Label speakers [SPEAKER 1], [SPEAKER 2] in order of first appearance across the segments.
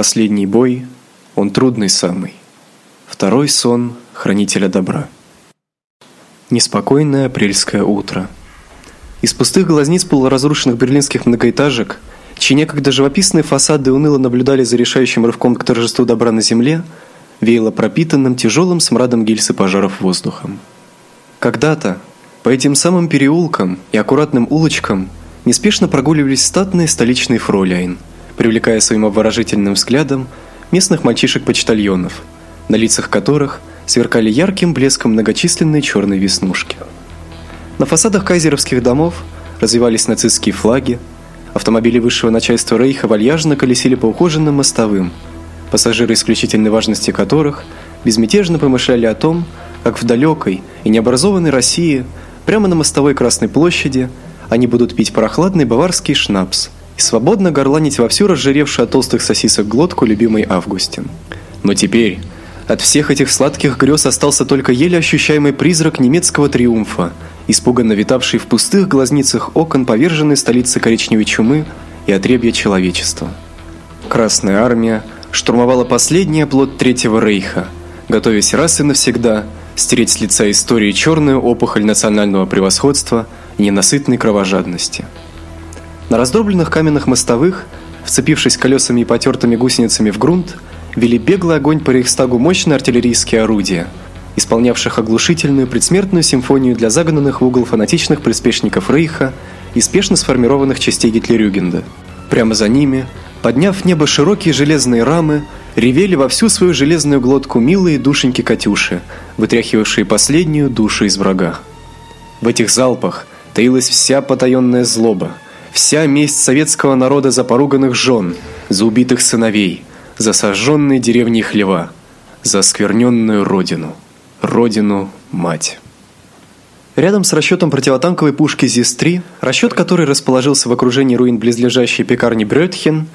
[SPEAKER 1] Последний бой, он трудный самый. Второй сон хранителя добра. Неспокойное апрельское утро. Из пустых глазниц полуразрушенных берлинских многоэтажек, чьи некогда живописные фасады уныло наблюдали за решающим рывком к торжеству добра на земле, веяло пропитанным тяжелым смрадом гильз и пожаров воздухом. Когда-то по этим самым переулкам и аккуратным улочкам неспешно прогуливались статные столичные фроляйн, привлекая своим обворожительным взглядом местных мальчишек-почтальонов, на лицах которых сверкали ярким блеском многочисленные черные веснушки. На фасадах кайзеровских домов развивались нацистские флаги, автомобили высшего начальства Рейха вальяжно колесили по ухоженным мостовым, пассажиры исключительной важности которых безмятежно помышляли о том, как в далекой и необразованной России прямо на мостовой Красной площади они будут пить прохладный баварский шнапс и свободно горланить во всю разжиревшую от толстых сосисок глотку любимый Августин. Но теперь от всех этих сладких грез остался только еле ощущаемый призрак немецкого триумфа, испуганно витавший в пустых глазницах окон поверженной столицы коричневой чумы и отребья человечества. Красная армия штурмовала последний оплот Третьего Рейха, готовясь раз и навсегда стереть с лица истории черную опухоль национального превосходства и ненасытной кровожадности. На раздробленных каменных мостовых, вцепившись колесами и потертыми гусеницами в грунт, вели беглый огонь по Рейхстагу мощные артиллерийские орудия, исполнявших оглушительную предсмертную симфонию для загнанных в угол фанатичных приспешников Рейха и спешно сформированных частей Гитлерюгенда. Прямо за ними, подняв в небо широкие железные рамы, ревели во всю свою железную глотку милые душеньки Катюши, вытряхивавшие последнюю душу из врага. В этих залпах таилась вся потаенная злоба – Вся месть советского народа за поруганных жен, за убитых сыновей, за сожженные деревни хлева, за оскверненную родину, родину-мать. Рядом с расчетом противотанковой пушки ЗИС-3, расчет который расположился в окружении руин близлежащей пекарни Брётхен,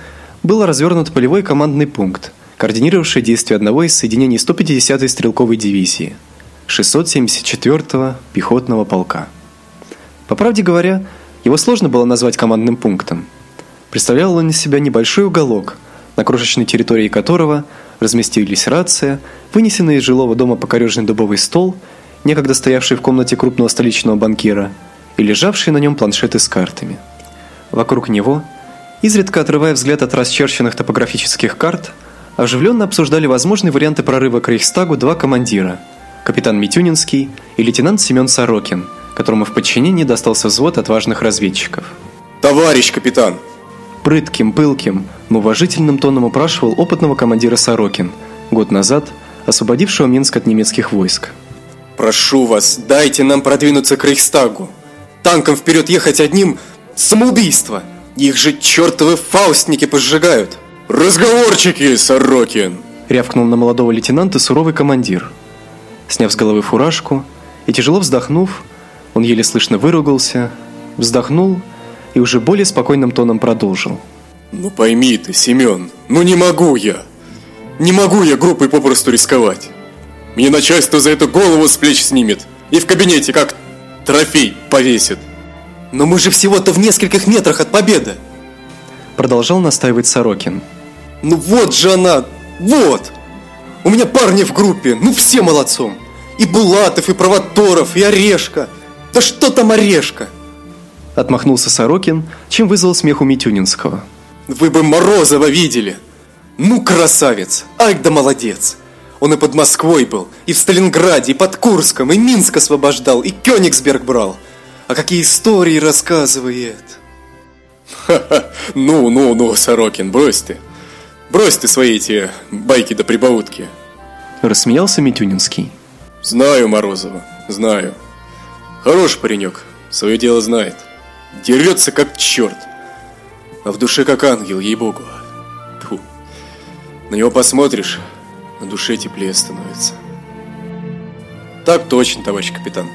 [SPEAKER 1] был развернут полевой командный пункт, координировавший действия одного из соединений 150-й стрелковой дивизии 674-го пехотного полка. По правде говоря, его сложно было назвать командным пунктом. Представлял он из себя небольшой уголок, на крошечной территории которого разместились рация, вынесенный из жилого дома покорежный дубовый стол, некогда стоявший в комнате крупного столичного банкира, и лежавшие на нем планшеты с картами. Вокруг него, изредка отрывая взгляд от расчерченных топографических карт, оживленно обсуждали возможные варианты прорыва к Рейхстагу два командира: капитан Митюнинский и лейтенант Семен Сорокин – которому в подчинении достался взвод отважных разведчиков.
[SPEAKER 2] «Товарищ капитан!»
[SPEAKER 1] Прытким, пылким, но уважительным тоном упрашивал опытного командира Сорокин, год назад освободившего Минск от немецких войск.
[SPEAKER 2] «Прошу вас, дайте нам продвинуться к Рейхстагу. Танком вперед ехать одним – самоубийство. Их же чертовы фаустники пожигают. Разговорчики, Сорокин!»
[SPEAKER 1] рявкнул на молодого лейтенанта суровый командир. Сняв с головы фуражку и тяжело вздохнув, он еле слышно выругался, вздохнул и уже более спокойным тоном продолжил.
[SPEAKER 2] «Ну пойми ты, Семен, ну не могу я! Не могу я группой попросту рисковать! Мне начальство за это голову с плеч снимет и в кабинете как трофей повесит!» «Но мы же всего-то в нескольких метрах от победы!»
[SPEAKER 1] Продолжал настаивать Сорокин.
[SPEAKER 2] «Ну вот же она! Вот! У меня парни в группе, ну все молодцом! И Булатов, и Провоторов, и Орешка!» Да что там орешка?
[SPEAKER 1] Отмахнулся Сорокин, чем вызвал смех у Митюнинского.
[SPEAKER 2] Вы бы Морозова видели. Ну, красавец, ай да молодец. Он и под Москвой был, и в Сталинграде, и под Курском, и Минск освобождал, и Кёнигсберг брал. А какие истории рассказывает. Ха-ха, ну, ну, ну, Сорокин, брось ты. Брось ты свои эти байки да прибаутки.
[SPEAKER 1] Рассмеялся Митюнинский.
[SPEAKER 2] Знаю Морозова, знаю. Хороший паренек, свое дело знает. Дерется как черт. А в душе как ангел, ей-богу. Фу. На него посмотришь, на душе теплее становится. Так точно, товарищ капитан.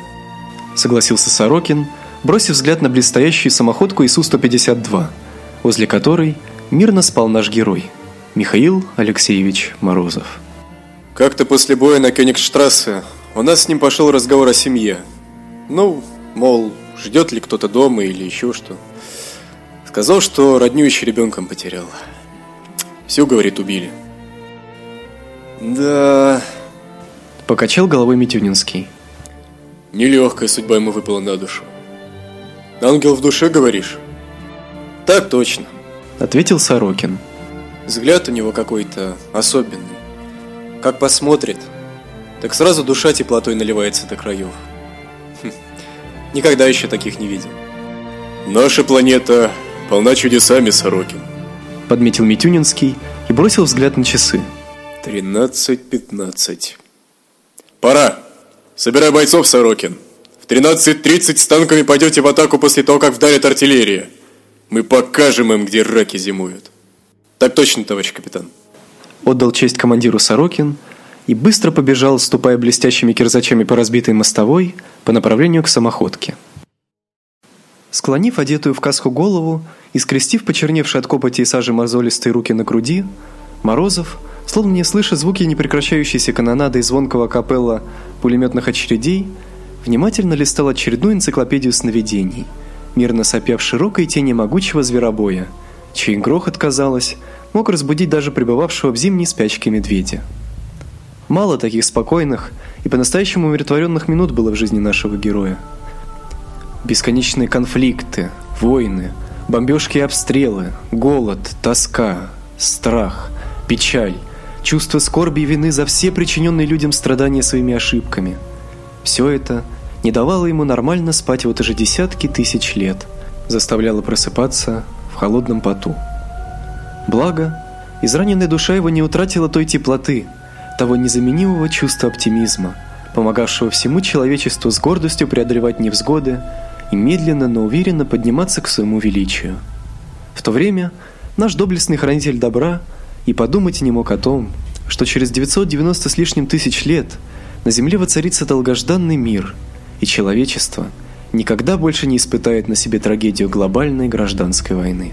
[SPEAKER 1] Согласился Сорокин, бросив взгляд на блестящую самоходку ИСУ-152, возле которой мирно спал наш герой, Михаил Алексеевич Морозов.
[SPEAKER 2] Как-то после боя на Кёнигштрассе у нас с ним пошел разговор о семье – ну, мол, ждет ли кто-то дома или еще что. Сказал, что родню еще ребенком потерял. Все, говорит, убили. Да...
[SPEAKER 1] Покачал головой Митюнинский.
[SPEAKER 2] Нелегкая судьба ему выпала на душу. Ангел в душе, говоришь? Так точно.
[SPEAKER 1] Ответил Сорокин.
[SPEAKER 2] Взгляд у него какой-то особенный. Как посмотрит, так сразу душа теплотой наливается до краев. Никогда еще таких не видел. Наша планета полна чудесами, Сорокин.
[SPEAKER 1] Подметил Митюнинский и бросил взгляд на часы.
[SPEAKER 2] Тринадцать пятнадцать. Пора. Собирай бойцов, Сорокин. В 13.30 с танками пойдете в атаку после того, как вдарит артиллерия. Мы покажем им, где раки зимуют. Так точно, товарищ капитан.
[SPEAKER 1] Отдал честь командиру Сорокин и быстро побежал, ступая блестящими кирзачами по разбитой мостовой по направлению к самоходке. Склонив одетую в каску голову и скрестив почерневшие от копоти и сажи мозолистые руки на груди, Морозов – Словно не слыша звуки непрекращающейся канонады и звонкого капелла пулеметных очередей, внимательно листал очередную энциклопедию сновидений, мирно сопя в широкой тени могучего зверобоя, чей грохот, казалось, мог разбудить даже пребывавшего в зимней спячке медведя. Мало таких спокойных и по-настоящему умиротворенных минут было в жизни нашего героя. Бесконечные конфликты, войны, бомбежки и обстрелы, голод, тоска, страх, печаль, чувство скорби и вины за все причиненные людям страдания своими ошибками. Все это не давало ему нормально спать вот уже десятки тысяч лет, заставляло просыпаться в холодном поту. Благо, израненная душа его не утратила той теплоты, того незаменимого чувства оптимизма, помогавшего всему человечеству с гордостью преодолевать невзгоды и медленно, но уверенно подниматься к своему величию. В то время наш доблестный хранитель добра – и подумать не мог о том, что через 990 с лишним тысяч лет на Земле воцарится долгожданный мир, и человечество никогда больше не испытает на себе трагедию глобальной гражданской войны.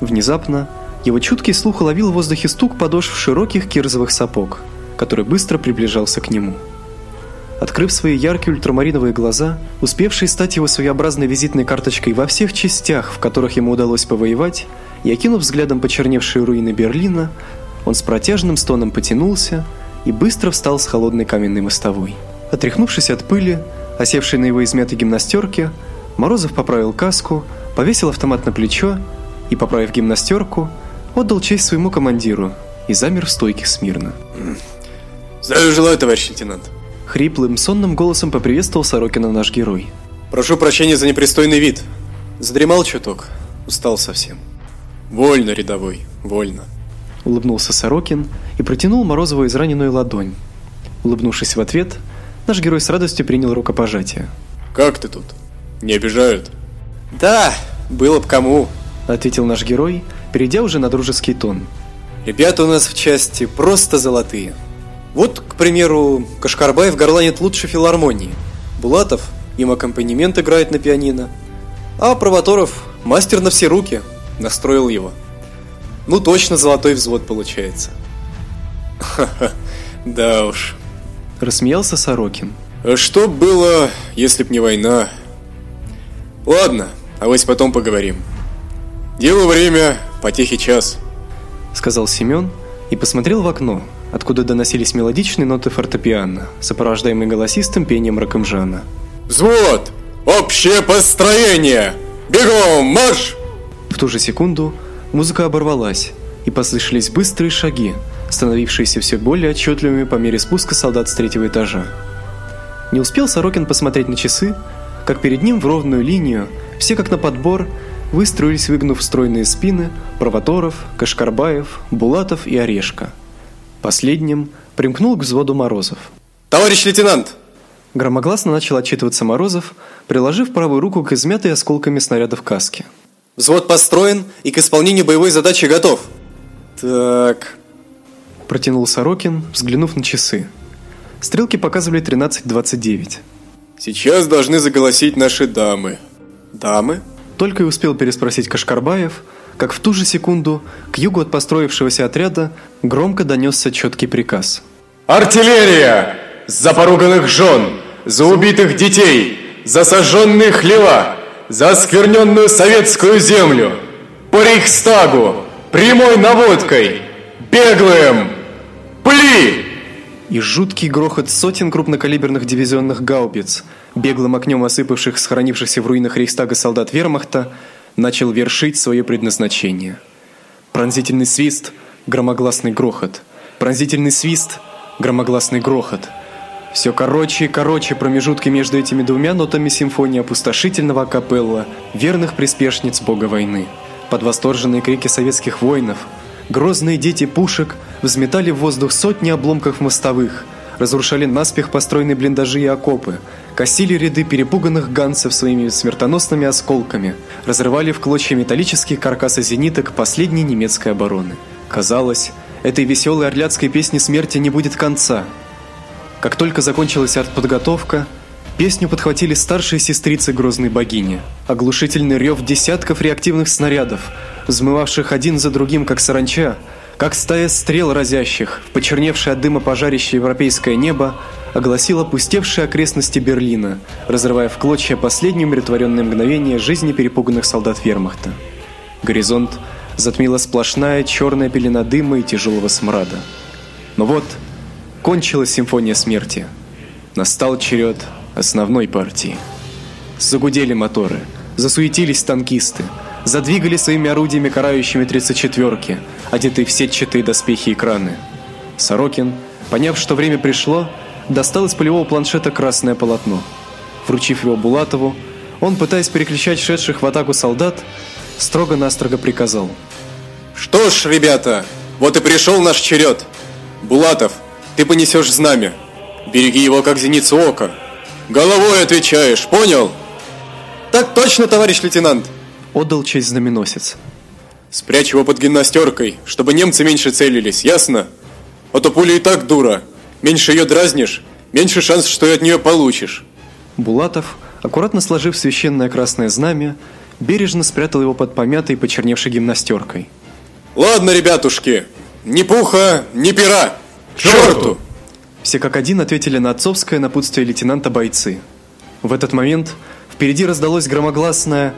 [SPEAKER 1] Внезапно его чуткий слух уловил в воздухе стук подошв широких кирзовых сапог, который быстро приближался к нему. Открыв свои яркие ультрамариновые глаза, успевшие стать его своеобразной визитной карточкой во всех частях, в которых ему удалось повоевать, и окинув взглядом почерневшие руины Берлина, он с протяжным стоном потянулся и быстро встал с холодной каменной мостовой. Отряхнувшись от пыли, осевшей на его измятой гимнастерке, Морозов поправил каску, повесил автомат на плечо и, поправив гимнастерку, отдал честь своему командиру и замер в стойке смирно.
[SPEAKER 2] «Здравия желаю, товарищ лейтенант!»
[SPEAKER 1] Хриплым, сонным голосом поприветствовал Сорокина наш герой.
[SPEAKER 2] «Прошу прощения за непристойный вид. Задремал чуток, устал совсем». Вольно, рядовой, вольно.
[SPEAKER 1] Улыбнулся Сорокин и протянул Морозову израненную ладонь. Улыбнувшись в ответ, наш герой с радостью принял рукопожатие.
[SPEAKER 2] Как ты тут? Не обижают?
[SPEAKER 1] Да, было б кому, ответил наш герой, перейдя уже на дружеский тон.
[SPEAKER 2] Ребята у нас в части просто золотые. Вот, к примеру, Кашкарбаев горланит лучше филармонии. Булатов им аккомпанемент играет на пианино. А Провоторов мастер на все руки – Настроил его. Ну точно золотой взвод получается. Ха-ха, да уж.
[SPEAKER 1] Рассмеялся Сорокин.
[SPEAKER 2] Что было, если б не война? Ладно, а вось потом поговорим. Дело время, потехи час.
[SPEAKER 1] Сказал Семен и посмотрел в окно, откуда доносились мелодичные ноты фортепиано, сопровождаемые голосистым пением Ракымжана.
[SPEAKER 2] «Взвод! Общее построение! Бегом, марш!»
[SPEAKER 1] В ту же секунду музыка оборвалась, и послышались быстрые шаги, становившиеся все более отчетливыми по мере спуска солдат с третьего этажа. Не успел Сорокин посмотреть на часы, как перед ним в ровную линию, все как на подбор, выстроились, выгнув стройные спины, Провоторов, Кашкарбаев, Булатов и Орешка. Последним примкнул к взводу Морозов.
[SPEAKER 2] «Товарищ лейтенант!»
[SPEAKER 1] Громогласно начал отчитываться Морозов, приложив правую руку к измятой осколками снарядов каске.
[SPEAKER 2] Взвод построен и к исполнению боевой задачи готов. Так.
[SPEAKER 1] Протянул Сорокин, взглянув на часы. Стрелки показывали 13:29.
[SPEAKER 2] Сейчас должны заголосить наши дамы. Дамы?
[SPEAKER 1] Только и успел переспросить Кашкарбаев, как в ту же секунду к югу от построившегося отряда громко донесся четкий приказ.
[SPEAKER 2] Артиллерия! За поруганных жен, за убитых детей, за сожженные хлева! за оскверненную советскую землю, по Рейхстагу, прямой наводкой, Беглым! Пли!
[SPEAKER 1] И жуткий грохот сотен крупнокалиберных дивизионных гаубиц, беглым окнем осыпавших схоронившихся в руинах Рейхстага солдат Вермахта, начал вершить свое предназначение. Пронзительный свист, громогласный грохот. Пронзительный свист, громогласный грохот. Все короче и короче промежутки между этими двумя нотами симфонии опустошительного капелла верных приспешниц бога войны. Под восторженные крики советских воинов – Грозные дети пушек взметали в воздух сотни обломков мостовых, разрушали наспех построенные блиндажи и окопы, косили ряды перепуганных ганцев своими смертоносными осколками, разрывали в клочья металлические каркасы зениток последней немецкой обороны. Казалось, этой веселой орляцкой песни смерти не будет конца. Как только закончилась артподготовка, песню подхватили старшие сестрицы грозной богини. Оглушительный рев десятков реактивных снарядов – взмывавших один за другим, как саранча, как стая стрел разящих, в почерневшее от дыма пожарище европейское небо, огласило опустевшие окрестности Берлина, разрывая в клочья последние умиротворенные мгновения жизни перепуганных солдат Вермахта. Горизонт затмила сплошная черная пелена дыма и тяжелого смрада. Но вот кончилась симфония смерти. Настал черед основной партии. Загудели моторы, засуетились танкисты, задвигали своими орудиями карающими 34-ки, одетые в сетчатые доспехи и краны. Сорокин, поняв, что время пришло, достал из полевого планшета красное полотно. Вручив его Булатову, он, пытаясь переключать шедших в атаку солдат, строго-настрого приказал.
[SPEAKER 2] «Что ж, ребята, вот и пришел наш черед. Булатов, ты понесешь знамя. Береги его, как зеницу ока. Головой отвечаешь, понял?» «Так точно, товарищ лейтенант!»
[SPEAKER 1] Отдал честь знаменосец.
[SPEAKER 2] Спрячь его под гимнастеркой, чтобы немцы меньше целились, ясно? А то пуля и так дура. Меньше ее дразнишь, меньше шанс, что и от нее получишь.
[SPEAKER 1] Булатов, аккуратно сложив священное красное знамя, бережно спрятал его под помятой и почерневшей гимнастеркой.
[SPEAKER 2] Ладно, ребятушки, ни пуха, ни пера. К черту!
[SPEAKER 1] Все как один ответили на отцовское напутствие лейтенанта бойцы. В этот момент впереди раздалось громогласное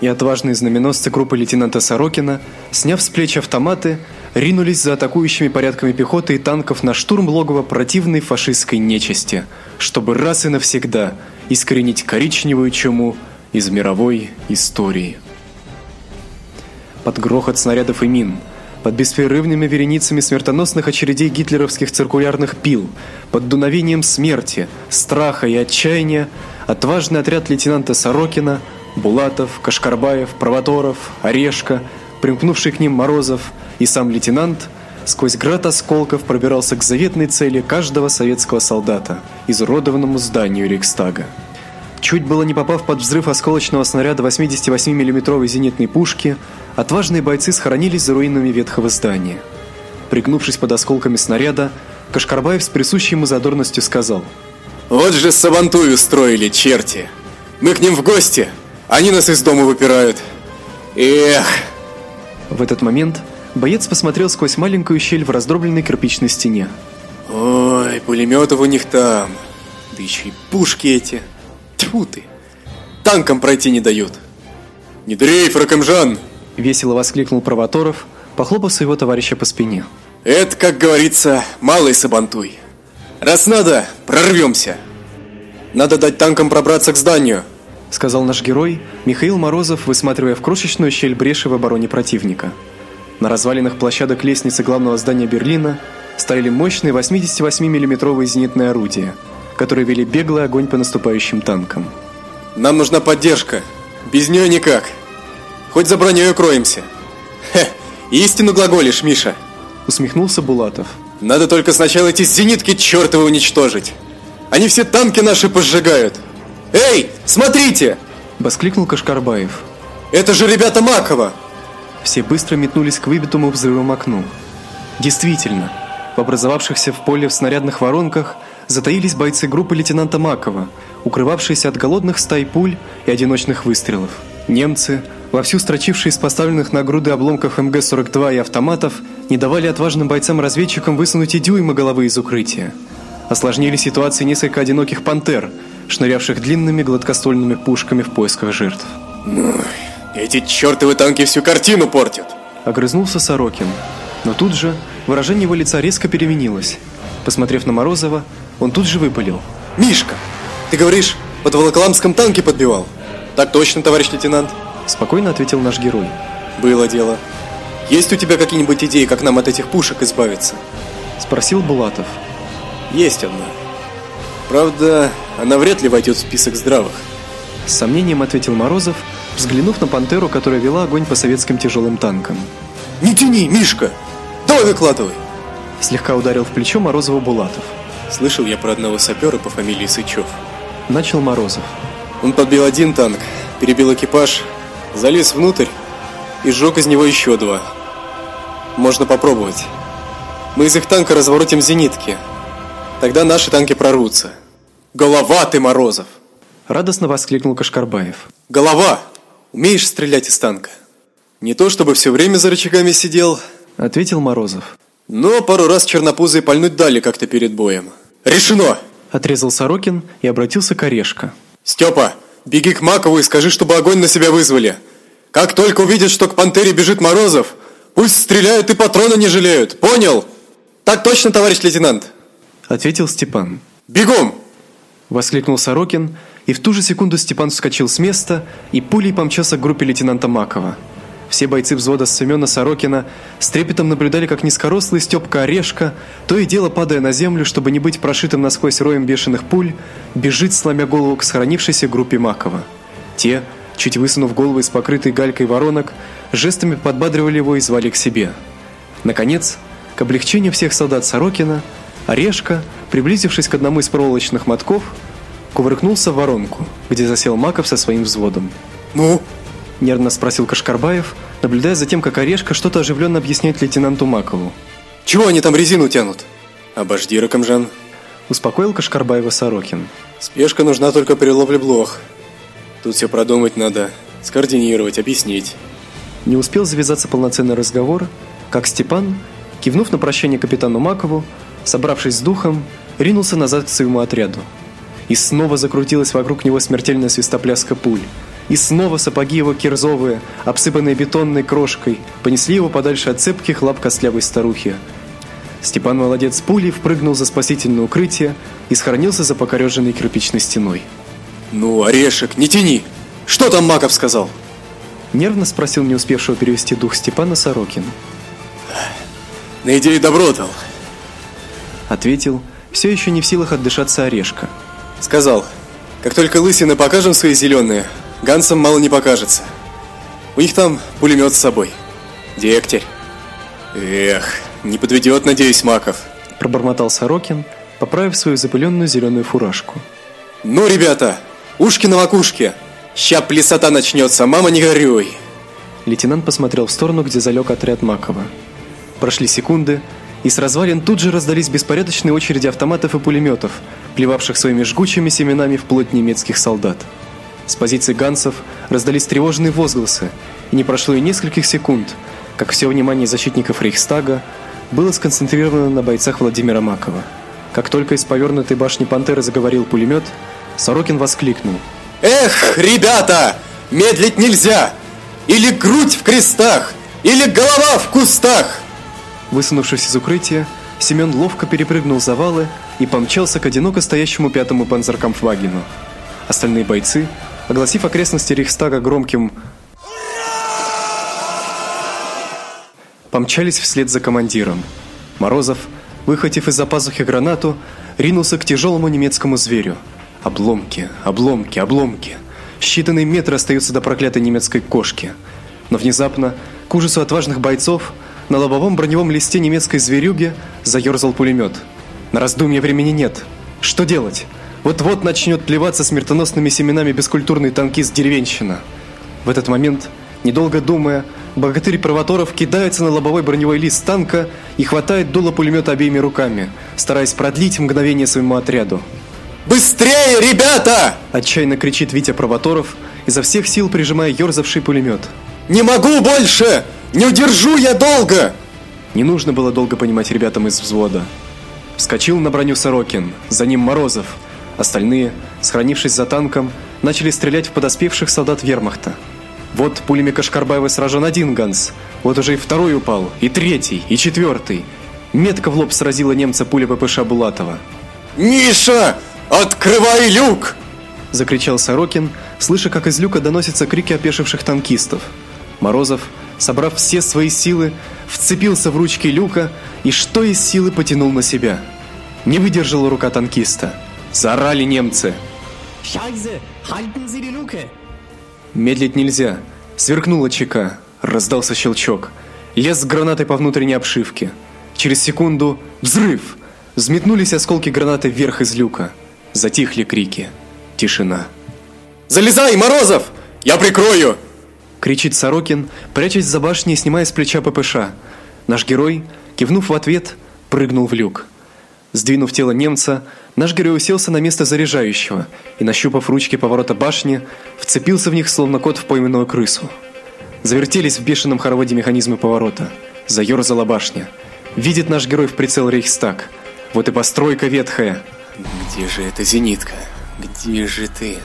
[SPEAKER 1] и отважные знаменосцы группы лейтенанта Сорокина, сняв с плеч автоматы, ринулись за атакующими порядками пехоты и танков на штурм логова противной фашистской нечисти, чтобы раз и навсегда искоренить коричневую чуму из мировой истории. Под грохот снарядов и мин, под беспрерывными вереницами смертоносных очередей гитлеровских циркулярных пил, под дуновением смерти, страха и отчаяния, отважный отряд лейтенанта Сорокина – Булатов, Кашкарбаев, Провоторов, Орешка, примкнувший к ним Морозов и сам лейтенант сквозь град осколков пробирался к заветной цели каждого советского солдата изуродованному зданию Рейхстага. Чуть было не попав под взрыв осколочного снаряда 88 миллиметровой зенитной пушки, отважные бойцы схоронились за руинами ветхого здания. Пригнувшись под осколками снаряда, Кашкарбаев с присущей ему задорностью сказал:
[SPEAKER 2] "Вот же сабантую строили черти. Мы к ним в гости, они нас из дома выпирают. Эх.
[SPEAKER 1] В этот момент боец посмотрел сквозь маленькую щель в раздробленной кирпичной стене.
[SPEAKER 2] Ой, пулеметов у них там. Да еще и пушки эти. Тьфу ты. Танкам пройти не дают. Не дрейф, Ракамжан!
[SPEAKER 1] Весело воскликнул Провоторов, похлопав своего товарища по спине.
[SPEAKER 2] Это, как говорится, малый сабантуй. Раз надо, прорвемся. Надо дать танкам пробраться к зданию,
[SPEAKER 1] сказал наш герой Михаил Морозов, высматривая в крошечную щель бреши в обороне противника. На развалинах площадок лестницы главного здания Берлина стояли мощные 88 миллиметровые зенитные орудия, которые вели беглый огонь по наступающим танкам.
[SPEAKER 2] Нам нужна поддержка. Без нее никак. Хоть за броней укроемся. Хе, истину глаголишь, Миша.
[SPEAKER 1] Усмехнулся Булатов.
[SPEAKER 2] Надо только сначала эти зенитки чертовы уничтожить. Они все танки наши пожигают. «Эй, смотрите!»
[SPEAKER 1] – воскликнул Кашкарбаев.
[SPEAKER 2] «Это же ребята Макова!»
[SPEAKER 1] Все быстро метнулись к выбитому взрывом окну. Действительно, в образовавшихся в поле в снарядных воронках затаились бойцы группы лейтенанта Макова, укрывавшиеся от голодных стай пуль и одиночных выстрелов. Немцы, вовсю строчившие из поставленных на груды обломков МГ-42 и автоматов, не давали отважным бойцам-разведчикам высунуть и дюйма головы из укрытия. Осложнили ситуацию несколько одиноких пантер – шнырявших длинными гладкоствольными пушками в поисках жертв.
[SPEAKER 2] Эти чертовы танки всю картину портят.
[SPEAKER 1] Огрызнулся Сорокин. Но тут же выражение его лица резко переменилось. Посмотрев на Морозова, он тут же выпалил.
[SPEAKER 2] Мишка, ты говоришь, под Волоколамском танки подбивал? Так точно, товарищ лейтенант.
[SPEAKER 1] Спокойно ответил наш герой.
[SPEAKER 2] Было дело. Есть у тебя какие-нибудь идеи, как нам от этих пушек избавиться?
[SPEAKER 1] Спросил Булатов.
[SPEAKER 2] Есть одна. Правда, она вряд ли войдет в список здравых.
[SPEAKER 1] С сомнением ответил Морозов, взглянув на пантеру, которая вела огонь по советским тяжелым танкам.
[SPEAKER 2] Не тяни, Мишка! Давай выкладывай!
[SPEAKER 1] Слегка ударил в плечо Морозова Булатов.
[SPEAKER 2] Слышал я про одного сапера по фамилии Сычев.
[SPEAKER 1] Начал Морозов.
[SPEAKER 2] Он подбил один танк, перебил экипаж, залез внутрь и сжег из него еще два. Можно попробовать. Мы из их танка разворотим зенитки. Тогда наши танки прорвутся. Голова ты, Морозов!
[SPEAKER 1] Радостно воскликнул Кашкарбаев.
[SPEAKER 2] Голова! Умеешь стрелять из танка? Не то чтобы все время за рычагами сидел,
[SPEAKER 1] Ответил Морозов.
[SPEAKER 2] но пару раз чернопузые пальнуть дали как-то перед боем. Решено!
[SPEAKER 1] Отрезал Сорокин и обратился к Орешко.
[SPEAKER 2] Степа, беги к Макову и скажи, чтобы огонь на себя вызвали. Как только увидят, что к пантере бежит Морозов, пусть стреляют и патрона не жалеют. Понял? Так точно, товарищ лейтенант.
[SPEAKER 1] Ответил Степан.
[SPEAKER 2] Бегом!
[SPEAKER 1] Воскликнул Сорокин, и в ту же секунду Степан вскочил с места и пулей помчался к группе лейтенанта Макова. Все бойцы взвода Семена Сорокина с трепетом наблюдали, как низкорослый Степка Орешка, то и дело падая на землю, чтобы не быть прошитым насквозь роем бешеных пуль, бежит, сломя голову к сохранившейся группе Макова. Те, чуть высунув головы из покрытой галькой воронок, жестами подбадривали его и звали к себе. Наконец, к облегчению всех солдат Сорокина, Орешка, приблизившись к одному из проволочных мотков, кувыркнулся в воронку, где засел Маков со своим взводом.
[SPEAKER 2] Ну,
[SPEAKER 1] Нервно спросил Кашкарбаев, наблюдая за тем, как Орешка что-то оживленно объясняет лейтенанту Макову.
[SPEAKER 2] чего они там резину тянут? Обожди, Ракомжан.
[SPEAKER 1] Успокоил Кашкарбаева Сорокин.
[SPEAKER 2] Спешка нужна только при ловле блох. Тут все продумать надо, скоординировать, объяснить.
[SPEAKER 1] Не успел завязаться полноценный разговор, как Степан, кивнув на прощание капитану Макову, собравшись с духом, ринулся назад к своему отряду. И снова закрутилась вокруг него смертельная свистопляска пуль. И снова сапоги его кирзовые, обсыпанные бетонной крошкой, понесли его подальше от цепких лап костлявой старухи. Степан молодец пулей впрыгнул за спасительное укрытие и схоронился за покореженной кирпичной стеной.
[SPEAKER 2] Ну, орешек, не тяни! Что там Маков сказал?
[SPEAKER 1] Нервно спросил не успевшего перевести дух Степана Сорокин.
[SPEAKER 2] На идею добро дал.
[SPEAKER 1] Ответил, все еще не в силах отдышаться Орешка.
[SPEAKER 2] Сказал, как только лысины покажем свои зеленые, Гансам мало не покажется. У них там пулемет с собой. Дегтярь. Эх, не подведет, надеюсь, Маков.
[SPEAKER 1] Пробормотал Сорокин, поправив свою запыленную зеленую фуражку.
[SPEAKER 2] Ну, ребята, ушки на макушке. Ща плясота начнется, мама не горюй.
[SPEAKER 1] Лейтенант посмотрел в сторону, где залег отряд Макова. Прошли секунды, и с развалин тут же раздались беспорядочные очереди автоматов и пулеметов, плевавших своими жгучими семенами в плоть немецких солдат. С позиций гансов раздались тревожные возгласы, и не прошло и нескольких секунд, как все внимание защитников Рейхстага было сконцентрировано на бойцах Владимира Макова. Как только из повернутой башни Пантеры заговорил пулемет, Сорокин воскликнул:
[SPEAKER 2] Эх, ребята, медлить нельзя! Или грудь в крестах, или голова в кустах!
[SPEAKER 1] Высунувшись из укрытия, Семен ловко перепрыгнул завалы и помчался к одиноко стоящему пятому панцеркамфвагену. Остальные бойцы, огласив окрестности Рейхстага громким помчались вслед за командиром. Морозов, выхватив из-за пазухи гранату, ринулся к тяжелому немецкому зверю. Обломки, обломки, обломки. Считанные метры остаются до проклятой немецкой кошки. Но внезапно, к ужасу отважных бойцов, на лобовом броневом листе немецкой зверюги заерзал пулемет. На раздумье времени нет. Что делать? Вот-вот начнет плеваться смертоносными семенами бескультурный танкист деревенщина. В этот момент, недолго думая, богатырь Провоторов кидается на лобовой броневой лист танка и хватает дуло пулемета обеими руками, стараясь продлить мгновение своему отряду.
[SPEAKER 2] Быстрее, ребята!
[SPEAKER 1] Отчаянно кричит Витя Провоторов, изо всех сил прижимая ерзавший пулемет.
[SPEAKER 2] Не могу больше! Не удержу я долго!
[SPEAKER 1] Не нужно было долго понимать ребятам из взвода. Вскочил на броню Сорокин, за ним Морозов. Остальные, схранившись за танком, начали стрелять в подоспевших солдат Вермахта. Вот пулями Кашкарбаева сражен один ганс, вот уже и второй упал, и третий, и четвертый. Метко в лоб сразила немца пуля ППШ Булатова.
[SPEAKER 2] «Миша, открывай люк!»
[SPEAKER 1] Закричал Сорокин, слыша, как из люка доносятся крики опешивших танкистов. Морозов, собрав все свои силы, вцепился в ручки люка и что из силы потянул на себя. Не выдержала рука танкиста. Заорали немцы.
[SPEAKER 3] «Scheiße! Halten Sie die Luke!»
[SPEAKER 1] Медлить нельзя. Сверкнула чека. Раздался щелчок. Лез с гранатой по внутренней обшивке. Через секунду взрыв. Взметнулись осколки гранаты вверх из люка. Затихли крики. Тишина.
[SPEAKER 2] «Залезай, Морозов! Я прикрою!»
[SPEAKER 1] Кричит Сорокин, прячась за башней и снимая с плеча ППШ. Наш герой, кивнув в ответ, прыгнул в люк. Сдвинув тело немца, наш герой уселся на место заряжающего и, нащупав ручки поворота башни, вцепился в них, словно кот в пойманную крысу. Завертелись в бешеном хороводе механизмы поворота. Заерзала башня. Видит наш герой в прицел Рейхстаг. Вот и постройка ветхая.
[SPEAKER 2] «Где же эта зенитка? Где же ты?»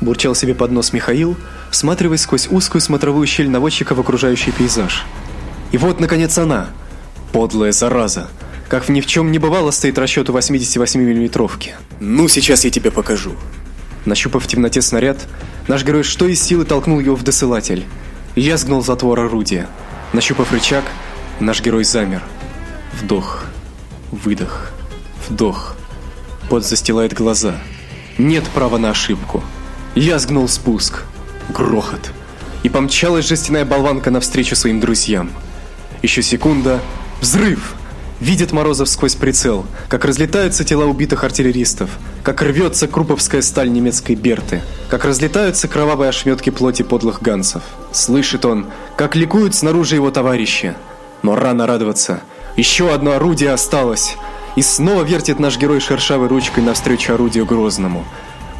[SPEAKER 1] Бурчал себе под нос Михаил, всматриваясь сквозь узкую смотровую щель наводчика в окружающий пейзаж. И вот, наконец, она. Подлая зараза. Как в ни в чем не бывало стоит расчет у 88 миллиметровки.
[SPEAKER 2] «Ну, сейчас я тебе покажу».
[SPEAKER 1] Нащупав в темноте снаряд, наш герой что из силы толкнул его в досылатель. Лязгнул затвор орудия. Нащупав рычаг, наш герой замер. Вдох, выдох, вдох. Пот застилает глаза. Нет права на ошибку. Лязгнул спуск. Грохот. И помчалась жестяная болванка навстречу своим друзьям. Еще секунда. Взрыв! Видит Морозов сквозь прицел, как разлетаются тела убитых артиллеристов, как рвется круповская сталь немецкой Берты, как разлетаются кровавые ошметки плоти подлых ганцев. Слышит он, как ликуют снаружи его товарищи. Но рано радоваться. Еще одно орудие осталось. И снова вертит наш герой шершавой ручкой навстречу орудию Грозному.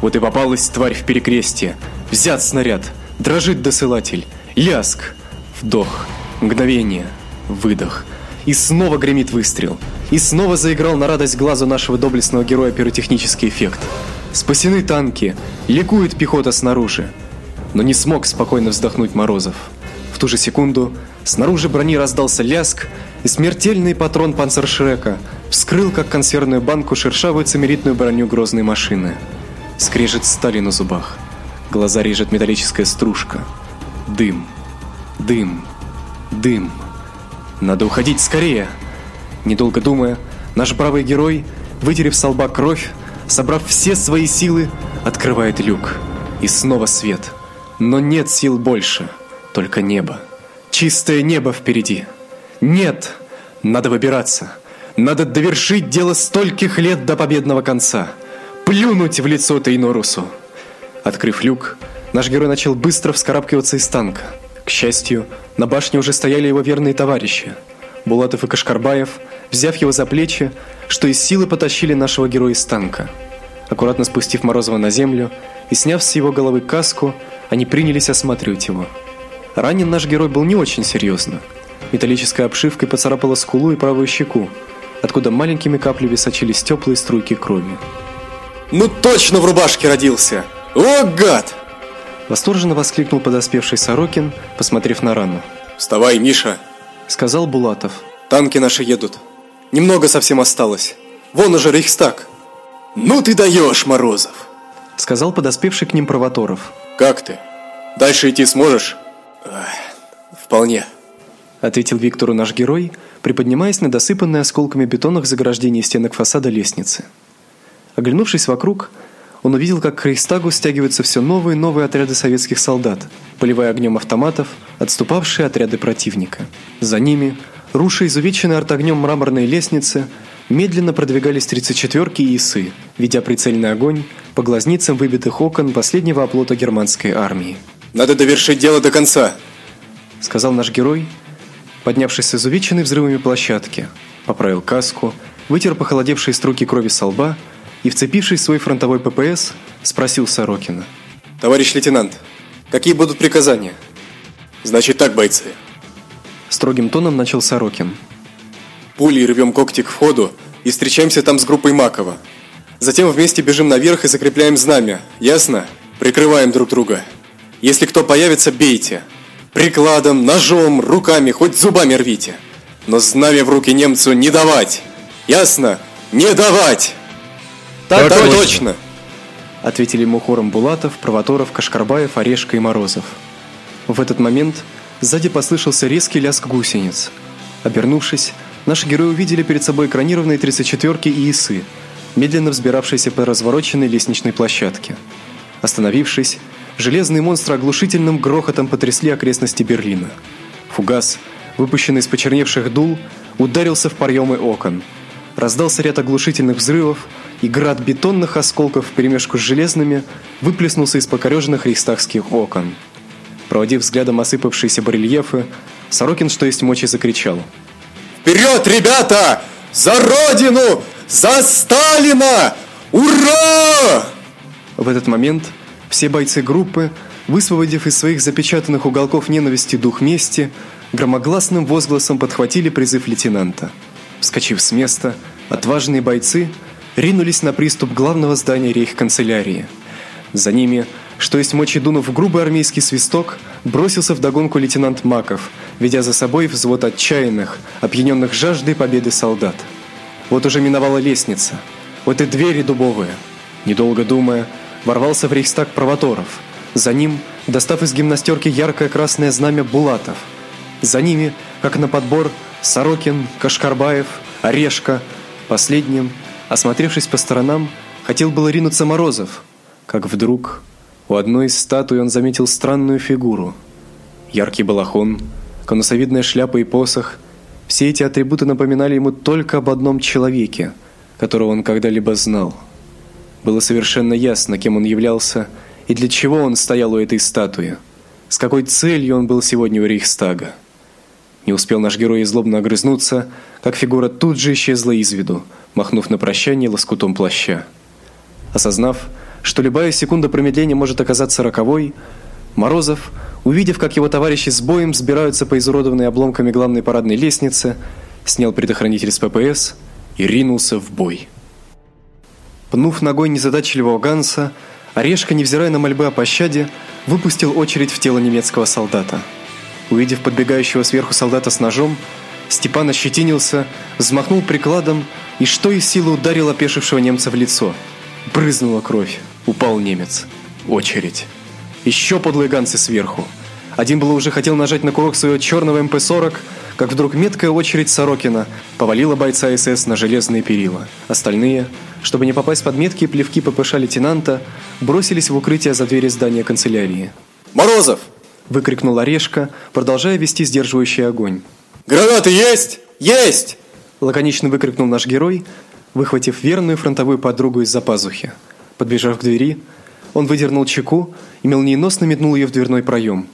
[SPEAKER 1] Вот и попалась тварь в перекрестие. Взят снаряд. Дрожит досылатель. Ляск. Вдох. Мгновение. Выдох. И снова гремит выстрел. И снова заиграл на радость глазу нашего доблестного героя пиротехнический эффект. Спасены танки. Ликует пехота снаружи. Но не смог спокойно вздохнуть Морозов. В ту же секунду снаружи брони раздался ляск, и смертельный патрон панцершрека вскрыл, как консервную банку, шершавую цемеритную броню грозной машины. Скрежет стали на зубах. Глаза режет металлическая стружка. Дым. Дым. Дым. Надо уходить скорее. Недолго думая, наш бравый герой, вытерев с лба кровь, собрав все свои силы, открывает люк. И снова свет. Но нет сил больше, только небо. Чистое небо впереди. Нет, надо выбираться. Надо довершить дело стольких лет до победного конца. Плюнуть в лицо Тейнорусу. Открыв люк, наш герой начал быстро вскарабкиваться из танка. К счастью, на башне уже стояли его верные товарищи. Булатов и Кашкарбаев, взяв его за плечи, что из силы потащили нашего героя из танка. Аккуратно спустив Морозова на землю и сняв с его головы каску, они принялись осматривать его. Ранен наш герой был не очень серьезно. Металлическая обшивка поцарапала скулу и правую щеку, откуда маленькими каплями сочились теплые струйки крови.
[SPEAKER 2] «Ну точно в рубашке родился! О, гад!»
[SPEAKER 1] Восторженно воскликнул подоспевший Сорокин, посмотрев на рану.
[SPEAKER 2] «Вставай, Миша!»
[SPEAKER 1] Сказал Булатов.
[SPEAKER 2] «Танки наши едут. Немного совсем осталось. Вон уже Рейхстаг!» «Ну ты даешь, Морозов!»
[SPEAKER 1] Сказал подоспевший к ним Провоторов.
[SPEAKER 2] «Как ты? Дальше идти сможешь?» «Вполне»,
[SPEAKER 1] ответил Виктору наш герой, приподнимаясь на досыпанные осколками бетонных заграждений стенок фасада лестницы. Оглянувшись вокруг, он увидел, как к Рейхстагу стягиваются все новые и новые отряды советских солдат, поливая огнем автоматов отступавшие отряды противника. За ними, руша изувеченные артогнем мраморные лестницы, медленно продвигались 34-ки и ИСы, ведя прицельный огонь по глазницам выбитых окон последнего оплота германской армии.
[SPEAKER 2] «Надо довершить дело до конца», —
[SPEAKER 1] сказал наш герой, поднявшись с изувеченной взрывами площадки, поправил каску, вытер похолодевшие струйки крови с лба и, вцепившись в свой фронтовой ППС, спросил Сорокина.
[SPEAKER 2] «Товарищ лейтенант, какие будут приказания?» «Значит так, бойцы».
[SPEAKER 1] Строгим тоном начал Сорокин.
[SPEAKER 2] «Пулей рвем когти к входу и встречаемся там с группой Макова. Затем вместе бежим наверх и закрепляем знамя. Ясно? Прикрываем друг друга. Если кто появится, бейте. Прикладом, ножом, руками, хоть зубами рвите. Но знамя в руки немцу не давать. Ясно? Не давать!
[SPEAKER 1] Так,
[SPEAKER 2] так
[SPEAKER 1] точно.
[SPEAKER 2] точно.
[SPEAKER 1] Ответили ему хором Булатов, Провоторов, Кашкарбаев, Орешка и Морозов. В этот момент сзади послышался резкий лязг гусениц. Обернувшись, наши герои увидели перед собой экранированные 34-ки и ИСы, медленно взбиравшиеся по развороченной лестничной площадке. Остановившись, железные монстры оглушительным грохотом потрясли окрестности Берлина. Фугас, выпущенный из почерневших дул, ударился в проемы окон. Раздался ряд оглушительных взрывов, и град бетонных осколков вперемешку с железными выплеснулся из покореженных рейхстагских окон. Проводив взглядом осыпавшиеся барельефы, Сорокин, что есть мочи, закричал.
[SPEAKER 2] Вперед, ребята! За Родину! За Сталина! Ура!
[SPEAKER 1] В этот момент все бойцы группы, высвободив из своих запечатанных уголков ненависти дух мести, громогласным возгласом подхватили призыв лейтенанта. Вскочив с места, отважные бойцы ринулись на приступ главного здания рейхканцелярии. За ними, что есть мочи дунув грубый армейский свисток, бросился в догонку лейтенант Маков, ведя за собой взвод отчаянных, опьяненных жаждой победы солдат. Вот уже миновала лестница, вот и двери дубовые. Недолго думая, ворвался в рейхстаг Провоторов. За ним, достав из гимнастерки яркое красное знамя Булатов. За ними, как на подбор, Сорокин, Кашкарбаев, Орешка. Последним, осмотревшись по сторонам, хотел было ринуться Морозов, как вдруг у одной из статуй он заметил странную фигуру. Яркий балахон, конусовидная шляпа и посох – все эти атрибуты напоминали ему только об одном человеке, которого он когда-либо знал. Было совершенно ясно, кем он являлся и для чего он стоял у этой статуи, с какой целью он был сегодня у Рейхстага. Не успел наш герой злобно огрызнуться, как фигура тут же исчезла из виду, махнув на прощание лоскутом плаща. Осознав, что любая секунда промедления может оказаться роковой, Морозов, увидев, как его товарищи с боем взбираются по изуродованной обломками главной парадной лестницы, снял предохранитель с ППС и ринулся в бой. Пнув ногой незадачливого Ганса, Орешка, невзирая на мольбы о пощаде, выпустил очередь в тело немецкого солдата. Увидев подбегающего сверху солдата с ножом, Степан ощетинился, взмахнул прикладом и что из силы ударил опешившего немца в лицо. Брызнула кровь. Упал немец. Очередь. Еще подлые ганцы сверху. Один было уже хотел нажать на курок своего черного МП-40, как вдруг меткая очередь Сорокина повалила бойца СС на железные перила. Остальные, чтобы не попасть под меткие плевки ППШ лейтенанта, бросились в укрытие за двери здания канцелярии.
[SPEAKER 2] Морозов!
[SPEAKER 1] Выкрикнул Орешка, продолжая вести сдерживающий огонь.
[SPEAKER 2] Гранаты есть? Есть!
[SPEAKER 1] Лаконично выкрикнул наш герой, выхватив верную фронтовую подругу из-за пазухи. Подбежав к двери, он выдернул чеку и молниеносно метнул ее в дверной проем.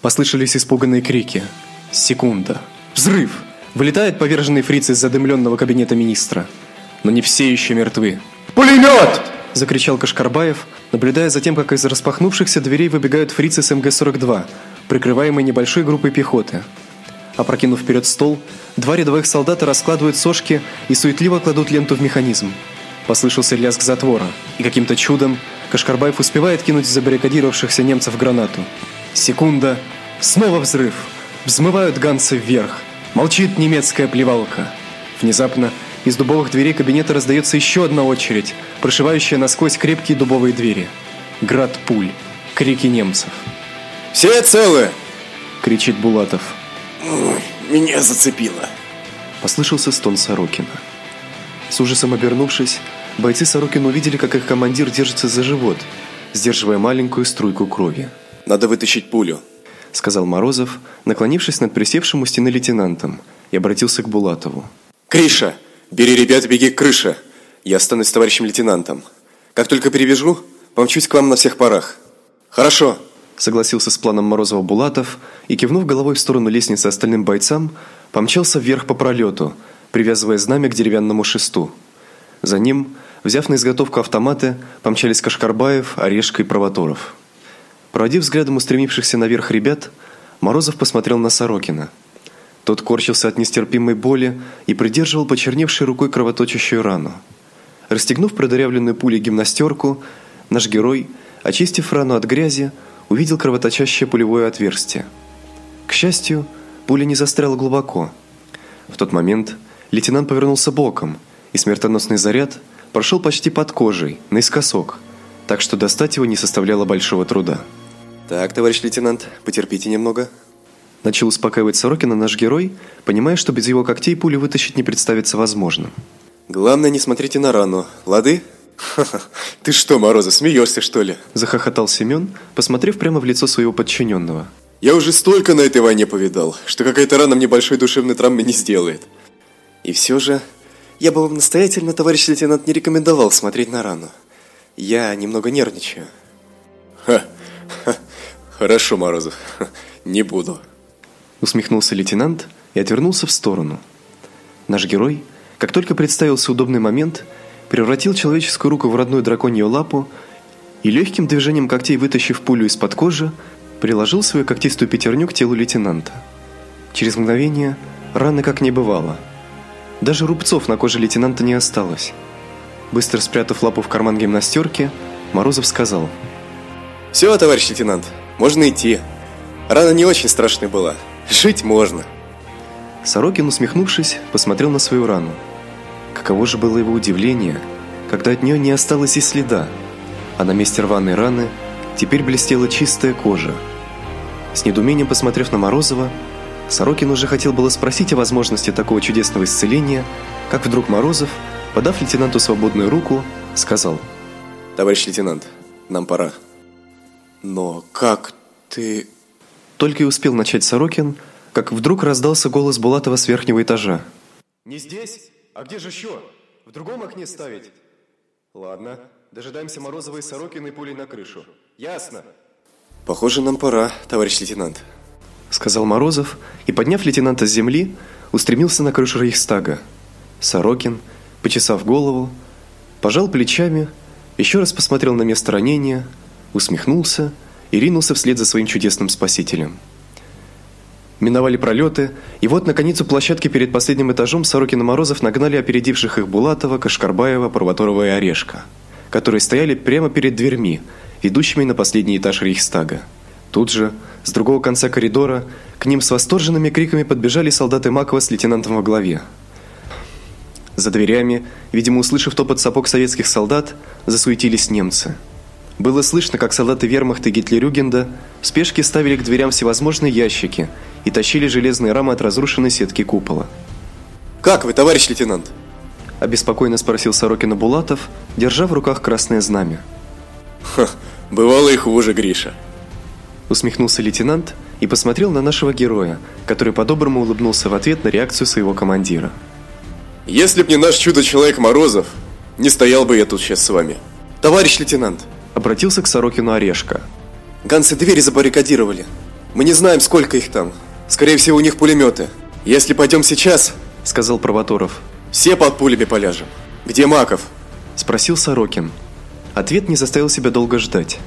[SPEAKER 1] Послышались испуганные крики. Секунда. Взрыв! Вылетает поверженный фриц из задымленного кабинета министра. Но не все еще мертвы.
[SPEAKER 2] Пулемет!
[SPEAKER 1] Закричал Кашкарбаев, наблюдая за тем, как из распахнувшихся дверей выбегают фрицы с МГ-42, прикрываемые небольшой группой пехоты. Опрокинув вперед стол, два рядовых солдата раскладывают сошки и суетливо кладут ленту в механизм. Послышался лязг затвора, и каким-то чудом Кашкарбаев успевает кинуть забаррикадировавшихся немцев гранату. Секунда. Снова взрыв. Взмывают ганцы вверх. Молчит немецкая плевалка. Внезапно из дубовых дверей кабинета раздается еще одна очередь, прошивающая насквозь крепкие дубовые двери. Град пуль. Крики немцев.
[SPEAKER 2] Все целы?
[SPEAKER 1] кричит Булатов.
[SPEAKER 2] Меня зацепило.
[SPEAKER 1] Послышался стон Сорокина. С ужасом обернувшись, бойцы Сорокина увидели, как их командир держится за живот, сдерживая маленькую струйку крови.
[SPEAKER 2] Надо вытащить пулю,
[SPEAKER 1] сказал Морозов, наклонившись над присевшим у стены лейтенантом, и обратился к Булатову.
[SPEAKER 2] Криша, бери ребят, беги к крыше. Я останусь с товарищем лейтенантом. Как только перебежу, помчусь к вам на всех парах. Хорошо.
[SPEAKER 1] Согласился с планом Морозова Булатов и кивнув головой в сторону лестницы остальным бойцам, помчался вверх по пролету, привязывая знамя к деревянному шесту. За ним, взяв на изготовку автоматы, помчались Кашкарбаев, Орешка и Провоторов. Проводив взглядом устремившихся наверх ребят, Морозов посмотрел на Сорокина. Тот корчился от нестерпимой боли и придерживал почерневшей рукой кровоточащую рану. Расстегнув продырявленную пулей гимнастерку, наш герой, очистив рану от грязи, увидел кровоточащее пулевое отверстие. К счастью, пуля не застряла глубоко. В тот момент лейтенант повернулся боком, и смертоносный заряд прошел почти под кожей, наискосок, так что достать его не составляло большого труда.
[SPEAKER 2] Так, товарищ лейтенант, потерпите немного.
[SPEAKER 1] Начал успокаивать Сорокина наш герой, понимая, что без его когтей пулю вытащить не представится возможным.
[SPEAKER 2] Главное, не смотрите на рану. Лады? Ты что, Мороза, смеешься, что ли?
[SPEAKER 1] Захохотал Семен, посмотрев прямо в лицо своего подчиненного.
[SPEAKER 2] Я уже столько на этой войне повидал, что какая-то рана мне большой душевной травмы не сделает. И все же, я бы вам настоятельно, товарищ лейтенант, не рекомендовал смотреть на рану. Я немного нервничаю. Ха, ха. Хорошо, Морозов, не буду.
[SPEAKER 1] Усмехнулся лейтенант и отвернулся в сторону. Наш герой, как только представился удобный момент, превратил человеческую руку в родную драконью лапу и легким движением когтей, вытащив пулю из-под кожи, приложил свою когтистую пятерню к телу лейтенанта. Через мгновение раны как не бывало. Даже рубцов на коже лейтенанта не осталось. Быстро спрятав лапу в карман гимнастерки, Морозов сказал:
[SPEAKER 2] «Все, товарищ лейтенант, можно идти. Рана не очень страшная была. Жить можно.
[SPEAKER 1] Сорокин, усмехнувшись, посмотрел на свою рану. Каково же было его удивление, когда от нее не осталось и следа, а на месте рваной раны теперь блестела чистая кожа. С недоумением посмотрев на Морозова, Сорокин уже хотел было спросить о возможности такого чудесного исцеления, как вдруг Морозов, подав лейтенанту свободную руку, сказал:
[SPEAKER 2] "Товарищ лейтенант, нам пора". "Но как ты
[SPEAKER 1] только и успел начать Сорокин, как вдруг раздался голос Булатова с верхнего этажа.
[SPEAKER 4] «Не здесь? А где же еще? В другом окне ставить?» «Ладно, дожидаемся Морозова и Сорокина и пулей на крышу. Ясно?»
[SPEAKER 2] «Похоже, нам пора, товарищ лейтенант», —
[SPEAKER 1] сказал Морозов и, подняв лейтенанта с земли, устремился на крышу Рейхстага. Сорокин, почесав голову, пожал плечами, еще раз посмотрел на место ранения, усмехнулся и ринулся вслед за своим чудесным спасителем. Миновали пролеты, и вот наконец у площадки перед последним этажом Сорокин и Морозов нагнали опередивших их Булатова, Кашкарбаева, Провоторова и Орешка, которые стояли прямо перед дверьми, ведущими на последний этаж Рейхстага. Тут же, с другого конца коридора, к ним с восторженными криками подбежали солдаты Макова с лейтенантом во главе. За дверями, видимо, услышав топот сапог советских солдат, засуетились немцы – было слышно, как солдаты Вермахта Гитлерюгенда в спешке ставили к дверям всевозможные ящики и тащили железные рамы от разрушенной сетки купола.
[SPEAKER 2] «Как вы, товарищ лейтенант?»
[SPEAKER 1] обеспокоенно спросил Сорокина Булатов, держа в руках красное знамя.
[SPEAKER 2] «Ха, бывало и хуже, Гриша!»
[SPEAKER 1] Усмехнулся лейтенант и посмотрел на нашего героя, который по-доброму улыбнулся в ответ на реакцию своего командира.
[SPEAKER 2] «Если б не наш чудо-человек Морозов, не стоял бы я тут сейчас с вами. Товарищ лейтенант!»
[SPEAKER 1] Обратился к Сорокину Орешка.
[SPEAKER 2] Ганцы двери забаррикадировали. Мы не знаем, сколько их там. Скорее всего, у них пулеметы. Если пойдем сейчас,
[SPEAKER 1] сказал Провоторов,
[SPEAKER 2] все под пулями поляжем. Где Маков?
[SPEAKER 1] спросил Сорокин. Ответ не заставил себя долго ждать.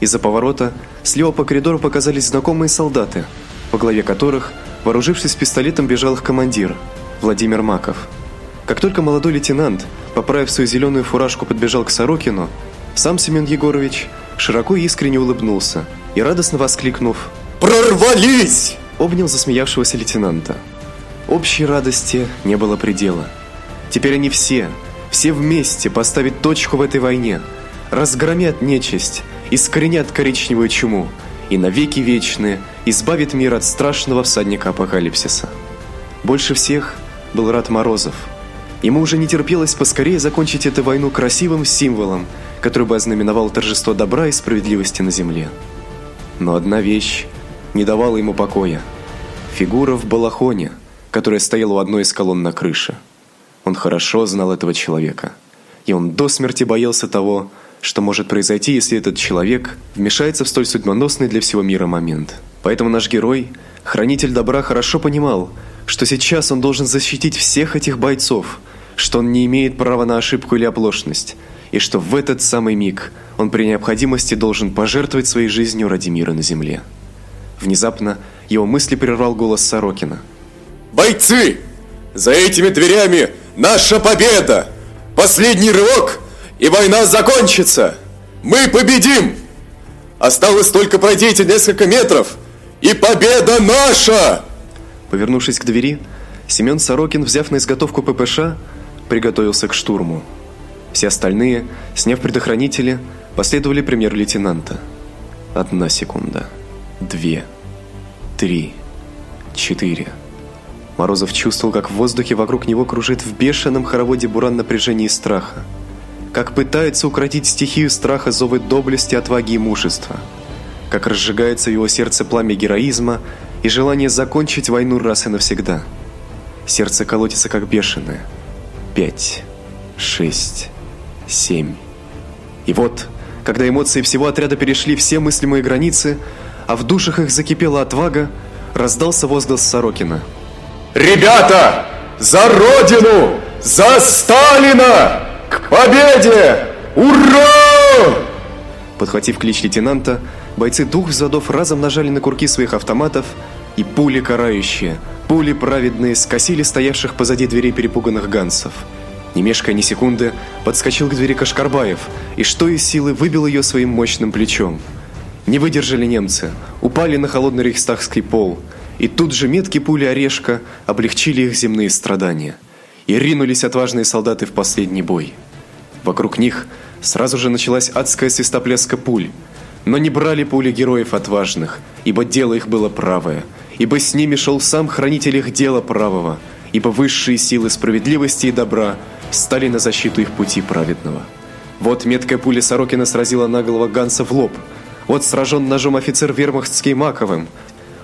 [SPEAKER 1] Из-за поворота слева по коридору показались знакомые солдаты, по главе которых, вооружившись пистолетом, бежал их командир Владимир Маков. Как только молодой лейтенант, поправив свою зеленую фуражку, подбежал к Сорокину, сам Семен Егорович широко и искренне улыбнулся и радостно воскликнув:
[SPEAKER 2] "Прорвались!"
[SPEAKER 1] обнял засмеявшегося лейтенанта. Общей радости не было предела. Теперь они все, все вместе поставят точку в этой войне, разгромят нечисть, искоренят коричневую чуму и навеки вечные избавят мир от страшного всадника апокалипсиса. Больше всех был рад Морозов. Ему уже не терпелось поскорее закончить эту войну красивым символом, который бы ознаменовал торжество добра и справедливости на земле. Но одна вещь не давала ему покоя. Фигура в балахоне, которая стояла у одной из колонн на крыше. Он хорошо знал этого человека, и он до смерти боялся того, что может произойти, если этот человек вмешается в столь судьбоносный для всего мира момент. Поэтому наш герой, хранитель добра, хорошо понимал, что сейчас он должен защитить всех этих бойцов, что он не имеет права на ошибку или оплошность, и что в этот самый миг он при необходимости должен пожертвовать своей жизнью ради мира на земле. Внезапно его мысли прервал голос Сорокина.
[SPEAKER 2] Бойцы, за этими дверями наша победа. Последний рывок, и война закончится. Мы победим. Осталось только пройти эти несколько метров, и победа наша!
[SPEAKER 1] Повернувшись к двери, Семен Сорокин, взяв на изготовку ППШ, приготовился к штурму. Все остальные, сняв предохранители, последовали примеру лейтенанта. Одна секунда. Две. Три. Четыре. Морозов чувствовал, как в воздухе вокруг него кружит в бешеном хороводе буран напряжения и страха. Как пытается укротить стихию страха зовы доблести, отваги и мужества. Как разжигается в его сердце пламя героизма и желание закончить войну раз и навсегда. Сердце колотится как бешеное. Пять. Шесть. Семь. И вот, когда эмоции всего отряда перешли все мыслимые границы, а в душах их закипела отвага, раздался возглас Сорокина –
[SPEAKER 2] Ребята, за Родину! За Сталина! К победе! Ура!
[SPEAKER 1] Подхватив клич лейтенанта, бойцы двух взводов разом нажали на курки своих автоматов, и пули карающие, пули праведные скосили стоявших позади дверей перепуганных гансов. Не мешкая ни секунды, подскочил к двери Кашкарбаев и что из силы выбил ее своим мощным плечом. Не выдержали немцы, упали на холодный рейхстагский пол – и тут же меткие пули орешка облегчили их земные страдания. И ринулись отважные солдаты в последний бой. Вокруг них сразу же началась адская свистопляска пуль. Но не брали пули героев отважных, ибо дело их было правое, ибо с ними шел сам хранитель их дела правого, ибо высшие силы справедливости и добра стали на защиту их пути праведного. Вот меткая пуля Сорокина сразила наголову Ганса в лоб. Вот сражен ножом офицер вермахтский Маковым,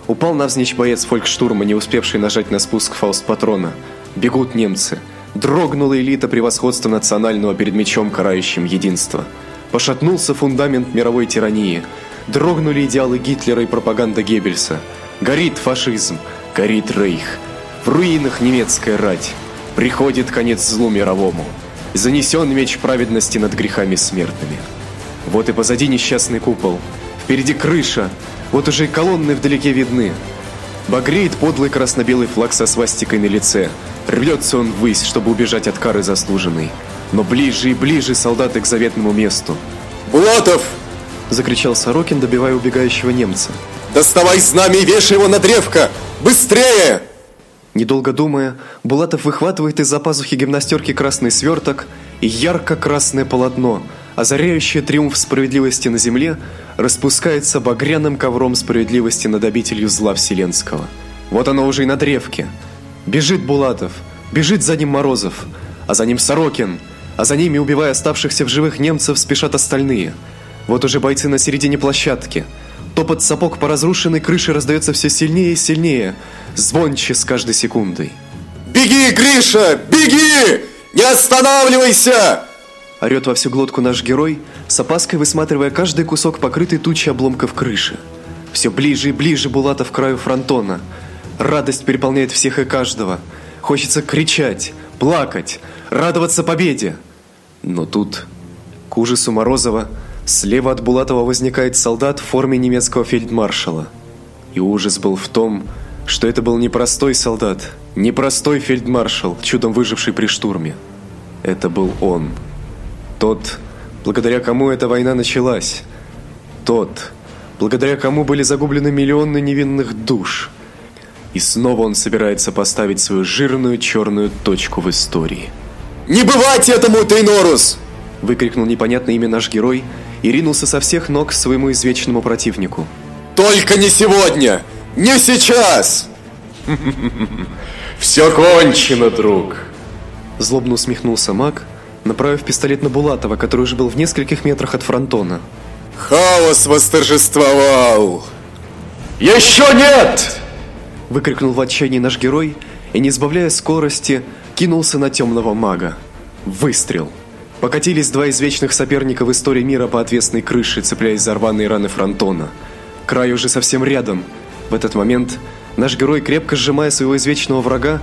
[SPEAKER 1] Упал навзничь боец фолькштурма, не успевший нажать на спуск фауст-патрона. Бегут немцы. Дрогнула элита превосходства национального перед мечом, карающим единство. Пошатнулся фундамент мировой тирании. Дрогнули идеалы Гитлера и пропаганда Геббельса. Горит фашизм, горит рейх. В руинах немецкая рать. Приходит конец злу мировому. Занесен меч праведности над грехами смертными. Вот и позади несчастный купол. Впереди крыша, вот уже и колонны вдалеке видны. Багреет подлый красно-белый флаг со свастикой на лице. Рвется он ввысь, чтобы убежать от кары заслуженной. Но ближе и ближе солдаты к заветному месту.
[SPEAKER 2] «Булатов!»
[SPEAKER 1] – закричал Сорокин, добивая убегающего немца.
[SPEAKER 2] «Доставай знамя и вешай его на древко! Быстрее!»
[SPEAKER 1] Недолго думая, Булатов выхватывает из-за пазухи гимнастерки красный сверток и ярко-красное полотно – озаряющее триумф справедливости на земле, распускается багряным ковром справедливости над обителью зла вселенского. Вот оно уже и на древке. Бежит Булатов, бежит за ним Морозов, а за ним Сорокин, а за ними, убивая оставшихся в живых немцев, спешат остальные. Вот уже бойцы на середине площадки. Топот сапог по разрушенной крыше раздается все сильнее и сильнее, звонче с каждой секундой.
[SPEAKER 2] «Беги, Гриша, беги! Не останавливайся!»
[SPEAKER 1] Орет во всю глотку наш герой, с опаской высматривая каждый кусок покрытой тучей обломков крыши. Все ближе и ближе Булатов к краю фронтона. Радость переполняет всех и каждого. Хочется кричать, плакать, радоваться победе. Но тут, к ужасу Морозова, слева от Булатова возникает солдат в форме немецкого фельдмаршала. И ужас был в том, что это был не простой солдат, не простой фельдмаршал, чудом выживший при штурме. Это был он – тот, благодаря кому эта война началась. Тот, благодаря кому были загублены миллионы невинных душ. И снова он собирается поставить свою жирную черную точку в истории.
[SPEAKER 2] «Не бывать этому, Тейнорус!»
[SPEAKER 1] Выкрикнул непонятное имя наш герой и ринулся со всех ног к своему извечному противнику.
[SPEAKER 2] «Только не сегодня! Не сейчас!» «Все кончено, друг!»
[SPEAKER 1] Злобно усмехнулся маг, направив пистолет на Булатова, который уже был в нескольких метрах от фронтона.
[SPEAKER 2] «Хаос восторжествовал!» «Еще нет!»
[SPEAKER 1] Выкрикнул в отчаянии наш герой и, не сбавляя скорости, кинулся на темного мага. Выстрел. Покатились два извечных соперника в истории мира по отвесной крыше, цепляясь за рваные раны фронтона. Край уже совсем рядом. В этот момент наш герой, крепко сжимая своего извечного врага,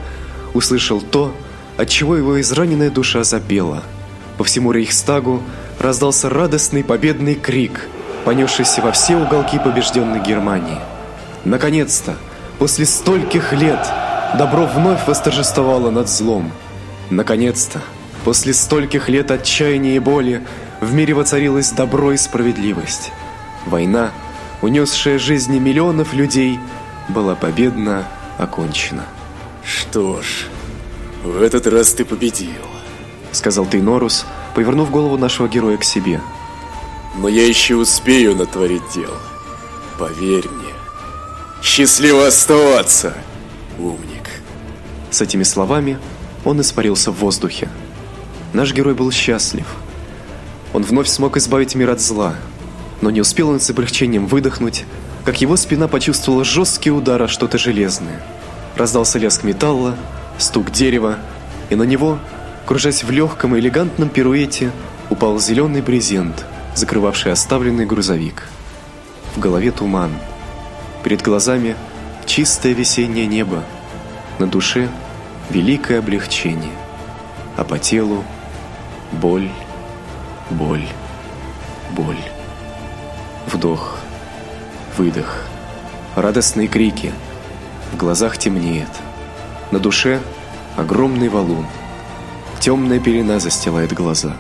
[SPEAKER 1] услышал то, отчего его израненная душа запела. По всему Рейхстагу раздался радостный победный крик, понесшийся во все уголки побежденной Германии. Наконец-то, после стольких лет, добро вновь восторжествовало над злом. Наконец-то, после стольких лет отчаяния и боли, в мире воцарилось добро и справедливость. Война, унесшая жизни миллионов людей, была победно окончена.
[SPEAKER 2] Что ж, в этот раз ты победил,
[SPEAKER 1] сказал Тейнорус, повернув голову нашего героя к себе.
[SPEAKER 2] Но я еще успею натворить дел. Поверь мне. Счастливо оставаться, умник.
[SPEAKER 1] С этими словами он испарился в воздухе. Наш герой был счастлив. Он вновь смог избавить мир от зла, но не успел он с облегчением выдохнуть, как его спина почувствовала жесткий удар о что-то железное. Раздался лязг металла, стук дерева, и на него, кружась в легком и элегантном пируэте, упал зеленый брезент, закрывавший оставленный грузовик. В голове туман. Перед глазами чистое весеннее небо. На душе великое облегчение. А по телу боль, боль, боль. Вдох, выдох, радостные крики. В глазах темнеет. На душе огромный валун. Темная пелена застилает глаза.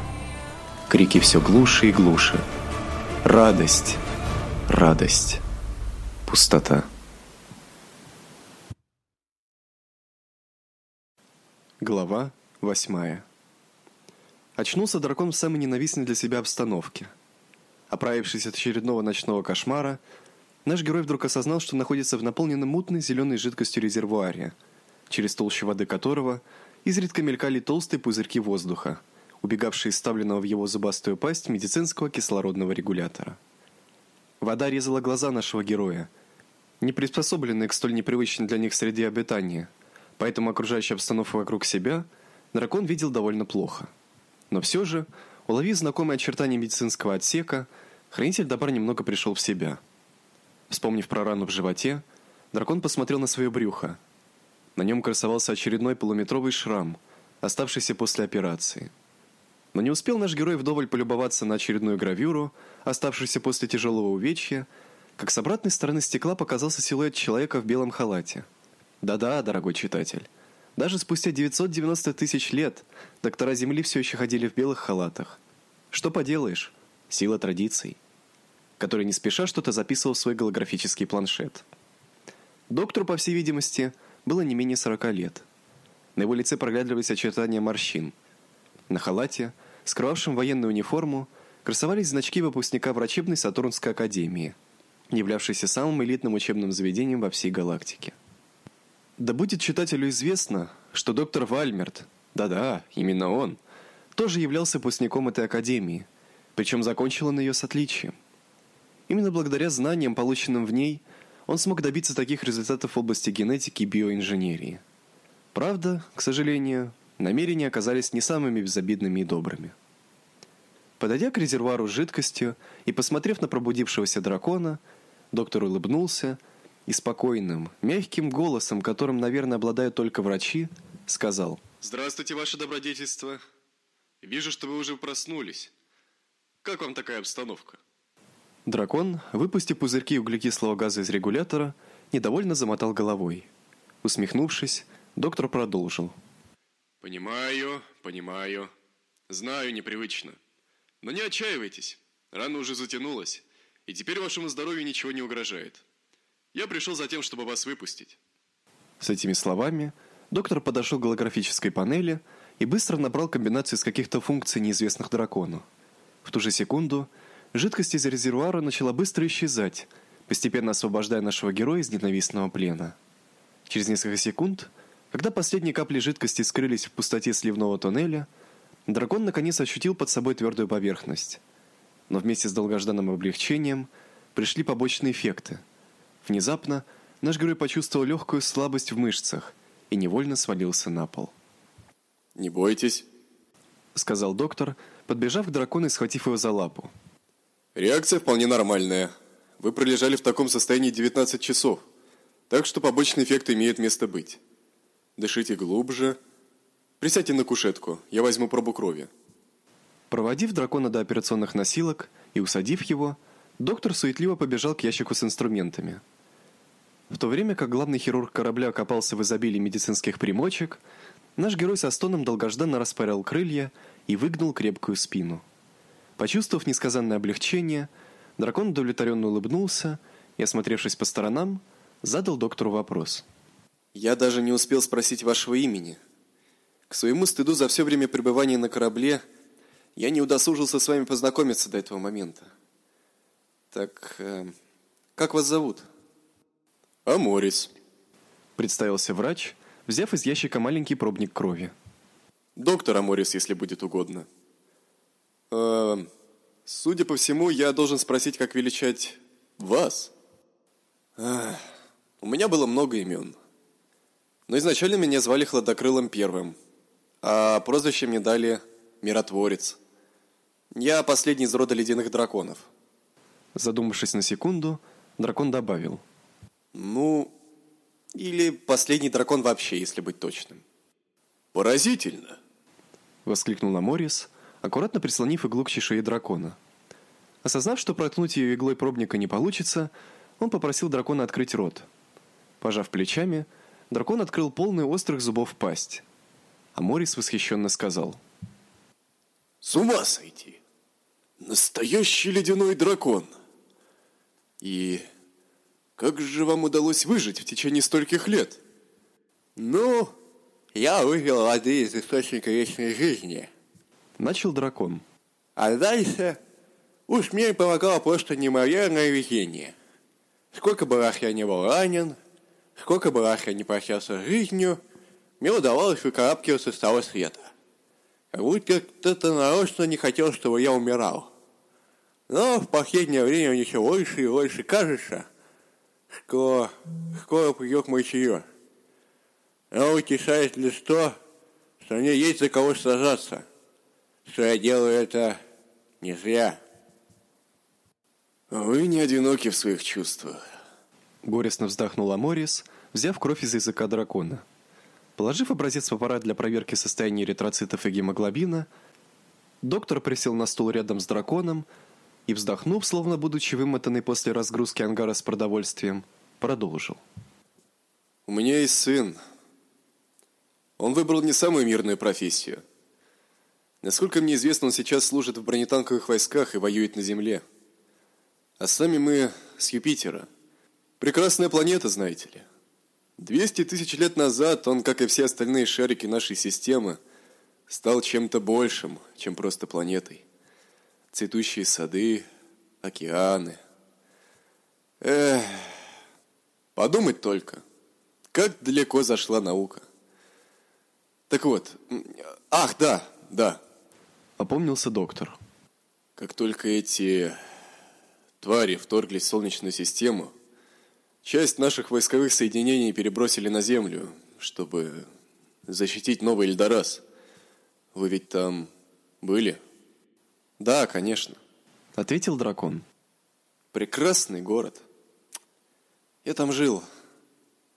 [SPEAKER 1] Крики все глуше и глуше. Радость, радость, пустота. Глава восьмая. Очнулся дракон в самой ненавистной для себя обстановке. Оправившись от очередного ночного кошмара, наш герой вдруг осознал, что находится в наполненном мутной зеленой жидкостью резервуаре, через толщу воды которого изредка мелькали толстые пузырьки воздуха, убегавшие из вставленного в его зубастую пасть медицинского кислородного регулятора. Вода резала глаза нашего героя, не приспособленные к столь непривычной для них среде обитания, поэтому окружающую обстановку вокруг себя дракон видел довольно плохо. Но все же, уловив знакомые очертания медицинского отсека, хранитель добра немного пришел в себя. Вспомнив про рану в животе, дракон посмотрел на свое брюхо. На нем красовался очередной полуметровый шрам, оставшийся после операции. Но не успел наш герой вдоволь полюбоваться на очередную гравюру, оставшуюся после тяжелого увечья, как с обратной стороны стекла показался силуэт человека в белом халате. Да-да, дорогой читатель. Даже спустя 990 тысяч лет доктора Земли все еще ходили в белых халатах. Что поделаешь? Сила традиций. Который не спеша что-то записывал в свой голографический планшет. Доктору, по всей видимости, было не менее 40 лет. На его лице проглядывались очертания морщин. На халате, скрывавшем военную униформу, красовались значки выпускника врачебной Сатурнской академии, являвшейся самым элитным учебным заведением во всей галактике. Да будет читателю известно, что доктор Вальмерт, да-да, именно он, тоже являлся выпускником этой академии, причем закончил он ее с отличием. Именно благодаря знаниям, полученным в ней, он смог добиться таких результатов в области генетики и биоинженерии. Правда, к сожалению, намерения оказались не самыми безобидными и добрыми. Подойдя к резервуару с жидкостью и посмотрев на пробудившегося дракона, доктор улыбнулся и спокойным, мягким голосом, которым, наверное, обладают только врачи, сказал:
[SPEAKER 4] "Здравствуйте, ваше добродетельство. Вижу, что вы уже проснулись. Как вам такая обстановка?"
[SPEAKER 1] Дракон, выпустив пузырьки углекислого газа из регулятора, недовольно замотал головой. Усмехнувшись, доктор продолжил:
[SPEAKER 4] "Понимаю, понимаю. Знаю, непривычно. Но не отчаивайтесь. Рана уже затянулась, и теперь вашему здоровью ничего не угрожает. Я пришел за тем, чтобы вас выпустить.
[SPEAKER 1] С этими словами доктор подошел к голографической панели и быстро набрал комбинацию из каких-то функций, неизвестных дракону. В ту же секунду жидкость из резервуара начала быстро исчезать, постепенно освобождая нашего героя из ненавистного плена. Через несколько секунд, когда последние капли жидкости скрылись в пустоте сливного туннеля, дракон наконец ощутил под собой твердую поверхность. Но вместе с долгожданным облегчением пришли побочные эффекты – Внезапно наш герой почувствовал легкую слабость в мышцах и невольно свалился на пол.
[SPEAKER 4] «Не бойтесь», —
[SPEAKER 1] сказал доктор, подбежав к дракону и схватив его за лапу.
[SPEAKER 4] «Реакция вполне нормальная. Вы пролежали в таком состоянии 19 часов, так что побочный эффект имеет место быть. Дышите глубже. Присядьте на кушетку, я возьму пробу крови».
[SPEAKER 1] Проводив дракона до операционных носилок и усадив его, доктор суетливо побежал к ящику с инструментами — в то время как главный хирург корабля копался в изобилии медицинских примочек, наш герой со стоном долгожданно распарил крылья и выгнул крепкую спину. Почувствовав несказанное облегчение,
[SPEAKER 5] Дракон удовлетворенно улыбнулся и, осмотревшись по сторонам, задал доктору вопрос.
[SPEAKER 6] Я даже не успел спросить вашего имени. К своему стыду за все время пребывания на корабле я не удосужился с вами познакомиться до этого момента. Так, э, как вас зовут?
[SPEAKER 1] Аморис.
[SPEAKER 5] Представился врач, взяв из ящика маленький пробник крови.
[SPEAKER 1] Доктор Аморис, если будет угодно. Э, судя по всему, я должен спросить, как величать вас.
[SPEAKER 6] Ах, у меня было много имен. Но изначально меня звали Хладокрылым Первым, а прозвище мне дали Миротворец. Я последний из рода ледяных драконов.
[SPEAKER 5] Задумавшись на секунду, дракон добавил.
[SPEAKER 6] Ну, или последний дракон вообще, если быть точным.
[SPEAKER 1] Поразительно.
[SPEAKER 5] Воскликнул Аморис, аккуратно прислонив иглу к чешуе дракона. Осознав, что проткнуть ее иглой пробника не получится, он попросил дракона открыть рот. Пожав плечами, дракон открыл полную острых зубов пасть. Аморис восхищенно сказал.
[SPEAKER 1] С ума сойти! Настоящий ледяной дракон! И как же вам удалось выжить в течение стольких лет?
[SPEAKER 7] Ну, я выпил воды из источника вечной жизни.
[SPEAKER 5] Начал дракон.
[SPEAKER 7] А дальше уж мне помогало просто неимоверное везение. Сколько бы раз я не был ранен, сколько бы раз я не прощался с жизнью, мне удавалось выкарабкиваться с того света. Как будто кто-то нарочно не хотел, чтобы я умирал. Но в последнее время мне все больше и больше кажется, что скоро придет мой черед. Но утешает лишь то, что мне есть за кого сражаться, что я делаю это не зря.
[SPEAKER 1] Вы не одиноки в своих чувствах.
[SPEAKER 5] Горестно вздохнул Аморис, взяв кровь из языка дракона. Положив образец в аппарат для проверки состояния эритроцитов и гемоглобина, доктор присел на стул рядом с драконом и, вздохнув, словно будучи вымотанный после разгрузки ангара с продовольствием, продолжил.
[SPEAKER 1] У меня есть сын. Он выбрал не самую мирную профессию. Насколько мне известно, он сейчас служит в бронетанковых войсках и воюет на Земле. А сами мы с Юпитера. Прекрасная планета, знаете ли. 200 тысяч лет назад он, как и все остальные шарики нашей системы, стал чем-то большим, чем просто планетой. Цветущие сады, океаны. Эх, подумать только, как далеко зашла наука. Так вот, ах, да, да.
[SPEAKER 5] Опомнился доктор.
[SPEAKER 1] Как только эти твари вторглись в Солнечную систему, Часть наших войсковых соединений перебросили на землю, чтобы защитить новый Эльдорас. Вы ведь там были?
[SPEAKER 6] Да, конечно.
[SPEAKER 5] Ответил дракон.
[SPEAKER 6] Прекрасный город. Я там жил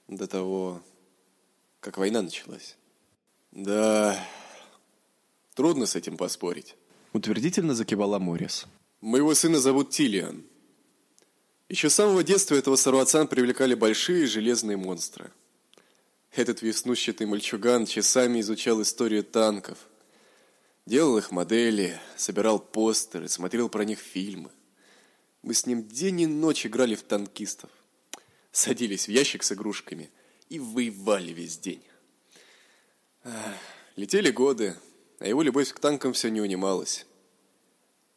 [SPEAKER 6] до того, как война началась.
[SPEAKER 1] Да, трудно с этим поспорить.
[SPEAKER 5] Утвердительно закивал Аморис.
[SPEAKER 1] Моего сына зовут Тилиан. Еще с самого детства этого сарвацан привлекали большие железные монстры. Этот веснущатый мальчуган часами изучал историю танков, делал их модели, собирал постеры, смотрел про них фильмы. Мы с ним день и ночь играли в танкистов, садились в ящик с игрушками и воевали весь день. Летели годы, а его любовь к танкам все не унималась.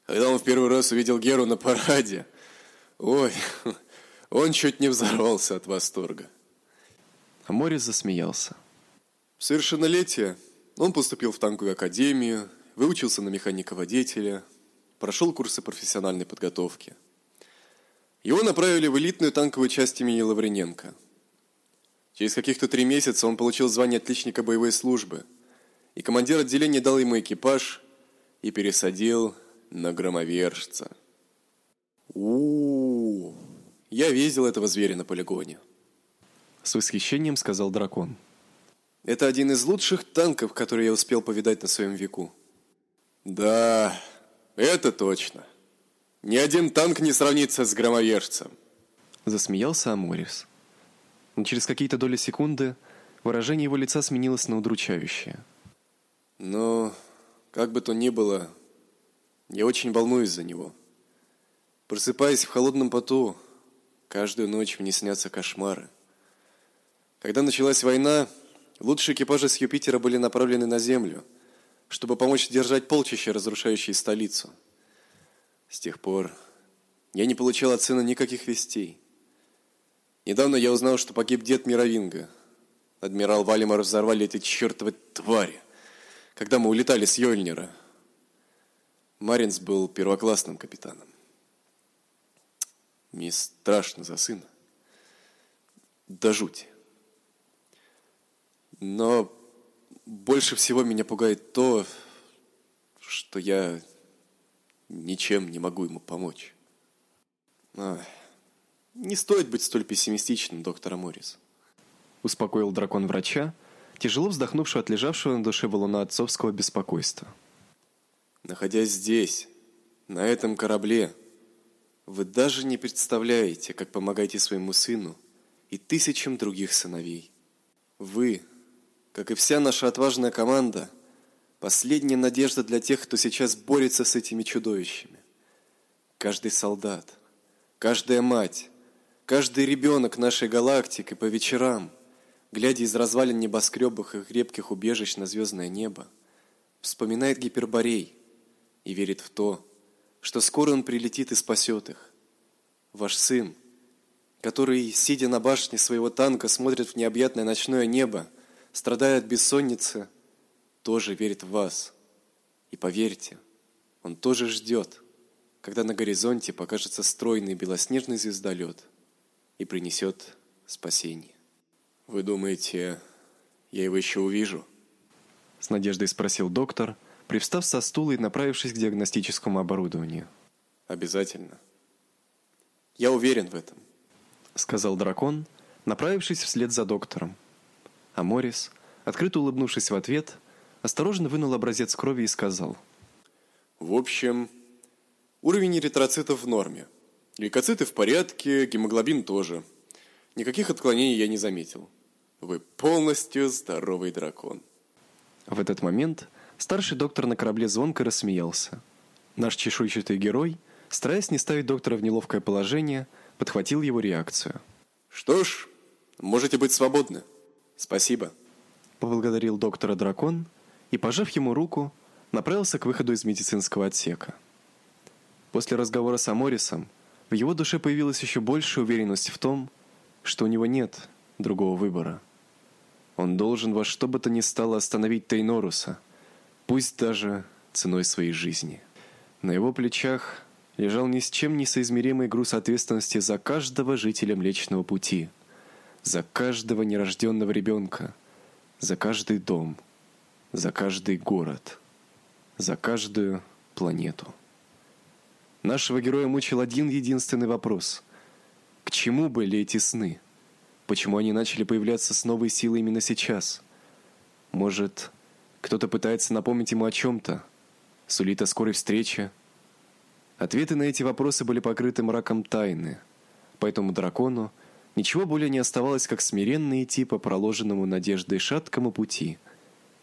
[SPEAKER 1] Когда он в первый раз увидел Геру на параде – Ой, он чуть не взорвался от восторга.
[SPEAKER 5] А Морис засмеялся.
[SPEAKER 1] В совершеннолетие он поступил в танковую академию, выучился на механика-водителя, прошел курсы профессиональной подготовки. Его направили в элитную танковую часть имени Лаврененко. Через каких-то три месяца он получил звание отличника боевой службы, и командир отделения дал ему экипаж и пересадил на громовержца. у Я видел этого зверя на полигоне.
[SPEAKER 5] С восхищением сказал дракон.
[SPEAKER 1] Это один из лучших танков, которые я успел повидать на своем веку. Да, это точно. Ни один танк не сравнится с громовержцем.
[SPEAKER 5] Засмеялся Аморис. Но через какие-то доли секунды выражение его лица сменилось на удручающее.
[SPEAKER 1] Но, как бы то ни было, я очень волнуюсь за него.
[SPEAKER 2] Просыпаясь в холодном поту, каждую ночь мне снятся кошмары. Когда началась война, лучшие экипажи с Юпитера были направлены на Землю, чтобы помочь держать полчища, разрушающие столицу. С тех пор я не получал от сына никаких вестей. Недавно я узнал, что погиб дед Мировинга. Адмирал Валимар взорвали эти чертовы твари, когда мы улетали с Йольнера. Маринс был первоклассным капитаном. Мне страшно за сына. До жути. Но больше всего меня пугает то, что я ничем не могу ему помочь. Ах. Не стоит быть столь пессимистичным, доктор Аморис.
[SPEAKER 1] Успокоил дракон врача, тяжело вздохнувшего от лежавшего на душе валуна отцовского беспокойства.
[SPEAKER 2] Находясь здесь, на этом корабле, вы даже не представляете, как помогаете своему сыну и тысячам других сыновей. Вы, как и вся наша отважная команда, последняя надежда для тех, кто сейчас борется с этими чудовищами. Каждый солдат, каждая мать, Каждый ребенок нашей галактики по вечерам, глядя из развалин небоскребов и крепких убежищ на звездное небо, вспоминает Гиперборей и верит в то, что скоро он прилетит и спасет их. Ваш сын, который, сидя на башне своего танка, смотрит в необъятное ночное небо, страдая от бессонницы, тоже верит в вас. И поверьте, он тоже ждет, когда на горизонте покажется стройный белоснежный звездолет – и принесет спасение. Вы думаете, я его еще увижу?
[SPEAKER 1] С надеждой спросил доктор, привстав со стула и направившись к диагностическому оборудованию.
[SPEAKER 2] Обязательно. Я уверен в этом,
[SPEAKER 1] сказал дракон, направившись вслед за доктором. А Морис, открыто улыбнувшись в ответ, осторожно вынул образец крови и сказал:
[SPEAKER 2] "В общем, уровень эритроцитов в норме. Лейкоциты в порядке, гемоглобин тоже. Никаких отклонений я не заметил. Вы полностью здоровый дракон.
[SPEAKER 1] В этот момент старший доктор на корабле звонко рассмеялся. Наш чешуйчатый герой, стараясь не ставить доктора в неловкое положение, подхватил его реакцию.
[SPEAKER 2] Что ж, можете быть свободны. Спасибо.
[SPEAKER 1] Поблагодарил доктора дракон и, пожав ему руку, направился к выходу из медицинского отсека. После разговора с Аморисом в его душе появилась еще большая уверенность в том, что у него нет другого выбора. Он должен во что бы то ни стало остановить Тейноруса, пусть даже ценой своей жизни. На его плечах лежал ни с чем не соизмеримый груз ответственности за каждого жителя Млечного Пути, за каждого нерожденного ребенка, за каждый дом, за каждый город, за каждую планету. Нашего героя мучил один единственный вопрос. К чему были эти сны? Почему они начали появляться с новой силой именно сейчас? Может, кто-то пытается напомнить ему о чем то Сулит о скорой встрече? Ответы на эти вопросы были покрыты мраком тайны. Поэтому дракону ничего более не оставалось, как смиренно идти по проложенному надеждой шаткому пути,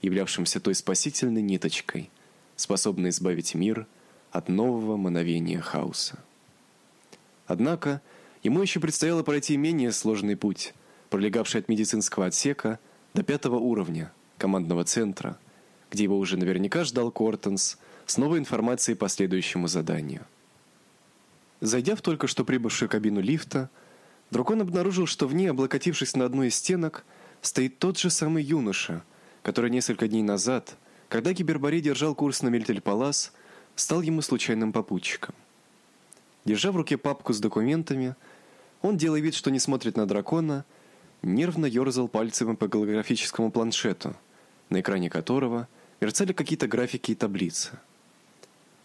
[SPEAKER 1] являвшимся той спасительной ниточкой, способной избавить мир от нового мановения хаоса. Однако ему еще предстояло пройти менее сложный путь, пролегавший от медицинского отсека до пятого уровня командного центра, где его уже наверняка ждал Кортенс с новой информацией по следующему заданию. Зайдя в только что прибывшую кабину лифта, Дракон обнаружил, что в ней, облокотившись на одну из стенок, стоит тот же самый юноша, который несколько дней назад, когда Кибербори держал курс на Мельтель-Палас, стал ему случайным попутчиком. Держа в руке папку с документами, он, делая вид, что не смотрит на дракона, нервно ерзал пальцем по голографическому планшету, на экране которого мерцали какие-то графики и таблицы.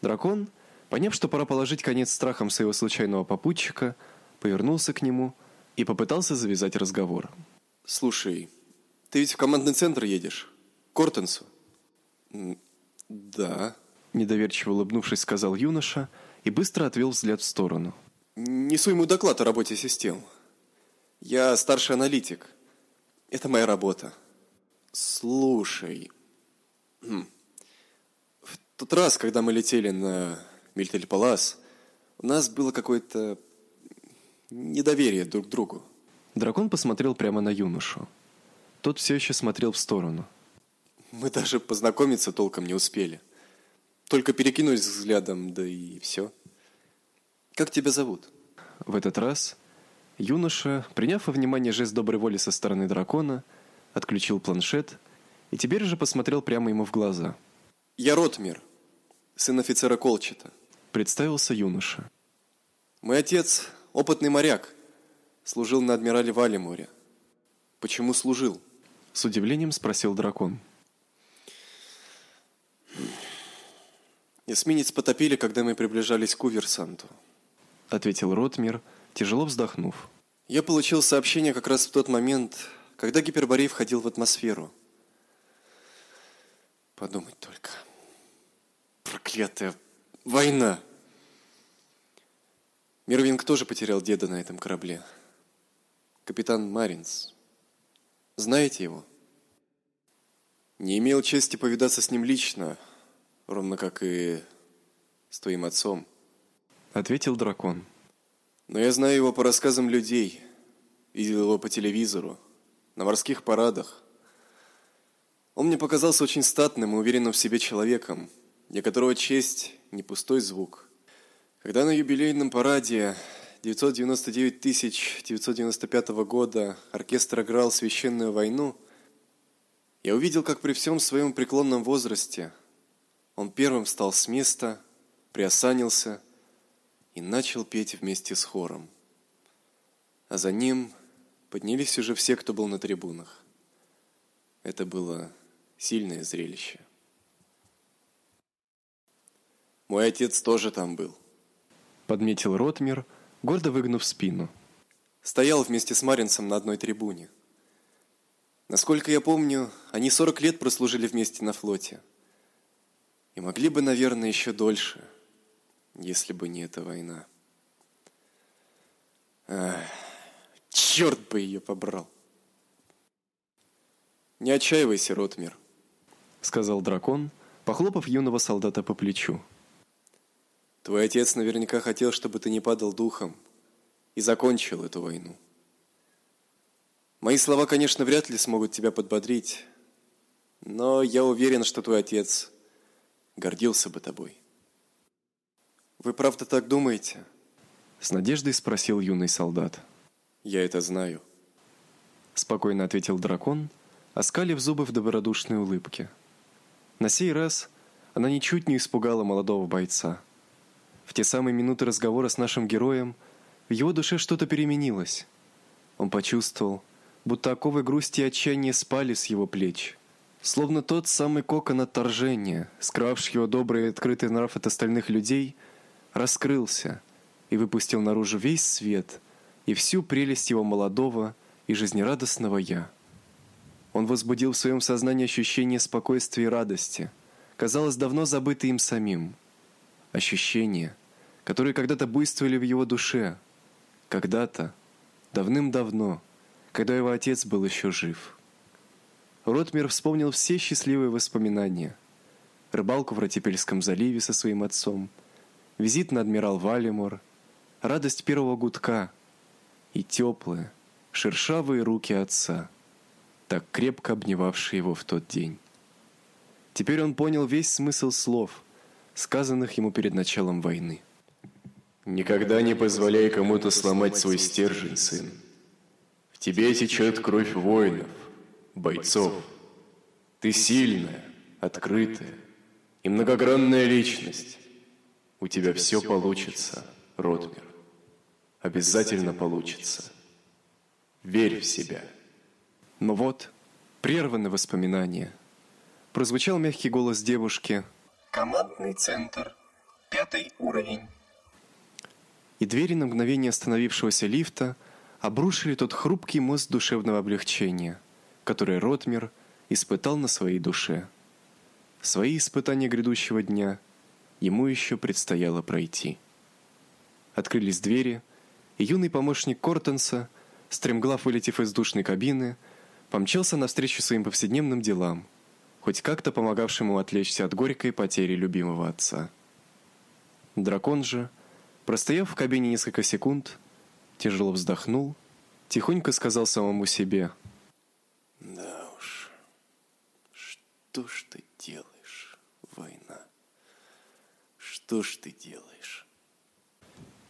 [SPEAKER 1] Дракон, поняв, что пора положить конец страхам своего случайного попутчика, повернулся к нему и попытался завязать разговор.
[SPEAKER 2] Слушай, ты ведь в командный центр едешь? К Кортенсу?
[SPEAKER 1] Да недоверчиво улыбнувшись, сказал юноша и быстро отвел взгляд в сторону.
[SPEAKER 2] Несу ему доклад о работе систем. Я старший аналитик. Это моя работа. Слушай, хм. в тот раз, когда мы летели на Мильтель-Палас, У нас было какое-то недоверие друг к другу.
[SPEAKER 1] Дракон посмотрел прямо на юношу. Тот все еще смотрел в сторону.
[SPEAKER 2] Мы даже познакомиться толком не успели. Только перекинулись взглядом, да и все. Как тебя зовут?
[SPEAKER 1] В этот раз юноша, приняв во внимание жест доброй воли со стороны дракона, отключил планшет и теперь же посмотрел прямо ему в глаза.
[SPEAKER 2] Я Ротмир, сын офицера Колчета.
[SPEAKER 1] Представился юноша.
[SPEAKER 2] Мой отец опытный моряк, служил на адмирале Валиморе. Почему служил?
[SPEAKER 1] С удивлением спросил дракон.
[SPEAKER 2] Эсминец потопили, когда мы приближались к Уверсанту.
[SPEAKER 1] Ответил Ротмир, тяжело вздохнув.
[SPEAKER 2] Я получил сообщение как раз в тот момент, когда Гиперборей входил в атмосферу. Подумать только. Проклятая война! Мирвинг тоже потерял деда на этом корабле. Капитан Маринс. Знаете его? Не имел чести повидаться с ним лично, ровно как и с твоим отцом.
[SPEAKER 1] Ответил дракон.
[SPEAKER 2] Но я знаю его по рассказам людей, видел его по телевизору, на морских парадах. Он мне показался очень статным и уверенным в себе человеком, для которого честь – не пустой звук. Когда на юбилейном параде 999 995 года оркестр играл священную войну, я увидел, как при всем своем преклонном возрасте он первым встал с места, приосанился и начал петь вместе с хором. А за ним поднялись уже все, кто был на трибунах. Это было сильное зрелище. Мой отец тоже там был.
[SPEAKER 1] Подметил Ротмир, гордо выгнув спину.
[SPEAKER 2] Стоял вместе с Маринцем на одной трибуне. Насколько я помню, они 40 лет прослужили вместе на флоте. И могли бы, наверное, еще дольше, если бы не эта война. Ах, черт бы ее побрал. Не отчаивайся, Ротмир,
[SPEAKER 1] сказал дракон, похлопав юного солдата по плечу.
[SPEAKER 2] Твой отец наверняка хотел, чтобы ты не падал духом и закончил эту войну. Мои слова, конечно, вряд ли смогут тебя подбодрить, но я уверен, что твой отец гордился бы тобой. Вы правда так думаете?
[SPEAKER 1] С надеждой спросил юный солдат.
[SPEAKER 2] Я это знаю.
[SPEAKER 1] Спокойно ответил дракон, оскалив зубы в добродушной улыбке. На сей раз она ничуть не испугала молодого бойца. В те самые минуты разговора с нашим героем в его душе что-то переменилось. Он почувствовал, будто оковы грусти и отчаяния спали с его плеч. Словно тот самый кокон отторжения, скрывавший его добрый и открытый нрав от остальных людей, раскрылся и выпустил наружу весь свет и всю прелесть его молодого и жизнерадостного «я». Он возбудил в своем сознании ощущение спокойствия и радости, казалось, давно забытое им самим. Ощущения, которые когда-то буйствовали в его душе, когда-то, давным-давно, когда его отец был еще жив. Ротмир вспомнил все счастливые воспоминания. Рыбалку в Ратипельском заливе со своим отцом, визит на адмирал Валимор, радость первого гудка и теплые, шершавые руки отца, так крепко обнимавшие его в тот день. Теперь он понял весь смысл слов, сказанных ему перед началом войны.
[SPEAKER 4] Никогда не позволяй кому-то сломать свой стержень, сын. В тебе течет кровь воинов, бойцов. Ты сильная, открытая и многогранная личность. У тебя все получится, Ротмир. Обязательно получится. Верь в себя.
[SPEAKER 1] Но вот, прерваны воспоминания. Прозвучал мягкий голос девушки.
[SPEAKER 8] Командный центр. Пятый уровень.
[SPEAKER 1] И двери на мгновение остановившегося лифта обрушили тот хрупкий мост душевного облегчения, который Ротмир испытал на своей душе. Свои испытания грядущего дня ему еще предстояло пройти. Открылись двери, и юный помощник Кортенса, стремглав вылетев из душной кабины, помчался навстречу своим повседневным делам, хоть как-то помогавшему отвлечься от горькой потери любимого отца. Дракон же, Простояв в кабине несколько секунд, тяжело вздохнул, тихонько сказал самому себе:
[SPEAKER 9] Да уж. Что ж ты делаешь, война? Что ж ты делаешь?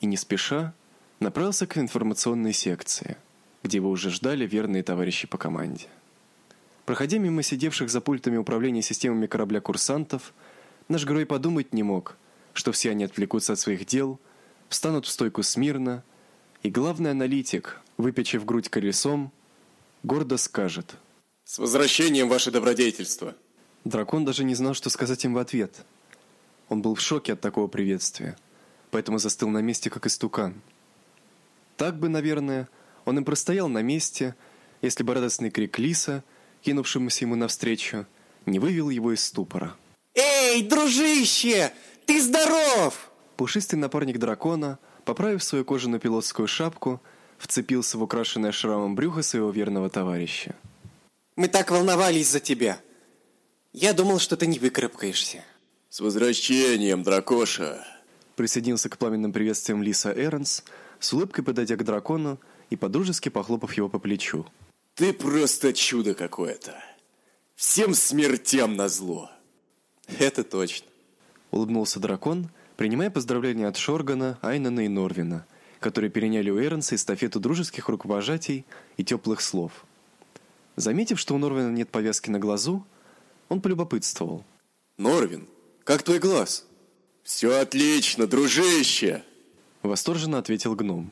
[SPEAKER 1] и не спеша направился к информационной секции, где его уже ждали верные товарищи по команде. Проходя мимо сидевших за пультами управления системами корабля курсантов, наш герой подумать не мог, что все они отвлекутся от своих дел, встанут в стойку смирно, и главный аналитик, выпечив грудь колесом, гордо скажет:
[SPEAKER 8] С возвращением, ваше добродетельство!
[SPEAKER 1] Дракон даже не знал, что сказать им в ответ. Он был в шоке от такого приветствия, поэтому застыл на месте, как истукан. Так бы, наверное, он и простоял на месте, если бы радостный крик лиса, кинувшемуся ему навстречу, не вывел его из ступора.
[SPEAKER 9] Эй, дружище, ты здоров?
[SPEAKER 1] Пушистый напарник дракона, поправив свою кожаную пилотскую шапку, вцепился в украшенное шрамом брюхо своего верного товарища.
[SPEAKER 9] Мы так волновались за тебя. Я думал, что ты не выкарабкаешься.
[SPEAKER 8] С возвращением, дракоша!
[SPEAKER 1] Присоединился к пламенным приветствиям Лиса Эрнс, с улыбкой подойдя к дракону и подружески похлопав его по плечу.
[SPEAKER 8] Ты просто чудо какое-то. Всем смертям назло.
[SPEAKER 9] Это точно.
[SPEAKER 1] Улыбнулся дракон, принимая поздравления от Шоргана, Айнана и Норвина, которые переняли у Эрнса эстафету дружеских рукопожатий и теплых слов. Заметив, что у Норвина нет повязки на глазу, он полюбопытствовал.
[SPEAKER 8] Норвин, как твой глаз? Все отлично, дружище!
[SPEAKER 1] Восторженно ответил гном.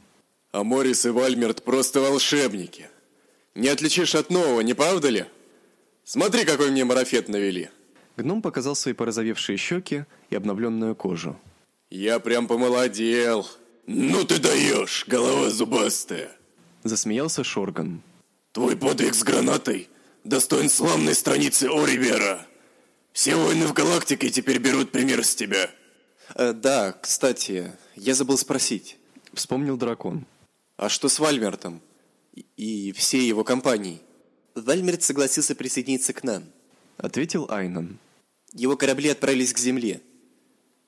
[SPEAKER 8] А Морис и Вальмерт просто волшебники. Не отличишь от нового, не правда ли? Смотри, какой мне марафет навели.
[SPEAKER 1] Гном показал свои порозовевшие щеки и обновленную кожу.
[SPEAKER 8] Я прям помолодел. Ну ты даешь, голова зубастая.
[SPEAKER 1] Засмеялся Шорган.
[SPEAKER 8] Твой подвиг с гранатой достоин славной страницы Оривера. Все воины в галактике теперь берут пример с тебя.
[SPEAKER 9] Э, да, кстати, я забыл спросить.
[SPEAKER 1] Вспомнил дракон.
[SPEAKER 9] А что с Вальмертом? И, всей его компанией? Вальмерт согласился присоединиться к нам.
[SPEAKER 1] Ответил Айнан.
[SPEAKER 9] Его корабли отправились к земле.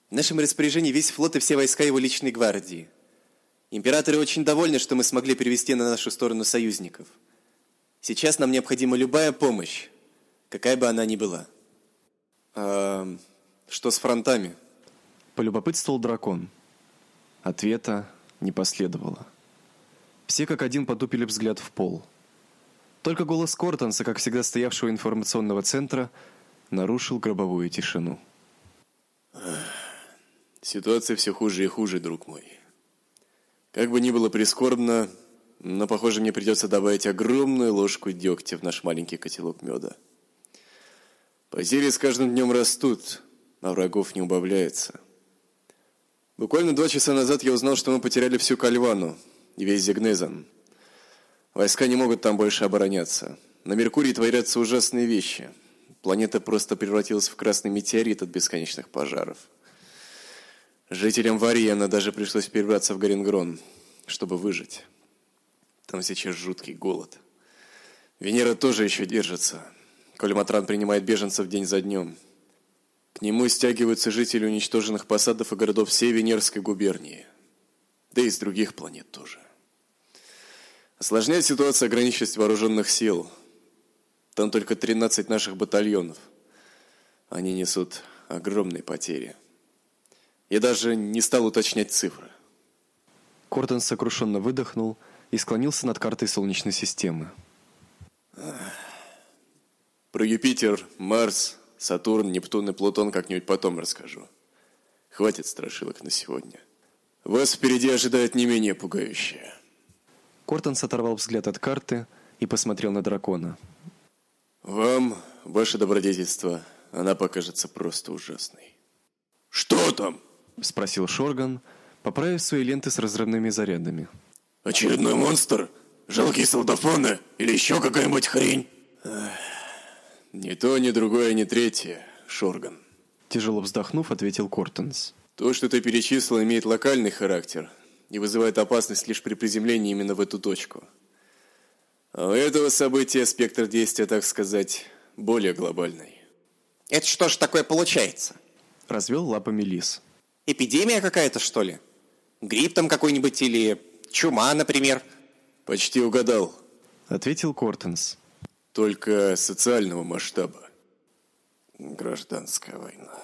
[SPEAKER 9] В нашем распоряжении весь флот и все войска его личной гвардии. Императоры очень довольны, что мы смогли привести на нашу сторону союзников. Сейчас нам необходима любая помощь, какая бы она ни была. А, что с фронтами?
[SPEAKER 1] Полюбопытствовал дракон. Ответа не последовало. Все как один потупили взгляд в пол. Только голос Кортонса, как всегда стоявшего информационного центра, нарушил гробовую тишину.
[SPEAKER 8] Ситуация все хуже и хуже, друг мой. Как бы ни было прискорбно, но, похоже, мне придется добавить огромную ложку дегтя в наш маленький котелок меда. Потери с каждым днем растут, а врагов не убавляется. Буквально два часа назад я узнал, что мы потеряли всю Кальвану весь Зигнезан. Войска не могут там больше обороняться. На Меркурии творятся ужасные вещи. Планета просто превратилась в красный метеорит от бесконечных пожаров. Жителям Вариена даже пришлось перебраться в Горенгрон, чтобы выжить. Там сейчас жуткий голод. Венера тоже еще держится. Колематран принимает беженцев день за днем. К нему стягиваются жители уничтоженных посадов и городов всей Венерской губернии. Да и с других планет тоже. Осложняет ситуацию ограниченность вооруженных сил. Там только 13 наших батальонов. Они несут огромные потери. Я даже не стал уточнять цифры.
[SPEAKER 1] Кортон сокрушенно выдохнул и склонился над картой Солнечной системы.
[SPEAKER 8] Про Юпитер, Марс, Сатурн, Нептун и Плутон как-нибудь потом расскажу. Хватит страшилок на сегодня. Вас впереди ожидает не менее пугающее.
[SPEAKER 1] Кортонс оторвал взгляд от карты и посмотрел на дракона.
[SPEAKER 8] Вам, ваше добродетельство, она покажется просто ужасной. Что там?
[SPEAKER 1] Спросил Шорган, поправив свои ленты с разрывными зарядами.
[SPEAKER 8] Очередной монстр? Жалкие солдафоны? Или еще какая-нибудь хрень? Ни то, ни другое, ни третье, Шорган.
[SPEAKER 1] Тяжело вздохнув, ответил Кортонс.
[SPEAKER 8] То, что ты перечислил, имеет локальный характер и вызывает опасность лишь при приземлении именно в эту точку. А у этого события спектр действия, так сказать, более глобальный.
[SPEAKER 9] Это что ж такое получается?
[SPEAKER 1] Развел лапами лис.
[SPEAKER 9] Эпидемия какая-то, что ли? Грипп там какой-нибудь или чума, например.
[SPEAKER 8] Почти угадал.
[SPEAKER 1] Ответил Кортенс.
[SPEAKER 8] Только социального масштаба.
[SPEAKER 10] Гражданская война.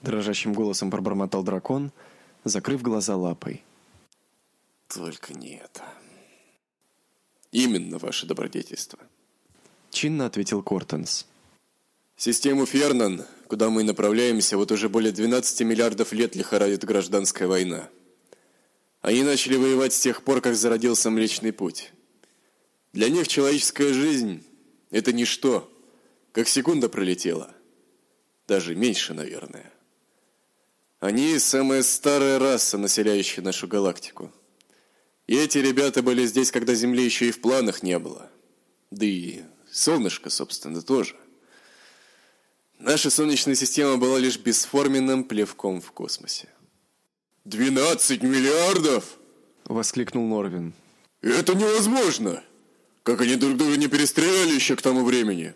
[SPEAKER 1] Дрожащим голосом пробормотал дракон, закрыв глаза лапой.
[SPEAKER 10] Только не это.
[SPEAKER 8] Именно ваше добродетельство.
[SPEAKER 1] Чинно ответил Кортенс.
[SPEAKER 8] Систему Фернан, куда мы направляемся, вот уже более 12 миллиардов лет лихорадит гражданская война. Они начали воевать с тех пор, как зародился Млечный Путь. Для них человеческая жизнь – это ничто, как секунда пролетела. Даже меньше, наверное. Они – самая старая раса, населяющая нашу галактику. И эти ребята были здесь, когда Земли еще и в планах не было. Да и солнышко, собственно, тоже. Наша Солнечная система была лишь бесформенным плевком в космосе. «Двенадцать миллиардов!»
[SPEAKER 1] – воскликнул Норвин.
[SPEAKER 8] «Это невозможно! Как они друг друга не перестреляли еще к тому времени!»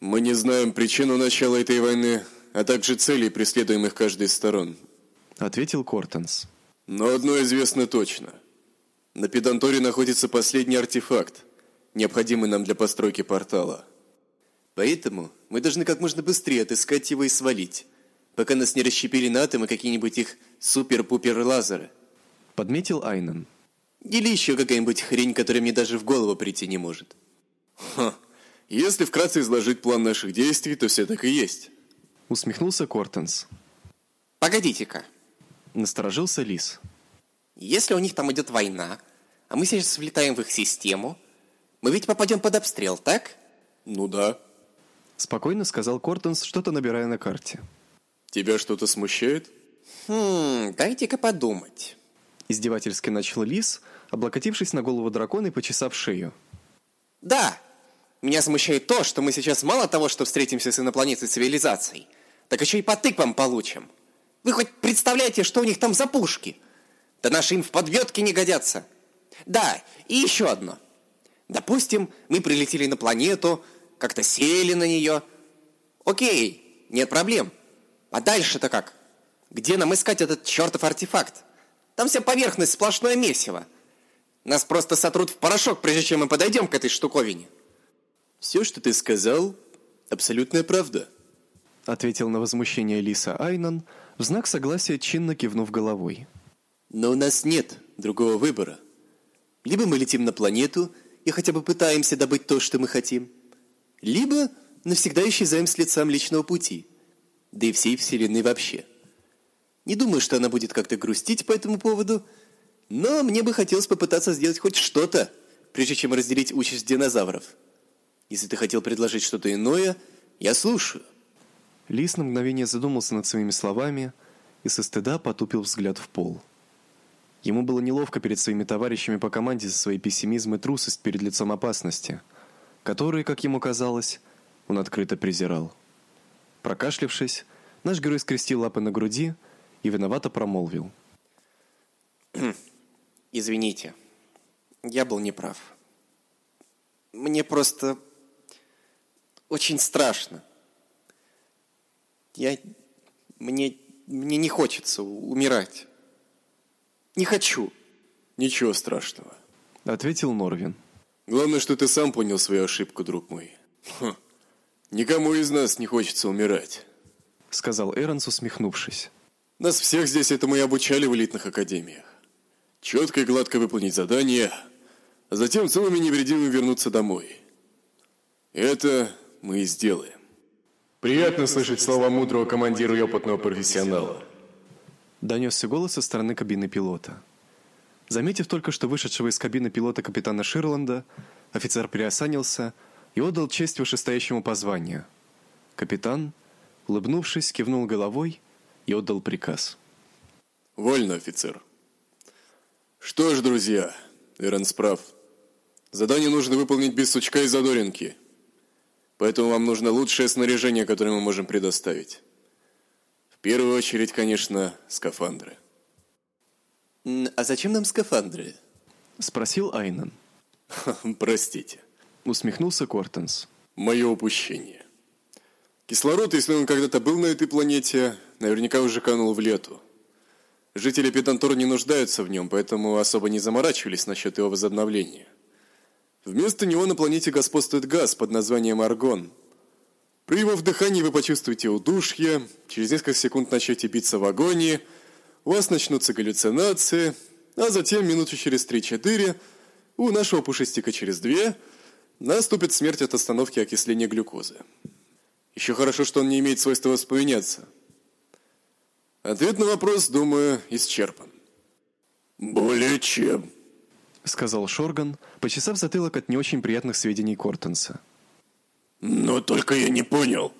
[SPEAKER 8] «Мы не знаем причину начала этой войны, а также целей, преследуемых каждой из сторон», –
[SPEAKER 1] ответил Кортенс.
[SPEAKER 8] «Но одно известно точно. На Педанторе находится последний артефакт, необходимый нам для постройки портала. Поэтому мы должны как можно быстрее отыскать его и свалить, пока нас не расщепили на атомы какие-нибудь их супер-пупер-лазеры.
[SPEAKER 1] Подметил Айнан.
[SPEAKER 8] Или еще какая-нибудь хрень, которая мне даже в голову прийти не может. Ха, если вкратце изложить план наших действий, то все так и есть.
[SPEAKER 1] Усмехнулся Кортенс.
[SPEAKER 9] Погодите-ка.
[SPEAKER 1] Насторожился Лис.
[SPEAKER 9] Если у них там идет война, а мы сейчас влетаем в их систему, мы ведь попадем под обстрел, так?
[SPEAKER 8] Ну да.
[SPEAKER 1] Спокойно сказал Кортенс, что-то набирая на карте.
[SPEAKER 8] Тебя что-то смущает?
[SPEAKER 9] Хм, дайте-ка подумать.
[SPEAKER 1] Издевательски начал Лис, облокотившись на голову дракона и почесав шею.
[SPEAKER 9] Да, меня смущает то, что мы сейчас мало того, что встретимся с инопланетной цивилизацией, так еще и по тыквам получим. Вы хоть представляете, что у них там за пушки? Да наши им в подведке не годятся. Да, и еще одно. Допустим, мы прилетели на планету, как-то сели на нее. Окей, нет проблем. А дальше-то как? Где нам искать этот чертов артефакт? Там вся поверхность сплошное месиво. Нас просто сотрут в порошок, прежде чем мы подойдем к этой штуковине.
[SPEAKER 8] Все, что ты сказал, абсолютная правда.
[SPEAKER 1] Ответил на возмущение Лиса Айнан, в знак согласия чинно кивнув головой.
[SPEAKER 8] Но у нас нет другого выбора. Либо мы летим на планету и хотя бы пытаемся добыть то, что мы хотим, либо навсегда исчезаем с лица Млечного Пути, да и всей Вселенной вообще. Не думаю, что она будет как-то грустить по этому поводу, но мне бы хотелось попытаться сделать хоть что-то, прежде чем разделить участь динозавров. Если ты хотел предложить что-то иное, я слушаю.
[SPEAKER 1] Лис на мгновение задумался над своими словами и со стыда потупил взгляд в пол. Ему было неловко перед своими товарищами по команде за свой пессимизм и трусость перед лицом опасности, которые, как ему казалось, он открыто презирал. Прокашлявшись, наш герой скрестил лапы на груди и виновато промолвил:
[SPEAKER 9] Извините. Я был неправ. Мне просто очень страшно. Я мне мне не хочется умирать. Не хочу.
[SPEAKER 8] Ничего страшного,
[SPEAKER 1] ответил Норвин.
[SPEAKER 8] Главное, что ты сам понял свою ошибку, друг мой. Хм. Никому из нас не хочется умирать,
[SPEAKER 1] сказал Эронс, усмехнувшись.
[SPEAKER 8] Нас всех здесь этому и обучали в элитных академиях. Четко и гладко выполнить задание, а затем целыми невредимыми вернуться домой. Это мы и сделаем. Приятно слышать слова мудрого командира и опытного профессионала.
[SPEAKER 1] Донесся голос со стороны кабины пилота. Заметив только что вышедшего из кабины пилота капитана Ширланда, офицер приосанился и отдал честь вышестоящему по званию. Капитан, улыбнувшись, кивнул головой и отдал приказ.
[SPEAKER 8] «Вольно, офицер». «Что ж, друзья, Эренс прав. Задание нужно выполнить без сучка и задоринки. Поэтому вам нужно лучшее снаряжение, которое мы можем предоставить. В первую очередь, конечно, скафандры».
[SPEAKER 11] «А зачем нам скафандры?»
[SPEAKER 1] – спросил Айнан.
[SPEAKER 8] «Простите», –
[SPEAKER 1] усмехнулся Кортенс.
[SPEAKER 8] «Мое упущение. Кислород, если он когда-то был на этой планете, наверняка уже канул в лету. Жители Педантора не нуждаются в нем, поэтому особо не заморачивались насчет его возобновления. Вместо него на планете господствует газ под названием аргон. При его вдыхании вы почувствуете удушье, через несколько секунд начнете биться в агонии, у вас начнутся галлюцинации, а затем минуту через 3-4, у нашего пушистика через 2, наступит смерть от остановки окисления глюкозы. Еще хорошо, что он не имеет свойства воспламеняться. Ответ на вопрос, думаю, исчерпан.
[SPEAKER 12] Более чем.
[SPEAKER 1] Сказал Шорган, почесав затылок от не очень приятных сведений Кортенса.
[SPEAKER 12] Но только я не понял,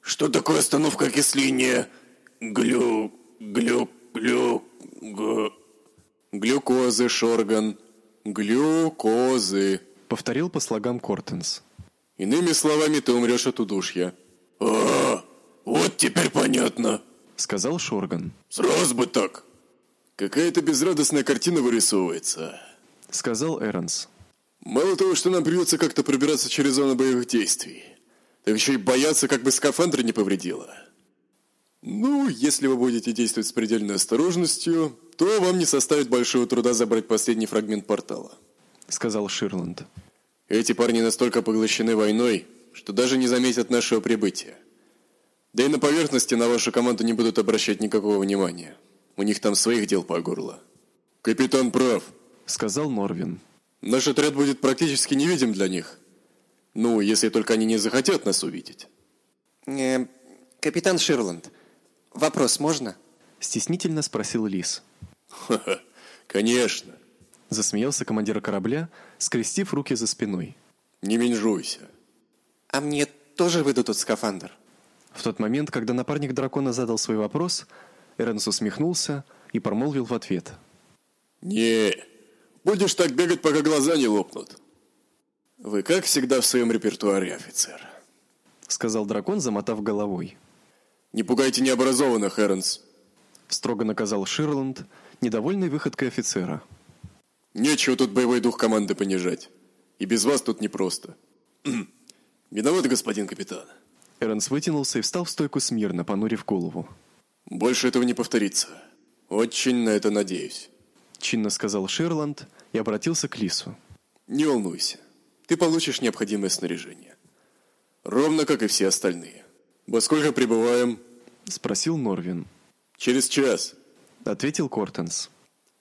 [SPEAKER 12] что такое остановка окисления глю... глю... глю... г...
[SPEAKER 8] Глюкозы, Шорган. Глюкозы.
[SPEAKER 1] Повторил по слогам Кортенс.
[SPEAKER 8] Иными словами, ты умрешь от удушья.
[SPEAKER 12] А, вот теперь понятно.
[SPEAKER 1] Сказал Шорган.
[SPEAKER 12] Сразу бы так.
[SPEAKER 8] Какая-то безрадостная картина вырисовывается.
[SPEAKER 1] Сказал Эрнс.
[SPEAKER 8] Мало того, что нам придется как-то пробираться через зону боевых действий, так еще и бояться, как бы скафандр не повредило. Ну, если вы будете действовать с предельной осторожностью, то вам не составит большого труда забрать последний фрагмент портала.
[SPEAKER 1] Сказал Ширланд.
[SPEAKER 8] Эти парни настолько поглощены войной, что даже не заметят нашего прибытия. Да и на поверхности на вашу команду не будут обращать никакого внимания. У них там своих дел по горло. Капитан прав,
[SPEAKER 1] сказал Норвин.
[SPEAKER 8] Наш отряд будет практически невидим для них. Ну, если только они не захотят нас увидеть.
[SPEAKER 9] Э, капитан Ширланд, вопрос можно?
[SPEAKER 1] Стеснительно спросил Лис.
[SPEAKER 8] Ха-ха, конечно.
[SPEAKER 1] Засмеялся командир корабля, скрестив руки за спиной.
[SPEAKER 8] Не менжуйся.
[SPEAKER 9] А мне тоже выдадут скафандр?
[SPEAKER 1] В тот момент, когда напарник дракона задал свой вопрос, Эрнс усмехнулся и промолвил в ответ.
[SPEAKER 8] «Не, будешь так бегать, пока глаза не лопнут. Вы как всегда в своем репертуаре, офицер», —
[SPEAKER 1] сказал дракон, замотав головой.
[SPEAKER 8] «Не пугайте необразованных, Эрнс», —
[SPEAKER 1] строго наказал Ширланд, недовольный выходкой офицера.
[SPEAKER 8] «Нечего тут боевой дух команды понижать. И без вас тут непросто. Виноват, господин капитан».
[SPEAKER 1] Эрнс вытянулся и встал в стойку смирно, понурив голову.
[SPEAKER 8] «Больше этого не повторится. Очень на это надеюсь», —
[SPEAKER 1] чинно сказал Шерланд и обратился к Лису.
[SPEAKER 8] «Не волнуйся. Ты получишь необходимое снаряжение. Ровно как и все остальные. Во сколько прибываем?»
[SPEAKER 1] — спросил Норвин.
[SPEAKER 8] «Через час», —
[SPEAKER 1] ответил Кортенс.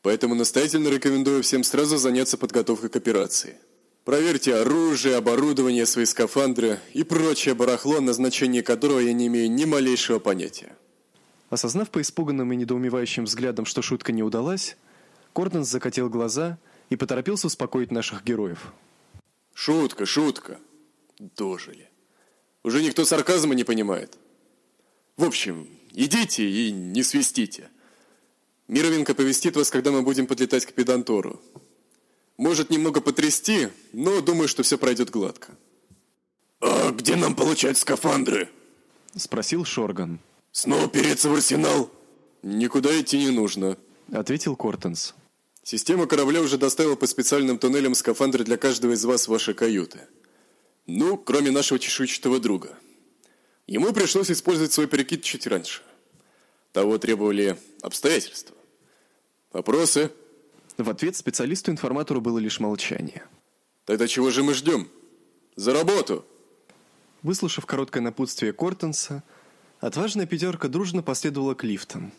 [SPEAKER 8] «Поэтому настоятельно рекомендую всем сразу заняться подготовкой к операции. Проверьте оружие, оборудование, свои скафандры и прочее барахло, назначение которого я не имею ни малейшего понятия.
[SPEAKER 1] Осознав по испуганным и недоумевающим взглядам, что шутка не удалась, Корденс закатил глаза и поторопился успокоить наших героев.
[SPEAKER 8] Шутка, шутка. Дожили. Уже никто сарказма не понимает. В общем, идите и не свистите. Мировинка повестит вас, когда мы будем подлетать к педантору. Может немного потрясти, но думаю, что все пройдет гладко.
[SPEAKER 12] «А где нам получать скафандры?»
[SPEAKER 1] – спросил Шорган.
[SPEAKER 12] «Снова переться в арсенал?»
[SPEAKER 8] «Никуда идти не нужно», –
[SPEAKER 1] ответил Кортенс.
[SPEAKER 8] «Система корабля уже доставила по специальным туннелям скафандры для каждого из вас в ваши каюты. Ну, кроме нашего чешуйчатого друга. Ему пришлось использовать свой перекид чуть раньше. Того требовали обстоятельства. Вопросы?»
[SPEAKER 1] В ответ специалисту-информатору было лишь молчание.
[SPEAKER 8] «Тогда чего же мы ждем? За работу!»
[SPEAKER 1] Выслушав короткое напутствие Кортенса, отважная пятерка дружно последовала к лифтам.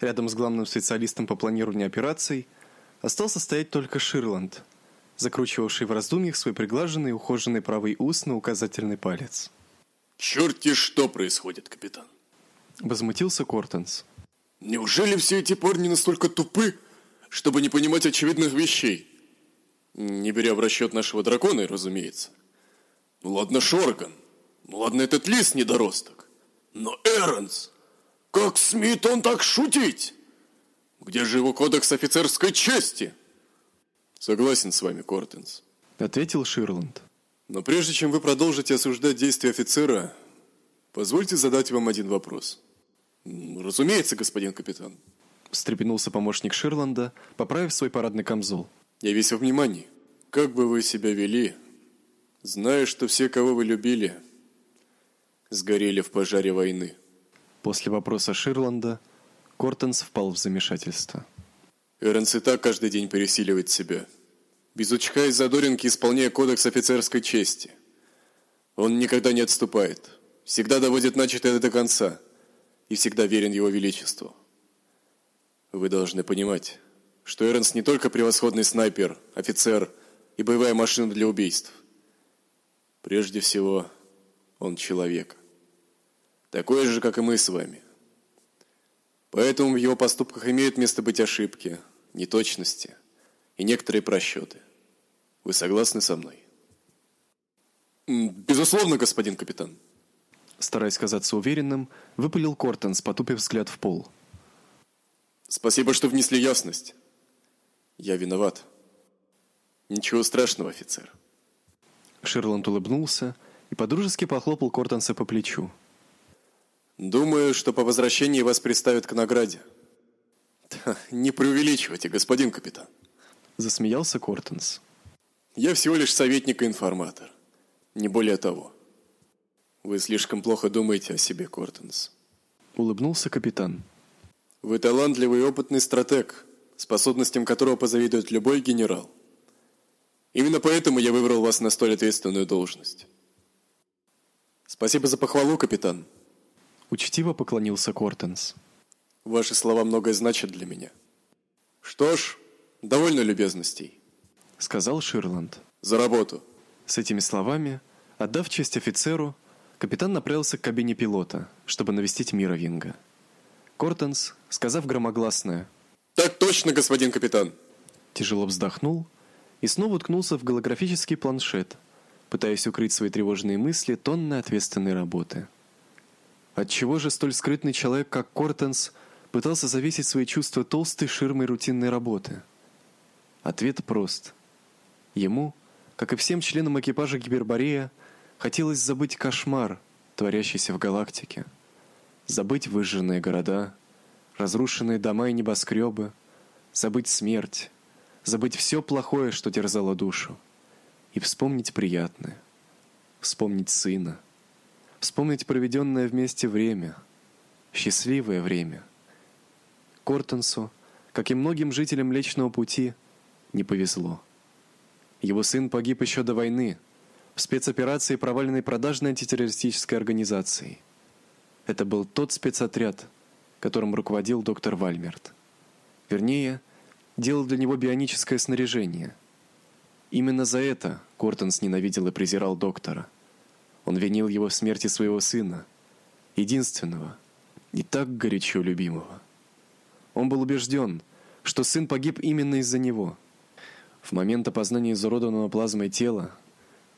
[SPEAKER 1] Рядом с главным специалистом по планированию операций остался стоять только Ширланд, закручивавший в раздумьях свой приглаженный и ухоженный правый ус на указательный палец.
[SPEAKER 12] «Черти что происходит, капитан!»
[SPEAKER 1] Возмутился Кортенс.
[SPEAKER 8] «Неужели все эти парни настолько тупы, чтобы не понимать очевидных вещей. Не беря в расчет нашего дракона, разумеется. Ну ладно, Шорган. Ну ладно, этот лис недоросток. Но Эрнс! Как смеет он так шутить? Где же его кодекс офицерской чести? Согласен с вами, Кортенс.
[SPEAKER 1] Ответил Ширланд.
[SPEAKER 8] Но прежде чем вы продолжите осуждать действия офицера, позвольте задать вам один вопрос. Разумеется, господин капитан
[SPEAKER 1] встрепенулся помощник Ширланда, поправив свой парадный камзол.
[SPEAKER 8] Я весь во внимании. Как бы вы себя вели, зная, что все, кого вы любили, сгорели в пожаре войны?
[SPEAKER 1] После вопроса Ширланда Кортенс впал в замешательство.
[SPEAKER 8] Эрнс и так каждый день пересиливает себя. Без учка и задоринки исполняя кодекс офицерской чести. Он никогда не отступает. Всегда доводит начатое до конца. И всегда верен его величеству. Вы должны понимать, что Эрнс не только превосходный снайпер, офицер и боевая машина для убийств. Прежде всего, он человек. Такой же, как и мы с вами. Поэтому в его поступках имеют место быть ошибки, неточности и некоторые просчеты. Вы согласны со мной? Безусловно, господин капитан.
[SPEAKER 1] Стараясь казаться уверенным, выпалил Кортенс, потупив взгляд в пол.
[SPEAKER 8] Спасибо, что внесли ясность. Я виноват. Ничего страшного, офицер.
[SPEAKER 1] Ширланд улыбнулся и подружески похлопал Кортенса по плечу.
[SPEAKER 8] Думаю, что по возвращении вас представят к награде. Не преувеличивайте, господин капитан.
[SPEAKER 1] Засмеялся Кортенс.
[SPEAKER 8] Я всего лишь советник и информатор. Не более того. Вы слишком плохо думаете о себе, Кортенс.
[SPEAKER 1] Улыбнулся капитан.
[SPEAKER 8] Вы талантливый и опытный стратег, способностям которого позавидует любой генерал. Именно поэтому я выбрал вас на столь ответственную должность. Спасибо за похвалу, капитан.
[SPEAKER 1] Учтиво поклонился Кортенс.
[SPEAKER 8] Ваши слова многое значат для меня. Что ж, довольно любезностей,
[SPEAKER 1] сказал Ширланд.
[SPEAKER 8] За работу.
[SPEAKER 1] С этими словами, отдав честь офицеру, капитан направился к кабине пилота, чтобы навестить Мировинга. Кортенс, сказав громогласное:
[SPEAKER 8] "Так точно, господин капитан",
[SPEAKER 1] тяжело вздохнул и снова уткнулся в голографический планшет, пытаясь укрыть свои тревожные мысли тонной ответственной работы. Отчего же столь скрытный человек, как Кортенс, пытался завесить свои чувства толстой ширмой рутинной работы? Ответ прост. Ему, как и всем членам экипажа Гиберборея, хотелось забыть кошмар, творящийся в галактике. Забыть выжженные города, разрушенные дома и небоскребы, забыть смерть, забыть все плохое, что терзало душу, и вспомнить приятное. Вспомнить сына, вспомнить проведенное вместе время, счастливое время. Кортенсу, как и многим жителям Млечного пути, не повезло. Его сын погиб еще до войны в спецоперации проваленной продажной антитеррористической организацией. Это был тот спецотряд, которым руководил доктор Вальмерт. Вернее, делал для него бионическое снаряжение. Именно за это Кортенс ненавидел и презирал доктора – он винил его в смерти своего сына, единственного и так горячо любимого. Он был убежден, что сын погиб именно из-за него. В момент опознания изуродованного плазмой тела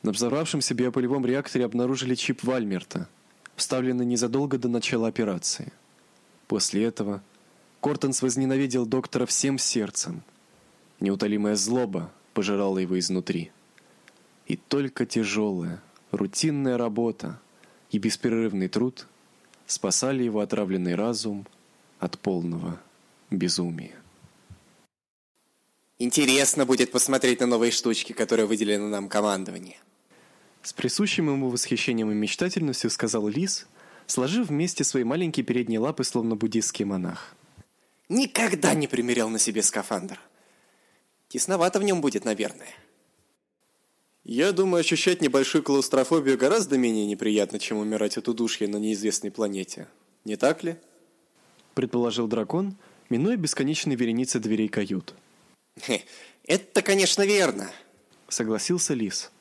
[SPEAKER 1] на взорвавшемся биополевом реакторе обнаружили чип Вальмерта, вставленный незадолго до начала операции. После этого Кортенс возненавидел доктора всем сердцем. Неутолимая злоба пожирала его изнутри. И только тяжелая, рутинная работа и беспрерывный труд спасали его отравленный разум от полного безумия.
[SPEAKER 9] Интересно будет посмотреть на новые штучки, которые выделено нам командование.
[SPEAKER 1] С присущим ему восхищением и мечтательностью сказал Лис, сложив вместе свои маленькие передние лапы, словно буддийский монах.
[SPEAKER 9] Никогда не примерял на себе скафандр. Тесновато в нем будет, наверное.
[SPEAKER 13] Я думаю, ощущать небольшую клаустрофобию гораздо менее неприятно, чем умирать от удушья на неизвестной планете. Не так ли?
[SPEAKER 1] Предположил дракон, минуя бесконечные вереницы дверей кают.
[SPEAKER 9] Это, конечно, верно.
[SPEAKER 1] Согласился Лис.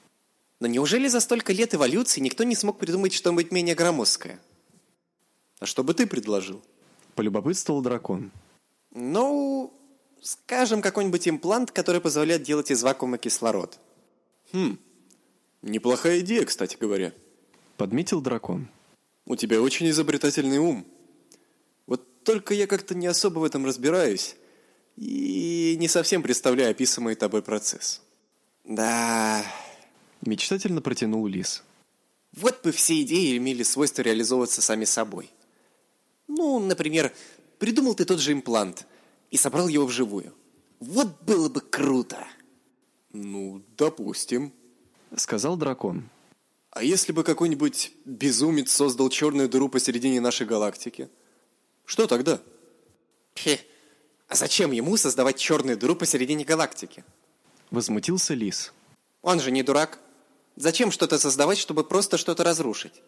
[SPEAKER 9] Но неужели за столько лет эволюции никто не смог придумать что-нибудь менее громоздкое?
[SPEAKER 13] А что бы ты предложил?
[SPEAKER 1] Полюбопытствовал дракон.
[SPEAKER 9] Ну, скажем, какой-нибудь имплант, который позволяет делать из вакуума кислород.
[SPEAKER 13] Хм, неплохая идея, кстати говоря.
[SPEAKER 1] Подметил дракон.
[SPEAKER 13] У тебя очень изобретательный ум. Вот только я как-то не особо в этом разбираюсь и не совсем представляю описываемый тобой процесс.
[SPEAKER 9] Да.
[SPEAKER 1] Мечтательно протянул Лис.
[SPEAKER 9] Вот бы все идеи имели свойство реализовываться сами собой. Ну, например, придумал ты тот же имплант и собрал его вживую. Вот было бы круто.
[SPEAKER 13] Ну, допустим.
[SPEAKER 1] Сказал дракон.
[SPEAKER 13] А если бы какой-нибудь безумец создал черную дыру посередине нашей галактики? Что тогда?
[SPEAKER 9] Хе, а зачем ему создавать черную дыру посередине галактики?
[SPEAKER 1] Возмутился Лис.
[SPEAKER 9] Он же не дурак. Зачем что-то создавать, чтобы просто что-то разрушить?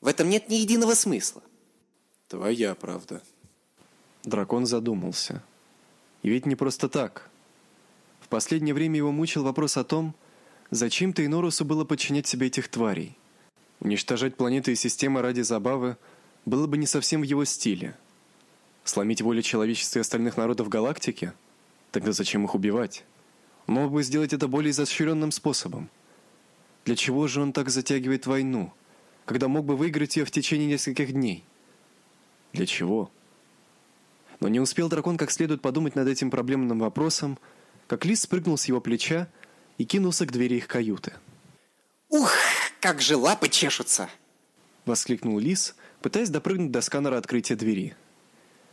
[SPEAKER 9] В этом нет ни единого смысла.
[SPEAKER 2] Твоя правда.
[SPEAKER 1] Дракон задумался. И ведь не просто так. Последнее время его мучил вопрос о том, зачем Тейнорусу было подчинять себе этих тварей. Уничтожать планеты и системы ради забавы было бы не совсем в его стиле. Сломить волю человечества и остальных народов галактики? Тогда зачем их убивать? Мог бы сделать это более изощренным способом. Для чего же он так затягивает войну, когда мог бы выиграть ее в течение нескольких дней? Для чего? Но не успел дракон как следует подумать над этим проблемным вопросом, как лис спрыгнул с его плеча и кинулся к двери их каюты.
[SPEAKER 9] Ух, как же лапы чешутся!
[SPEAKER 1] Воскликнул лис, пытаясь допрыгнуть до сканера открытия двери.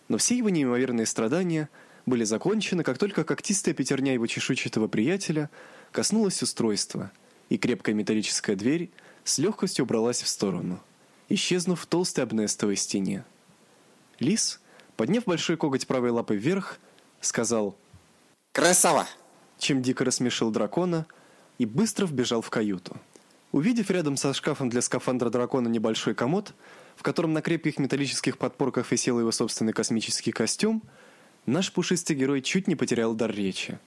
[SPEAKER 1] Но все его неимоверные страдания были закончены, как только когтистая пятерня его чешуйчатого приятеля коснулась устройства, и крепкая металлическая дверь с легкостью убралась в сторону, исчезнув в толстой обнестовой стене. Лис, подняв большой коготь правой лапы вверх, сказал
[SPEAKER 9] Красава!
[SPEAKER 1] чем дико рассмешил дракона и быстро вбежал в каюту. Увидев рядом со шкафом для скафандра дракона небольшой комод, в котором на крепких металлических подпорках висел его собственный космический костюм, наш пушистый герой чуть не потерял дар речи.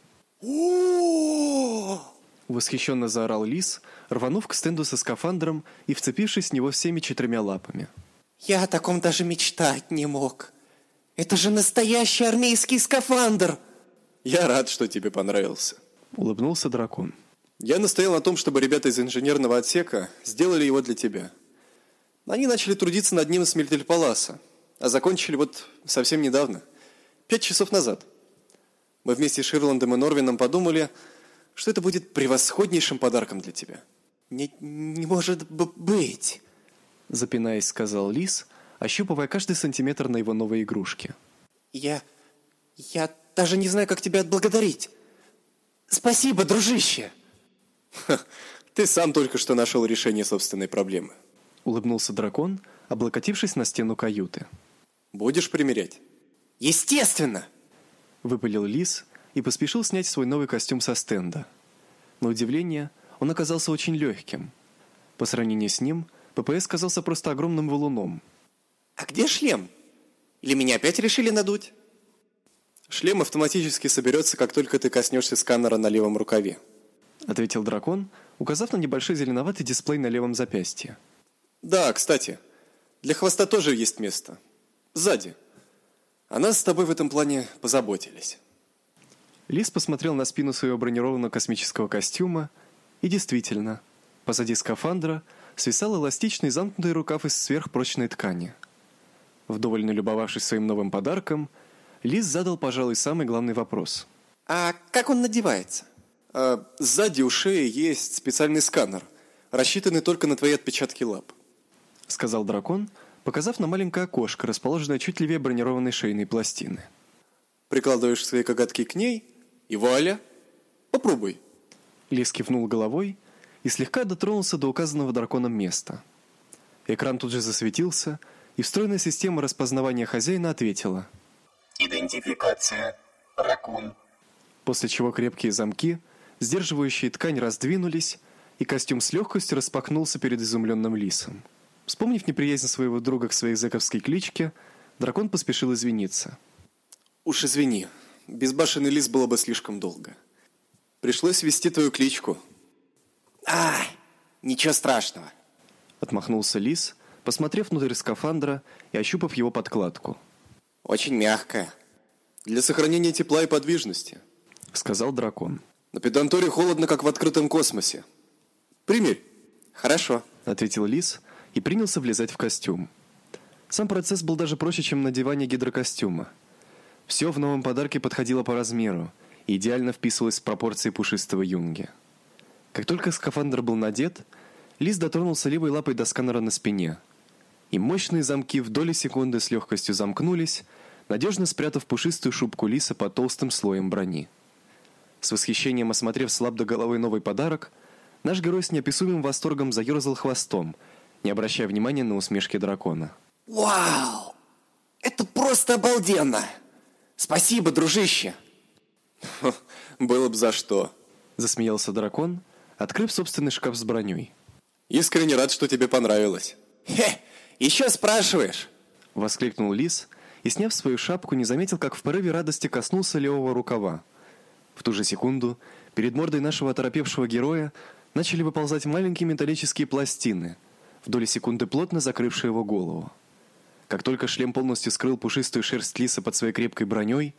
[SPEAKER 1] Восхищенно заорал лис, рванув к стенду со скафандром и вцепившись в него всеми четырьмя лапами.
[SPEAKER 9] Я о таком даже мечтать не мог. Это же настоящий армейский скафандр!
[SPEAKER 2] Я рад, что тебе понравился.
[SPEAKER 1] Улыбнулся дракон.
[SPEAKER 2] Я настоял на том, чтобы ребята из инженерного отсека сделали его для тебя. Они начали трудиться над ним с Мельтельпаласа, а закончили вот совсем недавно, пять часов назад. Мы вместе с Ширландом и Норвином подумали, что это будет превосходнейшим подарком для тебя.
[SPEAKER 9] Не, не может быть.
[SPEAKER 1] Запинаясь, сказал лис, ощупывая каждый сантиметр на его новой игрушке.
[SPEAKER 9] Я... я даже не знаю, как тебя отблагодарить. Спасибо, дружище.
[SPEAKER 2] Ты сам только что нашел решение собственной проблемы.
[SPEAKER 1] Улыбнулся дракон, облокотившись на стену каюты.
[SPEAKER 2] Будешь примерять?
[SPEAKER 9] Естественно.
[SPEAKER 1] Выпалил лис и поспешил снять свой новый костюм со стенда. На удивление, он оказался очень легким. По сравнению с ним, ППС казался просто огромным валуном.
[SPEAKER 9] А где шлем? Или меня опять решили надуть?
[SPEAKER 2] Шлем автоматически соберется, как только ты коснешься сканера на левом рукаве.
[SPEAKER 1] Ответил дракон, указав на небольшой зеленоватый дисплей на левом запястье.
[SPEAKER 2] Да, кстати, для хвоста тоже есть место. Сзади. О нас с тобой в этом плане позаботились.
[SPEAKER 1] Лис посмотрел на спину своего бронированного космического костюма, и действительно, позади скафандра свисал эластичный замкнутый рукав из сверхпрочной ткани. Вдоволь налюбовавшись своим новым подарком, Лис задал, пожалуй, самый главный вопрос.
[SPEAKER 9] А как он надевается?
[SPEAKER 2] А сзади у шеи есть специальный сканер, рассчитанный только на твои отпечатки лап.
[SPEAKER 1] Сказал дракон, показав на маленькое окошко, расположенное чуть левее бронированной шейной пластины.
[SPEAKER 2] Прикладываешь свои коготки к ней, и вуаля, попробуй.
[SPEAKER 1] Лис кивнул головой и слегка дотронулся до указанного драконом места. Экран тут же засветился, и встроенная система распознавания хозяина ответила.
[SPEAKER 8] Идентификация. Ракун.
[SPEAKER 1] После чего крепкие замки, сдерживающие ткань, раздвинулись, и костюм с легкостью распахнулся перед изумленным лисом. Вспомнив неприязнь своего друга к своей зэковской кличке, дракон поспешил извиниться.
[SPEAKER 2] Уж извини, безбашенный лис было бы слишком долго. Пришлось ввести твою кличку.
[SPEAKER 9] А, ничего страшного.
[SPEAKER 1] Отмахнулся лис, посмотрев внутрь скафандра и ощупав его подкладку.
[SPEAKER 9] Очень мягкая.
[SPEAKER 2] Для сохранения тепла и подвижности.
[SPEAKER 1] Сказал дракон.
[SPEAKER 2] На педанторе холодно, как в открытом космосе. Примерь.
[SPEAKER 9] Хорошо.
[SPEAKER 1] Ответил лис и принялся влезать в костюм. Сам процесс был даже проще, чем надевание гидрокостюма. Все в новом подарке подходило по размеру и идеально вписывалось в пропорции пушистого юнги. Как только скафандр был надет, лис дотронулся левой лапой до сканера на спине, и мощные замки в доли секунды с легкостью замкнулись, надежно спрятав пушистую шубку лиса под толстым слоем брони. С восхищением осмотрев слаб до головы новый подарок, наш герой с неописуемым восторгом заерзал хвостом, не обращая внимания на усмешки дракона.
[SPEAKER 9] Вау! Это просто обалденно! Спасибо, дружище.
[SPEAKER 2] Было бы за что.
[SPEAKER 1] Засмеялся дракон, открыв собственный шкаф с броней.
[SPEAKER 2] Искренне рад, что тебе понравилось.
[SPEAKER 9] Хе, еще спрашиваешь?
[SPEAKER 1] Воскликнул лис и, сняв свою шапку, не заметил, как в порыве радости коснулся левого рукава. В ту же секунду перед мордой нашего оторопевшего героя начали выползать маленькие металлические пластины, в доли секунды плотно закрывшие его голову. Как только шлем полностью скрыл пушистую шерсть лиса под своей крепкой броней,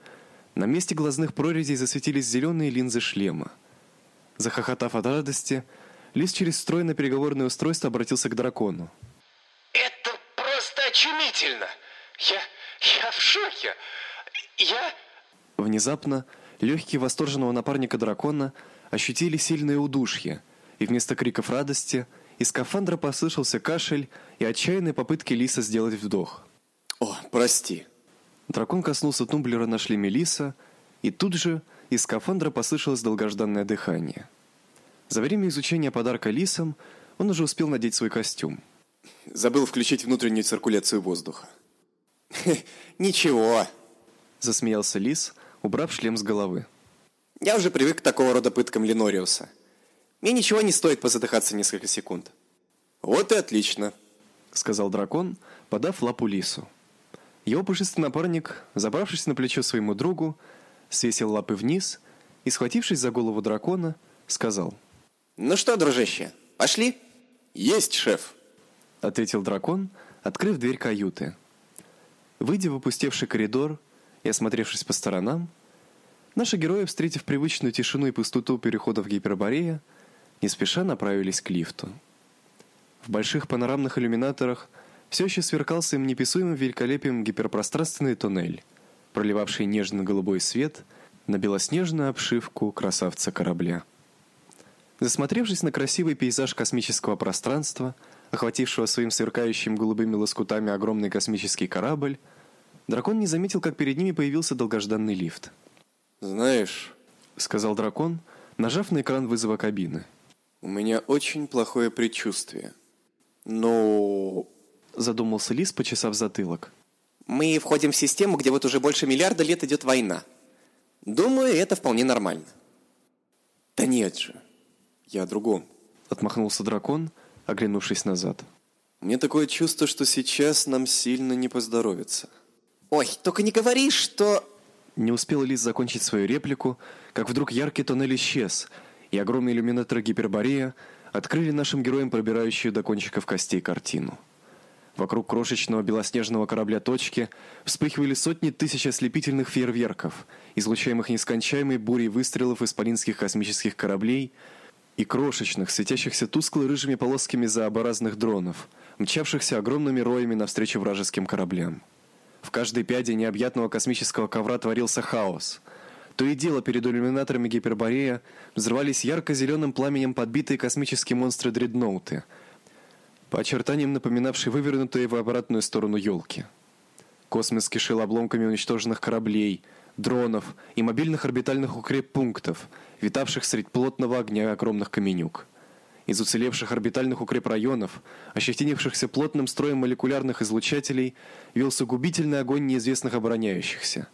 [SPEAKER 1] на месте глазных прорезей засветились зеленые линзы шлема. Захохотав от радости, лис через встроенное переговорное устройство обратился к дракону.
[SPEAKER 14] Просто очумительно! Я... я в шоке! Я...
[SPEAKER 1] Внезапно легкие восторженного напарника дракона ощутили сильное удушье, и вместо криков радости из скафандра послышался кашель и отчаянные попытки лиса сделать вдох.
[SPEAKER 2] О, прости.
[SPEAKER 1] Дракон коснулся тумблера на шлеме лиса, и тут же из скафандра послышалось долгожданное дыхание. За время изучения подарка лисам он уже успел надеть свой костюм.
[SPEAKER 2] Забыл включить внутреннюю циркуляцию воздуха.
[SPEAKER 9] Ничего.
[SPEAKER 1] Засмеялся лис, убрав шлем с головы.
[SPEAKER 9] Я уже привык к такого рода пыткам Ленориуса. Мне ничего не стоит позадыхаться несколько секунд.
[SPEAKER 2] Вот и отлично,
[SPEAKER 1] сказал дракон, подав лапу лису. Его пушистый напарник, забравшись на плечо своему другу, свесил лапы вниз и, схватившись за голову дракона, сказал:
[SPEAKER 9] "Ну что, дружище, пошли?"
[SPEAKER 2] "Есть, шеф",
[SPEAKER 1] ответил дракон, открыв дверь каюты. Выйдя в опустевший коридор и осмотревшись по сторонам, наши герои, встретив привычную тишину и пустоту переходов Гиперборея, не спеша направились к лифту. В больших панорамных иллюминаторах все еще сверкался им неписуемым великолепием гиперпространственный туннель, проливавший нежный голубой свет на белоснежную обшивку красавца корабля. Засмотревшись на красивый пейзаж космического пространства, охватившего своим сверкающим голубыми лоскутами огромный космический корабль, дракон не заметил, как перед ними появился долгожданный лифт.
[SPEAKER 2] "Знаешь",
[SPEAKER 1] сказал дракон, нажав на экран вызова кабины.
[SPEAKER 2] "У меня очень плохое предчувствие. Но
[SPEAKER 1] задумался лис, почесав затылок.
[SPEAKER 9] Мы входим в систему, где вот уже больше миллиарда лет идет война. Думаю, это вполне нормально.
[SPEAKER 2] Да нет же. Я о другом.
[SPEAKER 1] Отмахнулся дракон, оглянувшись назад.
[SPEAKER 2] Мне такое чувство, что сейчас нам сильно не поздоровится.
[SPEAKER 9] Ой, только не говори, что
[SPEAKER 1] Не успел Лис закончить свою реплику, как вдруг яркий тоннель исчез, и огромные иллюминаторы Гиперборея открыли нашим героям пробирающую до кончиков костей картину. Вокруг крошечного белоснежного корабля точки вспыхивали сотни тысяч ослепительных фейерверков, излучаемых нескончаемой бурей выстрелов исполинских космических кораблей и крошечных, светящихся тускло-рыжими полосками зообразных дронов, мчавшихся огромными роями навстречу вражеским кораблям. В каждой пяде необъятного космического ковра творился хаос. То и дело перед иллюминаторами Гиперборея взрывались ярко-зеленым пламенем подбитые космические монстры-дредноуты – по очертаниям напоминавшей вывернутые в обратную сторону елки. Космос кишел обломками уничтоженных кораблей, дронов и мобильных орбитальных укреппунктов, витавших средь плотного огня огромных каменюк. Из уцелевших орбитальных укрепрайонов, ощетинившихся плотным строем молекулярных излучателей, велся губительный огонь неизвестных обороняющихся.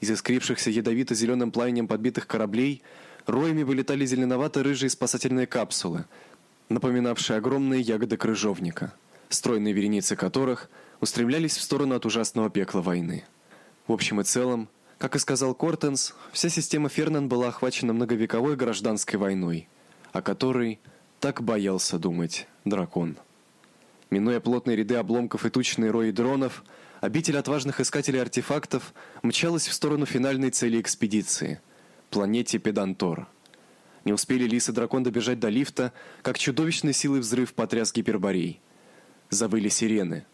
[SPEAKER 1] Из искрившихся ядовито зеленым пламенем подбитых кораблей роями вылетали зеленовато-рыжие спасательные капсулы, напоминавшие огромные ягоды крыжовника, стройные вереницы которых устремлялись в сторону от ужасного пекла войны. В общем и целом, как и сказал Кортенс, вся система Фернан была охвачена многовековой гражданской войной, о которой так боялся думать дракон. Минуя плотные ряды обломков и тучные рои дронов, обитель отважных искателей артефактов мчалась в сторону финальной цели экспедиции планете Педантор. Не успели лис и дракон добежать до лифта, как чудовищной силой взрыв потряс гиперборей. Завыли сирены.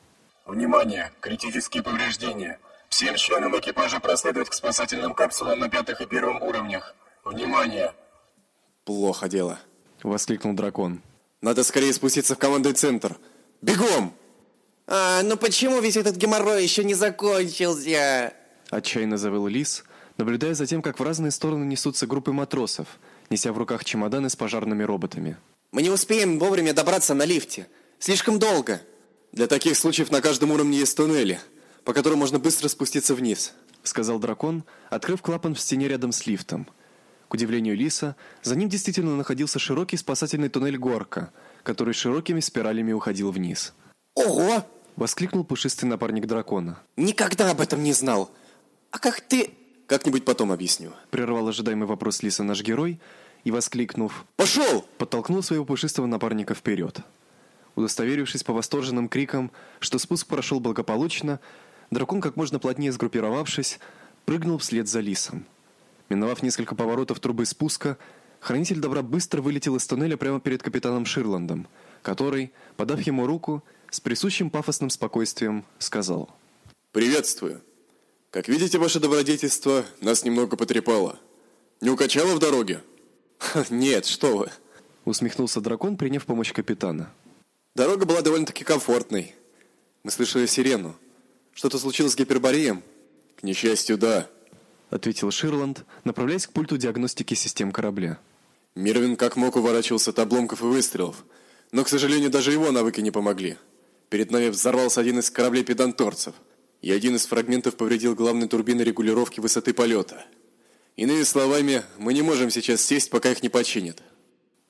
[SPEAKER 8] Внимание! Критические повреждения. Всем членам экипажа проследовать к спасательным капсулам на пятых и первом уровнях. Внимание!
[SPEAKER 2] Плохо дело,
[SPEAKER 1] воскликнул дракон.
[SPEAKER 2] Надо скорее спуститься в командный центр. Бегом!
[SPEAKER 9] А, ну почему весь этот геморрой еще не закончился?
[SPEAKER 1] Отчаянно завыл лис, наблюдая за тем, как в разные стороны несутся группы матросов, неся в руках чемоданы с пожарными роботами.
[SPEAKER 9] Мы не успеем вовремя добраться на лифте. Слишком долго.
[SPEAKER 2] Для таких случаев на каждом уровне есть туннели, по которым можно быстро спуститься вниз.
[SPEAKER 1] сказал дракон, открыв клапан в стене рядом с лифтом. К удивлению Лиса, за ним действительно находился широкий спасательный туннель горка, который широкими спиралями уходил вниз.
[SPEAKER 9] Ого!
[SPEAKER 1] Воскликнул пушистый напарник дракона.
[SPEAKER 9] Никогда об этом не знал. А как ты...
[SPEAKER 2] Как-нибудь потом объясню.
[SPEAKER 1] Прервал ожидаемый вопрос Лиса наш герой и, воскликнув
[SPEAKER 2] Пошел!
[SPEAKER 1] подтолкнул своего пушистого напарника вперед. Удостоверившись по восторженным крикам, что спуск прошел благополучно, дракон, как можно плотнее сгруппировавшись, прыгнул вслед за лисом. Миновав несколько поворотов трубы спуска, хранитель добра быстро вылетел из туннеля прямо перед капитаном Ширландом, который, подав ему руку, с присущим пафосным спокойствием сказал:
[SPEAKER 4] Приветствую. Как видите, ваше добродетельство нас немного потрепало. Не укачало в дороге?
[SPEAKER 2] Нет, что вы.
[SPEAKER 1] усмехнулся дракон, приняв помощь капитана.
[SPEAKER 2] Дорога была довольно-таки комфортной. Мы слышали сирену. Что-то случилось с гипербореем?
[SPEAKER 4] К несчастью, да.
[SPEAKER 1] ответил Ширланд, направляясь к пульту диагностики систем корабля.
[SPEAKER 4] Мирвин как мог уворачивался от обломков и выстрелов, но, к сожалению, даже его навыки не помогли. Перед нами взорвался один из кораблей педанторцев, и один из фрагментов повредил главные турбины регулировки высоты полета. Иными словами, мы не можем сейчас сесть, пока их не починят.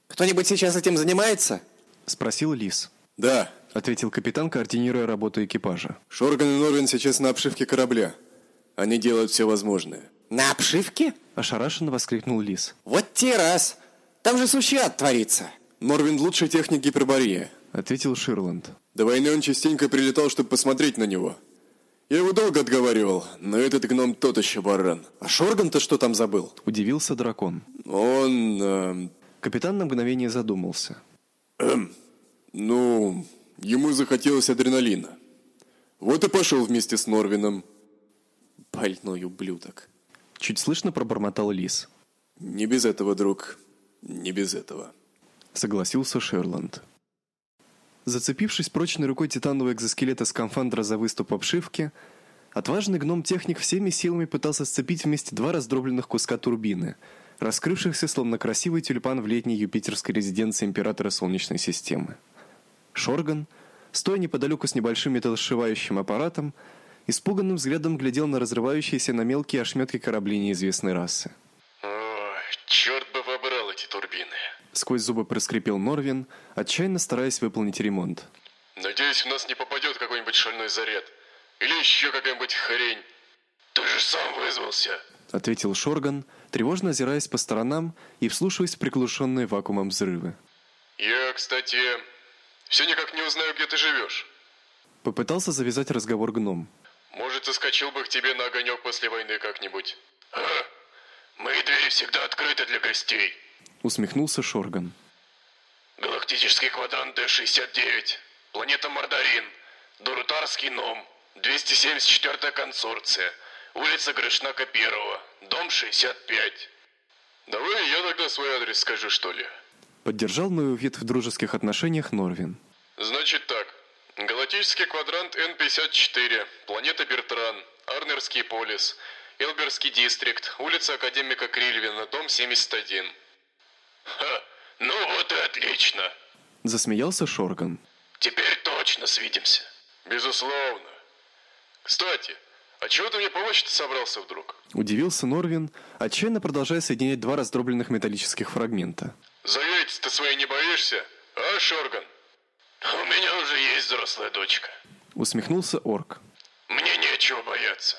[SPEAKER 9] Кто-нибудь сейчас этим занимается?
[SPEAKER 1] спросил Лис.
[SPEAKER 4] Да,
[SPEAKER 1] ответил капитан, координируя работу экипажа.
[SPEAKER 4] Шорган и Норвин сейчас на обшивке корабля. Они делают все возможное.
[SPEAKER 9] На обшивке?
[SPEAKER 1] Ошарашенно воскликнул Лис.
[SPEAKER 9] Вот те раз. Там же сущий ад творится.
[SPEAKER 4] Норвин лучший техник гипербории.
[SPEAKER 1] ответил Ширланд.
[SPEAKER 4] До войны он частенько прилетал, чтобы посмотреть на него. Я его долго отговаривал, но этот гном тот еще баран.
[SPEAKER 2] А Шорган-то что там забыл?
[SPEAKER 1] Удивился дракон.
[SPEAKER 4] Он, эм,
[SPEAKER 1] Капитан на мгновение задумался.
[SPEAKER 4] ну, ему захотелось адреналина. Вот и пошел вместе с Норвином.
[SPEAKER 2] Больной ублюдок.
[SPEAKER 1] Чуть слышно пробормотал Лис.
[SPEAKER 4] Не без этого, друг, не без этого.
[SPEAKER 1] Согласился Шерланд. Зацепившись прочной рукой титанового экзоскелета скафандра за выступ обшивки, отважный гном-техник всеми силами пытался сцепить вместе два раздробленных куска турбины, раскрывшихся словно красивый тюльпан в летней юпитерской резиденции императора Солнечной системы. Шорган, стоя неподалеку с небольшим металлошивающим аппаратом, испуганным взглядом глядел на разрывающиеся на мелкие ошметки корабли неизвестной расы.
[SPEAKER 8] Ой, черт бы побрал эти турбины.
[SPEAKER 1] Сквозь зубы проскрипел Норвин, отчаянно стараясь выполнить ремонт.
[SPEAKER 8] Надеюсь, в нас не попадет какой-нибудь шальной заряд. Или еще какая-нибудь хрень. Ты же сам вызвался.
[SPEAKER 1] ответил Шорган, тревожно озираясь по сторонам и вслушиваясь в приглушенные вакуумом взрывы.
[SPEAKER 8] Я, кстати, все никак не узнаю, где ты живешь.
[SPEAKER 1] Попытался завязать разговор гном.
[SPEAKER 8] Может, заскочил бы к тебе на огонек после войны как-нибудь. А, мои двери всегда открыты для гостей.
[SPEAKER 1] Усмехнулся Шорган.
[SPEAKER 8] Галактический квадрант Д-69. Планета Мардарин. Дурутарский ном. 274-я консорция. Улица Грышнака Первого. Дом 65. Давай я тогда свой адрес скажу, что ли.
[SPEAKER 1] Поддержал новый вид в дружеских отношениях Норвин.
[SPEAKER 8] Значит так. Галактический квадрант Н-54. Планета Бертран. Арнерский полис. Элберский дистрикт. Улица Академика Крильвина. Дом 71. Ха, ну вот и отлично.
[SPEAKER 1] Засмеялся Шорган.
[SPEAKER 8] Теперь точно свидимся. Безусловно. Кстати, а чего ты мне помочь-то собрался вдруг?
[SPEAKER 1] Удивился Норвин, отчаянно продолжая соединять два раздробленных металлических фрагмента.
[SPEAKER 8] За яйца ты свои не боишься, а, Шорган? У меня уже есть взрослая дочка.
[SPEAKER 1] Усмехнулся орк.
[SPEAKER 8] Мне нечего бояться.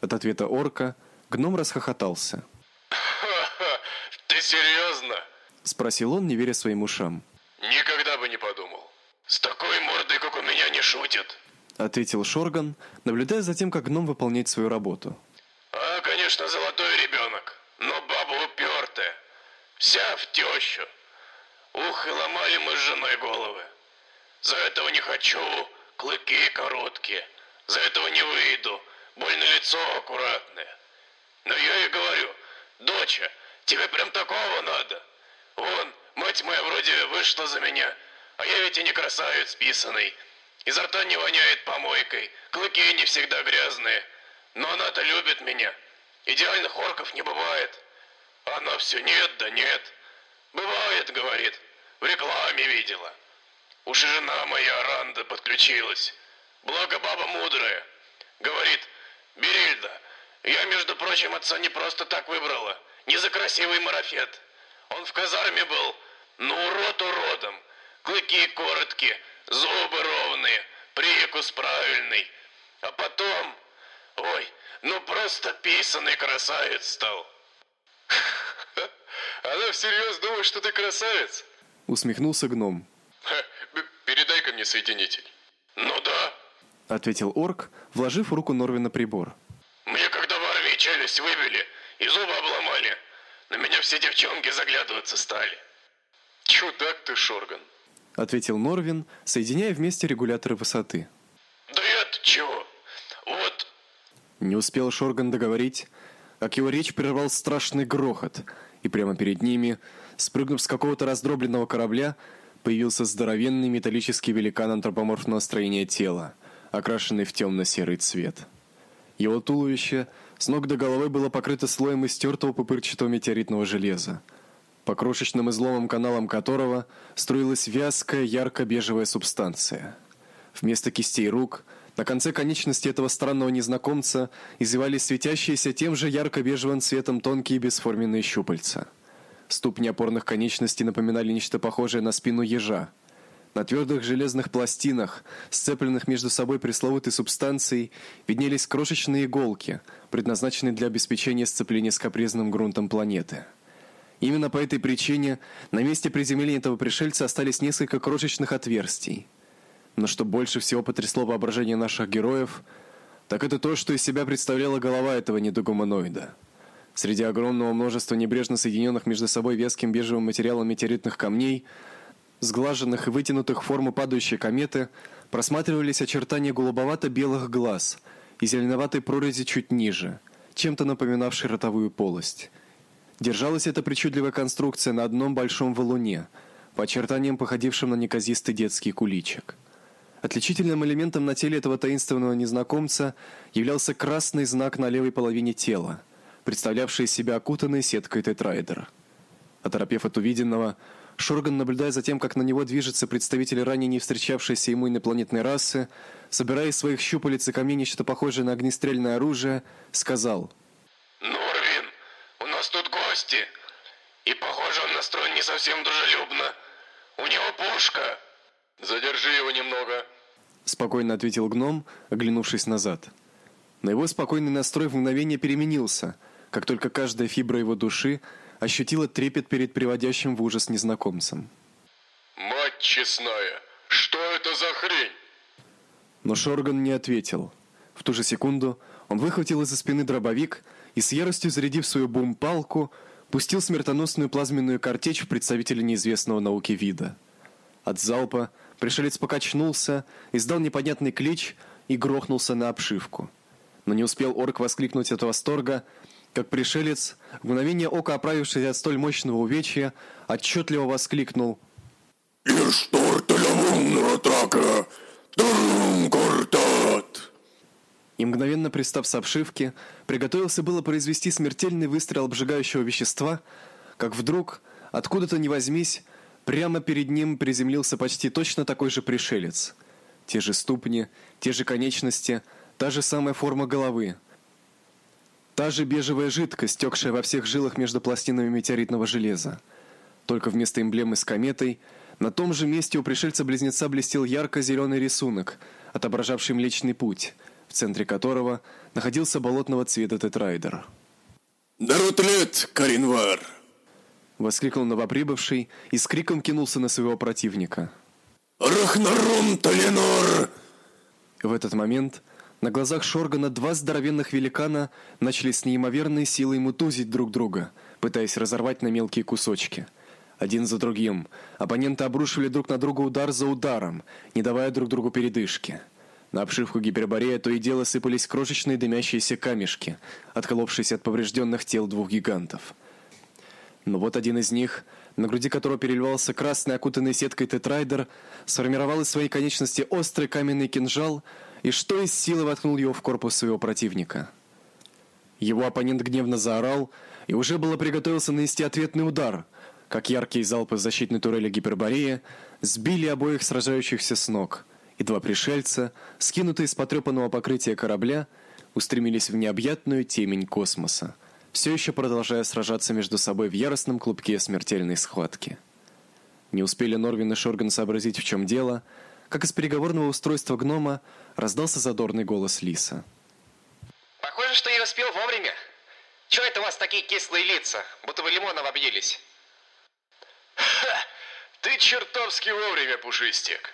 [SPEAKER 1] От ответа орка гном расхохотался.
[SPEAKER 8] Ха-ха, ты серьезно?
[SPEAKER 1] Спросил он, не веря своим ушам.
[SPEAKER 8] Никогда бы не подумал. С такой мордой, как у меня, не шутят.
[SPEAKER 1] Ответил Шорган, наблюдая за тем, как гном выполняет свою работу.
[SPEAKER 8] А, конечно, золотой ребенок. Вся в тещу. Ух, и ломали мы с женой головы. За этого не хочу, клыки короткие. За этого не выйду, больно лицо аккуратное. Но я ей говорю, доча, тебе прям такого надо. Вон, мать моя вроде вышла за меня, а я ведь и не красавец писаный. Изо рта не воняет помойкой, клыки не всегда грязные. Но она-то любит меня. Идеальных орков не бывает. Она все нет да нет. Бывает, говорит. В рекламе видела. Уж и жена моя Ранда подключилась. Благо баба мудрая. Говорит, Берильда, Я, между прочим, отца не просто так выбрала. Не за красивый марафет. Он в казарме был, ну урод уродом. Клыки короткие, зубы ровные, прикус правильный. А потом... Ой, ну просто писанный красавец стал.
[SPEAKER 4] Она всерьез думает, что ты красавец?
[SPEAKER 1] Усмехнулся гном.
[SPEAKER 4] Передай-ка мне соединитель.
[SPEAKER 8] Ну да.
[SPEAKER 1] Ответил орк, вложив руку Норвина прибор.
[SPEAKER 8] Мне когда в армии челюсть выбили и зубы обломали, на меня все девчонки заглядываться стали.
[SPEAKER 4] Чудак ты, Шорган.
[SPEAKER 1] Ответил Норвин, соединяя вместе регуляторы высоты.
[SPEAKER 8] Да это чего? Вот...
[SPEAKER 1] Не успел Шорган договорить, как его речь прервал страшный грохот, и прямо перед ними, спрыгнув с какого-то раздробленного корабля, появился здоровенный металлический великан антропоморфного строения тела, окрашенный в темно-серый цвет. Его туловище с ног до головы было покрыто слоем истертого пупырчатого метеоритного железа, по крошечным изломам каналам которого струилась вязкая ярко-бежевая субстанция. Вместо кистей рук на конце конечности этого странного незнакомца извивались светящиеся тем же ярко-бежевым цветом тонкие бесформенные щупальца. Ступни опорных конечностей напоминали нечто похожее на спину ежа. На твердых железных пластинах, сцепленных между собой пресловутой субстанцией, виднелись крошечные иголки, предназначенные для обеспечения сцепления с капризным грунтом планеты. Именно по этой причине на месте приземления этого пришельца остались несколько крошечных отверстий. Но что больше всего потрясло воображение наших героев, так это то, что из себя представляла голова этого недогуманоида. Среди огромного множества небрежно соединенных между собой веским бежевым материалом метеоритных камней – сглаженных и вытянутых в форму падающей кометы, просматривались очертания голубовато-белых глаз и зеленоватой прорези чуть ниже, чем-то напоминавшей ротовую полость. Держалась эта причудливая конструкция на одном большом валуне, по очертаниям походившем на неказистый детский куличик. Отличительным элементом на теле этого таинственного незнакомца являлся красный знак на левой половине тела, представлявший себя окутанный сеткой тетрайдер. Оторопев от увиденного, Шорган, наблюдая за тем, как на него движется представитель ранее не встречавшейся ему инопланетной расы, собирая из своих щупалец и камней нечто похожее на огнестрельное оружие, сказал.
[SPEAKER 8] «Норвин, у нас тут гости. И, похоже, он настроен не совсем дружелюбно. У него пушка».
[SPEAKER 4] «Задержи его немного», —
[SPEAKER 1] спокойно ответил гном, оглянувшись назад. На его спокойный настрой в мгновение переменился, как только каждая фибра его души — ощутила трепет перед приводящим в ужас незнакомцем.
[SPEAKER 4] «Мать честная, что это за хрень?»
[SPEAKER 1] Но Шорган не ответил. В ту же секунду он выхватил из-за спины дробовик и с яростью зарядив свою бум-палку, пустил смертоносную плазменную картечь в представителя неизвестного науки вида. От залпа пришелец покачнулся, издал непонятный клич и грохнулся на обшивку. Но не успел орк воскликнуть от восторга, как пришелец, в мгновение ока оправившись от столь мощного увечья, отчетливо воскликнул И мгновенно пристав с обшивки, приготовился было произвести смертельный выстрел обжигающего вещества, как вдруг, откуда-то не возьмись, прямо перед ним приземлился почти точно такой же пришелец. Те же ступни, те же конечности, та же самая форма головы — Та же бежевая жидкость, текшая во всех жилах между пластинами метеоритного железа. Только вместо эмблемы с кометой на том же месте у пришельца-близнеца блестел ярко-зеленый рисунок, отображавший Млечный Путь, в центре которого находился болотного цвета тетрайдер.
[SPEAKER 7] «Дарутлет, Каринвар!»
[SPEAKER 1] Воскликнул новоприбывший и с криком кинулся на своего противника.
[SPEAKER 7] «Рахнарум Таленор!»
[SPEAKER 1] В этот момент на глазах Шоргана два здоровенных великана начали с неимоверной силой мутузить друг друга, пытаясь разорвать на мелкие кусочки. Один за другим оппоненты обрушивали друг на друга удар за ударом, не давая друг другу передышки. На обшивку гиперборея то и дело сыпались крошечные дымящиеся камешки, отколовшиеся от поврежденных тел двух гигантов. Но вот один из них, на груди которого переливался красный окутанный сеткой тетрайдер, сформировал из своей конечности острый каменный кинжал — и что из силы воткнул его в корпус своего противника. Его оппонент гневно заорал и уже было приготовился нанести ответный удар, как яркие залпы защитной турели Гиперборея сбили обоих сражающихся с ног, и два пришельца, скинутые с потрепанного покрытия корабля, устремились в необъятную темень космоса, все еще продолжая сражаться между собой в яростном клубке смертельной схватки. Не успели Норвин и Шорган сообразить, в чем дело, как из переговорного устройства гнома раздался задорный голос Лиса.
[SPEAKER 14] Похоже, что я успел вовремя. Чего это у вас такие кислые лица, будто вы лимоном объелись?
[SPEAKER 8] Ха! Ты чертовски вовремя, Пушистик.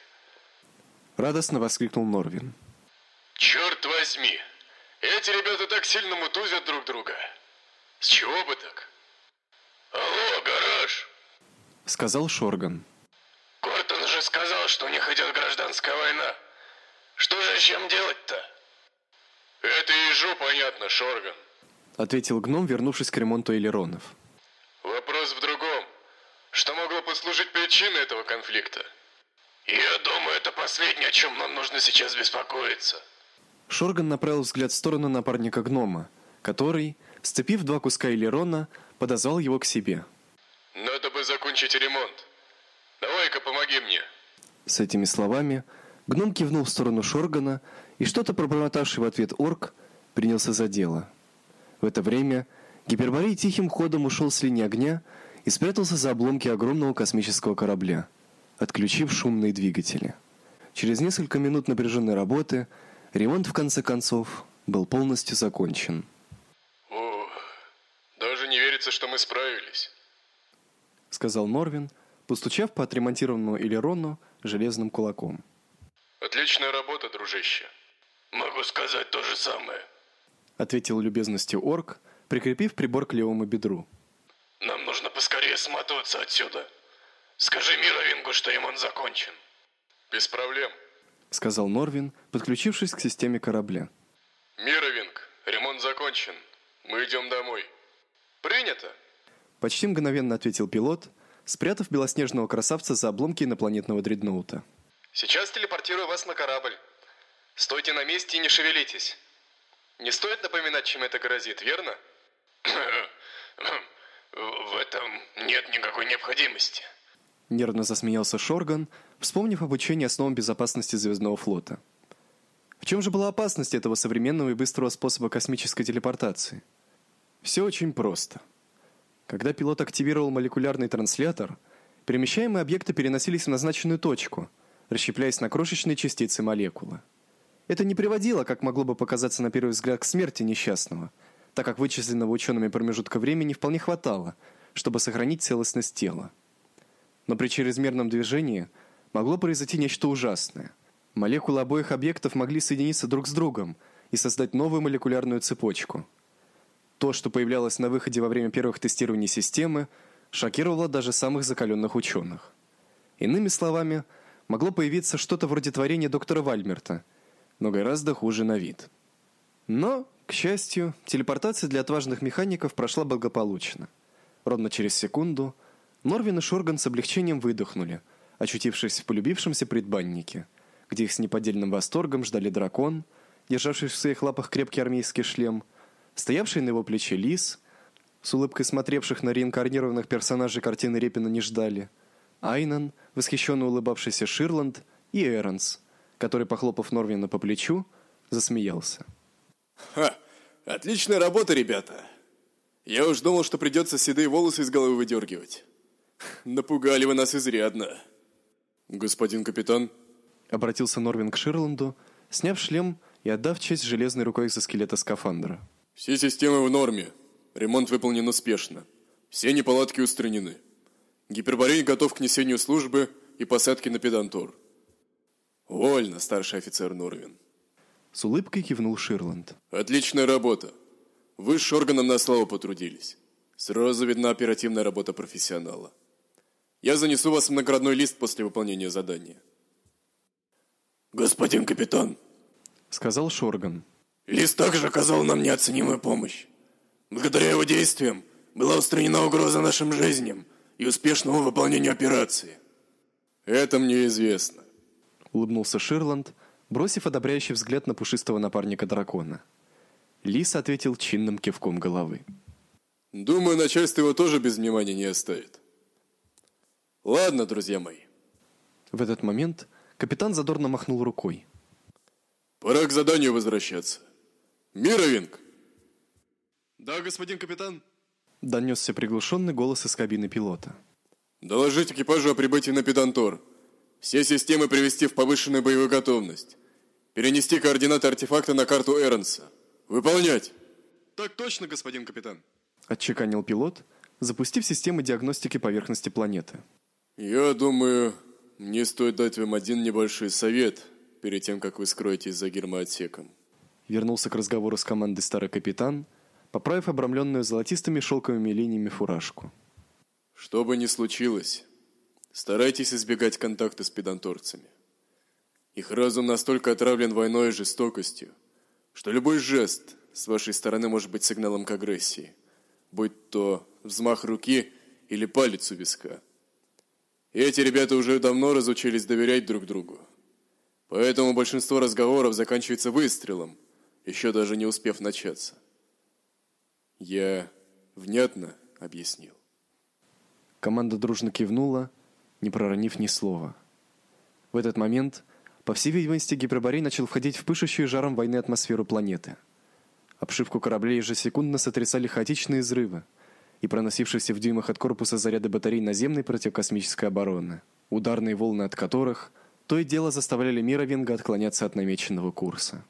[SPEAKER 1] Радостно воскликнул Норвин.
[SPEAKER 8] Черт возьми! Эти ребята так сильно мутузят друг друга. С чего бы так? Алло, гараж!
[SPEAKER 1] Сказал Шорган.
[SPEAKER 8] Кортон же сказал, что у них идет гражданская война. Что же с чем делать-то? Это ежу понятно, Шорган.
[SPEAKER 1] Ответил гном, вернувшись к ремонту элеронов.
[SPEAKER 8] Вопрос в другом. Что могло послужить причиной этого конфликта? Я думаю, это последнее, о чем нам нужно сейчас беспокоиться.
[SPEAKER 1] Шорган направил взгляд в сторону напарника гнома, который, сцепив два куска элерона, подозвал его к себе.
[SPEAKER 8] Надо бы закончить ремонт. Давай-ка помоги мне.
[SPEAKER 1] С этими словами гном кивнул в сторону Шоргана, и что-то пробормотавший в ответ орк принялся за дело. В это время Гиперборей тихим ходом ушел с линии огня и спрятался за обломки огромного космического корабля, отключив шумные двигатели. Через несколько минут напряженной работы ремонт в конце концов был полностью закончен.
[SPEAKER 8] Верится, что мы справились.
[SPEAKER 1] сказал Норвин, постучав по отремонтированному элерону железным кулаком.
[SPEAKER 8] Отличная работа, дружище. Могу сказать то же самое.
[SPEAKER 1] Ответил любезностью орк, прикрепив прибор к левому бедру.
[SPEAKER 8] Нам нужно поскорее сматываться отсюда. Скажи Мировингу, что ремонт закончен. Без проблем.
[SPEAKER 1] сказал Норвин, подключившись к системе корабля.
[SPEAKER 8] Мировинг, ремонт закончен. Мы идем домой. Принято.
[SPEAKER 1] Почти мгновенно ответил пилот, спрятав белоснежного красавца за обломки инопланетного дредноута.
[SPEAKER 8] Сейчас телепортирую вас на корабль. Стойте на месте и не шевелитесь. Не стоит напоминать, чем это грозит, верно? В этом нет никакой необходимости.
[SPEAKER 1] Нервно засмеялся Шорган, вспомнив обучение основам безопасности звездного флота. В чем же была опасность этого современного и быстрого способа космической телепортации? Все очень просто. Когда пилот активировал молекулярный транслятор, перемещаемые объекты переносились в назначенную точку, расщепляясь на крошечные частицы молекулы. Это не приводило, как могло бы показаться на первый взгляд, к смерти несчастного, так как вычисленного учеными промежутка времени вполне хватало, чтобы сохранить целостность тела. Но при чрезмерном движении могло произойти нечто ужасное. Молекулы обоих объектов могли соединиться друг с другом и создать новую молекулярную цепочку. То, что появлялось на выходе во время первых тестирований системы, шокировало даже самых закаленных ученых. Иными словами, могло появиться что-то вроде творения доктора Вальмерта, но гораздо хуже на вид. Но, к счастью, телепортация для отважных механиков прошла благополучно. Ровно через секунду Норвин и Шорган с облегчением выдохнули, очутившись в полюбившемся предбаннике, где их с неподдельным восторгом ждали дракон, державший в своих лапах крепкий армейский шлем, стоявший на его плече лис, с улыбкой смотревших на реинкарнированных персонажей картины Репина не ждали, Айнан, восхищенно улыбавшийся Ширланд и Эронс, который, похлопав Норвина по плечу, засмеялся.
[SPEAKER 4] Ха! Отличная работа, ребята! Я уж думал, что придется седые волосы из головы выдергивать. Напугали вы нас изрядно. Господин капитан,
[SPEAKER 1] Обратился Норвин к Ширланду, сняв шлем и отдав честь железной рукой экзоскелета скафандра.
[SPEAKER 4] Все системы в норме. Ремонт выполнен успешно. Все неполадки устранены. Гиперборей готов к несению службы и посадке на педантор. Вольно, старший офицер Норвин.
[SPEAKER 1] С улыбкой кивнул Ширланд.
[SPEAKER 4] Отличная работа. Вы с органом на славу потрудились. Сразу видна оперативная работа профессионала. Я занесу вас в наградной лист после выполнения задания. Господин капитан,
[SPEAKER 1] Сказал Шорган.
[SPEAKER 4] Лист также оказал нам неоценимую помощь. Благодаря его действиям была устранена угроза нашим жизням и успешному выполнению операции. Это мне известно.
[SPEAKER 1] Улыбнулся Ширланд, бросив одобряющий взгляд на пушистого напарника дракона. Лис ответил чинным кивком головы.
[SPEAKER 4] Думаю, начальство его тоже без внимания не оставит. Ладно, друзья мои,
[SPEAKER 1] В этот момент капитан задорно махнул рукой.
[SPEAKER 4] пора к заданию возвращаться.
[SPEAKER 8] Мировинг!
[SPEAKER 15] Да, господин капитан.
[SPEAKER 1] Донесся приглушенный голос из кабины пилота.
[SPEAKER 8] Доложить экипажу о прибытии на Педантор. Все системы привести в повышенную боевую готовность. Перенести координаты артефакта на карту Эрнса. Выполнять!
[SPEAKER 15] Так точно, господин капитан.
[SPEAKER 1] Отчеканил пилот, запустив систему диагностики поверхности планеты.
[SPEAKER 8] Я думаю, мне стоит дать вам один небольшой совет перед тем, как вы скроетесь за гермоотсеком.
[SPEAKER 1] Вернулся к разговору с командой старый капитан, поправив обрамленную золотистыми шелковыми линиями фуражку.
[SPEAKER 8] Что бы ни случилось, старайтесь избегать контакта с педанторцами. Их разум настолько отравлен войной и жестокостью, что любой жест с вашей стороны может быть сигналом к агрессии, будь то взмах руки или палец у виска. И эти ребята уже давно разучились доверять друг другу. Поэтому большинство разговоров заканчивается выстрелом, еще даже не успев начаться. Я внятно объяснил.
[SPEAKER 1] Команда дружно кивнула, не проронив ни слова. В этот момент, по всей видимости, Гиперборей начал входить в пышущую жаром войны атмосферу планеты. Обшивку кораблей ежесекундно сотрясали хаотичные взрывы и проносившиеся в дюймах от корпуса заряды батарей наземной противокосмической обороны, ударные волны от которых то и дело заставляли Мировинга отклоняться от намеченного курса.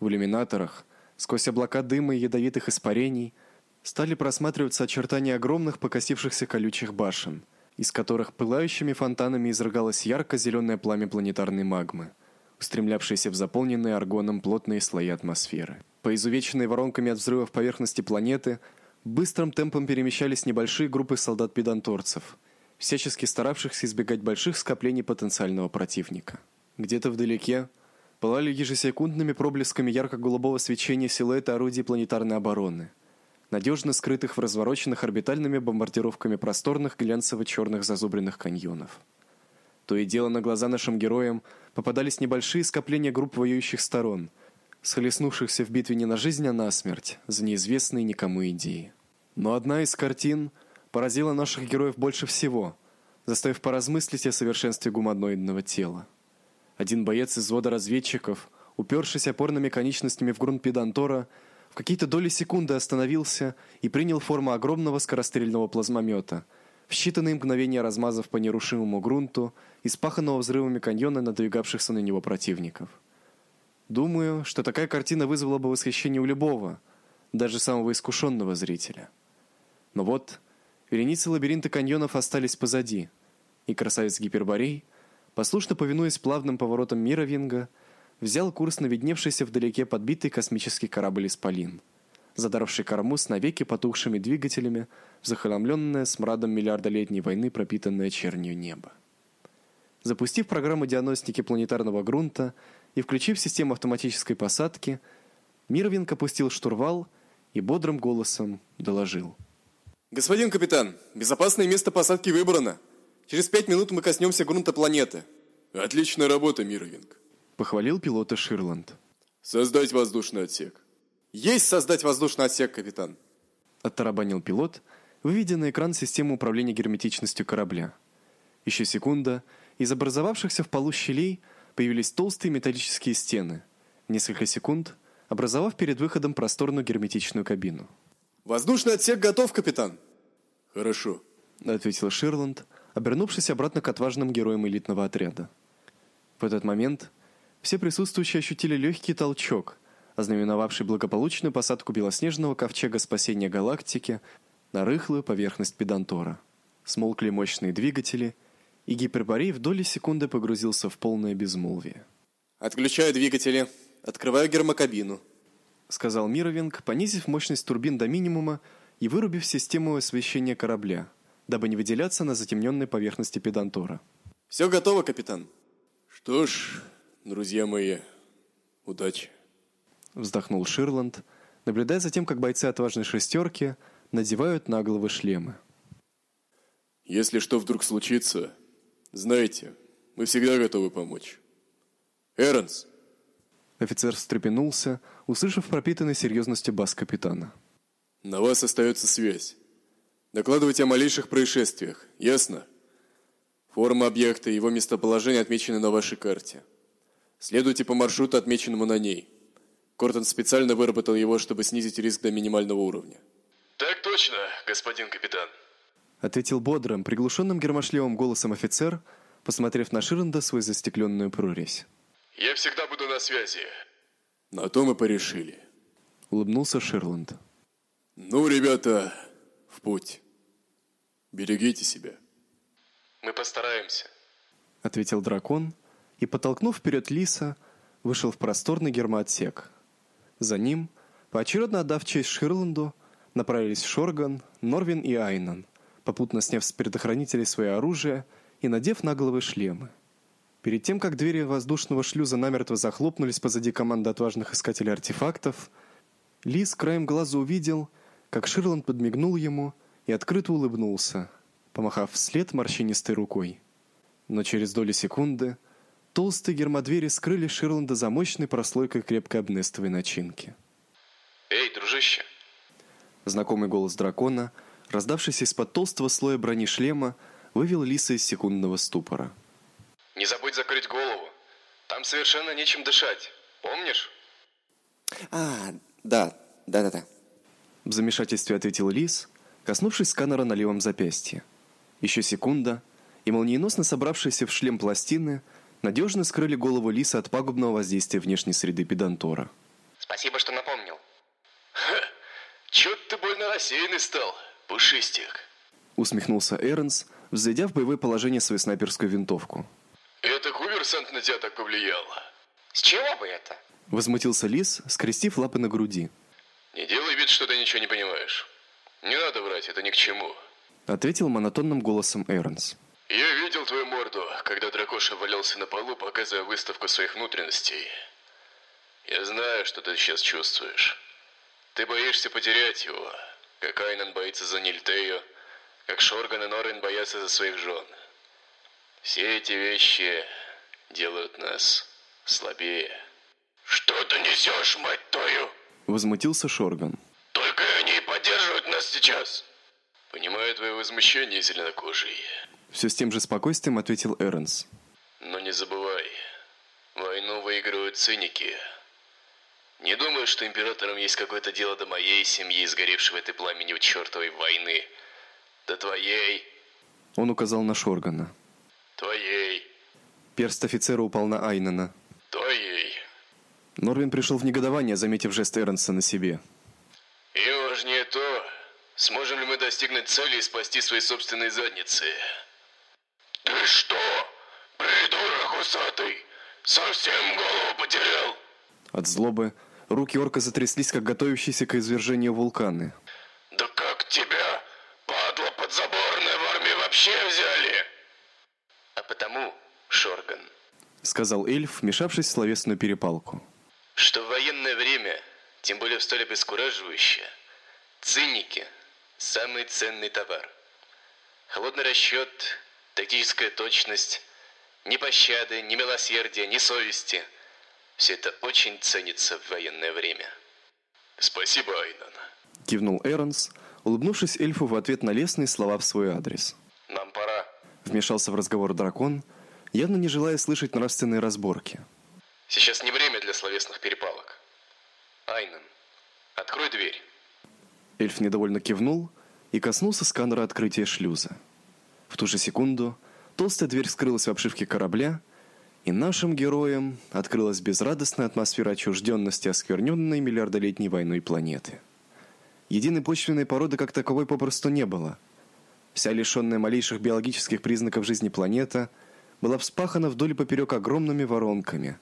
[SPEAKER 1] В иллюминаторах, сквозь облака дыма и ядовитых испарений, стали просматриваться очертания огромных покосившихся колючих башен, из которых пылающими фонтанами изрыгалось ярко-зеленое пламя планетарной магмы, устремлявшееся в заполненные аргоном плотные слои атмосферы. По изувеченной воронками от взрывов поверхности планеты быстрым темпом перемещались небольшие группы солдат-педанторцев, всячески старавшихся избегать больших скоплений потенциального противника. Где-то вдалеке пылали ежесекундными проблесками ярко-голубого свечения силуэты орудий планетарной обороны, надежно скрытых в развороченных орбитальными бомбардировками просторных глянцево-черных зазубренных каньонов. То и дело на глаза нашим героям попадались небольшие скопления групп воюющих сторон, схлестнувшихся в битве не на жизнь, а на смерть за неизвестные никому идеи. Но одна из картин поразила наших героев больше всего, заставив поразмыслить о совершенстве гуманоидного тела. Один боец из взвода разведчиков, упершись опорными конечностями в грунт педантора, в какие-то доли секунды остановился и принял форму огромного скорострельного плазмомета, в считанные мгновения размазав по нерушимому грунту испаханного взрывами каньона надвигавшихся на него противников. Думаю, что такая картина вызвала бы восхищение у любого, даже самого искушенного зрителя. Но вот вереницы лабиринта каньонов остались позади, и красавец Гиперборей – послушно повинуясь плавным поворотам Мировинга, взял курс на видневшийся вдалеке подбитый космический корабль Исполин, задаравший корму с навеки потухшими двигателями в захламленное смрадом миллиардолетней войны пропитанное чернью небо. Запустив программу диагностики планетарного грунта и включив систему автоматической посадки, Мировинг опустил штурвал и бодрым голосом доложил:
[SPEAKER 15] Господин капитан, безопасное место посадки выбрано. Через пять минут мы коснемся грунта планеты.
[SPEAKER 8] Отличная работа, Мировинг.
[SPEAKER 1] Похвалил пилота Ширланд.
[SPEAKER 8] Создать воздушный отсек.
[SPEAKER 15] Есть создать воздушный отсек, капитан.
[SPEAKER 1] Оттарабанил пилот, выведя на экран систему управления герметичностью корабля. Еще секунда, из образовавшихся в полу щелей появились толстые металлические стены. Несколько секунд, образовав перед выходом просторную герметичную кабину.
[SPEAKER 15] Воздушный отсек готов, капитан.
[SPEAKER 8] Хорошо,
[SPEAKER 1] ответил Ширланд, обернувшись обратно к отважным героям элитного отряда. В этот момент все присутствующие ощутили легкий толчок, ознаменовавший благополучную посадку белоснежного ковчега спасения галактики на рыхлую поверхность Педантора. Смолкли мощные двигатели, и гиперборей в доли секунды погрузился в полное безмолвие.
[SPEAKER 15] «Отключаю двигатели. Открываю гермокабину», —
[SPEAKER 1] сказал Мировинг, понизив мощность турбин до минимума и вырубив систему освещения корабля — дабы не выделяться на затемненной поверхности педантора.
[SPEAKER 15] «Все готово, капитан».
[SPEAKER 8] «Что ж, друзья мои, удачи!»
[SPEAKER 1] Вздохнул Ширланд, наблюдая за тем, как бойцы отважной шестерки надевают на головы шлемы.
[SPEAKER 8] «Если что вдруг случится, знаете, мы всегда готовы помочь. Эрнс!»
[SPEAKER 1] Офицер встрепенулся, услышав пропитанный серьезностью бас капитана.
[SPEAKER 8] «На вас остается связь. Докладывайте о малейших происшествиях, ясно? Форма объекта и его местоположение отмечены на вашей карте. Следуйте по маршруту, отмеченному на ней.
[SPEAKER 4] Кортон специально выработал его, чтобы снизить риск до минимального уровня.
[SPEAKER 8] Так точно, господин капитан.
[SPEAKER 1] Ответил бодрым, приглушенным гермошлевым голосом офицер, посмотрев на Широнда свою застекленную прорезь.
[SPEAKER 8] Я всегда буду на связи.
[SPEAKER 4] На то мы порешили.
[SPEAKER 1] Улыбнулся Ширланд.
[SPEAKER 4] Ну, ребята, в путь. Берегите себя.
[SPEAKER 8] Мы постараемся.
[SPEAKER 1] Ответил дракон и, подтолкнув вперед Лиса, вышел в просторный гермоотсек. За ним, поочередно отдав честь Ширланду, направились Шорган, Норвин и Айнан, попутно сняв с предохранителей свое оружие и надев на головы шлемы. Перед тем, как двери воздушного шлюза намертво захлопнулись позади команды отважных искателей артефактов, Лис краем глаза увидел, как Ширланд подмигнул ему и открыто улыбнулся, помахав вслед морщинистой рукой. Но через доли секунды толстые гермодвери скрыли Ширланда за мощной прослойкой крепкой обнестовой начинки.
[SPEAKER 8] Эй, дружище.
[SPEAKER 1] Знакомый голос дракона, раздавшийся из-под толстого слоя брони шлема, вывел Лиса из секундного ступора.
[SPEAKER 8] Не забудь закрыть голову. Там совершенно нечем дышать. Помнишь?
[SPEAKER 9] А, да, да-да-да.
[SPEAKER 1] В замешательстве ответил Лис, коснувшись сканера на левом запястье. Еще секунда, и молниеносно собравшиеся в шлем пластины надежно скрыли голову Лиса от пагубного воздействия внешней среды Педантора.
[SPEAKER 14] Спасибо, что напомнил.
[SPEAKER 8] Чё ты больно рассеянный стал, пушистик?
[SPEAKER 1] Усмехнулся Эрнс, взойдя в боевое положение свою снайперскую винтовку.
[SPEAKER 8] Это Куверсант на тебя так повлиял?
[SPEAKER 14] С чего бы это?
[SPEAKER 1] Возмутился Лис, скрестив лапы на груди.
[SPEAKER 8] Не делай вид, что ты ничего не понимаешь. Не надо врать, это ни к чему.
[SPEAKER 1] Ответил монотонным голосом Эрнс.
[SPEAKER 8] Я видел твою морду, когда дракоша валялся на полу, показывая выставку своих внутренностей. Я знаю, что ты сейчас чувствуешь. Ты боишься потерять его, как Айнан боится за Нильтею, как Шорган и Норин боятся за своих жен. Все эти вещи делают нас слабее. Что ты несешь, мать твою?
[SPEAKER 1] Возмутился Шорган.
[SPEAKER 8] Только они поддерживают нас сейчас. Понимаю твое возмущение, зеленокожий.
[SPEAKER 1] Все с тем же спокойствием ответил Эрнс.
[SPEAKER 8] Но не забывай, войну выигрывают циники. Не думаю, что императорам есть какое-то дело до моей семьи, сгоревшей в этой пламени у чертовой войны. До твоей,
[SPEAKER 1] Он указал на Шоргана.
[SPEAKER 8] твоей,
[SPEAKER 1] Перст офицера упал на Айнена.
[SPEAKER 8] твоей.
[SPEAKER 1] Норвин пришел в негодование, заметив жест Эрнса на себе.
[SPEAKER 8] И важнее то, сможем ли мы достигнуть цели и спасти свои собственные задницы. Ты что, придурок усатый, совсем голову потерял?
[SPEAKER 1] От злобы руки орка затряслись, как готовящиеся к извержению вулканы.
[SPEAKER 8] Да как тебя, падла подзаборная, в армии вообще взяли? А потому, Шорган,
[SPEAKER 1] Сказал эльф, вмешавшись в словесную перепалку.
[SPEAKER 8] Что в военное время, тем более в столь обескураживающее, цинники – самый ценный товар. Холодный расчет, тактическая точность, ни пощады, ни милосердия, ни совести – все это очень ценится в военное время. Спасибо, Айнан.
[SPEAKER 1] Кивнул Эрнс, улыбнувшись эльфу в ответ на лестные слова в свой адрес.
[SPEAKER 8] Нам пора.
[SPEAKER 1] Вмешался в разговор дракон, явно не желая слышать нравственные разборки.
[SPEAKER 8] Сейчас не время для словесных перепалок. Айнан, открой дверь.
[SPEAKER 1] Эльф недовольно кивнул и коснулся сканера открытия шлюза. В ту же секунду толстая дверь скрылась в обшивке корабля, и нашим героям открылась безрадостная атмосфера отчужденности оскверненной миллиардолетней войной планеты. Единой почвенной породы как таковой попросту не было. Вся лишенная малейших биологических признаков жизни планета была вспахана вдоль и поперек огромными воронками,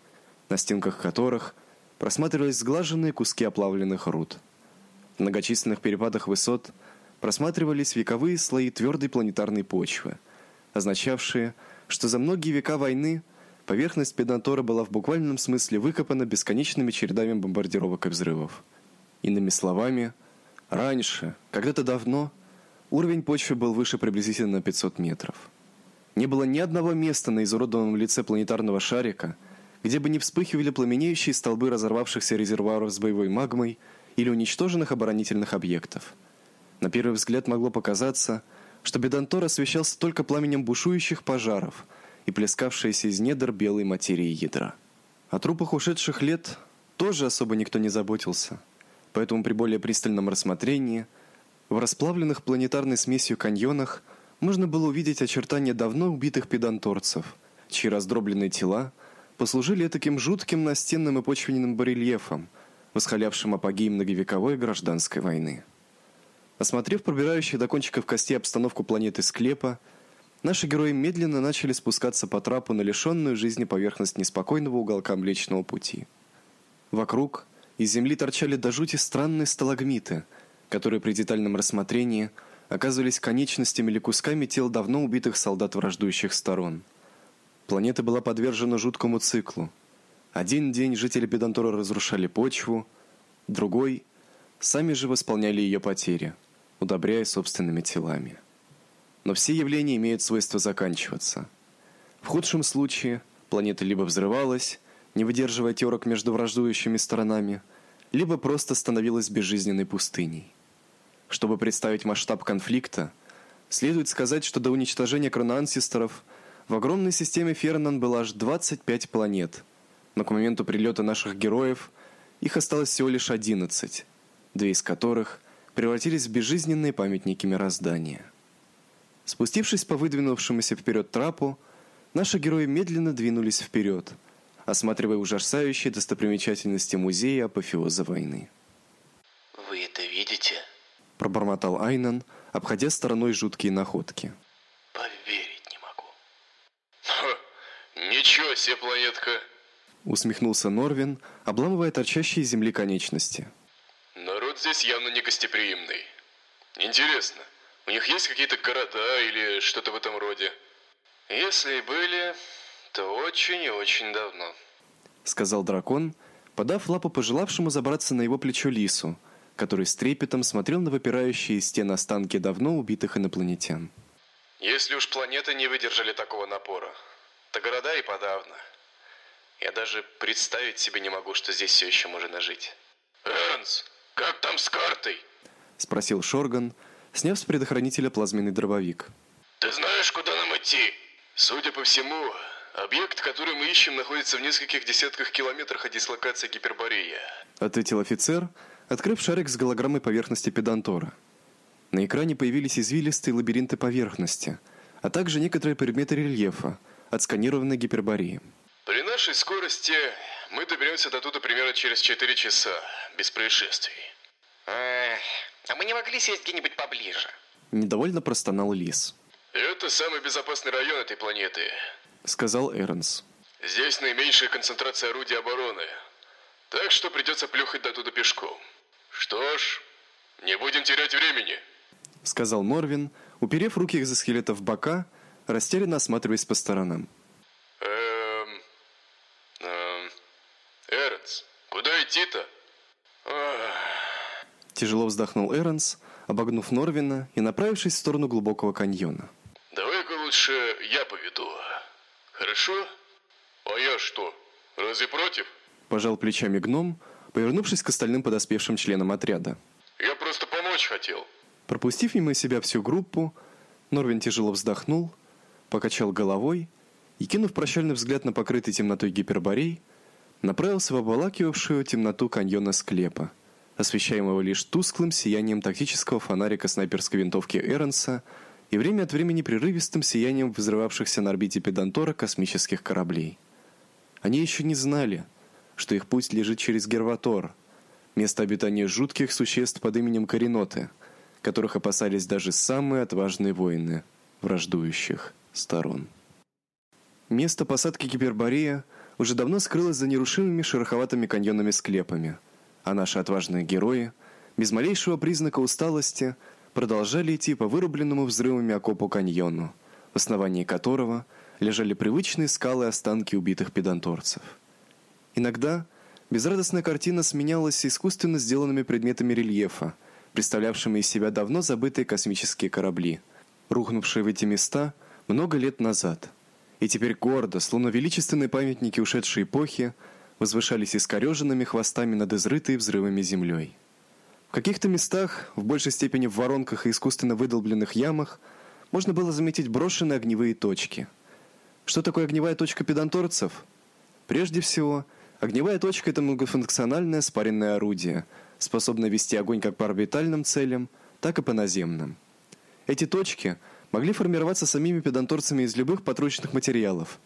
[SPEAKER 1] на стенках которых просматривались сглаженные куски оплавленных руд. В многочисленных перепадах высот просматривались вековые слои твердой планетарной почвы, означавшие, что за многие века войны поверхность Педантора была в буквальном смысле выкопана бесконечными чередами бомбардировок и взрывов. Иными словами, раньше, когда-то давно, уровень почвы был выше приблизительно на 500 метров. Не было ни одного места на изуродованном лице планетарного шарика, где бы не вспыхивали пламенеющие столбы разорвавшихся резервуаров с боевой магмой или уничтоженных оборонительных объектов. На первый взгляд могло показаться, что Бедантор освещался только пламенем бушующих пожаров и плескавшейся из недр белой материи ядра. О трупах ушедших лет тоже особо никто не заботился. Поэтому при более пристальном рассмотрении в расплавленных планетарной смесью каньонах можно было увидеть очертания давно убитых педанторцев, чьи раздробленные тела послужили таким жутким настенным и почвенным барельефом, восхвалявшим апогей многовековой гражданской войны. Осмотрев пробирающую до кончиков костей обстановку планеты склепа, наши герои медленно начали спускаться по трапу на лишенную жизни поверхность неспокойного уголка Млечного пути. Вокруг из земли торчали до жути странные сталагмиты, которые при детальном рассмотрении оказывались конечностями или кусками тел давно убитых солдат враждующих сторон. Планета была подвержена жуткому циклу. Один день жители Педантора разрушали почву, другой сами же восполняли ее потери – удобряя собственными телами. Но все явления имеют свойство заканчиваться. В худшем случае планета либо взрывалась, не выдерживая терок между враждующими сторонами, либо просто становилась безжизненной пустыней. Чтобы представить масштаб конфликта, следует сказать, что до уничтожения кроноансистеров в огромной системе Фернан было аж 25 планет, но к моменту прилета наших героев их осталось всего лишь 11, две из которых превратились в безжизненные памятники мироздания. Спустившись по выдвинувшемуся вперед трапу, наши герои медленно двинулись вперед, осматривая ужасающие достопримечательности музея апофеоза войны.
[SPEAKER 8] Вы это видите?
[SPEAKER 1] пробормотал Айнан, обходя стороной жуткие находки.
[SPEAKER 8] Ха, ничего себе планетка.
[SPEAKER 1] Усмехнулся Норвин, обламывая торчащие из земли конечности.
[SPEAKER 8] Народ здесь явно не гостеприимный. Интересно, у них есть какие-то города или что-то в этом роде? Если и были, то очень и очень давно.
[SPEAKER 1] Сказал дракон, подав лапу пожелавшему забраться на его плечо лису, который с трепетом смотрел на выпирающие из стен останки давно убитых инопланетян.
[SPEAKER 8] Если уж планеты не выдержали такого напора, то города и подавно. Я даже представить себе не могу, что здесь все еще можно жить. Эрнс, как там с картой?
[SPEAKER 1] Спросил Шорган, сняв с предохранителя плазменный дробовик.
[SPEAKER 8] Ты знаешь, куда нам идти? Судя по всему, объект, который мы ищем, находится в нескольких десятках километрах от дислокации Гиперборея.
[SPEAKER 1] Ответил офицер, открыв шарик с голограммой поверхности педантора. На экране появились извилистые лабиринты поверхности, а также некоторые предметы рельефа, отсканированные Гипербореей.
[SPEAKER 8] При нашей скорости мы доберемся до туда примерно через 4 часа, без происшествий.
[SPEAKER 14] Эх, а мы не могли сесть где-нибудь поближе?
[SPEAKER 1] Недовольно простонал Лис.
[SPEAKER 8] Это самый безопасный район этой планеты.
[SPEAKER 1] Сказал Эрнс.
[SPEAKER 8] Здесь наименьшая концентрация орудий обороны. Так что придется плюхать до туда пешком. Что ж, не будем терять времени.
[SPEAKER 1] Сказал Норвин, уперев руки экзоскелета в бока, растерянно осматриваясь по сторонам.
[SPEAKER 8] Эм... Эм... Эрнс, куда идти-то?
[SPEAKER 1] Тяжело вздохнул Эрнс, обогнув Норвина и направившись в сторону глубокого каньона.
[SPEAKER 8] Давай-ка лучше я поведу. Хорошо? А я что, разве против?
[SPEAKER 1] Пожал плечами гном, повернувшись к остальным подоспевшим членам отряда.
[SPEAKER 8] Я просто помочь хотел.
[SPEAKER 1] Пропустив мимо себя всю группу, Норвин тяжело вздохнул, покачал головой и, кинув прощальный взгляд на покрытый темнотой гиперборей, направился в обволакивавшую темноту каньона склепа, освещаемого лишь тусклым сиянием тактического фонарика снайперской винтовки Эрнса и время от времени прерывистым сиянием взрывавшихся на орбите Педантора космических кораблей. Они еще не знали, что их путь лежит через Герватор, место обитания жутких существ под именем Кориноты, которых опасались даже самые отважные воины враждующих сторон. Место посадки Гиперборея уже давно скрылось за нерушимыми шероховатыми каньонами склепами, а наши отважные герои, без малейшего признака усталости, продолжали идти по вырубленному взрывами окопу каньону, в основании которого лежали привычные скалы останки убитых педанторцев. Иногда безрадостная картина сменялась искусственно сделанными предметами рельефа, представлявшими из себя давно забытые космические корабли, рухнувшие в эти места много лет назад. И теперь гордо, словно величественные памятники ушедшей эпохи, возвышались искореженными хвостами над изрытой взрывами землей. В каких-то местах, в большей степени в воронках и искусственно выдолбленных ямах, можно было заметить брошенные огневые точки. Что такое огневая точка педанторцев? Прежде всего, Огневая точка – это многофункциональное спаренное орудие, способное вести огонь как по орбитальным целям, так и по наземным. Эти точки могли формироваться самими педанторцами из любых подручных материалов,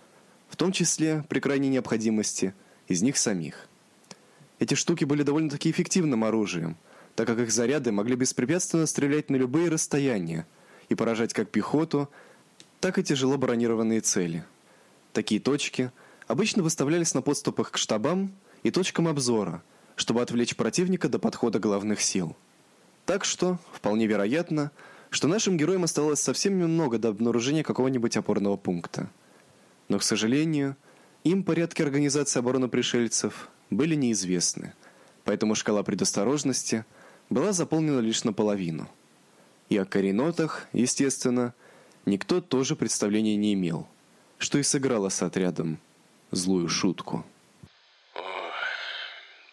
[SPEAKER 1] в том числе, при крайней необходимости, из них самих. Эти штуки были довольно-таки эффективным оружием, так как их заряды могли беспрепятственно стрелять на любые расстояния и поражать как пехоту, так и тяжело бронированные цели. Такие точки обычно выставлялись на подступах к штабам и точкам обзора, чтобы отвлечь противника до подхода главных сил. Так что, вполне вероятно, что нашим героям осталось совсем немного до обнаружения какого-нибудь опорного пункта. Но, к сожалению, им порядки организации обороны пришельцев были неизвестны, поэтому шкала предосторожности была заполнена лишь наполовину. И о коренотах, естественно, никто тоже представления не имел, что и сыграло с отрядом злую шутку.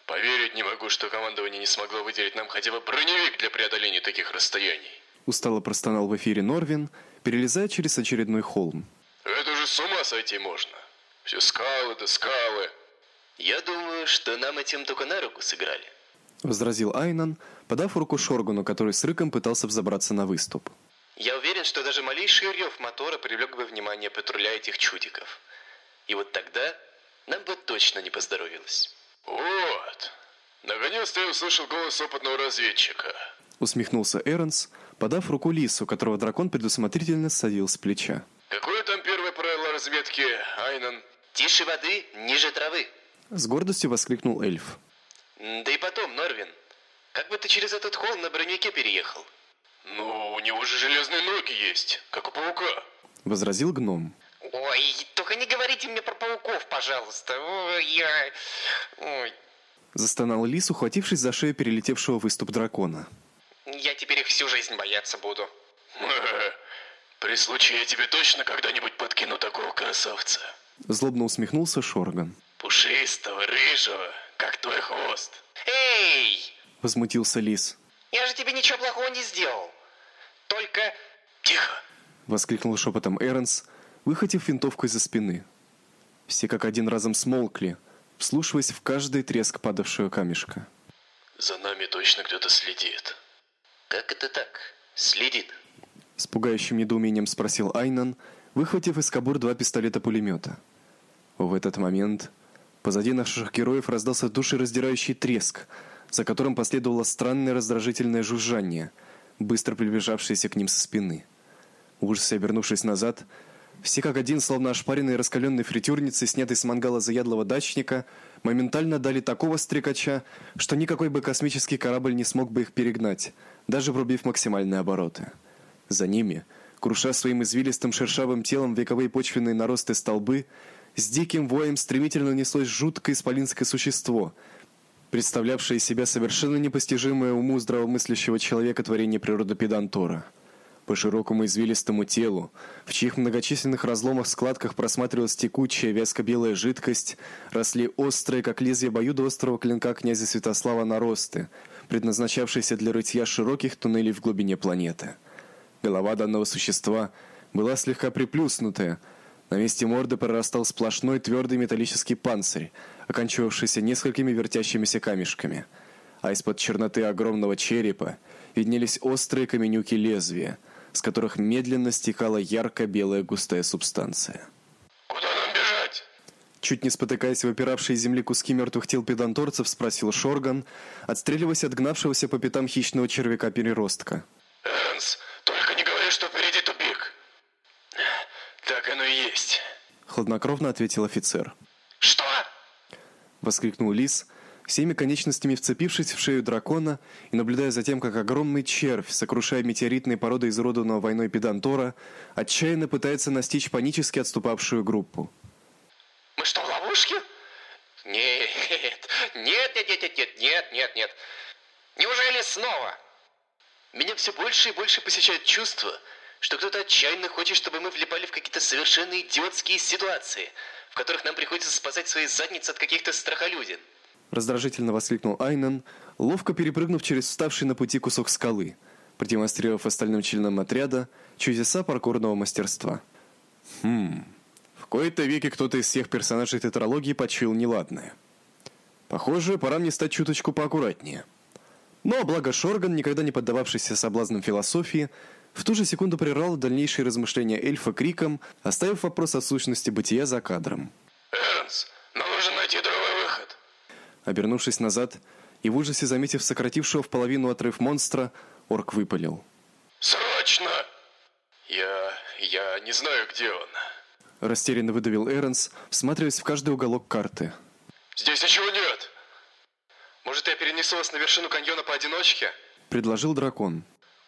[SPEAKER 8] Поверить не могу, что командование не смогло выделить нам хотя бы броневик для преодоления таких расстояний.
[SPEAKER 1] Устало простонал в эфире Норвин, перелезая через очередной холм.
[SPEAKER 8] Это же с ума сойти можно. Все скалы да скалы.
[SPEAKER 14] Я думаю, что нам этим только на руку сыграли.
[SPEAKER 1] возразил Айнан, подав руку Шоргуну, который с рыком пытался взобраться на выступ.
[SPEAKER 14] Я уверен, что даже малейший рев мотора привлек бы внимание патруля этих чудиков. И вот тогда нам бы точно не поздоровилось.
[SPEAKER 8] Вот. Наконец-то я услышал голос опытного разведчика.
[SPEAKER 1] Усмехнулся Эрнс, подав руку Лису, которого дракон предусмотрительно садил с плеча.
[SPEAKER 8] Какое там первое правило разведки, Айнан?
[SPEAKER 14] Тише воды, ниже травы.
[SPEAKER 1] С гордостью воскликнул эльф.
[SPEAKER 14] Да и потом, Норвин, как бы ты через этот холм на броневике переехал?
[SPEAKER 8] Ну, у него же железные ноги есть, как у паука.
[SPEAKER 1] Возразил гном.
[SPEAKER 14] Ой, только не говорите мне про пауков, пожалуйста. Ой, я... Ой,
[SPEAKER 1] Застонал Лис, ухватившись за шею перелетевшего выступ дракона.
[SPEAKER 14] Я теперь их всю жизнь бояться буду.
[SPEAKER 8] При случае я тебе точно когда-нибудь подкину такого красавца.
[SPEAKER 1] Злобно усмехнулся Шорган.
[SPEAKER 8] Пушистого, рыжего, как твой хвост.
[SPEAKER 14] Эй,
[SPEAKER 1] Возмутился Лис.
[SPEAKER 14] я же тебе ничего плохого не сделал. Только...
[SPEAKER 8] Тихо.
[SPEAKER 1] Воскликнул шепотом Эрнс, выхватив винтовку из-за спины. Все как один разом смолкли, вслушиваясь в каждый треск падавшего камешка.
[SPEAKER 8] За нами точно кто-то следит.
[SPEAKER 14] Как это так? Следит.
[SPEAKER 1] С пугающим недоумением спросил Айнан, выхватив из кобур два пистолета-пулемета. В этот момент позади наших героев раздался душераздирающий треск, за которым последовало странное раздражительное жужжание, быстро приближавшееся к ним со спины. В обернувшись назад, все как один, словно ошпаренные раскаленной фритюрницей, снятой с мангала заядлого дачника, моментально дали такого стрекача, что никакой бы космический корабль не смог бы их перегнать, даже врубив максимальные обороты. За ними, круша своим извилистым шершавым телом вековые почвенные наросты столбы, с диким воем стремительно неслось жуткое исполинское существо, представлявшее из себя совершенно непостижимое уму здравомыслящего человека творение природы Педантора. По широкому извилистому телу, в чьих многочисленных разломах складках просматривалась текучая вязко-белая жидкость, росли острые, как лезвие обоюдоострого клинка князя Святослава наросты, предназначавшиеся для рытья широких туннелей в глубине планеты. Голова данного существа была слегка приплюснутая, на месте морды прорастал сплошной твердый металлический панцирь, оканчивавшийся несколькими вертящимися камешками, а из-под черноты огромного черепа виднелись острые каменюки лезвия, с которых медленно стекала ярко-белая густая субстанция.
[SPEAKER 8] Куда нам бежать?
[SPEAKER 1] Чуть не спотыкаясь в опиравшие земли куски мертвых тел педанторцев, спросил Шорган, отстреливаясь от гнавшегося по пятам хищного червяка-переростка.
[SPEAKER 8] Эрнс, только не говори, что впереди тупик. Так оно и есть.
[SPEAKER 1] Хладнокровно ответил офицер.
[SPEAKER 8] Что?
[SPEAKER 1] Воскликнул Лис, всеми конечностями вцепившись в шею дракона и наблюдая за тем, как огромный червь, сокрушая метеоритные породы изуродованного войной педантора, отчаянно пытается настичь панически отступавшую группу.
[SPEAKER 14] Мы что, в ловушке? Нет. Нет, нет, нет, нет, нет, нет, нет. Неужели снова? Меня все больше и больше посещает чувство, что кто-то отчаянно хочет, чтобы мы влипали в какие-то совершенно идиотские ситуации, в которых нам приходится спасать свои задницы от каких-то страхолюдин.
[SPEAKER 1] Раздражительно воскликнул Айнан, ловко перепрыгнув через вставший на пути кусок скалы, продемонстрировав остальным членам отряда чудеса паркурного мастерства. Хм. В кои-то веки кто-то из всех персонажей тетралогии почуял неладное. Похоже, пора мне стать чуточку поаккуратнее. Но благо Шорган, никогда не поддававшийся соблазнам философии, в ту же секунду прервал дальнейшие размышления эльфа криком, оставив вопрос о сущности бытия за кадром.
[SPEAKER 8] Эрнс, нам нужно найти другой выход.
[SPEAKER 1] Обернувшись назад и в ужасе заметив сократившего в половину отрыв монстра, орк выпалил.
[SPEAKER 8] Срочно! Я... я не знаю, где он.
[SPEAKER 1] Растерянно выдавил Эрнс, всматриваясь в каждый уголок карты.
[SPEAKER 8] Здесь ничего нет. Может, я перенесу вас на вершину каньона поодиночке?
[SPEAKER 1] Предложил дракон.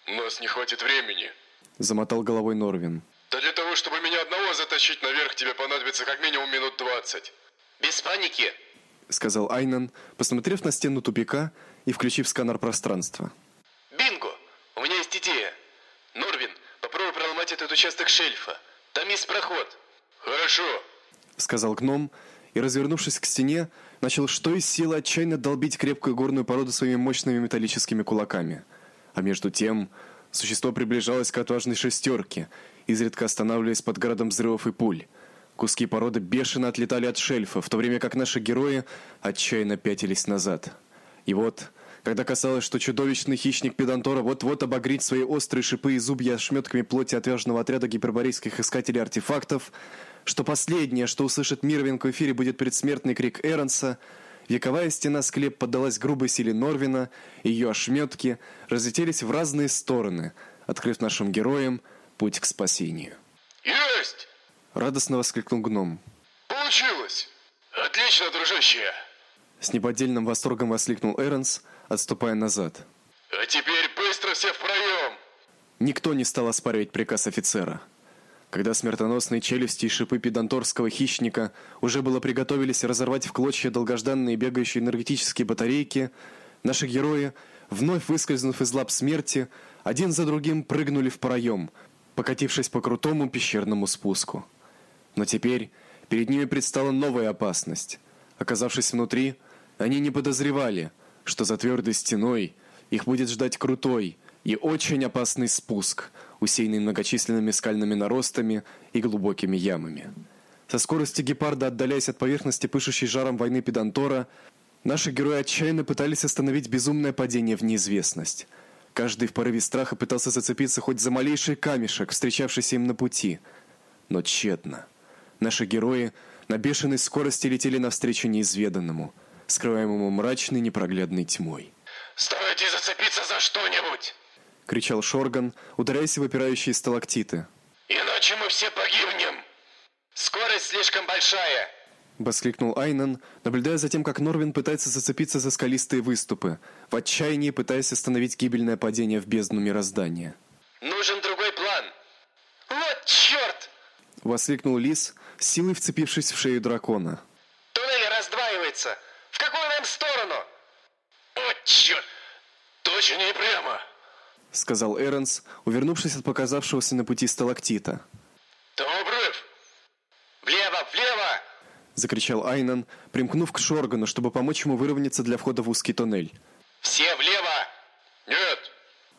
[SPEAKER 8] У нас не хватит времени.
[SPEAKER 1] Замотал головой Норвин.
[SPEAKER 8] Да для того, чтобы меня одного затащить наверх, тебе понадобится как минимум минут двадцать. Без паники.
[SPEAKER 1] Сказал Айнан, посмотрев на стену тупика и включив сканер пространства.
[SPEAKER 8] Бинго! У меня есть идея. Норвин, попробуй проломать этот участок шельфа. Там есть проход. Хорошо.
[SPEAKER 1] Сказал гном и, развернувшись к стене, начал что из силы отчаянно долбить крепкую горную породу своими мощными металлическими кулаками. А между тем, существо приближалось к отважной шестерке, изредка останавливаясь под градом взрывов и пуль. Куски породы бешено отлетали от шельфа, в то время как наши герои отчаянно пятились назад. И вот, когда казалось, что чудовищный хищник Педантора вот-вот обогрит свои острые шипы и зубья ошметками плоти отвяжного отряда гиперборейских искателей артефактов, что последнее, что услышит Мирвинг в эфире, будет предсмертный крик Эронса, вековая стена склеп поддалась грубой силе Норвина, и ее ошметки разлетелись в разные стороны, открыв нашим героям путь к спасению.
[SPEAKER 8] Есть!
[SPEAKER 1] Радостно воскликнул гном.
[SPEAKER 8] Получилось! Отлично, дружище!
[SPEAKER 1] С неподдельным восторгом воскликнул Эронс, отступая назад.
[SPEAKER 8] А теперь быстро все в проем!
[SPEAKER 1] Никто не стал оспаривать приказ офицера. Когда смертоносные челюсти и шипы педанторского хищника уже было приготовились разорвать в клочья долгожданные бегающие энергетические батарейки, наши герои, вновь выскользнув из лап смерти, один за другим прыгнули в проем, покатившись по крутому пещерному спуску. Но теперь перед ними предстала новая опасность. Оказавшись внутри, они не подозревали, что за твердой стеной их будет ждать крутой и очень опасный спуск, усеянный многочисленными скальными наростами и глубокими ямами. Со скоростью гепарда, отдаляясь от поверхности пышущей жаром войны Педантора, наши герои отчаянно пытались остановить безумное падение в неизвестность. Каждый в порыве страха пытался зацепиться хоть за малейший камешек, встречавшийся им на пути, но тщетно. Наши герои на бешеной скорости летели навстречу неизведанному, скрываемому мрачной непроглядной тьмой.
[SPEAKER 8] Старайтесь зацепиться за что-нибудь!
[SPEAKER 1] кричал Шорган, ударяясь в выпирающие сталактиты.
[SPEAKER 8] Иначе мы все погибнем! Скорость слишком большая!
[SPEAKER 1] воскликнул Айнан, наблюдая за тем, как Норвин пытается зацепиться за скалистые выступы, в отчаянии пытаясь остановить гибельное падение в бездну мироздания.
[SPEAKER 8] Нужен другой план! Вот черт!
[SPEAKER 1] воскликнул Лис, силой вцепившись в шею дракона.
[SPEAKER 8] Туннель раздваивается! В какую нам сторону? О, черт! Точно не прямо!
[SPEAKER 1] сказал Эренс, увернувшись от показавшегося на пути сталактита.
[SPEAKER 8] Там обрыв! Влево, влево!
[SPEAKER 1] закричал Айнан, примкнув к Шоргану, чтобы помочь ему выровняться для входа в узкий туннель.
[SPEAKER 8] Все влево! Нет!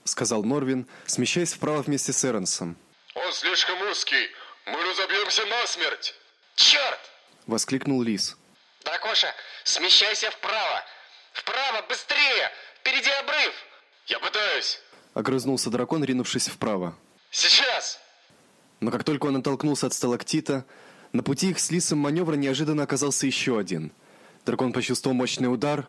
[SPEAKER 1] сказал Норвин, смещаясь вправо вместе с Эренсом.
[SPEAKER 8] Он слишком узкий! Мы разобьемся насмерть! Черт!
[SPEAKER 1] воскликнул Лис.
[SPEAKER 8] Дракоша, смещайся вправо! Вправо, быстрее! Впереди обрыв! Я пытаюсь!
[SPEAKER 1] Огрызнулся дракон, ринувшись вправо.
[SPEAKER 8] Сейчас!
[SPEAKER 1] Но как только он оттолкнулся от сталактита, на пути их с Лисом маневра неожиданно оказался еще один. Дракон почувствовал мощный удар,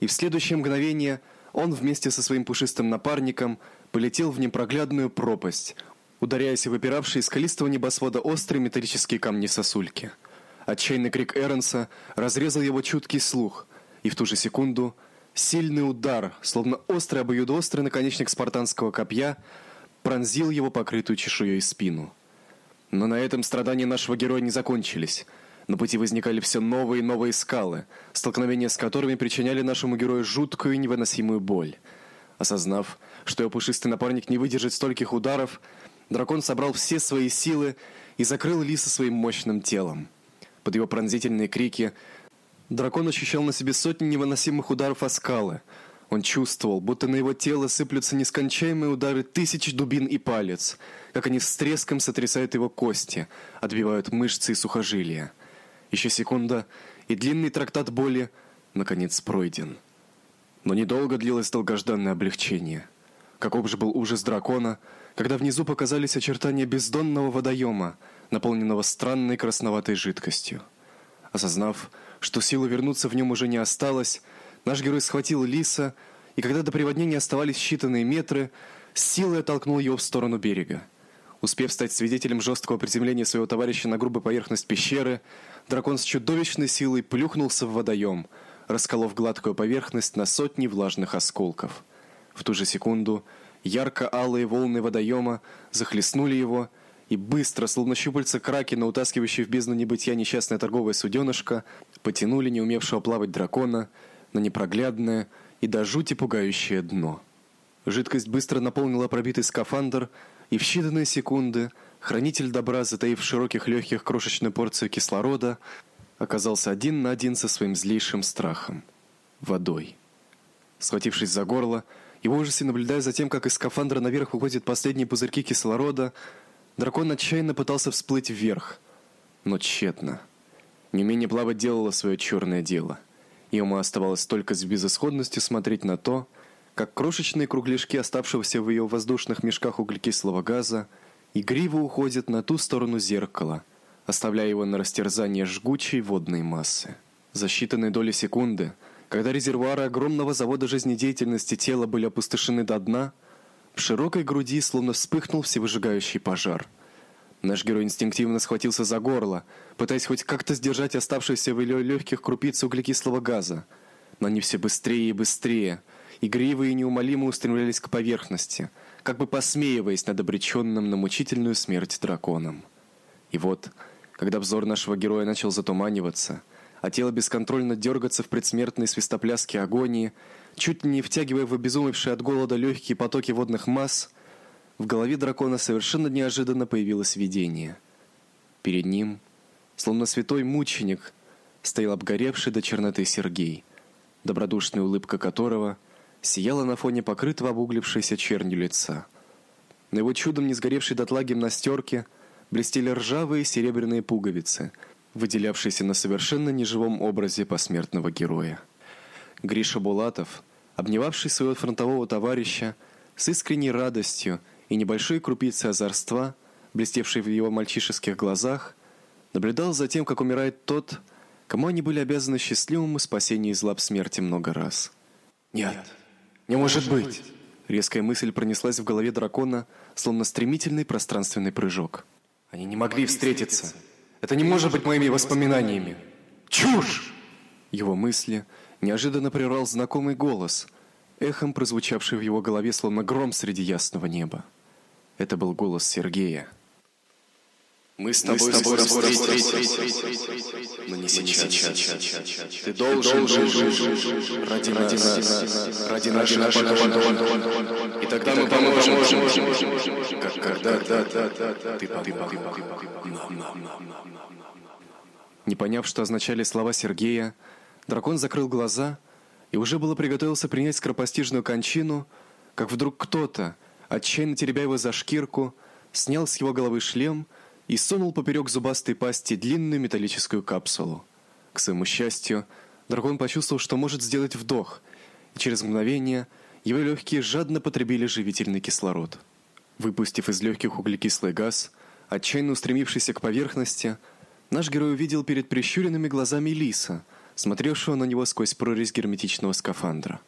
[SPEAKER 1] и в следующее мгновение он вместе со своим пушистым напарником полетел в непроглядную пропасть, ударяясь в выпиравшие из скалистого небосвода острые металлические камни-сосульки. Отчаянный крик Эренса разрезал его чуткий слух, и в ту же секунду сильный удар, словно острый обоюдоострый наконечник спартанского копья, пронзил его покрытую чешуей спину. Но на этом страдания нашего героя не закончились. На пути возникали все новые и новые скалы, столкновения с которыми причиняли нашему герою жуткую и невыносимую боль. Осознав, что его пушистый напарник не выдержит стольких ударов, дракон собрал все свои силы и закрыл лиса своим мощным телом. Под его пронзительные крики дракон ощущал на себе сотни невыносимых ударов о скалы. Он чувствовал, будто на его тело сыплются нескончаемые удары тысяч дубин и палец, как они с треском сотрясают его кости, отбивают мышцы и сухожилия. Еще секунда, и длинный трактат боли наконец пройден. Но недолго длилось долгожданное облегчение. Каков же был ужас дракона, когда внизу показались очертания бездонного водоема, наполненного странной красноватой жидкостью. Осознав, что силы вернуться в нем уже не осталось, наш герой схватил лиса, и когда до приводнения оставались считанные метры, с силой оттолкнул его в сторону берега. Успев стать свидетелем жесткого приземления своего товарища на грубую поверхность пещеры, дракон с чудовищной силой плюхнулся в водоем, расколов гладкую поверхность на сотни влажных осколков. В ту же секунду ярко-алые волны водоема захлестнули его, и быстро, словно щупальца кракена, утаскивающие в бездну небытия несчастное торговое суденышко, потянули неумевшего плавать дракона на непроглядное и до жути пугающее дно. Жидкость быстро наполнила пробитый скафандр, и в считанные секунды хранитель добра, затаив в широких легких крошечную порцию кислорода, оказался один на один со своим злейшим страхом водой. Схватившись за горло и в ужасе наблюдая за тем, как из скафандра наверх выходят последние пузырьки кислорода, дракон отчаянно пытался всплыть вверх, но тщетно. Неумение плавать делало свое черное дело. Ему оставалось только с безысходностью смотреть на то, как крошечные кругляшки оставшегося в ее воздушных мешках углекислого газа игриво уходят на ту сторону зеркала, оставляя его на растерзание жгучей водной массы. За считанные доли секунды, когда резервуары огромного завода жизнедеятельности тела были опустошены до дна, в широкой груди словно вспыхнул всевыжигающий пожар. Наш герой инстинктивно схватился за горло, пытаясь хоть как-то сдержать оставшиеся в ее легких крупицы углекислого газа. Но они все быстрее и быстрее – игриво и неумолимо устремлялись к поверхности, как бы посмеиваясь над обреченным на мучительную смерть драконом. И вот, когда взор нашего героя начал затуманиваться, а тело бесконтрольно дергаться в предсмертной свистопляске агонии, чуть не втягивая в обезумевшие от голода легкие потоки водных масс, в голове дракона совершенно неожиданно появилось видение. Перед ним, словно святой мученик, стоял обгоревший до черноты Сергей, добродушная улыбка которого – сияла на фоне покрытого обуглившейся чернью лица. На его чудом не сгоревшей дотла гимнастерке блестели ржавые серебряные пуговицы, выделявшиеся на совершенно неживом образе посмертного героя. Гриша Булатов, обнимавший своего фронтового товарища, с искренней радостью и небольшой крупицей озорства, блестевшей в его мальчишеских глазах, наблюдал за тем, как умирает тот, кому они были обязаны счастливому спасению из лап смерти много раз.
[SPEAKER 2] Нет. Не может быть.
[SPEAKER 1] Резкая мысль пронеслась в голове дракона, словно стремительный пространственный прыжок.
[SPEAKER 2] Они не могли встретиться. Это не может быть моими воспоминаниями. Чушь!
[SPEAKER 1] Его мысли неожиданно прервал знакомый голос, эхом прозвучавший в его голове словно гром среди ясного неба. Это был голос Сергея.
[SPEAKER 2] Мы с тобой, Мы с тобой встретимся, но не сейчас. Ты должен жить ради нас, ради нашего потомства. И тогда мы поможем, как когда-то ты помог
[SPEAKER 1] Не поняв, что означали слова Сергея, дракон закрыл глаза и уже было приготовился принять скоропостижную кончину, как вдруг кто-то, отчаянно теребя его за шкирку, снял с его головы шлем и сунул поперек зубастой пасти длинную металлическую капсулу. К своему счастью, дракон почувствовал, что может сделать вдох, и через мгновение его легкие жадно потребили живительный кислород. Выпустив из легких углекислый газ, отчаянно устремившийся к поверхности, наш герой увидел перед прищуренными глазами лиса, смотревшего на него сквозь прорезь герметичного скафандра.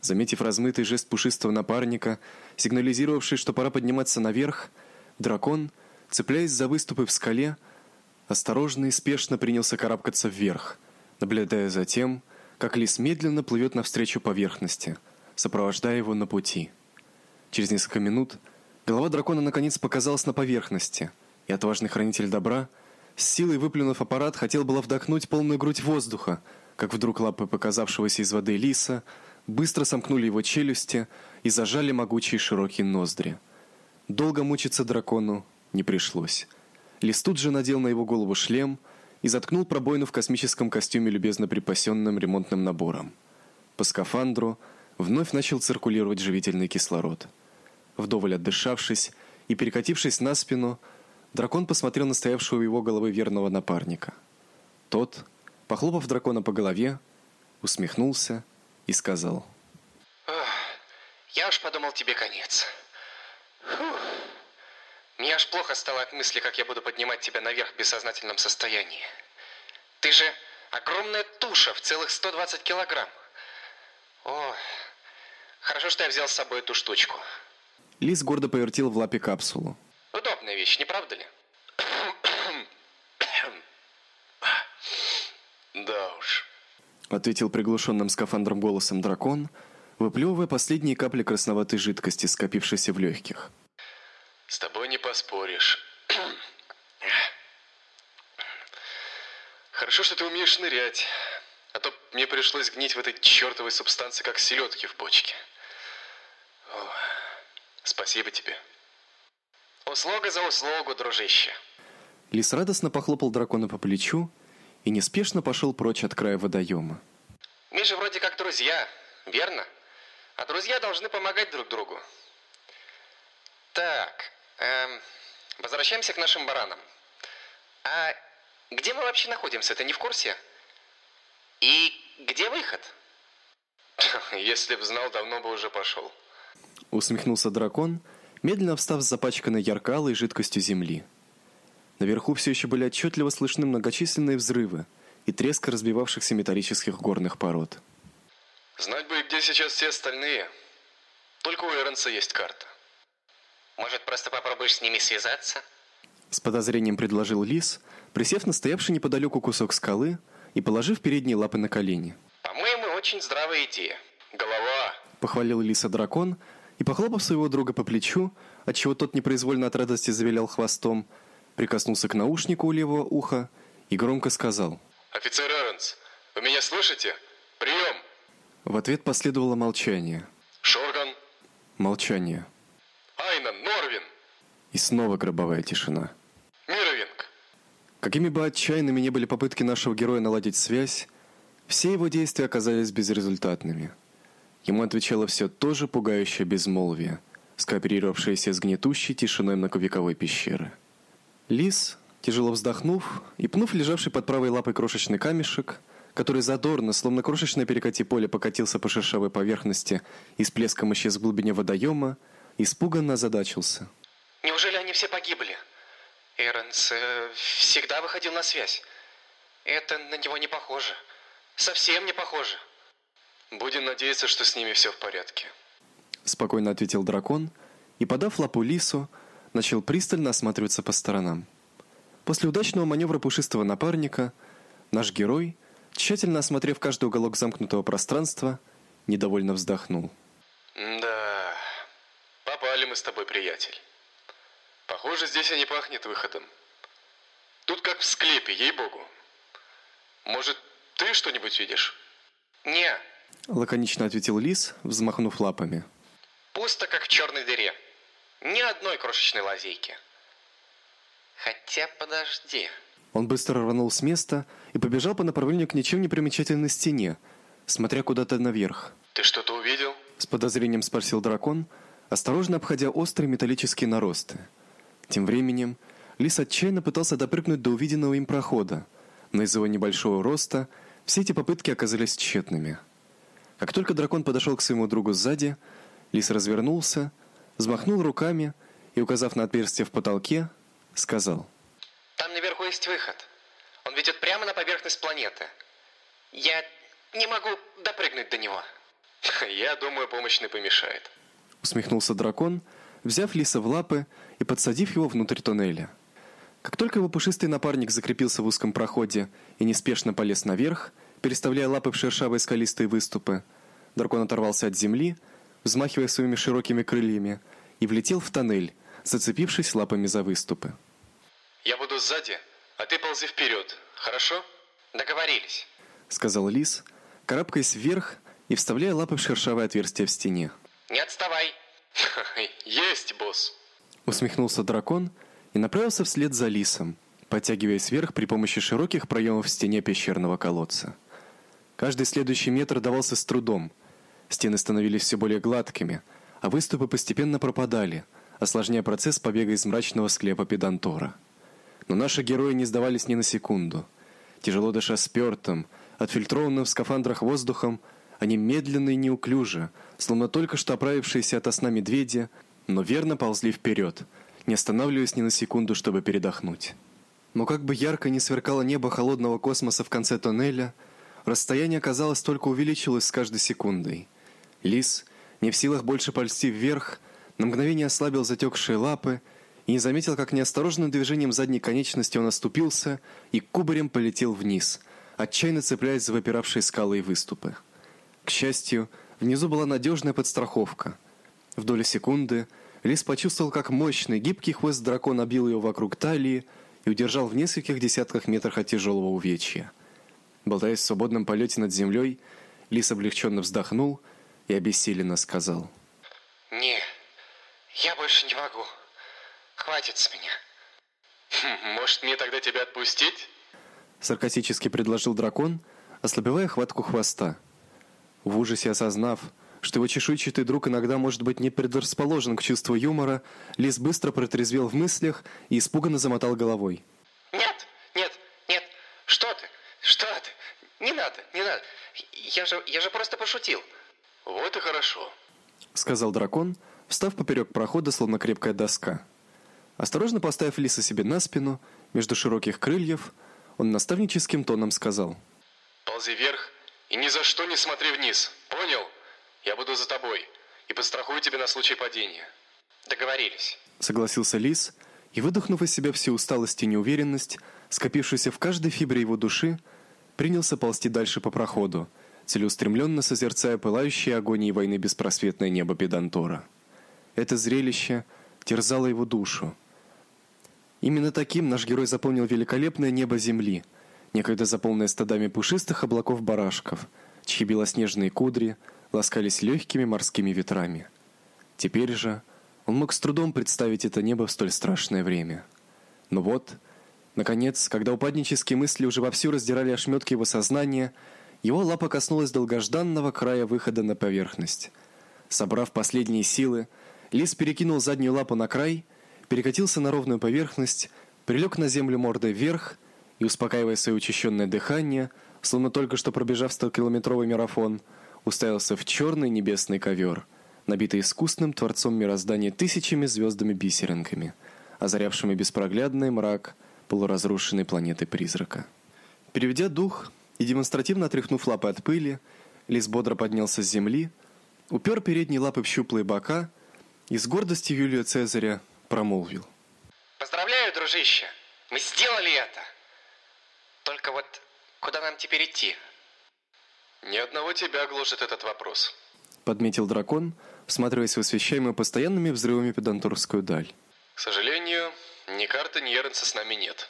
[SPEAKER 1] Заметив размытый жест пушистого напарника, сигнализировавший, что пора подниматься наверх, дракон – Цепляясь за выступы в скале, осторожно и спешно принялся карабкаться вверх, наблюдая за тем, как лис медленно плывет навстречу поверхности, сопровождая его на пути. Через несколько минут голова дракона наконец показалась на поверхности, и отважный хранитель добра, с силой выплюнув аппарат, хотел было вдохнуть полную грудь воздуха, как вдруг лапы показавшегося из воды лиса быстро сомкнули его челюсти и зажали могучие широкие ноздри. Долго мучиться дракону не пришлось. Лис тут же надел на его голову шлем и заткнул пробоину в космическом костюме любезно припасенным ремонтным набором. По скафандру вновь начал циркулировать живительный кислород. Вдоволь отдышавшись и перекатившись на спину, дракон посмотрел на стоявшего у его головы верного напарника. Тот, похлопав дракона по голове, усмехнулся и сказал.
[SPEAKER 14] Я уж подумал, тебе конец. Фух. Мне аж плохо стало от мысли, как я буду поднимать тебя наверх в бессознательном состоянии. Ты же огромная туша в целых 120 килограмм. О, хорошо, что я взял с собой эту штучку.
[SPEAKER 1] Лис гордо повертел в лапе капсулу.
[SPEAKER 14] Удобная вещь, не правда ли?
[SPEAKER 8] Да уж.
[SPEAKER 1] Ответил приглушенным скафандром голосом дракон, выплевывая последние капли красноватой жидкости, скопившейся в легких.
[SPEAKER 8] С тобой не поспоришь. Хорошо, что ты умеешь нырять. А то мне пришлось гнить в этой чертовой субстанции, как селедки в бочке. О, спасибо тебе.
[SPEAKER 14] Услуга за услугу, дружище.
[SPEAKER 1] Лис радостно похлопал дракона по плечу и неспешно пошел прочь от края водоема.
[SPEAKER 14] Мы же вроде как друзья, верно? А друзья должны помогать друг другу. Так, возвращаемся к нашим баранам. А где мы вообще находимся? Ты не в курсе? И где выход?
[SPEAKER 8] Если б знал, давно бы уже пошел.
[SPEAKER 1] Усмехнулся дракон, медленно встав с запачканной яркалой жидкостью земли. Наверху все еще были отчетливо слышны многочисленные взрывы и треск разбивавшихся металлических горных пород.
[SPEAKER 8] Знать бы, где сейчас все остальные. Только у Эрнса есть карта.
[SPEAKER 14] Может, просто попробуешь с ними связаться?
[SPEAKER 1] С подозрением предложил лис, присев на стоявший неподалеку кусок скалы и положив передние лапы на колени.
[SPEAKER 14] По-моему, очень здравая идея.
[SPEAKER 8] Голова!
[SPEAKER 1] Похвалил лиса дракон и, похлопав своего друга по плечу, отчего тот непроизвольно от радости завилял хвостом, прикоснулся к наушнику у левого уха и громко сказал.
[SPEAKER 8] Офицер Эрнс, вы меня слышите? Прием!
[SPEAKER 1] В ответ последовало молчание.
[SPEAKER 8] Шорган!
[SPEAKER 1] Молчание. И снова гробовая тишина.
[SPEAKER 8] Мировинг!
[SPEAKER 1] Какими бы отчаянными ни были попытки нашего героя наладить связь, все его действия оказались безрезультатными. Ему отвечало все то же пугающее безмолвие, скооперировавшееся с гнетущей тишиной многовековой пещеры. Лис, тяжело вздохнув и пнув лежавший под правой лапой крошечный камешек, который задорно, словно крошечное перекати поле, покатился по шершавой поверхности и с плеском исчез в глубине водоема, испуганно озадачился.
[SPEAKER 14] Неужели они все погибли? Эрнс э, всегда выходил на связь. Это на него не похоже. Совсем не похоже.
[SPEAKER 8] Будем надеяться, что с ними все в порядке.
[SPEAKER 1] Спокойно ответил дракон и, подав лапу лису, начал пристально осматриваться по сторонам. После удачного маневра пушистого напарника наш герой, тщательно осмотрев каждый уголок замкнутого пространства, недовольно вздохнул.
[SPEAKER 8] Да, попали мы с тобой, приятель. Похоже, здесь и не пахнет выходом. Тут как в склепе, ей-богу. Может, ты что-нибудь видишь?
[SPEAKER 14] Не,
[SPEAKER 1] Лаконично ответил лис, взмахнув лапами.
[SPEAKER 14] пусто, как в черной дыре. Ни одной крошечной лазейки. Хотя, подожди.
[SPEAKER 1] Он быстро рванул с места и побежал по направлению к ничем не примечательной стене, смотря куда-то наверх.
[SPEAKER 8] Ты что-то увидел?
[SPEAKER 1] С подозрением спросил дракон, осторожно обходя острые металлические наросты. Тем временем лис отчаянно пытался допрыгнуть до увиденного им прохода, но из-за его небольшого роста все эти попытки оказались тщетными. Как только дракон подошел к своему другу сзади, лис развернулся, взмахнул руками и, указав на отверстие в потолке, сказал:
[SPEAKER 14] Там наверху есть выход. Он ведет прямо на поверхность планеты. Я не могу допрыгнуть до него.
[SPEAKER 8] Я думаю, помощь не помешает.
[SPEAKER 1] Усмехнулся дракон, взяв лиса в лапы и подсадив его внутрь тоннеля. Как только его пушистый напарник закрепился в узком проходе и неспешно полез наверх, переставляя лапы в шершавые скалистые выступы, дракон оторвался от земли, взмахивая своими широкими крыльями, и влетел в тоннель, зацепившись лапами за выступы.
[SPEAKER 8] Я буду сзади, а ты ползи вперед, хорошо?
[SPEAKER 14] Договорились.
[SPEAKER 1] сказал лис, карабкаясь вверх и вставляя лапы в шершавое отверстие в стене.
[SPEAKER 14] Не отставай.
[SPEAKER 8] Есть, босс.
[SPEAKER 1] Усмехнулся дракон и направился вслед за лисом, подтягиваясь вверх при помощи широких проемов в стене пещерного колодца. Каждый следующий метр давался с трудом. Стены становились все более гладкими, а выступы постепенно пропадали, осложняя процесс побега из мрачного склепа педантора. Но наши герои не сдавались ни на секунду. Тяжело дыша спёртым, Отфильтрованным в скафандрах воздухом, они медленно и неуклюже, словно только что оправившиеся от сна медведи, но верно ползли вперед, не останавливаясь ни на секунду, чтобы передохнуть. Но как бы ярко не сверкало небо холодного космоса в конце тоннеля, расстояние, казалось, только увеличилось с каждой секундой. Лис, не в силах больше ползти вверх, на мгновение ослабил затекшие лапы и не заметил, как неосторожным движением задней конечности он оступился и кубарем полетел вниз, отчаянно цепляясь за выпиравшие скалы и выступы. К счастью, внизу была надежная подстраховка. В долю секунды Лис почувствовал, как мощный, гибкий хвост дракона обил его вокруг талии и удержал в нескольких десятках метрах от тяжелого увечья. Болтаясь в свободном полете над землей, Лис облегченно вздохнул и обессиленно сказал.
[SPEAKER 14] Не, я больше не могу. Хватит с меня.
[SPEAKER 8] Хм, может, мне тогда тебя отпустить?
[SPEAKER 1] Саркастически предложил дракон, ослабевая хватку хвоста. В ужасе осознав, что его чешуйчатый друг иногда может быть не предрасположен к чувству юмора, Лис быстро протрезвел в мыслях и испуганно замотал головой.
[SPEAKER 14] Нет, нет, нет. Что ты? Что ты? Не надо, не надо. Я же, я же просто пошутил.
[SPEAKER 8] Вот и хорошо,
[SPEAKER 1] сказал дракон, встав поперек прохода, словно крепкая доска. Осторожно поставив лиса себе на спину, между широких крыльев, он наставническим тоном сказал:
[SPEAKER 8] "Ползи вверх и ни за что не смотри вниз. Понял? Я буду за тобой и подстрахую тебя на случай падения".
[SPEAKER 14] Договорились.
[SPEAKER 1] Согласился лис и, выдохнув из себя всю усталость и неуверенность, скопившуюся в каждой фибре его души, принялся ползти дальше по проходу, целеустремленно созерцая пылающее агонией войны беспросветное небо Педантора. Это зрелище терзало его душу. Именно таким наш герой запомнил великолепное небо земли, некогда заполненное стадами пушистых облаков барашков, чьи белоснежные кудри ласкались легкими морскими ветрами. Теперь же он мог с трудом представить это небо в столь страшное время. Но вот, наконец, когда упаднические мысли уже вовсю раздирали ошметки его сознания, его лапа коснулась долгожданного края выхода на поверхность. Собрав последние силы, лис перекинул заднюю лапу на край, перекатился на ровную поверхность, прилег на землю мордой вверх и, успокаивая свое учащенное дыхание, словно только что пробежав 100-километровый марафон, уставился в черный небесный ковер, набитый искусным творцом мироздания тысячами звездами-бисеринками, озарявшими беспроглядный мрак полуразрушенной планеты призрака. Переведя дух и демонстративно отряхнув лапы от пыли, лис бодро поднялся с земли, упер передние лапы в щуплые бока и с гордостью Юлия Цезаря промолвил:
[SPEAKER 14] Поздравляю, дружище. Мы сделали это. Только вот куда нам теперь идти?
[SPEAKER 8] Ни одного тебя гложет этот вопрос.
[SPEAKER 1] Подметил дракон, всматриваясь в освещаемую постоянными взрывами педанторскую даль.
[SPEAKER 8] К сожалению, ни карты, ни Эрнса с нами нет.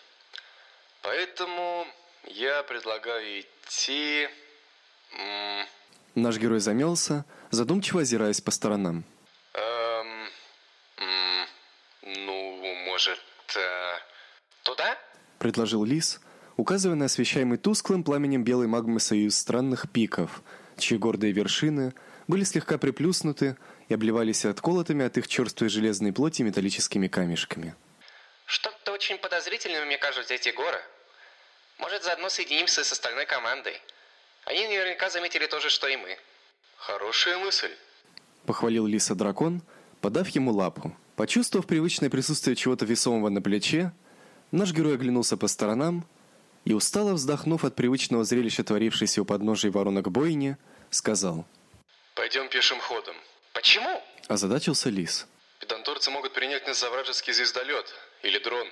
[SPEAKER 8] Поэтому я предлагаю идти... М
[SPEAKER 1] Наш герой замялся, задумчиво озираясь по сторонам.
[SPEAKER 8] эм, м, ну, может, э,
[SPEAKER 14] Туда?
[SPEAKER 1] предложил лис, указывая на освещаемый тусклым пламенем белой магмы союз странных пиков, чьи гордые вершины были слегка приплюснуты и обливались отколотыми от их черствой железной плоти металлическими камешками.
[SPEAKER 14] Что-то очень подозрительным мне кажутся эти горы. Может, заодно соединимся с остальной командой. Они наверняка заметили то же, что и мы.
[SPEAKER 8] хорошая мысль.
[SPEAKER 1] Похвалил лиса дракон, подав ему лапу. Почувствовав привычное присутствие чего-то весомого на плече, наш герой оглянулся по сторонам и устало вздохнув от привычного зрелища творившейся у подножия воронок бойни, сказал:
[SPEAKER 8] Пойдем пешим ходом.
[SPEAKER 14] Почему?
[SPEAKER 1] Озадачился лис.
[SPEAKER 8] Педанторцы могут принять нас за вражеский звездолет или дрон.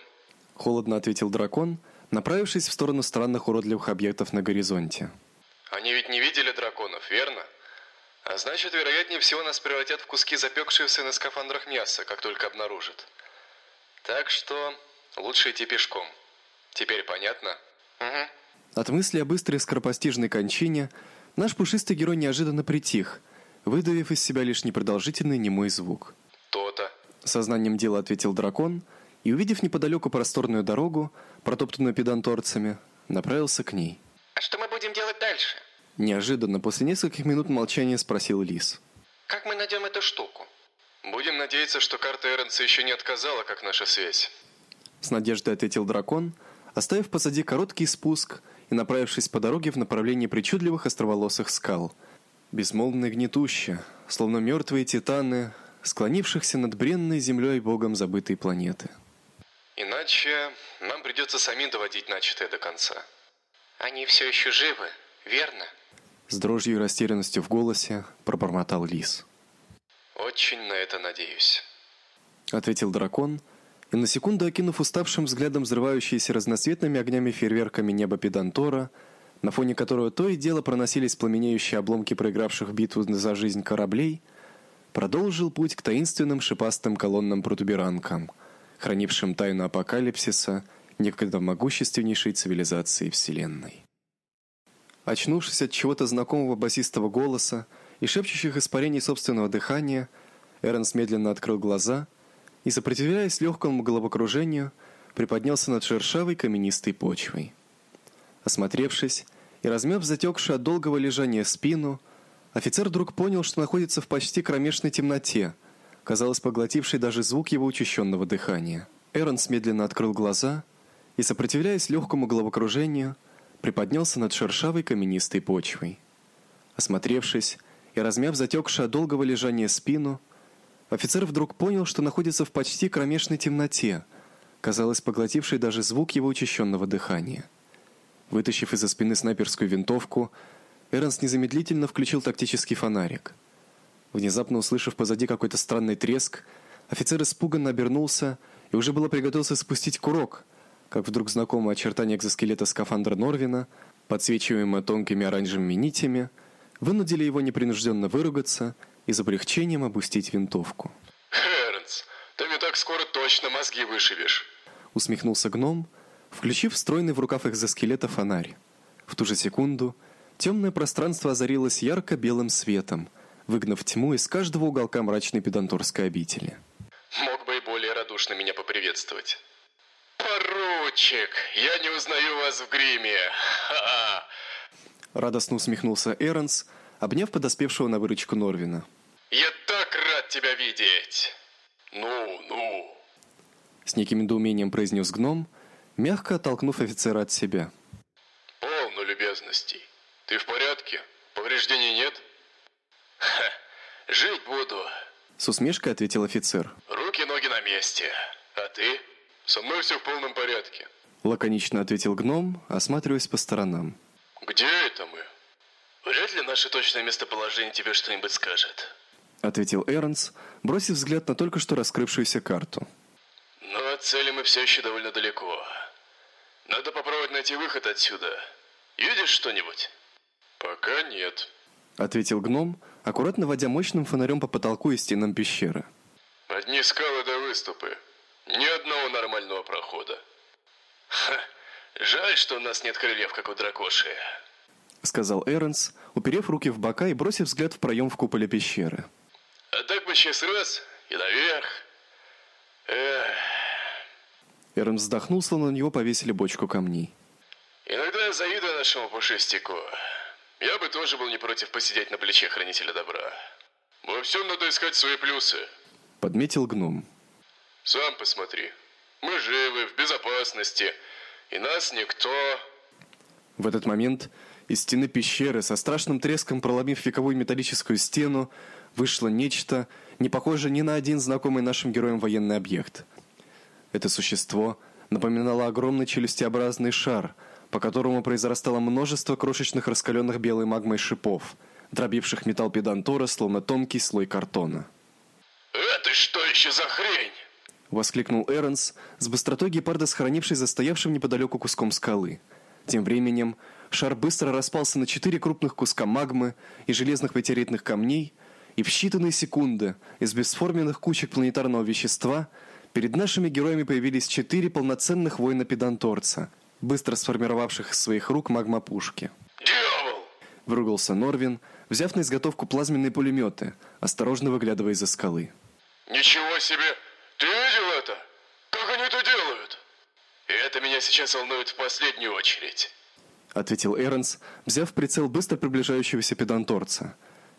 [SPEAKER 1] Холодно ответил дракон, направившись в сторону странных уродливых объектов на горизонте.
[SPEAKER 8] Они ведь не видели драконов, верно? А значит, вероятнее всего нас превратят в куски запекшегося на скафандрах мяса, как только обнаружат. Так что лучше идти пешком. Теперь понятно?
[SPEAKER 14] Угу.
[SPEAKER 1] От мысли о быстрой скоропостижной кончине наш пушистый герой неожиданно притих, выдавив из себя лишь непродолжительный немой звук.
[SPEAKER 8] То-то.
[SPEAKER 1] Сознанием дела ответил дракон и, увидев неподалеку просторную дорогу, протоптанную педанторцами, направился к ней.
[SPEAKER 14] А что мы будем делать дальше?
[SPEAKER 1] Неожиданно, после нескольких минут молчания, спросил лис.
[SPEAKER 14] Как мы найдем эту штуку?
[SPEAKER 8] Будем надеяться, что карта Эрнса еще не отказала, как наша связь.
[SPEAKER 1] С надеждой ответил дракон, оставив позади короткий спуск и направившись по дороге в направлении причудливых островолосых скал. Безмолвно и гнетуще, словно мертвые титаны, склонившихся над бренной землей богом забытой планеты.
[SPEAKER 8] Иначе нам придется самим доводить начатое до конца.
[SPEAKER 14] Они все еще живы, верно?
[SPEAKER 1] С дрожью и растерянностью в голосе пробормотал лис.
[SPEAKER 8] Очень на это надеюсь.
[SPEAKER 1] Ответил дракон, и на секунду окинув уставшим взглядом взрывающиеся разноцветными огнями фейерверками небо Педантора, на фоне которого то и дело проносились пламенеющие обломки проигравших битву за жизнь кораблей, продолжил путь к таинственным шипастым колоннам протуберанкам, хранившим тайну апокалипсиса некогда могущественнейшей цивилизации Вселенной. Очнувшись от чего-то знакомого басистого голоса и шепчущих испарений собственного дыхания, Эрнс медленно открыл глаза и, сопротивляясь легкому головокружению, приподнялся над шершавой каменистой почвой. Осмотревшись и размяв затекшую от долгого лежания спину, офицер вдруг понял, что находится в почти кромешной темноте, казалось, поглотившей даже звук его учащенного дыхания. Эрнс медленно открыл глаза и, сопротивляясь легкому головокружению, приподнялся над шершавой каменистой почвой. Осмотревшись и размяв затекшую от долгого лежания спину, офицер вдруг понял, что находится в почти кромешной темноте, казалось, поглотившей даже звук его учащенного дыхания. Вытащив из-за спины снайперскую винтовку, Эрнс незамедлительно включил тактический фонарик. Внезапно услышав позади какой-то странный треск, офицер испуганно обернулся и уже было приготовился спустить курок, как вдруг знакомое очертание экзоскелета скафандра Норвина, подсвечиваемое тонкими оранжевыми нитями, вынудили его непринужденно выругаться и за облегчением опустить винтовку.
[SPEAKER 8] Эрнс, ты мне так скоро точно мозги вышибешь.
[SPEAKER 1] Усмехнулся гном, включив встроенный в рукав экзоскелета фонарь. В ту же секунду темное пространство озарилось ярко-белым светом, выгнав тьму из каждого уголка мрачной педанторской обители.
[SPEAKER 8] Мог бы и более радушно меня поприветствовать. Поручик, я не узнаю вас в гриме. Ха-ха.
[SPEAKER 1] Радостно усмехнулся Эрнс, обняв подоспевшего на выручку Норвина.
[SPEAKER 8] Я так рад тебя видеть. Ну, ну.
[SPEAKER 1] С неким недоумением произнес гном, мягко оттолкнув офицера от себя.
[SPEAKER 8] Полно любезностей. Ты в порядке? Повреждений нет? Ха, жить буду.
[SPEAKER 1] С усмешкой ответил офицер.
[SPEAKER 8] Руки, ноги на месте. А ты? Со мной все в полном порядке.
[SPEAKER 1] Лаконично ответил гном, осматриваясь по сторонам.
[SPEAKER 8] Где это мы? Вряд ли наше точное местоположение тебе что-нибудь скажет.
[SPEAKER 1] Ответил Эрнс, бросив взгляд на только что раскрывшуюся карту.
[SPEAKER 8] Но от цели мы все еще довольно далеко. Надо попробовать найти выход отсюда. Видишь что-нибудь? Пока нет.
[SPEAKER 1] Ответил гном, аккуратно водя мощным фонарем по потолку и стенам пещеры.
[SPEAKER 8] Одни скалы до выступы. Ни одного нормального прохода. Ха, жаль, что у нас нет крыльев, как у дракоши.
[SPEAKER 1] Сказал Эрнс, уперев руки в бока и бросив взгляд в проем в куполе пещеры.
[SPEAKER 8] А так бы сейчас раз и наверх. Эх,
[SPEAKER 1] Эрнс вздохнул, словно на него повесили бочку камней.
[SPEAKER 8] иногда я завидую нашему пушистику. Я бы тоже был не против посидеть на плече хранителя добра. Во всем надо искать свои плюсы.
[SPEAKER 1] Подметил гном.
[SPEAKER 8] Сам посмотри. Мы живы, в безопасности. И нас никто...
[SPEAKER 1] В этот момент из стены пещеры, со страшным треском проломив вековую металлическую стену, вышло нечто, не похожее ни на один знакомый нашим героям военный объект. Это существо напоминало огромный челюстеобразный шар, по которому произрастало множество крошечных раскаленных белой магмой шипов, дробивших металл педантора, словно тонкий слой картона.
[SPEAKER 8] Это что еще за хрень?
[SPEAKER 1] Воскликнул Эрнс, с быстротой гепарда схоронившись за стоявшим неподалеку куском скалы. Тем временем шар быстро распался на четыре крупных куска магмы и железных метеоритных камней, и в считанные секунды из бесформенных кучек планетарного вещества перед нашими героями появились четыре полноценных воина-педанторца, быстро сформировавших из своих рук магмопушки.
[SPEAKER 8] Дьявол!
[SPEAKER 1] Выругался Норвин, взяв на изготовку плазменные пулеметы, осторожно выглядывая из-за скалы.
[SPEAKER 8] Ничего себе! Ты видел это? Как они это делают? И это меня сейчас волнует в последнюю очередь.
[SPEAKER 1] ответил Эрнс, взяв в прицел быстро приближающегося педанторца.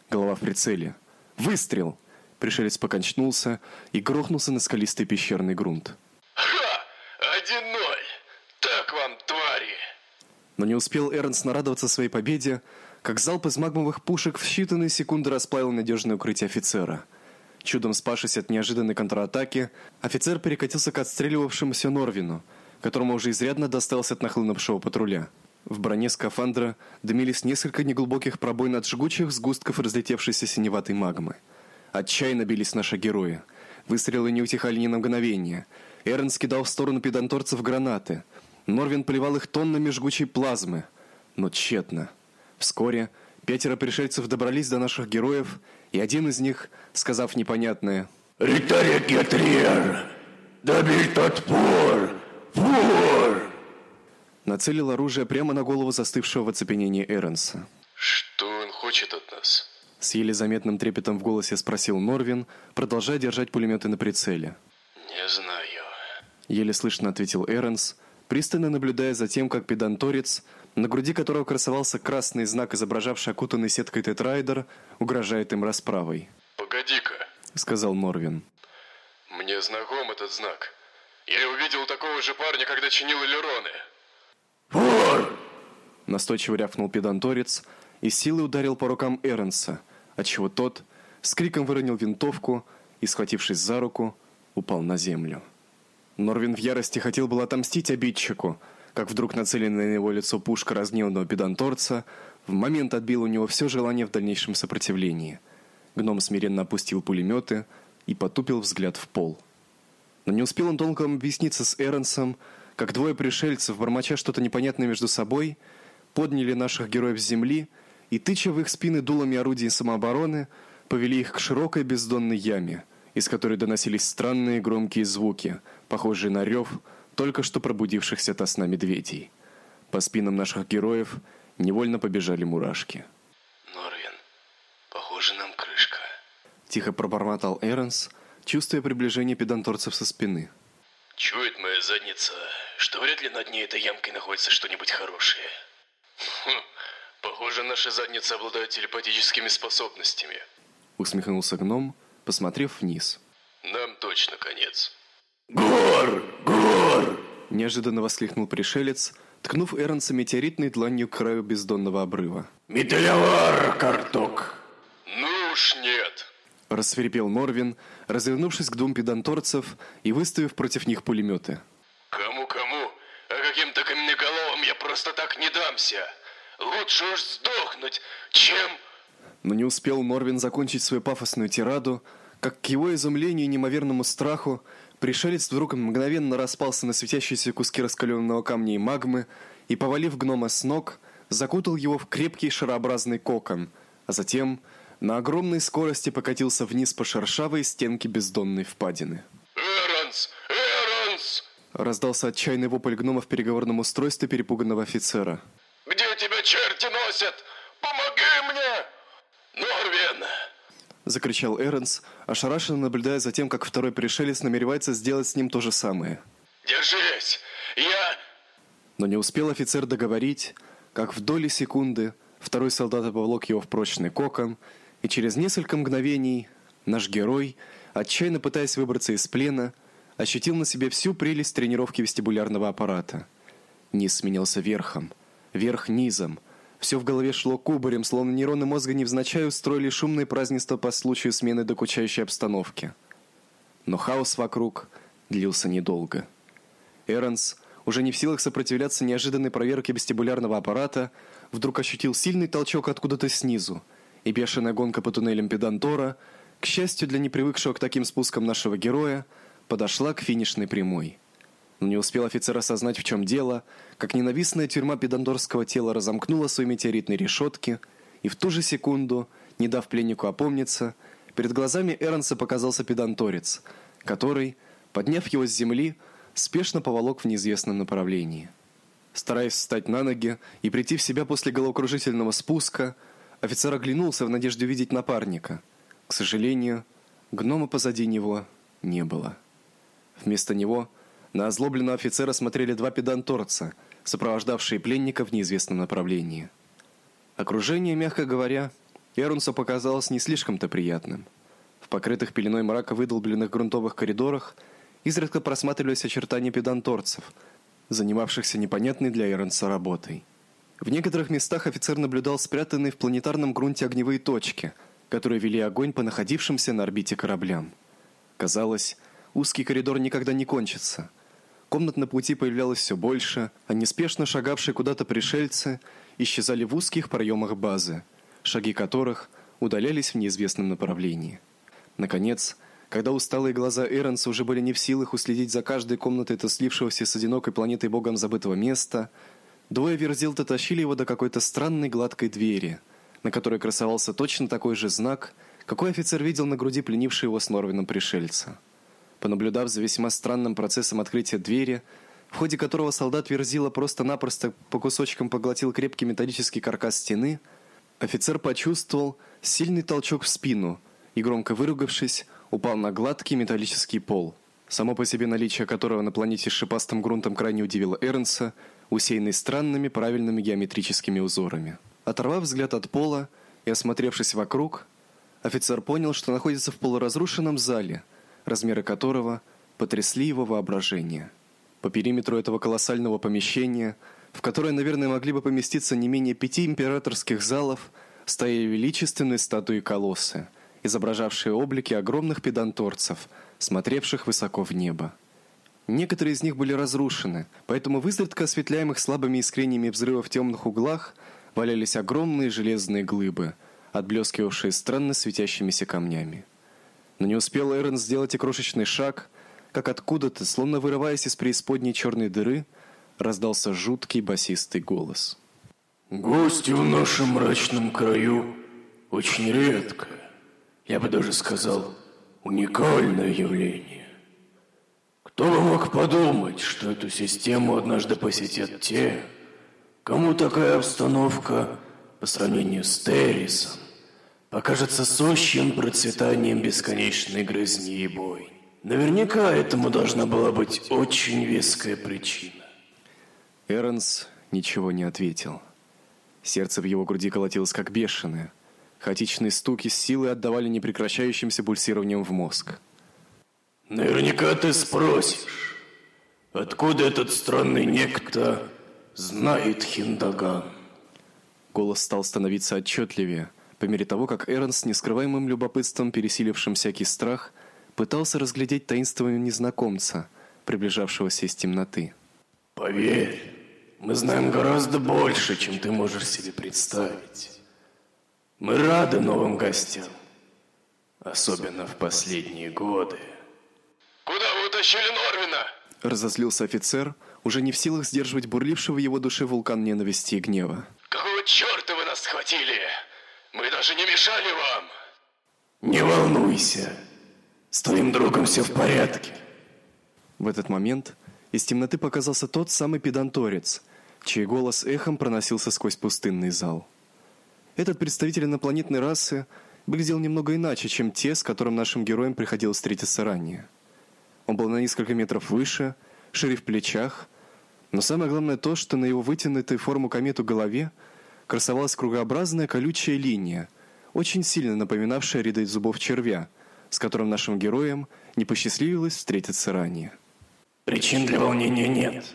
[SPEAKER 1] Голова в прицеле. Выстрел! Пришелец покачнулся и грохнулся на скалистый пещерный грунт.
[SPEAKER 8] Ха! Один ноль! Так вам, твари!
[SPEAKER 1] Но не успел Эрнс нарадоваться своей победе, как залп из магмовых пушек в считанные секунды расплавил надежное укрытие офицера. Чудом спасшись от неожиданной контратаки, офицер перекатился к отстреливавшемуся Норвину, которому уже изрядно досталось от нахлынувшего патруля. В броне скафандра дымились несколько неглубоких пробоин от жгучих сгустков разлетевшейся синеватой магмы. Отчаянно бились наши герои. Выстрелы не утихали ни на мгновение. Эрн скидал в сторону педанторцев гранаты. Норвин поливал их тоннами жгучей плазмы. Но тщетно. Вскоре пятеро пришельцев добрались до наших героев, и один из них, сказав непонятное
[SPEAKER 8] «Риторик Гетриер! Добить тот пор! Пор!»
[SPEAKER 1] нацелил оружие прямо на голову застывшего в оцепенении Эренса.
[SPEAKER 8] «Что он хочет от нас?»
[SPEAKER 1] С еле заметным трепетом в голосе спросил Норвин, продолжая держать пулеметы на прицеле.
[SPEAKER 8] «Не знаю».
[SPEAKER 1] Еле слышно ответил Эренс, пристально наблюдая за тем, как педанторец, на груди которого красовался красный знак, изображавший окутанный сеткой тетрайдер, угрожает им расправой.
[SPEAKER 8] «Погоди-ка», —
[SPEAKER 1] сказал Норвин.
[SPEAKER 8] «Мне знаком этот знак. Я увидел такого же парня, когда чинил элероны».
[SPEAKER 1] «Вор!» Настойчиво рявкнул педанторец и силой ударил по рукам Эренса, отчего тот с криком выронил винтовку и, схватившись за руку, упал на землю. Норвин в ярости хотел было отомстить обидчику, как вдруг нацеленная на его лицо пушка разгневанного педанторца в момент отбила у него все желание в дальнейшем сопротивлении. Гном смиренно опустил пулеметы и потупил взгляд в пол. Но не успел он толком объясниться с Эренсом, как двое пришельцев, бормоча что-то непонятное между собой, подняли наших героев с земли и, тыча в их спины дулами орудий самообороны, повели их к широкой бездонной яме, из которой доносились странные громкие звуки, похожие на рев только что пробудившихся от сна медведей. По спинам наших героев невольно побежали мурашки.
[SPEAKER 8] «Норвин, похоже, нам крышка», —
[SPEAKER 1] тихо пробормотал Эренс, чувствуя приближение педанторцев со спины.
[SPEAKER 8] Чует моя задница, что вряд ли на дне этой ямкой находится что-нибудь хорошее. Хм, похоже, наши задницы обладают телепатическими способностями.
[SPEAKER 1] Усмехнулся гном, посмотрев вниз.
[SPEAKER 8] Нам точно конец.
[SPEAKER 1] Гор! Гор! Неожиданно воскликнул пришелец, ткнув Эронса метеоритной дланью к краю бездонного обрыва.
[SPEAKER 8] Металловар, карток! Ну уж нет!
[SPEAKER 1] рассверепел Норвин, развернувшись к двум педанторцев и выставив против них пулеметы.
[SPEAKER 8] Кому-кому, а каким-то каменноголовым я просто так не дамся. Лучше уж сдохнуть, чем...
[SPEAKER 1] Но не успел Норвин закончить свою пафосную тираду, как к его изумлению и неимоверному страху пришелец вдруг мгновенно распался на светящиеся куски раскаленного камня и магмы и, повалив гнома с ног, закутал его в крепкий шарообразный кокон, а затем на огромной скорости покатился вниз по шершавой стенке бездонной впадины.
[SPEAKER 8] «Эронс! Эронс!»
[SPEAKER 1] Раздался отчаянный вопль гнома в переговорном устройстве перепуганного офицера.
[SPEAKER 8] «Где тебя черти носят? Помоги мне! Норвин!»
[SPEAKER 1] Закричал Эренс, ошарашенно наблюдая за тем, как второй пришелец намеревается сделать с ним то же самое.
[SPEAKER 8] «Держись! Я...»
[SPEAKER 1] Но не успел офицер договорить, как в доли секунды второй солдат поволок его в прочный кокон и через несколько мгновений наш герой, отчаянно пытаясь выбраться из плена, ощутил на себе всю прелесть тренировки вестибулярного аппарата. Низ сменился верхом, верх низом. Все в голове шло кубарем, словно нейроны мозга невзначай устроили шумное празднество по случаю смены докучающей обстановки. Но хаос вокруг длился недолго. Эрнс, уже не в силах сопротивляться неожиданной проверке вестибулярного аппарата, вдруг ощутил сильный толчок откуда-то снизу – и бешеная гонка по туннелям Педантора, к счастью для непривыкшего к таким спускам нашего героя, подошла к финишной прямой. Но не успел офицер осознать, в чем дело, как ненавистная тюрьма педанторского тела разомкнула свои метеоритные решетки, и в ту же секунду, не дав пленнику опомниться, перед глазами Эронса показался педанторец, который, подняв его с земли, спешно поволок в неизвестном направлении. Стараясь встать на ноги и прийти в себя после головокружительного спуска, Офицер оглянулся в надежде увидеть напарника. К сожалению, гнома позади него не было. Вместо него на озлобленного офицера смотрели два педанторца, сопровождавшие пленника в неизвестном направлении. Окружение, мягко говоря, Эрунсу показалось не слишком-то приятным. В покрытых пеленой мрака выдолбленных грунтовых коридорах изредка просматривались очертания педанторцев, занимавшихся непонятной для Эрунса работой. В некоторых местах офицер наблюдал спрятанные в планетарном грунте огневые точки, которые вели огонь по находившимся на орбите кораблям. Казалось, узкий коридор никогда не кончится. Комнат на пути появлялось все больше, а неспешно шагавшие куда-то пришельцы исчезали в узких проемах базы, шаги которых удалялись в неизвестном направлении. Наконец, когда усталые глаза Эренса уже были не в силах уследить за каждой комнатой этого слившегося с одинокой планетой богом забытого места, двое верзил дотащили его до какой-то странной гладкой двери, на которой красовался точно такой же знак, какой офицер видел на груди пленившего его с Норвином пришельца. Понаблюдав за весьма странным процессом открытия двери, в ходе которого солдат Верзила просто-напросто по кусочкам поглотил крепкий металлический каркас стены, офицер почувствовал сильный толчок в спину и, громко выругавшись, упал на гладкий металлический пол, само по себе наличие которого на планете с шипастым грунтом крайне удивило Эрнса, усеянный странными правильными геометрическими узорами. Оторвав взгляд от пола и осмотревшись вокруг, офицер понял, что находится в полуразрушенном зале, размеры которого потрясли его воображение. По периметру этого колоссального помещения, в которое, наверное, могли бы поместиться не менее пяти императорских залов, стояли величественные статуи колоссы, изображавшие облики огромных педанторцев, смотревших высоко в небо. Некоторые из них были разрушены, поэтому в изредка осветляемых слабыми искренниями взрывов темных углах валялись огромные железные глыбы, отблескивавшие странно светящимися камнями. Но не успел Эрен сделать и крошечный шаг – как откуда-то, словно вырываясь из преисподней черной дыры, раздался жуткий басистый голос.
[SPEAKER 8] Гости в нашем мрачном краю очень редкое, я бы даже сказал, уникальное явление. Кто бы мог подумать, что эту систему однажды посетят те, кому такая обстановка по сравнению с Террисом покажется сущим процветанием бесконечной грызни и бойни. Наверняка этому должна была быть очень веская причина.
[SPEAKER 1] Эрнс ничего не ответил. Сердце в его груди колотилось как бешеное. Хаотичные стуки с силой отдавали непрекращающимся пульсированием в мозг.
[SPEAKER 8] Наверняка ты спросишь, откуда этот странный некто знает Хиндаган?
[SPEAKER 1] Голос стал становиться отчетливее, по мере того, как Эрнс с нескрываемым любопытством, пересилившим всякий страх, пытался разглядеть таинственного незнакомца, приближавшегося из темноты.
[SPEAKER 8] Поверь, мы знаем гораздо больше, чем ты можешь себе представить. Мы рады новым гостям, особенно в последние годы.
[SPEAKER 14] Куда вы утащили Норвина?
[SPEAKER 1] Разозлился офицер, уже не в силах сдерживать бурлившего в его душе вулкан ненависти и гнева.
[SPEAKER 14] Какого черта вы нас схватили? Мы даже не мешали вам.
[SPEAKER 8] Не волнуйся, с твоим другом все в порядке.
[SPEAKER 1] В этот момент из темноты показался тот самый педанторец, чей голос эхом проносился сквозь пустынный зал. Этот представитель инопланетной расы выглядел немного иначе, чем те, с которым нашим героям приходилось встретиться ранее. Он был на несколько метров выше, шире в плечах, но самое главное то, что на его вытянутой форму комету голове красовалась кругообразная колючая линия, очень сильно напоминавшая ряды зубов червя – с которым нашим героям не посчастливилось встретиться ранее.
[SPEAKER 8] Причин для волнения нет.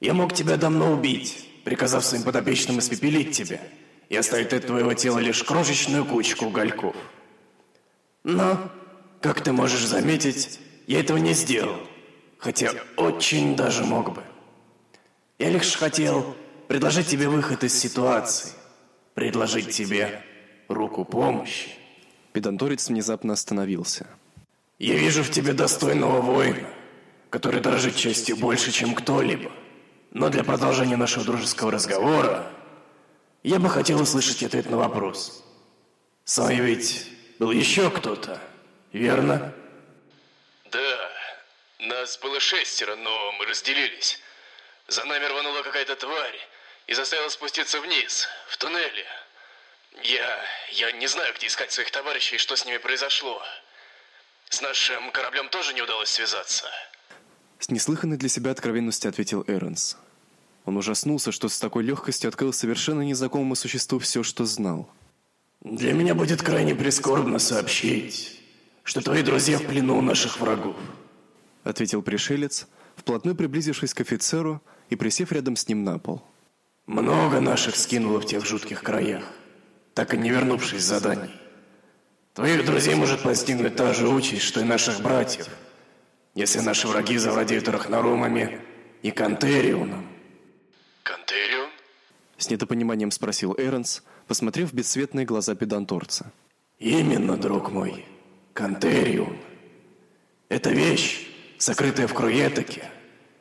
[SPEAKER 8] Я мог тебя давно убить, приказав своим подопечным испепелить тебя и оставить от твоего тела лишь крошечную кучку угольков. Но, как ты можешь заметить, я этого не сделал, хотя очень даже мог бы. Я лишь хотел предложить тебе выход из ситуации, предложить тебе руку помощи.
[SPEAKER 1] Педанторец внезапно остановился.
[SPEAKER 8] «Я вижу в тебе достойного воина, который дорожит честью больше, чем кто-либо. Но для продолжения нашего дружеского разговора я бы хотел услышать ответ на вопрос. С вами ведь был еще кто-то, верно?»
[SPEAKER 14] Да, нас было шестеро, но мы разделились. За нами рванула какая-то тварь и заставила спуститься вниз, в туннеле. Я... я не знаю, где искать своих товарищей и что с ними произошло. С нашим кораблем тоже не удалось связаться.
[SPEAKER 1] С неслыханной для себя откровенностью ответил Эрнс. Он ужаснулся, что с такой легкостью открыл совершенно незнакомому существу все, что знал.
[SPEAKER 8] Для меня будет крайне прискорбно сообщить, что твои друзья в плену у наших врагов.
[SPEAKER 1] Ответил пришелец, вплотную приблизившись к офицеру и присев рядом с ним на пол.
[SPEAKER 8] Много наших скинуло в тех жутких краях, так и не вернувшись с заданий. Твоих друзей может постигнуть та же участь, что и наших братьев, если наши враги завладеют Рахнарумами и Кантериуном.
[SPEAKER 14] Кантерион?
[SPEAKER 1] С недопониманием спросил Эренс, посмотрев в бесцветные глаза педанторца.
[SPEAKER 8] Именно, друг мой, Кантериум. Это вещь, сокрытая в Круетаке,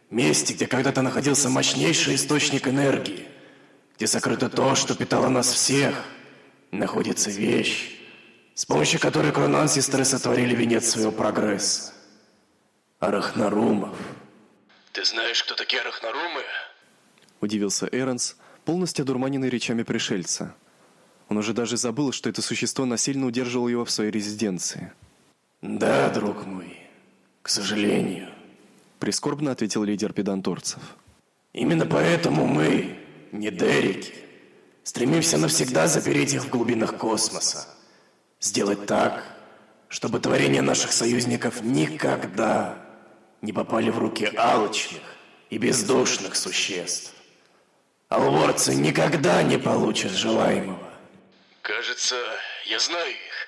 [SPEAKER 8] месте, где когда-то находился мощнейший источник энергии, где сокрыто то, что питало нас всех, находится вещь, с помощью которой Кронансистеры сотворили венец своего прогресса. Арахнарумов.
[SPEAKER 14] Ты знаешь, кто такие Арахнарумы?
[SPEAKER 1] Удивился Эренс, полностью одурманенный речами пришельца. Он уже даже забыл, что это существо насильно удерживало его в своей резиденции.
[SPEAKER 8] Да, друг мой, к сожалению.
[SPEAKER 1] Прискорбно ответил лидер педанторцев.
[SPEAKER 8] Именно поэтому мы, не Дерики, стремимся навсегда запереть их в глубинах космоса. Сделать так, чтобы творения наших союзников никогда не попали в руки алчных и бездушных существ. Алворцы никогда не получат желаемого.
[SPEAKER 14] Кажется, я знаю их.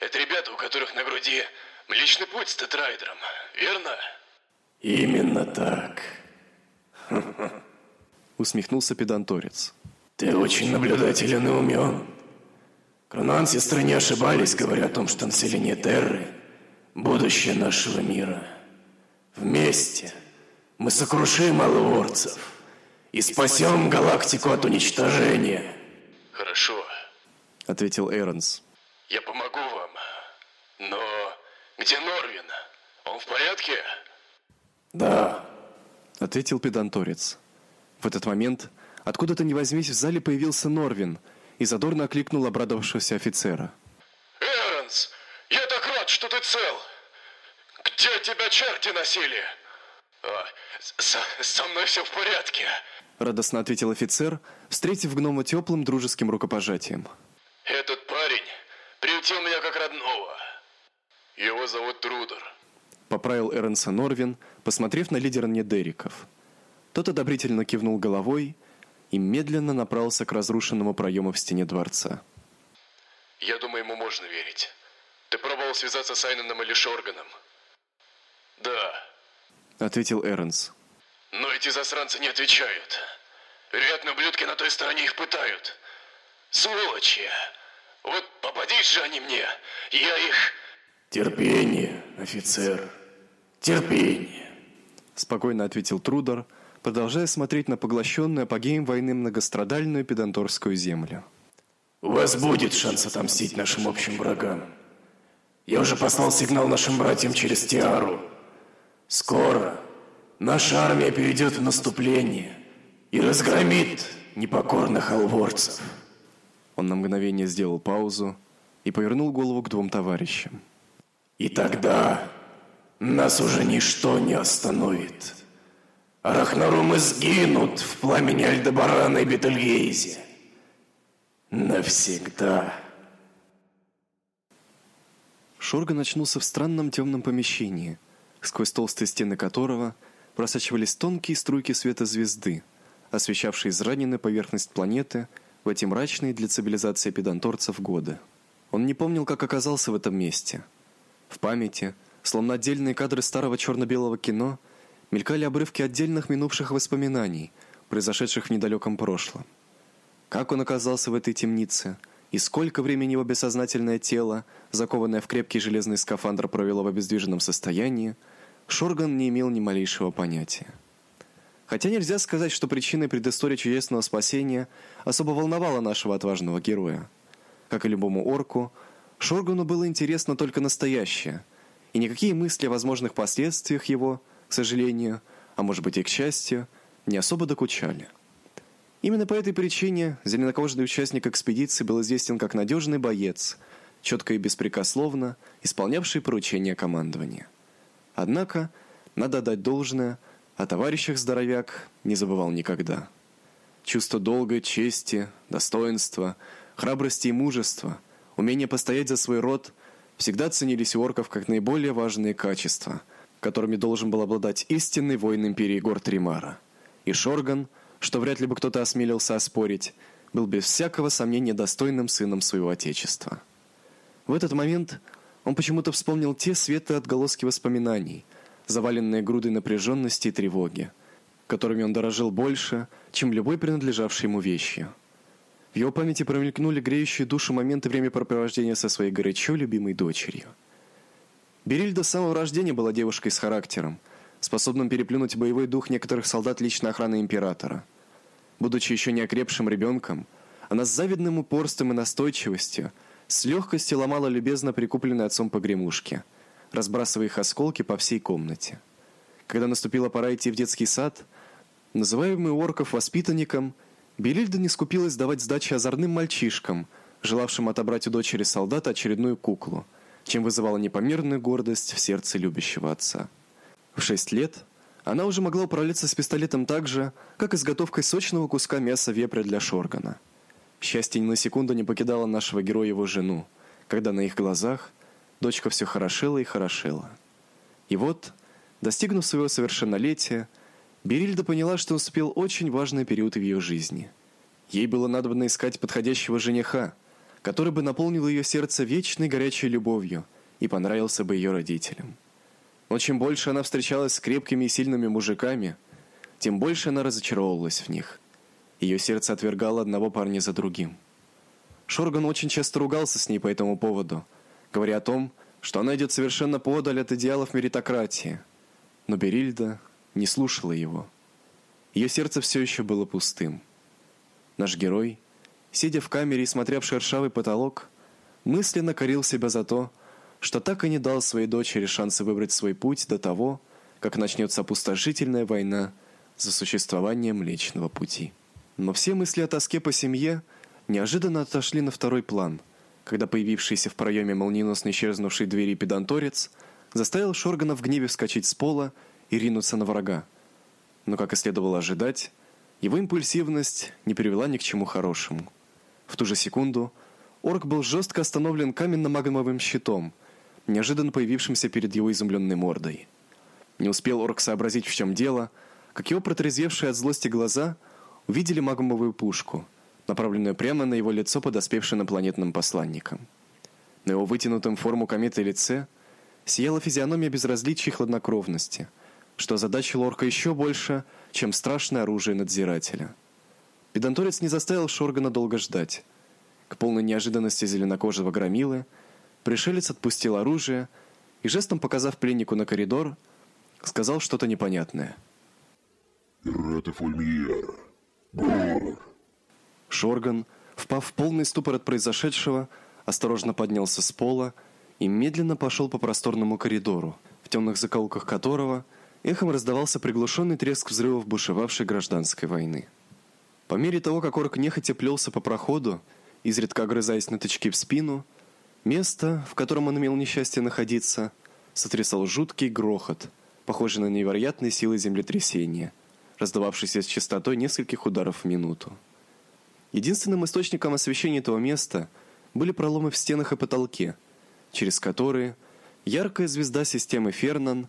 [SPEAKER 14] Это ребята, у которых на груди Млечный Путь с Тетрайдером, верно?
[SPEAKER 8] Именно так.
[SPEAKER 1] Усмехнулся педанторец.
[SPEAKER 8] Ты очень наблюдателен и умен. Кронан-сестры не ошибались, говоря о том, что население Терры – будущее нашего мира. Вместе мы сокрушим алворцев и спасем галактику от уничтожения.
[SPEAKER 14] Хорошо,
[SPEAKER 1] ответил Эрнс.
[SPEAKER 14] я помогу вам. Но где Норвин? Он в порядке?
[SPEAKER 8] Да,
[SPEAKER 1] ответил педанторец. В этот момент, откуда-то не возьмись, в зале появился Норвин и задорно окликнул обрадовавшегося офицера.
[SPEAKER 14] Эрнс, я так рад, что ты цел. Где тебя черти носили? А, с- со мной все в порядке.
[SPEAKER 1] Радостно ответил офицер, встретив гнома теплым дружеским рукопожатием.
[SPEAKER 14] Этот парень приютил меня как родного. Его зовут Трудер.
[SPEAKER 1] Поправил Эрнса Норвин, посмотрев на лидера Недериков. Тот одобрительно кивнул головой и медленно направился к разрушенному проему в стене дворца.
[SPEAKER 14] Я думаю, ему можно верить. Ты пробовал связаться с Айноном или Шорганом? Да,
[SPEAKER 1] Ответил Эрнс.
[SPEAKER 14] но эти засранцы не отвечают. Вероятно, ублюдки на той стороне их пытают. Сволочи! Вот попадись же они мне, я их...
[SPEAKER 8] терпение, офицер, терпение.
[SPEAKER 1] Спокойно ответил Трудер, продолжая смотреть на поглощенную апогеем войны многострадальную педанторскую землю.
[SPEAKER 8] У вас будет шанс отомстить нашим общим врагам. Я уже послал сигнал нашим братьям через Тиару. Скоро наша армия перейдет в наступление и разгромит непокорных алворцев.
[SPEAKER 1] Он на мгновение сделал паузу и повернул голову к двум товарищам.
[SPEAKER 8] И тогда нас уже ничто не остановит. Арахнарумы сгинут в пламени Альдебарана и Бетельгейзе. Навсегда.
[SPEAKER 1] Шорган очнулся в странном темном помещении, сквозь толстые стены которого просачивались тонкие струйки света звезды, освещавшие израненную поверхность планеты в эти мрачные для цивилизации педанторцев годы. Он не помнил, как оказался в этом месте. В памяти, словно отдельные кадры старого черно-белого кино, мелькали обрывки отдельных минувших воспоминаний, произошедших в недалеком прошлом. Как он оказался в этой темнице и сколько времени его бессознательное тело, закованное в крепкий железный скафандр, провело в обездвиженном состоянии, Шорган не имел ни малейшего понятия. Хотя нельзя сказать, что причиной предыстории чудесного спасения особо волновала нашего отважного героя. Как и любому орку, Шоргану было интересно только настоящее, и никакие мысли о возможных последствиях его, к сожалению, а может быть и к счастью, не особо докучали. Именно по этой причине зеленокожий участник экспедиции был известен как надежный боец, четко и беспрекословно исполнявший поручения командования. Однако, надо дать должное, о товарищах здоровяк не забывал никогда. Чувство долга, чести, достоинства, храбрости и мужества, умение постоять за свой род всегда ценились у орков как наиболее важные качества, которыми должен был обладать истинный воин империи гор Тримара. И Шорган что вряд ли бы кто-то осмелился оспорить, был без всякого сомнения достойным сыном своего отечества. В этот момент он почему-то вспомнил те светлые отголоски воспоминаний, заваленные грудой напряженности и тревоги, которыми он дорожил больше, чем любой принадлежавшей ему вещью. В его памяти промелькнули греющие душу моменты времяпрепровождения со своей горячо любимой дочерью. Бериль до самого рождения была девушкой с характером, способным переплюнуть боевой дух некоторых солдат личной охраны императора. Будучи еще не окрепшим ребенком, она с завидным упорством и настойчивостью с легкостью ломала любезно прикупленные отцом погремушки, разбрасывая их осколки по всей комнате. Когда наступила пора идти в детский сад, называемый орков воспитанником, Белильда не скупилась давать сдачи озорным мальчишкам, желавшим отобрать у дочери солдата очередную куклу, чем вызывала непомерную гордость в сердце любящего отца. В шесть лет она уже могла управляться с пистолетом так же, как и с готовкой сочного куска мяса вепря для шоргана. Счастье ни на секунду не покидало нашего героя его жену, когда на их глазах дочка все хорошела и хорошела. И вот, достигнув своего совершеннолетия, Берильда поняла, что наступил очень важный период в ее жизни. Ей было надобно искать подходящего жениха, который бы наполнил ее сердце вечной горячей любовью и понравился бы ее родителям. Но чем больше она встречалась с крепкими и сильными мужиками, тем больше она разочаровывалась в них. Ее сердце отвергало одного парня за другим. Шорган очень часто ругался с ней по этому поводу, говоря о том, что она идет совершенно подаль от идеалов меритократии. Но Берильда не слушала его. Ее сердце все еще было пустым. Наш герой, сидя в камере и смотря в шершавый потолок, мысленно корил себя за то, что так и не дал своей дочери шанса выбрать свой путь до того, как начнется опустошительная война за существование Млечного Пути. Но все мысли о тоске по семье неожиданно отошли на второй план, когда появившийся в проеме молниеносно исчезнувшей двери педанторец заставил Шоргана в гневе вскочить с пола и ринуться на врага. Но, как и следовало ожидать, его импульсивность не привела ни к чему хорошему. В ту же секунду орк был жестко остановлен каменно-магмовым щитом – неожиданно появившимся перед его изумленной мордой. Не успел орк сообразить, в чем дело, как его протрезвевшие от злости глаза увидели магмовую пушку, направленную прямо на его лицо подоспевшим инопланетным посланником. На его вытянутом форму кометы лице сияла физиономия безразличия и хладнокровности, что озадачило орка еще больше, чем страшное оружие надзирателя. Педанторец не заставил Шоргана долго ждать. К полной неожиданности зеленокожего громилы – Пришелец отпустил оружие и жестом показав пленнику на коридор, сказал что-то непонятное. Шорган, впав в полный ступор от произошедшего, осторожно поднялся с пола и медленно пошел по просторному коридору, в темных закоулках которого эхом раздавался приглушенный треск взрывов бушевавшей гражданской войны. По мере того, как орк нехотя плелся по проходу, изредка огрызаясь на тычки в спину, Место, в котором он имел несчастье находиться, сотрясал жуткий грохот, похожий на невероятные силы землетрясения, раздававшийся с частотой нескольких ударов в минуту. Единственным источником освещения этого места были проломы в стенах и потолке, через которые яркая звезда системы Фернан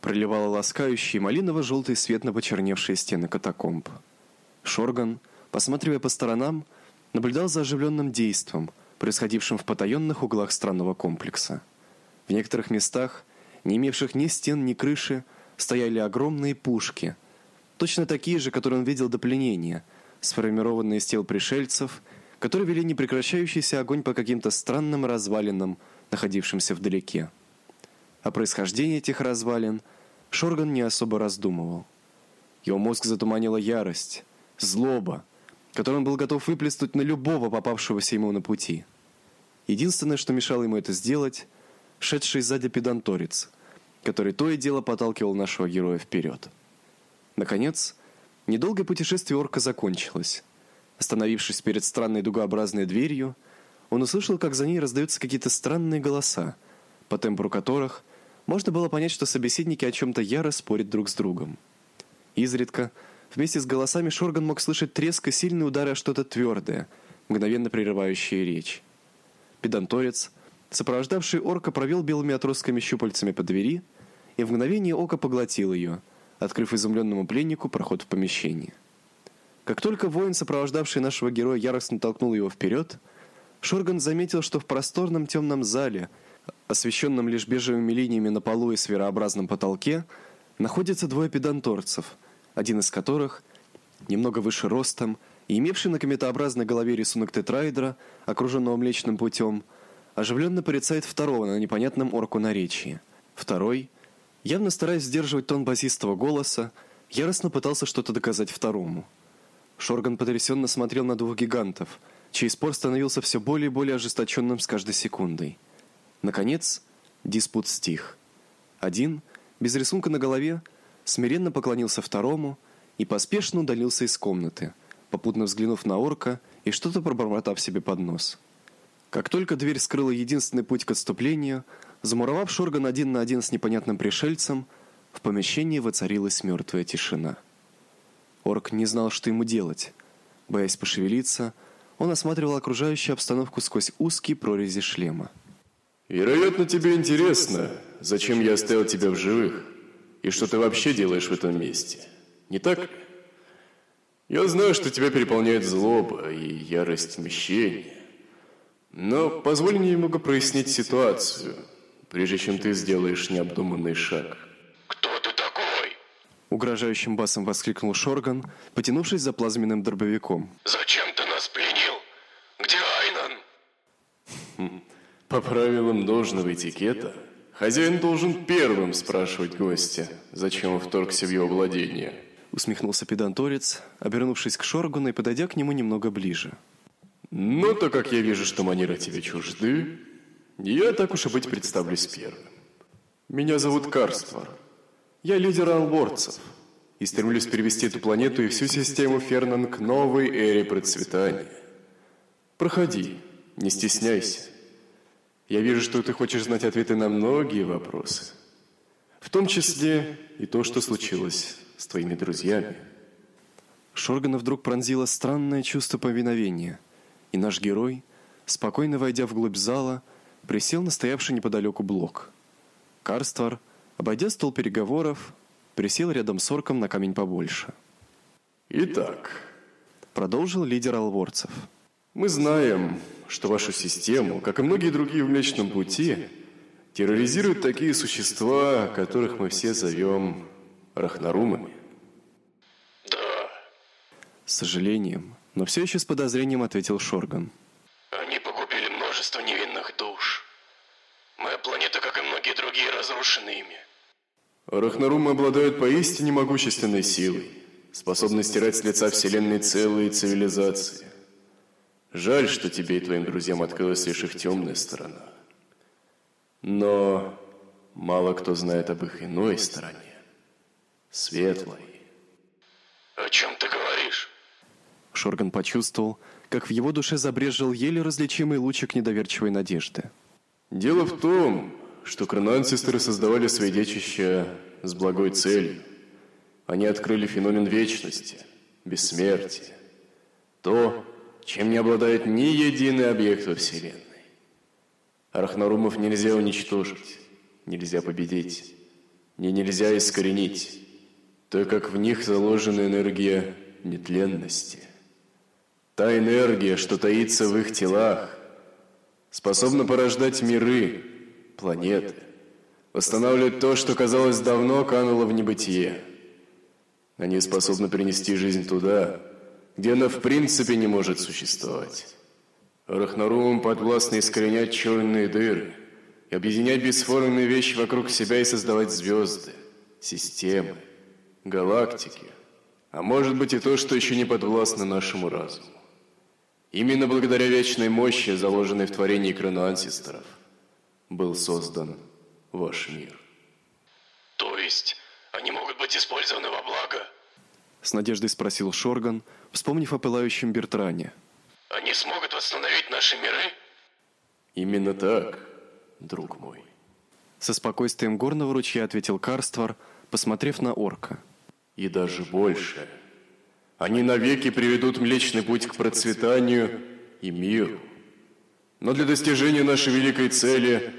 [SPEAKER 1] проливала ласкающий малиново-желтый свет на почерневшие стены катакомб. Шорган, посматривая по сторонам, наблюдал за оживленным действом, происходившим в потаенных углах странного комплекса. В некоторых местах, не имевших ни стен, ни крыши, стояли огромные пушки, точно такие же, которые он видел до пленения, сформированные из тел пришельцев, которые вели непрекращающийся огонь по каким-то странным развалинам, находившимся вдалеке. О происхождении этих развалин Шорган не особо раздумывал. Его мозг затуманила ярость, злоба, который он был готов выплеснуть на любого попавшегося ему на пути. Единственное, что мешало ему это сделать, шедший сзади педанторец, который то и дело подталкивал нашего героя вперед. Наконец, недолгое путешествие орка закончилось. Остановившись перед странной дугообразной дверью, он услышал, как за ней раздаются какие-то странные голоса, по тембру которых можно было понять, что собеседники о чем то яро спорят друг с другом. Изредка Вместе с голосами Шорган мог слышать треск и сильные удары о что-то твердое, мгновенно прерывающие речь. Педанторец, сопровождавший орка, провел белыми отростками щупальцами по двери и в мгновение ока поглотил ее, открыв изумленному пленнику проход в помещение. Как только воин, сопровождавший нашего героя, яростно толкнул его вперед, Шорган заметил, что в просторном темном зале, освещенном лишь бежевыми линиями на полу и сферообразном потолке, находятся двое педанторцев, один из которых, немного выше ростом и имевший на кометообразной голове рисунок тетраэдра, окруженного Млечным путем, оживленно порицает второго на непонятном орку наречии. Второй, явно стараясь сдерживать тон басистого голоса, яростно пытался что-то доказать второму. Шорган потрясенно смотрел на двух гигантов, чей спор становился все более и более ожесточенным с каждой секундой. Наконец, диспут стих. Один, без рисунка на голове, смиренно поклонился второму и поспешно удалился из комнаты, попутно взглянув на орка и что-то пробормотав себе под нос. Как только дверь скрыла единственный путь к отступлению, замуровав Шорган один на один с непонятным пришельцем, в помещении воцарилась мертвая тишина. Орк не знал, что ему делать. Боясь пошевелиться, он осматривал окружающую обстановку сквозь узкие прорези шлема.
[SPEAKER 4] Вероятно, тебе интересно, зачем я оставил тебя в живых и что ты вообще делаешь в этом месте. Не так? Я знаю, что тебя переполняет злоба и ярость мщения. Но позволь мне немного прояснить ситуацию, прежде чем ты сделаешь необдуманный шаг.
[SPEAKER 8] Кто ты такой?
[SPEAKER 1] Угрожающим басом воскликнул Шорган, потянувшись за плазменным дробовиком.
[SPEAKER 8] Зачем ты нас пленил? Где Айнан?
[SPEAKER 4] По правилам должного этикета, хозяин должен первым спрашивать гостя, зачем он вторгся в его владение.
[SPEAKER 1] Усмехнулся педанторец, обернувшись к Шоргану и подойдя к нему немного ближе.
[SPEAKER 4] Но так как я вижу, что манеры тебе чужды, я так уж и быть представлюсь первым. Меня зовут Карствар. Я лидер алворцев и стремлюсь перевести эту планету и всю систему Фернан к новой эре процветания. Проходи, не стесняйся. Я вижу, что ты хочешь знать ответы на многие вопросы. В том числе и то, что случилось с твоими друзьями.
[SPEAKER 1] Шоргана вдруг пронзило странное чувство повиновения, и наш герой, спокойно войдя вглубь зала, присел на стоявший неподалеку блок. Карствар, обойдя стол переговоров, присел рядом с орком на камень побольше.
[SPEAKER 4] Итак,
[SPEAKER 1] Продолжил лидер алворцев.
[SPEAKER 4] Мы знаем, что вашу систему, как и многие другие в Млечном Пути, терроризируют такие существа, которых мы все зовем рахнарумами.
[SPEAKER 8] Да,
[SPEAKER 1] С сожалением, но все еще с подозрением ответил Шорган.
[SPEAKER 8] они погубили множество невинных душ. Моя планета, как и многие другие, разрушены ими.
[SPEAKER 4] Рахнарумы обладают поистине могущественной силой, способной стирать с лица Вселенной целые цивилизации. Жаль, что тебе и твоим друзьям открылась лишь их темная сторона. Но мало кто знает об их иной стороне, светлой.
[SPEAKER 8] О чем ты говоришь?
[SPEAKER 1] Шорган почувствовал, как в его душе забрезжил еле различимый лучик недоверчивой надежды.
[SPEAKER 4] Дело в том, что кронансистеры создавали свои детища с благой целью. Они открыли феномен вечности, бессмертия. То, чем не обладает ни единый объект во Вселенной. Арахнарумов нельзя уничтожить, нельзя победить, не нельзя искоренить, так как в них заложена энергия нетленности. Та энергия, что таится в их телах, способна порождать миры, планеты, восстанавливать то, что, казалось, давно кануло в небытие. Они способны принести жизнь туда, где она в принципе не может существовать. Рахнарумам подвластно искоренять черные дыры и объединять бесформенные вещи вокруг себя и создавать звезды, системы, галактики, а может быть и то, что еще не подвластно нашему разуму. Именно благодаря вечной мощи, заложенной в творении кроноансистеров, был создан ваш мир.
[SPEAKER 8] То есть, они могут быть использованы во благо?
[SPEAKER 1] С надеждой спросил Шорган, вспомнив о пылающем Бертране.
[SPEAKER 8] Они смогут восстановить наши миры?
[SPEAKER 4] Именно так, друг мой.
[SPEAKER 1] Со спокойствием горного ручья ответил Карствар, посмотрев на орка.
[SPEAKER 4] И даже больше. Они навеки приведут Млечный Путь к процветанию и миру. Но для достижения нашей великой цели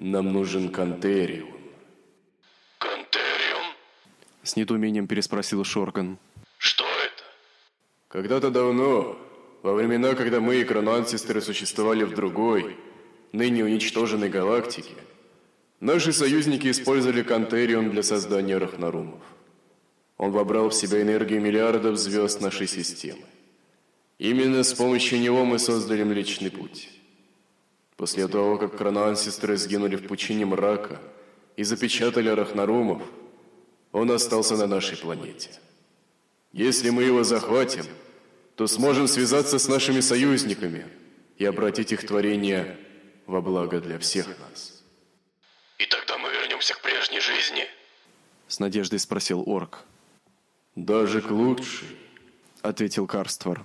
[SPEAKER 4] нам нужен Кантериум.
[SPEAKER 8] Кантериум?
[SPEAKER 1] С недоумением переспросил Шорган.
[SPEAKER 8] Что это?
[SPEAKER 4] Когда-то давно, во времена, когда мы и Кронансистеры существовали в другой, ныне уничтоженной галактике, наши союзники использовали Кантерион для создания Рахнарумов. Он вобрал в себя энергию миллиардов звезд нашей системы. Именно с помощью него мы создали Млечный Путь. После того, как Кронансистеры сгинули в пучине мрака и запечатали Рахнарумов, он остался на нашей планете. Если мы его захватим, то сможем связаться с нашими союзниками и обратить их творение во благо для всех нас.
[SPEAKER 8] И тогда мы вернемся к прежней жизни.
[SPEAKER 1] С надеждой спросил орк.
[SPEAKER 4] Даже к лучшей,
[SPEAKER 1] Ответил Карствор.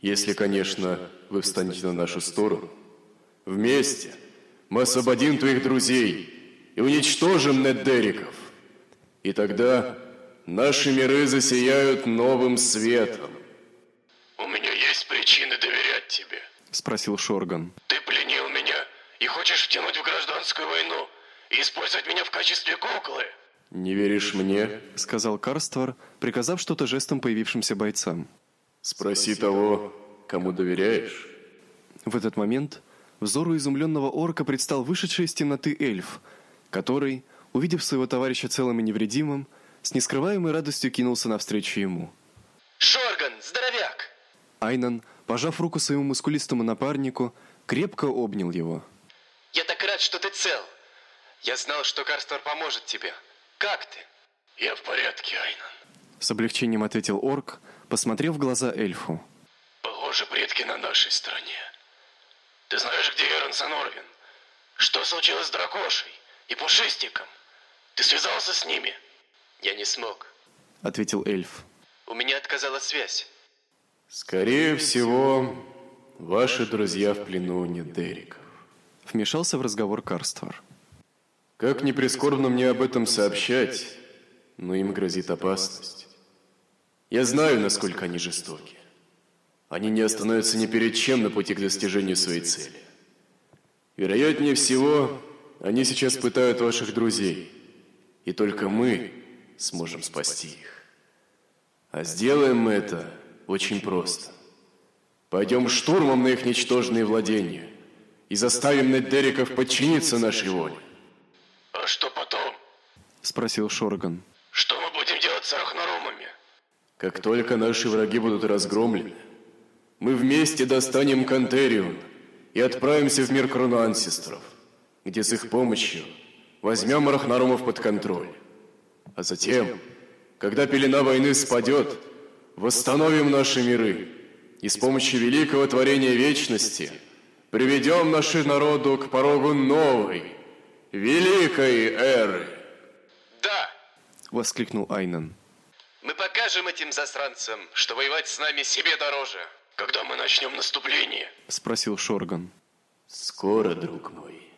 [SPEAKER 4] если, конечно, вы встанете на нашу сторону. Вместе мы освободим твоих друзей и уничтожим Неддериков. И тогда наши миры засияют новым светом.
[SPEAKER 8] У меня есть причины доверять тебе.
[SPEAKER 1] Спросил Шорган.
[SPEAKER 8] Ты пленил меня и хочешь втянуть в гражданскую войну и использовать меня в качестве куклы.
[SPEAKER 4] Не веришь мне?
[SPEAKER 1] Сказал Карствор, приказав что-то жестом появившимся бойцам.
[SPEAKER 4] Спроси того, кому доверяешь.
[SPEAKER 1] В этот момент взору изумленного орка предстал вышедший из темноты эльф, который, увидев своего товарища целым и невредимым, с нескрываемой радостью кинулся навстречу ему.
[SPEAKER 14] Шорган, здоровяк!
[SPEAKER 1] Айнан, пожав руку своему мускулистому напарнику, крепко обнял его.
[SPEAKER 14] Я так рад, что ты цел. Я знал, что Карстор поможет тебе. Как ты?
[SPEAKER 8] Я в порядке, Айнан.
[SPEAKER 1] С облегчением ответил орк, посмотрев в глаза эльфу.
[SPEAKER 8] Похоже, предки на нашей стороне. Ты знаешь, где Эрон Санорвин? Что случилось с Дракошей и Пушистиком? Ты связался с ними?
[SPEAKER 14] Я не смог.
[SPEAKER 1] Ответил эльф.
[SPEAKER 14] У меня отказала связь.
[SPEAKER 4] Скорее всего, ваши друзья в плену у Недериков.
[SPEAKER 1] Вмешался в разговор Карствор.
[SPEAKER 4] Как ни прискорбно мне об этом сообщать, но им грозит опасность. Я знаю, насколько они жестоки. Они не остановятся ни перед чем на пути к достижению своей цели. Вероятнее всего, они сейчас пытают ваших друзей, и только мы сможем спасти их. А сделаем мы это очень просто. Пойдем штурмом на их ничтожные владения и заставим Неддериков подчиниться нашей воле.
[SPEAKER 8] А что потом?
[SPEAKER 1] Спросил Шорган.
[SPEAKER 8] Что мы будем делать с Рахнарумами?
[SPEAKER 4] Как только наши враги будут разгромлены, мы вместе достанем Кантериум и отправимся в мир Крону Ансестров, где с их помощью возьмем Рахнарумов под контроль. А затем, когда пелена войны спадет, восстановим наши миры и с помощью великого творения вечности приведем наши народу к порогу новой, великой эры.
[SPEAKER 14] Да,
[SPEAKER 1] Воскликнул Айнан.
[SPEAKER 14] мы покажем этим засранцам, что воевать с нами себе дороже.
[SPEAKER 8] Когда мы начнем наступление?
[SPEAKER 1] Спросил Шорган.
[SPEAKER 4] Скоро, друг мой,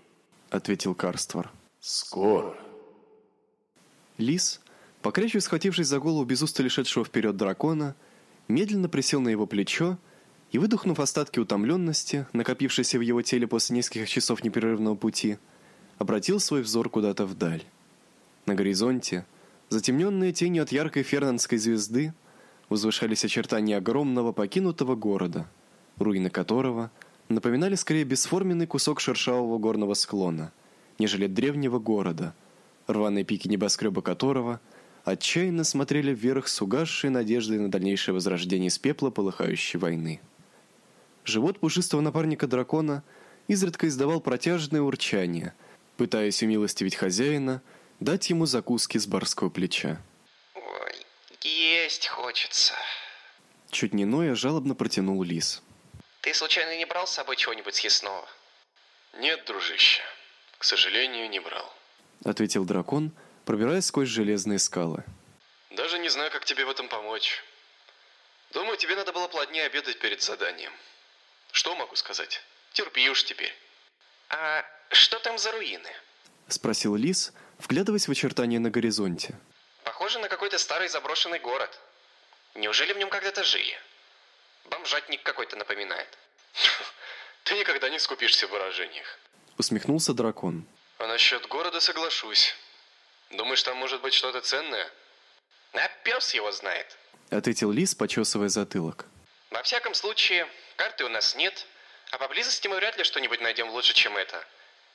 [SPEAKER 1] Ответил Карствор.
[SPEAKER 4] Скоро.
[SPEAKER 1] Лис, покряче схватившись за голову без устали шедшего вперед дракона, медленно присел на его плечо и, выдохнув остатки утомленности, накопившиеся в его теле после нескольких часов непрерывного пути, обратил свой взор куда-то вдаль. На горизонте, затемненные тенью от яркой фернандской звезды, возвышались очертания огромного покинутого города, руины которого напоминали скорее бесформенный кусок шершавого горного склона, нежели древнего города, рваные пики небоскреба которого отчаянно смотрели вверх с угасшей надеждой на дальнейшее возрождение из пепла полыхающей войны. Живот пушистого напарника дракона изредка издавал протяжное урчание, пытаясь умилостивить хозяина, дать ему закуски с барского плеча.
[SPEAKER 14] Ой, есть хочется.
[SPEAKER 1] Чуть не ноя жалобно протянул лис.
[SPEAKER 14] Ты случайно не брал с собой чего-нибудь съестного?
[SPEAKER 8] Нет, дружище. К сожалению, не брал.
[SPEAKER 1] Ответил дракон, пробираясь сквозь железные скалы.
[SPEAKER 8] Даже не знаю, как тебе в этом помочь. Думаю, тебе надо было плотнее обедать перед заданием. Что могу сказать? Терпи уж теперь.
[SPEAKER 14] А что там за руины?
[SPEAKER 1] Спросил лис, вглядываясь в очертания на горизонте.
[SPEAKER 14] Похоже на какой-то старый заброшенный город. Неужели в нем когда-то жили? Бомжатник какой-то напоминает.
[SPEAKER 8] Ты никогда не скупишься в выражениях.
[SPEAKER 1] Усмехнулся дракон.
[SPEAKER 8] А насчет города соглашусь. Думаешь, там может быть что-то ценное?
[SPEAKER 14] А пес его знает.
[SPEAKER 1] Ответил лис, почесывая затылок.
[SPEAKER 14] Во всяком случае, карты у нас нет, а поблизости мы вряд ли что-нибудь найдем лучше, чем это.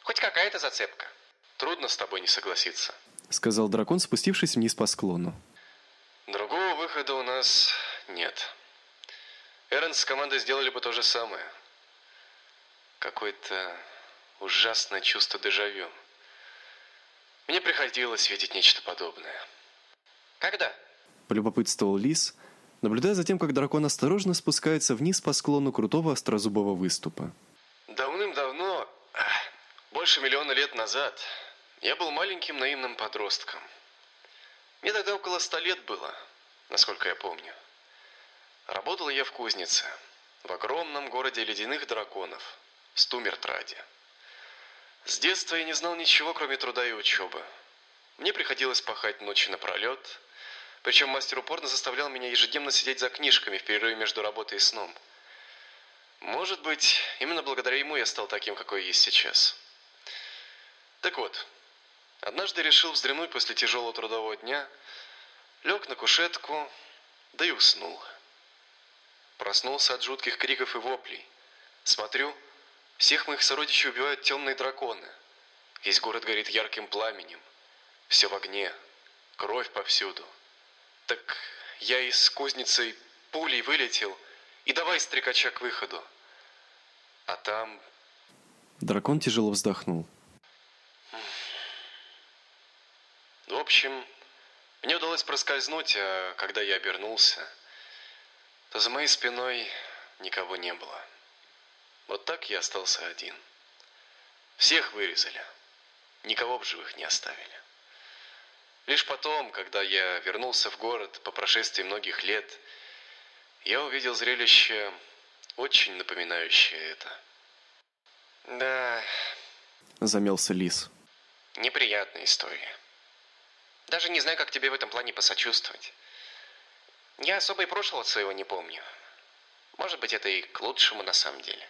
[SPEAKER 14] Хоть какая-то зацепка.
[SPEAKER 8] Трудно с тобой не согласиться.
[SPEAKER 1] Сказал дракон, спустившись вниз по склону.
[SPEAKER 8] Другого выхода у нас нет. Эрнс с командой сделали бы то же самое. Какое-то ужасное чувство дежавю. Мне приходилось видеть нечто подобное.
[SPEAKER 14] Когда?
[SPEAKER 1] Полюбопытствовал лис, наблюдая за тем, как дракон осторожно спускается вниз по склону крутого острозубого выступа.
[SPEAKER 8] Давным-давно, больше миллиона лет назад, я был маленьким наивным подростком. Мне тогда около ста лет было, насколько я помню. Работал я в кузнице, в огромном городе ледяных драконов, Стумертраде. С детства я не знал ничего, кроме труда и учебы. Мне приходилось пахать ночи напролет, причем мастер упорно заставлял меня ежедневно сидеть за книжками в перерыве между работой и сном. Может быть, именно благодаря ему я стал таким, какой есть сейчас. Так вот, однажды решил вздремнуть после тяжелого трудового дня, лег на кушетку, да и уснул. Проснулся от жутких криков и воплей. Смотрю, всех моих сородичей убивают темные драконы. Весь город горит ярким пламенем. Все в огне, кровь повсюду. Так я из кузницы пулей вылетел и давай стрекача к выходу. А там...
[SPEAKER 1] Дракон тяжело вздохнул.
[SPEAKER 8] В общем, мне удалось проскользнуть, а когда я обернулся, то за моей спиной никого не было. Вот так я остался один. Всех вырезали. Никого в живых не оставили. Лишь потом, когда я вернулся в город по прошествии многих лет, я увидел зрелище, очень напоминающее это. Да,
[SPEAKER 1] Замялся лис.
[SPEAKER 14] Неприятная история. Даже не знаю, как тебе в этом плане посочувствовать. Я особо и прошлого своего не помню. Может быть, это и к лучшему на самом деле.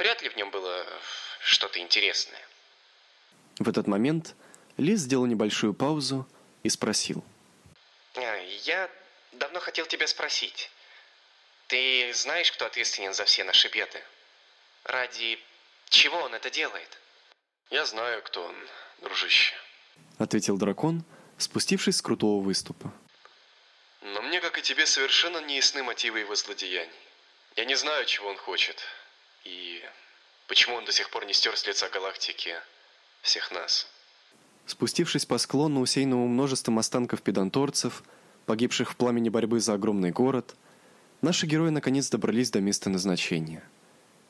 [SPEAKER 14] Вряд ли в нем было что-то интересное.
[SPEAKER 1] В этот момент лис сделал небольшую паузу и спросил.
[SPEAKER 14] А, Я давно хотел тебя спросить. Ты знаешь, кто ответственен за все наши беды? Ради чего он это делает?
[SPEAKER 8] я знаю, кто он, дружище.
[SPEAKER 1] Ответил дракон, спустившись с крутого выступа.
[SPEAKER 8] Но мне, как и тебе, совершенно не ясны мотивы его злодеяний. Я не знаю, чего он хочет. И почему он до сих пор не стер с лица галактики всех нас.
[SPEAKER 1] Спустившись по склону, усеянному множеством останков педанторцев, погибших в пламени борьбы за огромный город, наши герои наконец добрались до места назначения.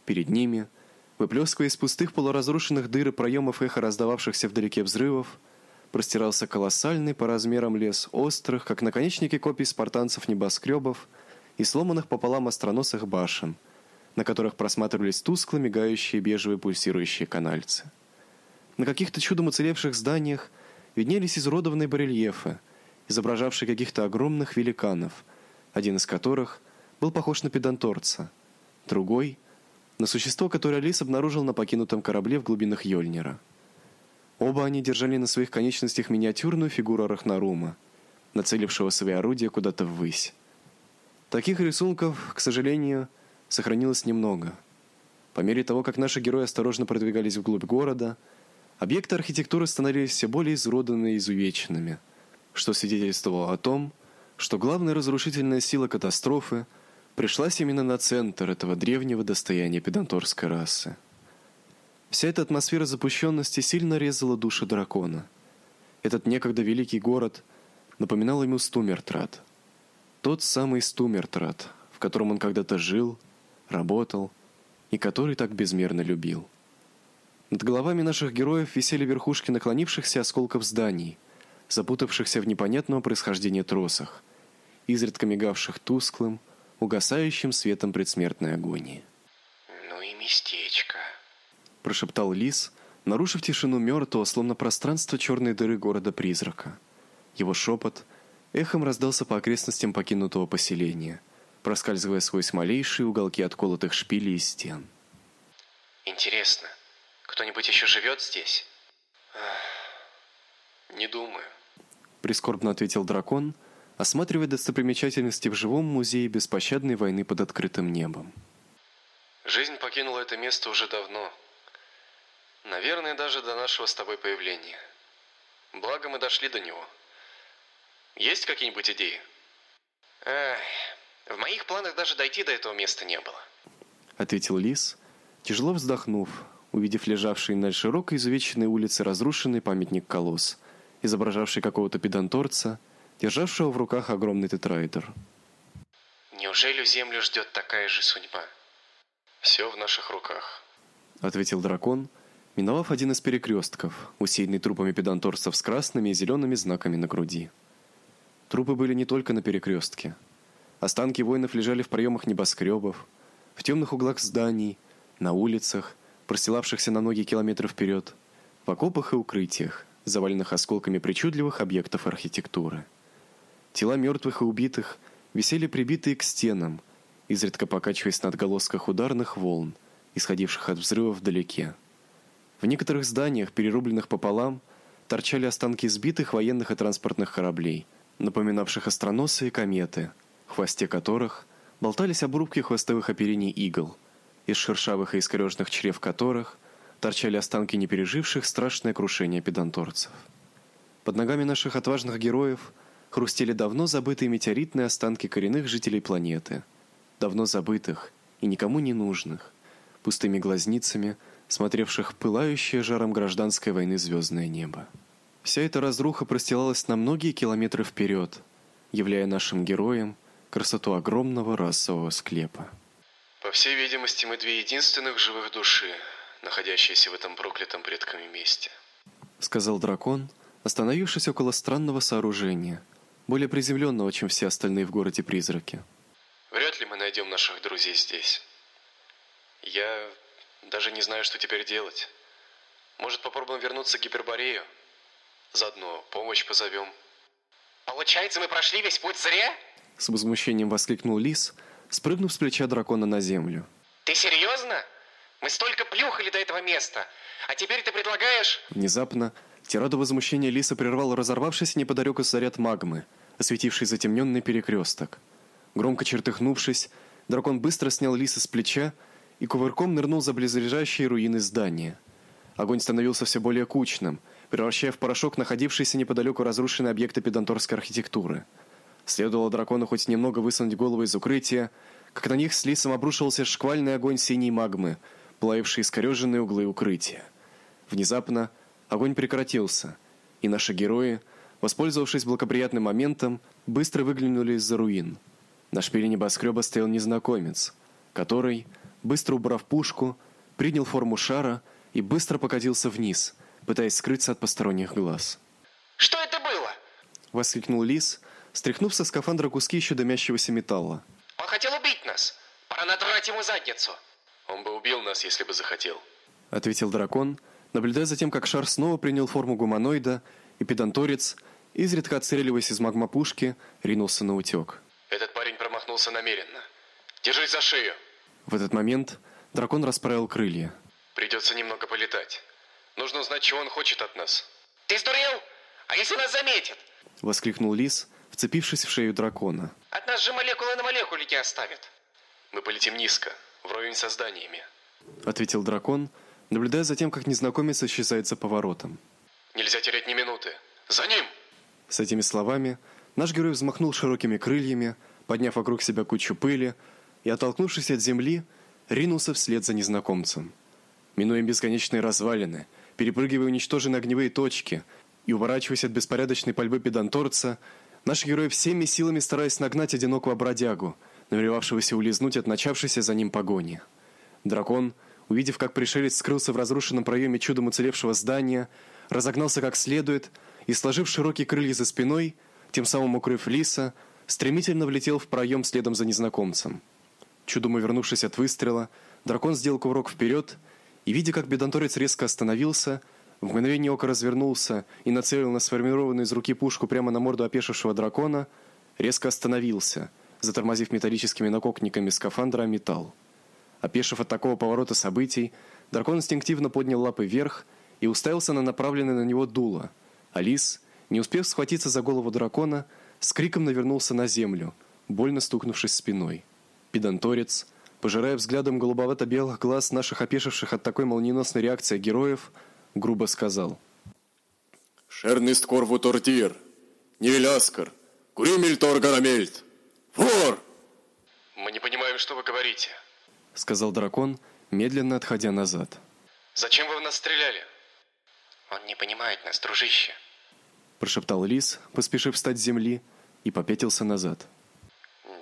[SPEAKER 1] Перед ними, выплескивая из пустых полуразрушенных дыр и проемов эхо раздававшихся вдалеке взрывов, простирался колоссальный по размерам лес острых, как наконечники копий спартанцев небоскребов и сломанных пополам остроносых башен, на которых просматривались тускло мигающие бежевые пульсирующие канальцы. На каких-то чудом уцелевших зданиях виднелись изуродованные барельефы, изображавшие каких-то огромных великанов, один из которых был похож на педанторца, другой — на существо, которое Лис обнаружил на покинутом корабле в глубинах Йольнира. Оба они держали на своих конечностях миниатюрную фигуру Рахнарума, нацелившего свои орудия куда-то ввысь. Таких рисунков, к сожалению, сохранилось немного. По мере того, как наши герои осторожно продвигались вглубь города, объекты архитектуры становились все более изуродованными и изувеченными, что свидетельствовало о том, что главная разрушительная сила катастрофы пришлась именно на центр этого древнего достояния педанторской расы. Вся эта атмосфера запущенности сильно резала душу дракона. Этот некогда великий город напоминал ему Стумертрат. Тот самый Стумертрат, в котором он когда-то жил, работал и который так безмерно любил. Над головами наших героев висели верхушки наклонившихся осколков зданий, запутавшихся в непонятного происхождения тросах, изредка мигавших тусклым, угасающим светом предсмертной агонии.
[SPEAKER 14] Ну и местечко.
[SPEAKER 1] Прошептал лис, нарушив тишину мертвого, словно пространство черной дыры города-призрака. Его шепот эхом раздался по окрестностям покинутого поселения, проскальзывая сквозь малейшие уголки отколотых шпилей и стен.
[SPEAKER 14] Интересно, кто-нибудь еще живет здесь?
[SPEAKER 8] Не думаю.
[SPEAKER 1] прискорбно ответил дракон, осматривая достопримечательности в живом музее беспощадной войны под открытым небом.
[SPEAKER 8] Жизнь покинула это место уже давно. Наверное, даже до нашего с тобой появления. Благо мы дошли до него. Есть какие-нибудь идеи?
[SPEAKER 14] Эх, в моих планах даже дойти до этого места не было.
[SPEAKER 1] Ответил лис, тяжело вздохнув, увидев лежавший на широкой изувеченной улице разрушенный памятник колосс, изображавший какого-то педанторца, державшего в руках огромный тетрайдер.
[SPEAKER 14] Неужели землю ждет такая же судьба?
[SPEAKER 8] Все в наших руках.
[SPEAKER 1] Ответил дракон, миновав один из перекрестков, усеянный трупами педанторцев с красными и зелеными знаками на груди. Трупы были не только на перекрестке. Останки воинов лежали в проемах небоскребов, в темных углах зданий, на улицах, простилавшихся на многие километры вперед, в окопах и укрытиях, заваленных осколками причудливых объектов архитектуры. Тела мертвых и убитых висели прибитые к стенам, изредка покачиваясь на отголосках ударных волн, исходивших от взрывов вдалеке. В некоторых зданиях, перерубленных пополам, торчали останки сбитых военных и транспортных кораблей, напоминавших остроносые кометы, в хвосте которых болтались обрубки хвостовых оперений игл, из шершавых и искорежных чрев которых торчали останки не переживших страшное крушение педанторцев. Под ногами наших отважных героев хрустели давно забытые метеоритные останки коренных жителей планеты, давно забытых и никому не нужных, пустыми глазницами, смотревших пылающее жаром гражданской войны звездное небо. Вся эта разруха простилалась на многие километры вперед, являя нашим героям красоту огромного расового склепа.
[SPEAKER 8] По всей видимости, мы две единственных живых души, находящиеся в этом проклятом предками месте.
[SPEAKER 1] Сказал дракон, остановившись около странного сооружения, более приземленного, чем все остальные в городе призраки.
[SPEAKER 8] Вряд ли мы найдем наших друзей здесь. Я даже не знаю, что теперь делать. Может, попробуем вернуться к Гиперборею? Заодно помощь позовем.
[SPEAKER 14] Получается, мы прошли весь путь зря?
[SPEAKER 1] С возмущением воскликнул лис, спрыгнув с плеча дракона на землю.
[SPEAKER 14] Ты серьезно? Мы столько плюхали до этого места, а теперь ты предлагаешь...
[SPEAKER 1] Внезапно тираду возмущения лиса прервал разорвавшийся неподалеку заряд магмы, осветивший затемненный перекресток. Громко чертыхнувшись, дракон быстро снял лиса с плеча и кувырком нырнул за близлежащие руины здания. Огонь становился все более кучным, превращая в порошок находившиеся неподалеку разрушенные объекты педанторской архитектуры. Следовало дракону хоть немного высунуть голову из укрытия, как на них с лисом обрушивался шквальный огонь синей магмы, плавивший искореженные углы укрытия. Внезапно огонь прекратился, и наши герои, воспользовавшись благоприятным моментом, быстро выглянули из-за руин. На шпиле небоскреба стоял незнакомец, который, быстро убрав пушку, принял форму шара и быстро покатился вниз, пытаясь скрыться от посторонних глаз.
[SPEAKER 14] Что это было?
[SPEAKER 1] Воскликнул лис, стряхнув со скафандра куски еще дымящегося металла.
[SPEAKER 14] Он хотел убить нас. Пора надрать ему задницу.
[SPEAKER 8] Он бы убил нас, если бы захотел.
[SPEAKER 1] Ответил дракон, наблюдая за тем, как шар снова принял форму гуманоида, и педанторец, изредка отстреливаясь из магмопушки, ринулся на утек.
[SPEAKER 8] Этот парень промахнулся намеренно. Держись за шею.
[SPEAKER 1] В этот момент дракон расправил крылья.
[SPEAKER 8] Придется немного полетать. Нужно узнать, чего он хочет от нас.
[SPEAKER 14] Ты сдурел? А если нас заметят?
[SPEAKER 1] Воскликнул лис, вцепившись в шею дракона.
[SPEAKER 14] От нас же молекулы на молекуле оставят.
[SPEAKER 8] Мы полетим низко, вровень со зданиями.
[SPEAKER 1] Ответил дракон, наблюдая за тем, как незнакомец исчезает за поворотом.
[SPEAKER 8] Нельзя терять ни минуты. За ним!
[SPEAKER 1] С этими словами наш герой взмахнул широкими крыльями, подняв вокруг себя кучу пыли, и, оттолкнувшись от земли, ринулся вслед за незнакомцем. Минуя бесконечные развалины, перепрыгивая уничтоженные огневые точки и уворачиваясь от беспорядочной пальбы педанторца, наш герой всеми силами стараясь нагнать одинокого бродягу, намеревавшегося улизнуть от начавшейся за ним погони. Дракон, увидев, как пришелец скрылся в разрушенном проеме чудом уцелевшего здания, разогнался как следует и, сложив широкие крылья за спиной, тем самым укрыв лиса, стремительно влетел в проем следом за незнакомцем. Чудом увернувшись от выстрела, дракон сделал кувырок вперед и, видя, как бедонторец резко остановился, в мгновение ока развернулся и нацелил на сформированную из руки пушку прямо на морду опешившего дракона, резко остановился, затормозив металлическими накокниками скафандра металл. Опешив от такого поворота событий, дракон инстинктивно поднял лапы вверх и уставился на направленное на него дуло. Алис,
[SPEAKER 16] Не успев схватиться за голову дракона, с криком навернулся на землю, больно стукнувшись спиной. Педанторец, пожирая взглядом голубовато-белых глаз наших опешивших от такой молниеносной реакции героев, грубо сказал:
[SPEAKER 1] Шернист корву тортир, невеляскар, куримель торгарамельт. Вор!
[SPEAKER 8] Мы не понимаем, что вы говорите.
[SPEAKER 16] сказал дракон, медленно отходя назад.
[SPEAKER 8] Зачем вы в нас стреляли?
[SPEAKER 14] Он не понимает нас, дружище.
[SPEAKER 16] Прошептал лис, поспешив встать с земли, и попятился назад.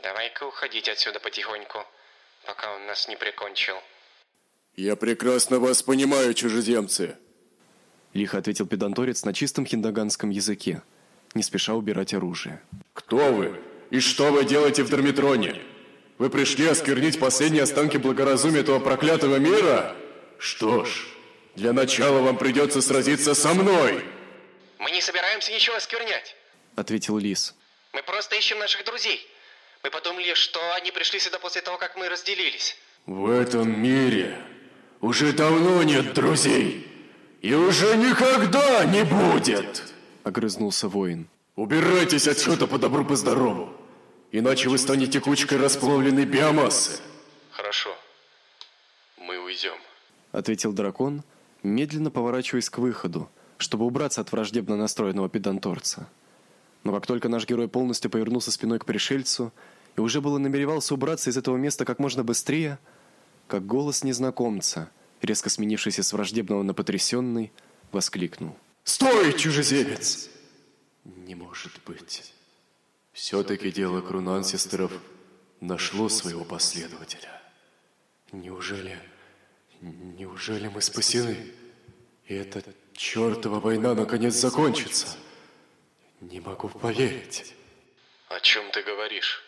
[SPEAKER 14] Давай-ка уходить отсюда потихоньку, пока он нас не прикончил.
[SPEAKER 1] Я прекрасно вас понимаю, чужеземцы.
[SPEAKER 16] Лихо ответил педанторец на чистом хиндаганском языке, не спеша убирать оружие.
[SPEAKER 1] Кто вы? И что вы делаете в Дормитроне? Вы пришли осквернить последние останки благоразумия этого проклятого мира? Что ж, для начала вам придется сразиться со мной.
[SPEAKER 14] Мы не собираемся ничего осквернять.
[SPEAKER 16] Ответил лис.
[SPEAKER 14] Мы просто ищем наших друзей. Мы подумали, что они пришли сюда после того, как мы разделились.
[SPEAKER 1] В этом мире уже давно нет друзей. И уже никогда не будет.
[SPEAKER 16] Огрызнулся воин.
[SPEAKER 1] Убирайтесь отсюда по добру, по здорову. Иначе вы станете кучкой расплавленной биомассы.
[SPEAKER 8] Хорошо. Мы уйдем.
[SPEAKER 16] Ответил дракон, медленно поворачиваясь к выходу, чтобы убраться от враждебно настроенного педанторца. Но как только наш герой полностью повернулся спиной к пришельцу и уже было намеревался убраться из этого места как можно быстрее, как голос незнакомца, резко сменившийся с враждебного на потрясенный, воскликнул.
[SPEAKER 1] Стой, чужеземец! Не может быть. Все-таки дело крунансистеров нашло своего последователя. Неужели... Неужели мы спасены? И эта чертова война наконец закончится? Не могу поверить.
[SPEAKER 8] О чем ты говоришь?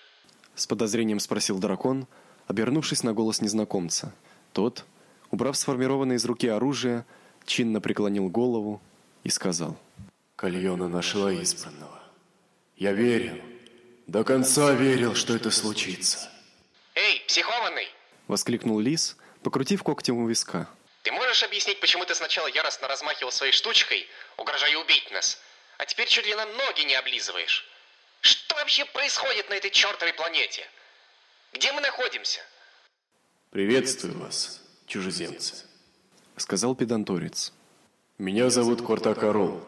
[SPEAKER 16] С подозрением спросил дракон, обернувшись на голос незнакомца. Тот, убрав сформированное из руки оружие, чинно преклонил голову и сказал:
[SPEAKER 1] Кальона нашла избранного. Я верил, до конца верил, что это случится.
[SPEAKER 14] Эй, психованный!
[SPEAKER 16] воскликнул лис, покрутив когтем у виска.
[SPEAKER 14] Ты можешь объяснить, почему ты сначала яростно размахивал своей штучкой, угрожая убить нас, а теперь чуть ли нам ноги не облизываешь? Что вообще происходит на этой чертовой планете? Где мы находимся?
[SPEAKER 1] Приветствую вас, чужеземцы.
[SPEAKER 16] сказал педанторец.
[SPEAKER 1] Меня зовут Кортакарол.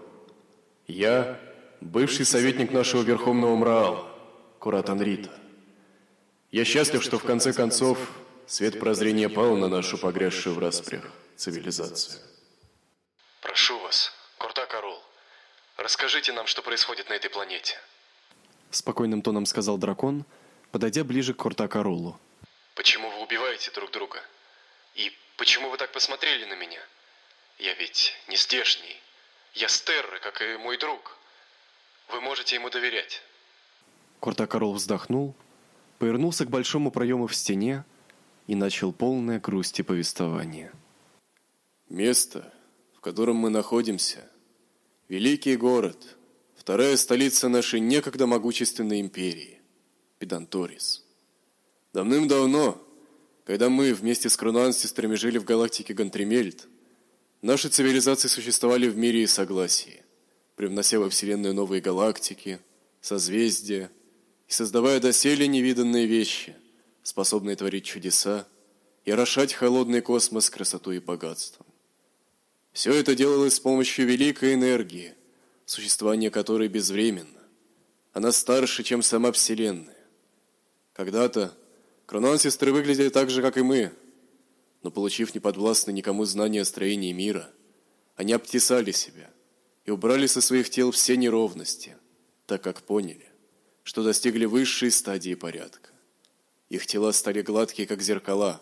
[SPEAKER 1] Я бывший советник нашего верховного мраала, Курат Анрита. Я счастлив, что в конце концов свет прозрения пал на нашу погрязшую в распрях цивилизацию.
[SPEAKER 8] Прошу вас, Куртак-Орол, расскажите нам, что происходит на этой планете.
[SPEAKER 16] Спокойным тоном сказал дракон, подойдя ближе к Кортакаролу.
[SPEAKER 8] Почему вы убиваете друг друга? И почему вы так посмотрели на меня? Я ведь не здешний. Я Стерры, как и мой друг. Вы можете ему доверять.
[SPEAKER 16] Кортакарол вздохнул, повернулся к большому проему в стене и начал полное грусти повествование.
[SPEAKER 1] Место, в котором мы находимся, великий город, вторая столица нашей некогда могущественной империи, Педанторис. Давным-давно, когда мы вместе с Крунансистрами жили в галактике Гантримельт, наши цивилизации существовали в мире и согласии, привнося во Вселенную новые галактики, созвездия и создавая доселе невиданные вещи, способные творить чудеса и орошать холодный космос красотой и богатством. Все это делалось с помощью великой энергии, существование которой безвременно. Она старше, чем сама Вселенная. Когда-то Кронансистры выглядели так же, как и мы, но получив неподвластные никому знания о строении мира, они обтесали себя и убрали со своих тел все неровности, так как поняли, что достигли высшей стадии порядка. Их тела стали гладкие, как зеркала,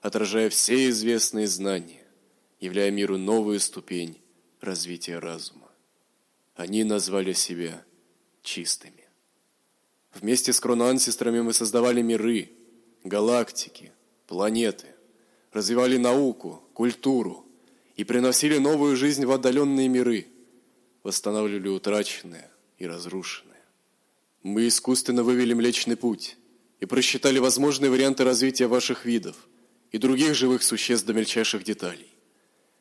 [SPEAKER 1] отражая все известные знания, являя миру новую ступень развития разума. Они назвали себя чистыми. Вместе с кронансистрами мы создавали миры, галактики, планеты, развивали науку, культуру и приносили новую жизнь в отдаленные миры, восстанавливали утраченное и разрушенное. Мы искусственно вывели Млечный Путь и просчитали возможные варианты развития ваших видов и других живых существ до мельчайших деталей.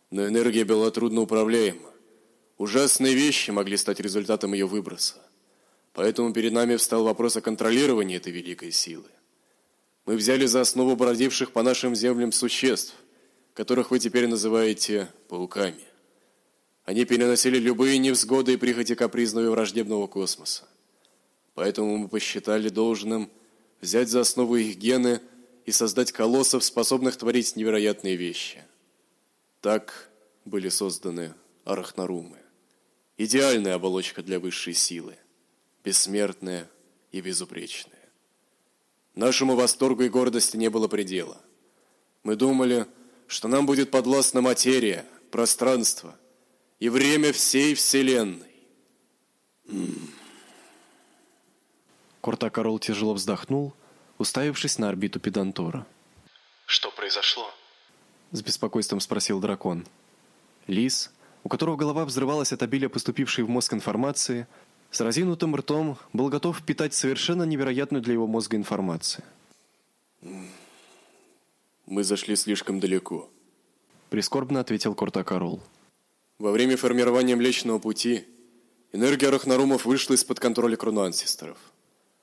[SPEAKER 1] Но энергия была трудно управляема. Ужасные вещи могли стать результатом ее выброса. Поэтому перед нами встал вопрос о контролировании этой великой силы. Мы взяли за основу бродивших по нашим землям существ, которых вы теперь называете пауками. Они переносили любые невзгоды и прихоти капризного и враждебного космоса. Поэтому мы посчитали должным взять за основу их гены и создать колоссов, способных творить невероятные вещи. Так были созданы арахнарумы. Идеальная оболочка для высшей силы, бессмертная и безупречная. Нашему восторгу и гордости не было предела. Мы думали, что нам будет подвластна материя, пространство и время всей Вселенной.
[SPEAKER 17] Кортакарол тяжело вздохнул, уставившись на орбиту Педантора.
[SPEAKER 8] Что произошло?
[SPEAKER 17] С беспокойством спросил дракон. Лис, у которого голова взрывалась от обилия поступившей в мозг информации, с разинутым ртом был готов впитать совершенно невероятную для его мозга информацию.
[SPEAKER 1] Мы зашли слишком далеко.
[SPEAKER 17] Прискорбно ответил Кортакарол.
[SPEAKER 1] Во время формирования Млечного Пути энергия Рахнарумов вышла из-под контроля кронансистеров.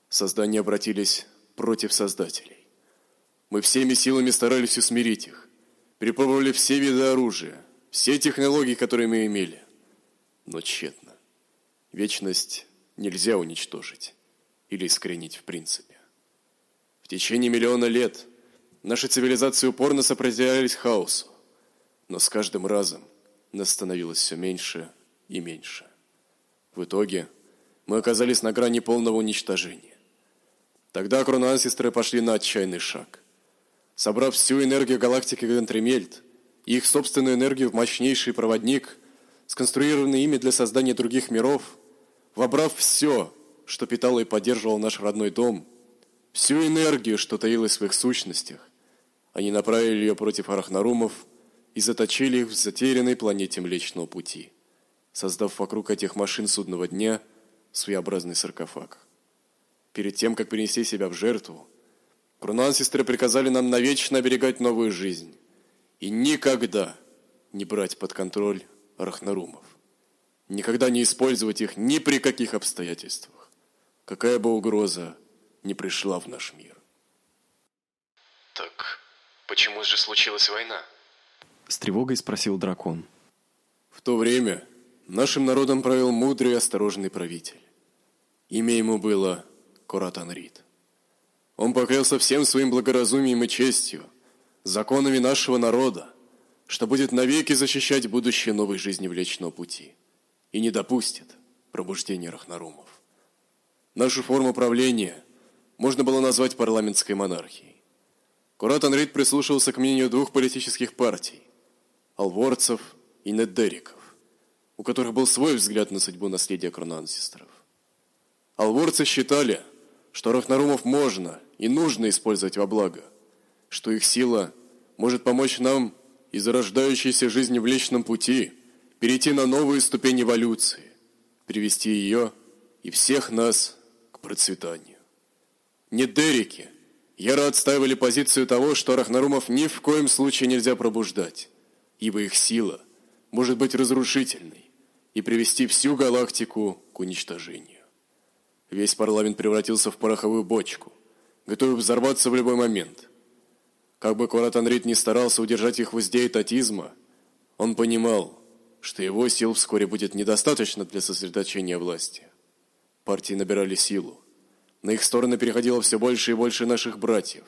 [SPEAKER 1] Создания обратились против Создателей. Мы всеми силами старались усмирить их. Перепробовали все виды оружия, все технологии, которые мы имели. Но тщетно. Вечность нельзя уничтожить или искоренить в принципе. В течение миллиона лет наши цивилизации упорно сопротивлялись хаосу, но с каждым разом нас становилось все меньше и меньше. В итоге мы оказались на грани полного уничтожения. Тогда кронансистры пошли на отчаянный шаг. Собрав всю энергию галактики Гантремельт и их собственную энергию в мощнейший проводник, сконструированный ими для создания других миров – Вобрав все, что питало и поддерживало наш родной дом, всю энергию, что таилась в их сущностях, они направили ее против арахнарумов и заточили их в затерянной планете Млечного Пути, создав вокруг этих машин судного дня своеобразный саркофаг. Перед тем, как принести себя в жертву, Крунансистры приказали нам навечно оберегать новую жизнь и никогда не брать под контроль арахнарумов. Никогда не использовать их ни при каких обстоятельствах. Какая бы угроза не пришла в наш мир.
[SPEAKER 8] Так почему же случилась война?
[SPEAKER 17] С тревогой спросил дракон.
[SPEAKER 1] В то время нашим народом правил мудрый и осторожный правитель. Имя ему было Коратанрид. Он поклялся всем своим благоразумием и честью, законами нашего народа, что будет навеки защищать будущее новой жизни в Влечного Пути и не допустит пробуждения Рахнарумов. Нашу форму правления можно было назвать парламентской монархией. Курат Анрид прислушивался к мнению двух политических партий – алворцев и неддериков, у которых был свой взгляд на судьбу наследия кронансистеров. Алворцы считали, что Рахнарумов можно и нужно использовать во благо, что их сила может помочь нам и зарождающейся жизни в личном пути – перейти на новую ступень эволюции, привести ее и всех нас к процветанию. Не Дерики яро отстаивали позицию того, что Рахнарумов ни в коем случае нельзя пробуждать, ибо их сила может быть разрушительной и привести всю галактику к уничтожению. Весь парламент превратился в пороховую бочку, готовый взорваться в любой момент. Как бы Курат Анрит не старался удержать их в узде татизма, он понимал, что его сил вскоре будет недостаточно для сосредоточения власти. Партии набирали силу. На их стороны переходило все больше и больше наших братьев.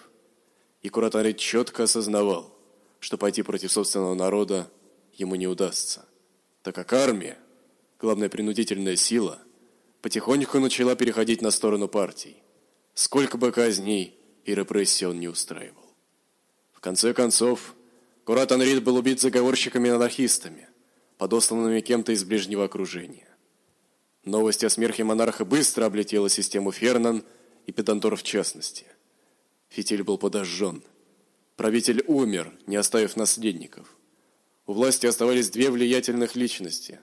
[SPEAKER 1] И Куратари четко осознавал, что пойти против собственного народа ему не удастся, так как армия, главная принудительная сила, потихоньку начала переходить на сторону партий, сколько бы казней и репрессий он не устраивал. В конце концов, Курат Анрид был убит заговорщиками-анархистами – подосланными кем-то из ближнего окружения. Новость о смерти монарха быстро облетела систему Фернан и Педантор в частности. Фитиль был подожжен. Правитель умер, не оставив наследников. У власти оставались две влиятельных личности.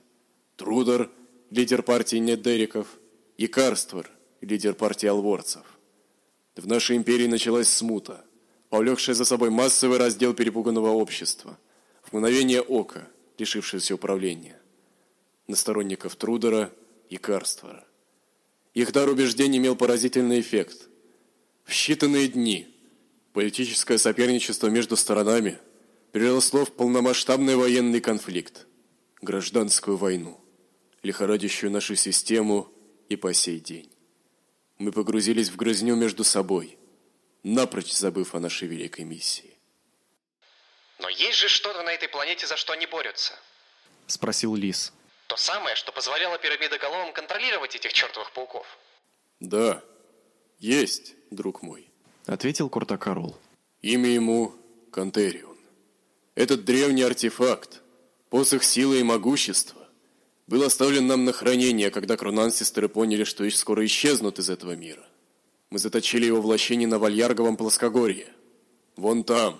[SPEAKER 1] Трудер, лидер партии Недериков, и Карствер, лидер партии Алворцев. В нашей империи началась смута, повлекшая за собой массовый раздел перепуганного общества. В мгновение ока – лишившегося управления.
[SPEAKER 4] на сторонников Трудера и Карствора. Их дар убеждений имел поразительный эффект. В считанные дни политическое соперничество между сторонами переросло в полномасштабный военный конфликт, гражданскую войну, лихорадящую нашу систему и по сей день. Мы погрузились в грызню между собой, напрочь забыв о нашей великой миссии.
[SPEAKER 14] Но есть же что-то на этой планете, за что они борются.
[SPEAKER 1] Спросил Лис.
[SPEAKER 14] То самое, что позволяло пирамидоголовым контролировать этих чертовых пауков.
[SPEAKER 4] Да, есть, друг мой.
[SPEAKER 1] Ответил Куртакарол.
[SPEAKER 4] Имя ему Кантерион. Этот древний артефакт, посох силы и могущества, был оставлен нам на хранение, когда кронансистеры поняли, что их скоро исчезнут из этого мира. Мы заточили его в лощине на Вальярговом плоскогорье. Вон там.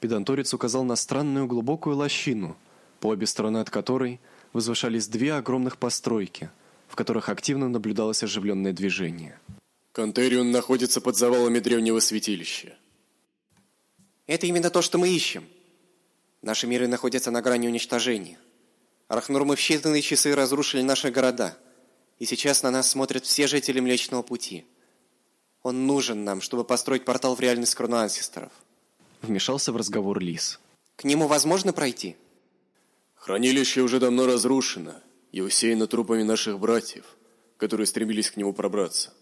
[SPEAKER 1] Педанторец указал на странную глубокую лощину, по обе стороны от которой возвышались две огромных постройки, в которых активно наблюдалось оживленное движение.
[SPEAKER 4] Кантерион находится под завалами древнего святилища.
[SPEAKER 9] Это именно то, что мы ищем. Наши миры находятся на грани уничтожения. Арахнурмы в считанные часы разрушили наши города, и сейчас на нас смотрят все жители Млечного Пути. Он нужен нам, чтобы построить портал в реальность крону ансесторов.
[SPEAKER 1] Вмешался в разговор Лис.
[SPEAKER 9] К нему возможно пройти?
[SPEAKER 4] Хранилище уже давно разрушено и усеяно трупами наших братьев, которые стремились к нему пробраться.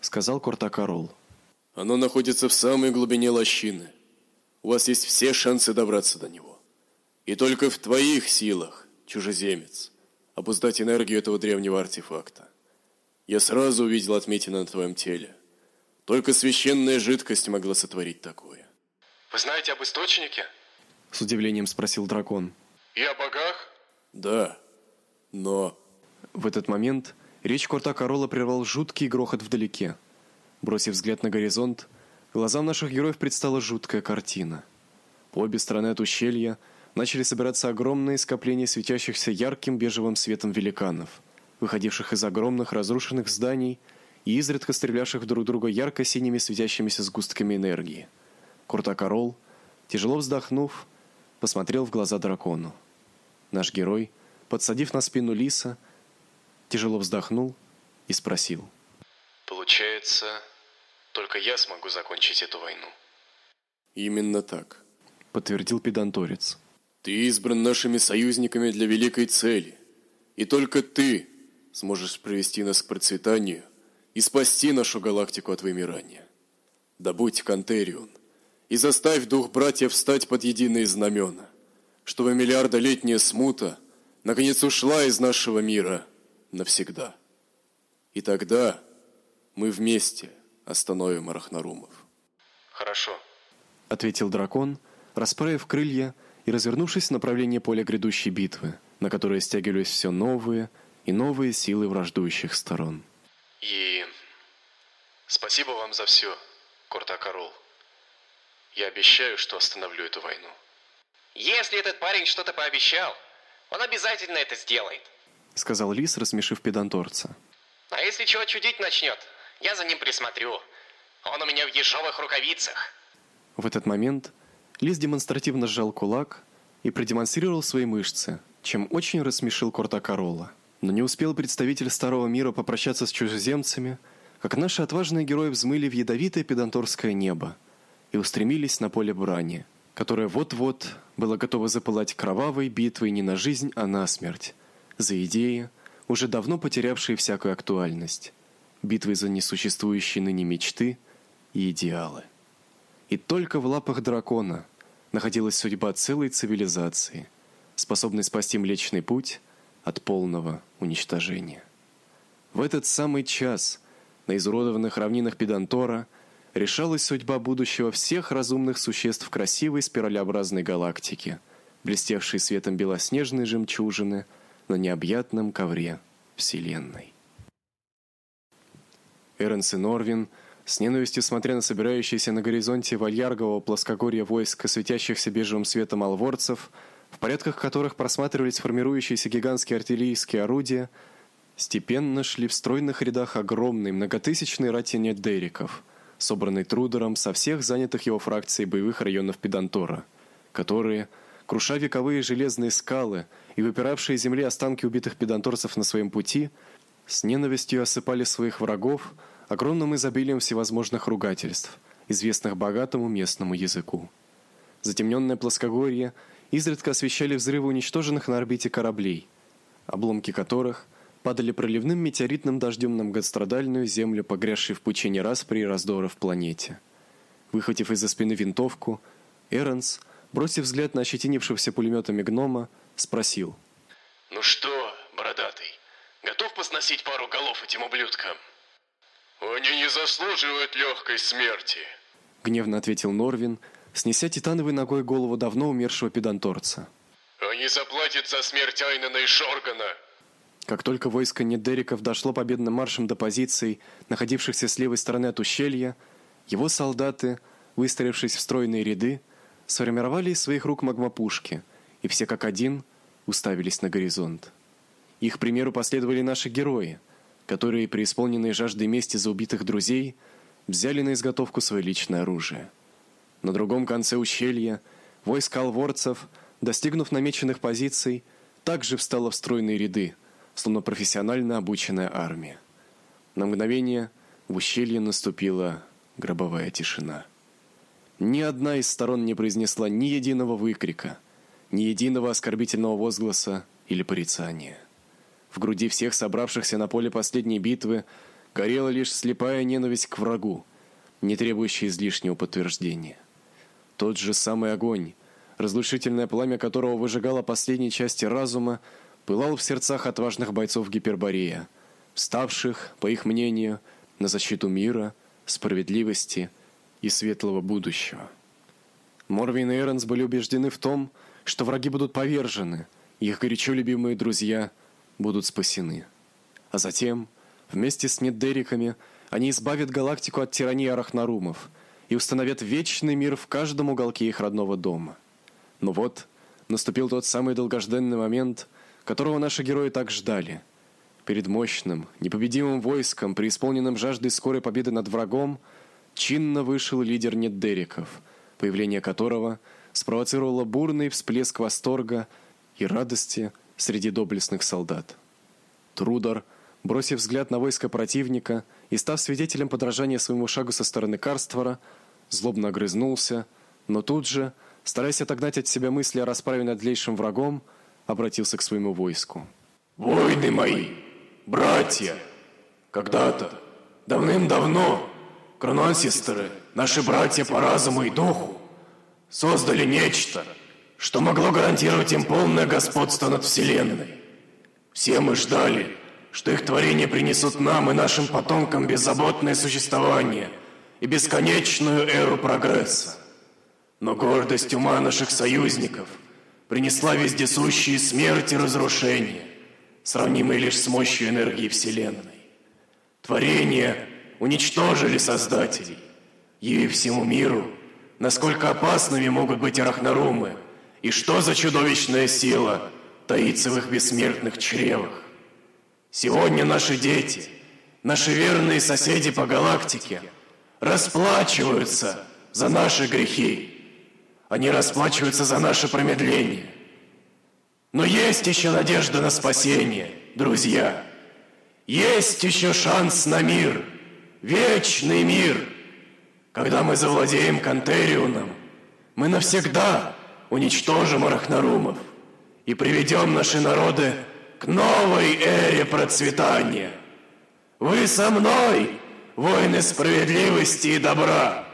[SPEAKER 1] Сказал Кортакарол.
[SPEAKER 4] Оно находится в самой глубине лощины. У вас есть все шансы добраться до него. И только в твоих силах, чужеземец, обуздать энергию этого древнего артефакта. Я сразу увидел отметины на твоем теле. Только священная жидкость могла сотворить такое.
[SPEAKER 8] Вы знаете об источнике?
[SPEAKER 1] С удивлением спросил дракон.
[SPEAKER 8] И о богах?
[SPEAKER 4] Да, но...
[SPEAKER 1] В этот момент речь Корта Корола прервал жуткий грохот вдалеке. Бросив взгляд на горизонт, глазам наших героев предстала жуткая картина. По обе стороны от ущелья начали собираться огромные скопления светящихся ярким бежевым светом великанов, выходивших из огромных разрушенных зданий и изредка стрелявших друг друга ярко-синими светящимися сгустками энергии. Куртакарол, тяжело вздохнув, посмотрел в глаза дракону. Наш герой, подсадив на спину лиса, тяжело вздохнул и спросил:
[SPEAKER 8] Получается, только я смогу закончить эту войну.
[SPEAKER 4] Именно так,
[SPEAKER 1] подтвердил педанторец.
[SPEAKER 4] Ты избран нашими союзниками для великой цели, и только ты сможешь привести нас к процветанию и спасти нашу галактику от вымирания. Добудь Кантерион и заставь дух братьев встать под единые знамена, чтобы миллиардолетняя смута наконец ушла из нашего мира навсегда. И тогда мы вместе остановим Арахнарумов.
[SPEAKER 8] Хорошо,
[SPEAKER 1] ответил дракон, расправив крылья и развернувшись в направлении поля грядущей битвы, на которое стягивались все новые и новые силы враждующих сторон.
[SPEAKER 8] И спасибо вам за все, Кортакарол. Я обещаю, что остановлю эту войну.
[SPEAKER 14] Если этот парень что-то пообещал, он обязательно это сделает.
[SPEAKER 1] Сказал Лис, рассмешив педанторца.
[SPEAKER 14] А если чего чудить начнет, я за ним присмотрю. Он у меня в ежовых рукавицах.
[SPEAKER 1] В этот момент Лис демонстративно сжал кулак и продемонстрировал свои мышцы, чем очень рассмешил Кортакарола. Но не успел представитель Старого мира попрощаться с чужеземцами, как наши отважные герои взмыли в ядовитое педанторское небо и устремились на поле брани, которое вот-вот было готово запылать кровавой битвой не на жизнь, а на смерть, за идеи, уже давно потерявшие всякую актуальность, битвой за несуществующие ныне мечты и идеалы. И только в лапах дракона находилась судьба целой цивилизации, способной спасти Млечный Путь от полного уничтожения. В этот самый час на изуродованных равнинах Педантора решалась судьба будущего всех разумных существ красивой спиралеобразной галактики, блестевшей светом белоснежной жемчужины на необъятном ковре Вселенной. Эренс и Норвин, с ненавистью смотря на собирающиеся на горизонте вальяргового плоскогорья войска светящихся бежевым светом алворцев, в порядках которых просматривались формирующиеся гигантские артиллерийские орудия, степенно шли в стройных рядах огромной многотысячной рати недериков, собранной Трудером со всех занятых его фракций боевых районов Педантора, которые, круша вековые железные скалы и выпиравшие земли останки убитых педанторцев на своем пути, с ненавистью осыпали своих врагов огромным изобилием всевозможных ругательств, известных богатому местному языку. Затемненное плоскогорье изредка освещали взрывы уничтоженных на орбите кораблей, обломки которых падали проливным метеоритным дождем на многострадальную землю, погрязшей в пучине распри и раздоров планете. Выхватив из-за спины винтовку, Эрнс, бросив взгляд на ощетинившегося пулеметами гнома, спросил.
[SPEAKER 8] «Ну что, бородатый, готов посносить пару голов этим ублюдкам?» «Они не заслуживают легкой смерти», —
[SPEAKER 1] гневно ответил Норвин, снеся титановой ногой голову давно умершего педанторца.
[SPEAKER 8] «Они заплатят за смерть Айнена и Шоргана!»
[SPEAKER 1] Как только войско Недериков дошло победным маршем до позиций, находившихся с левой стороны от ущелья, его солдаты, выстроившись в стройные ряды, сформировали из своих рук магмопушки, и все как один уставились на горизонт. Их примеру последовали наши герои, которые, преисполненные жаждой мести за убитых друзей, взяли на изготовку свое личное оружие. На другом конце ущелья войско алворцев, достигнув намеченных позиций, также встало в стройные ряды, словно профессионально обученная армия. На мгновение в ущелье наступила гробовая тишина. Ни одна из сторон не произнесла ни единого выкрика, ни единого оскорбительного возгласа или порицания. В груди всех собравшихся на поле последней битвы горела лишь слепая ненависть к врагу, не требующая излишнего подтверждения. Тот же самый огонь, разрушительное пламя которого выжигало последние части разума, пылал в сердцах отважных бойцов Гиперборея, вставших, по их мнению, на защиту мира, справедливости и светлого будущего. Морвин и Эрнс были убеждены в том, что враги будут повержены, их горячо любимые друзья будут спасены. А затем, вместе с Недериками, они избавят галактику от тирании арахнарумов и установят вечный мир в каждом уголке их родного дома. Но вот наступил тот самый долгожданный момент, которого наши герои так ждали. Перед мощным, непобедимым войском, преисполненным жаждой скорой победы над врагом, чинно вышел лидер Неддериков, появление которого спровоцировало бурный всплеск восторга и радости среди доблестных солдат. Трудор, бросив взгляд на войско противника и став свидетелем подражания своему шагу со стороны Карствора, злобно огрызнулся, но тут же, стараясь отогнать от себя мысли о расправе над злейшим врагом, обратился к своему войску.
[SPEAKER 8] «Войны мои, братья! Когда-то, давным-давно, крононсестеры, наши братья по разуму и духу, создали нечто, что могло гарантировать им полное господство над Вселенной. Все мы ждали, что их творения принесут нам и нашим потомкам беззаботное существование и бесконечную эру прогресса. Но гордость ума наших союзников принесла вездесущие смерть и разрушение, сравнимые лишь с мощью энергии Вселенной. Творения уничтожили Создателей, явив всему миру, насколько опасными могут быть арахнарумы, и что за чудовищная сила таится в их бессмертных чревах. Сегодня наши дети, наши верные соседи по галактике расплачиваются за наши грехи. Они расплачиваются за наше промедление. Но есть еще надежда на спасение, друзья. Есть еще шанс на мир, вечный мир. Когда мы завладеем Кантериуном, мы навсегда уничтожим арахнарумов и приведем наши народы к новой эре процветания. Вы со мной, воины справедливости и добра.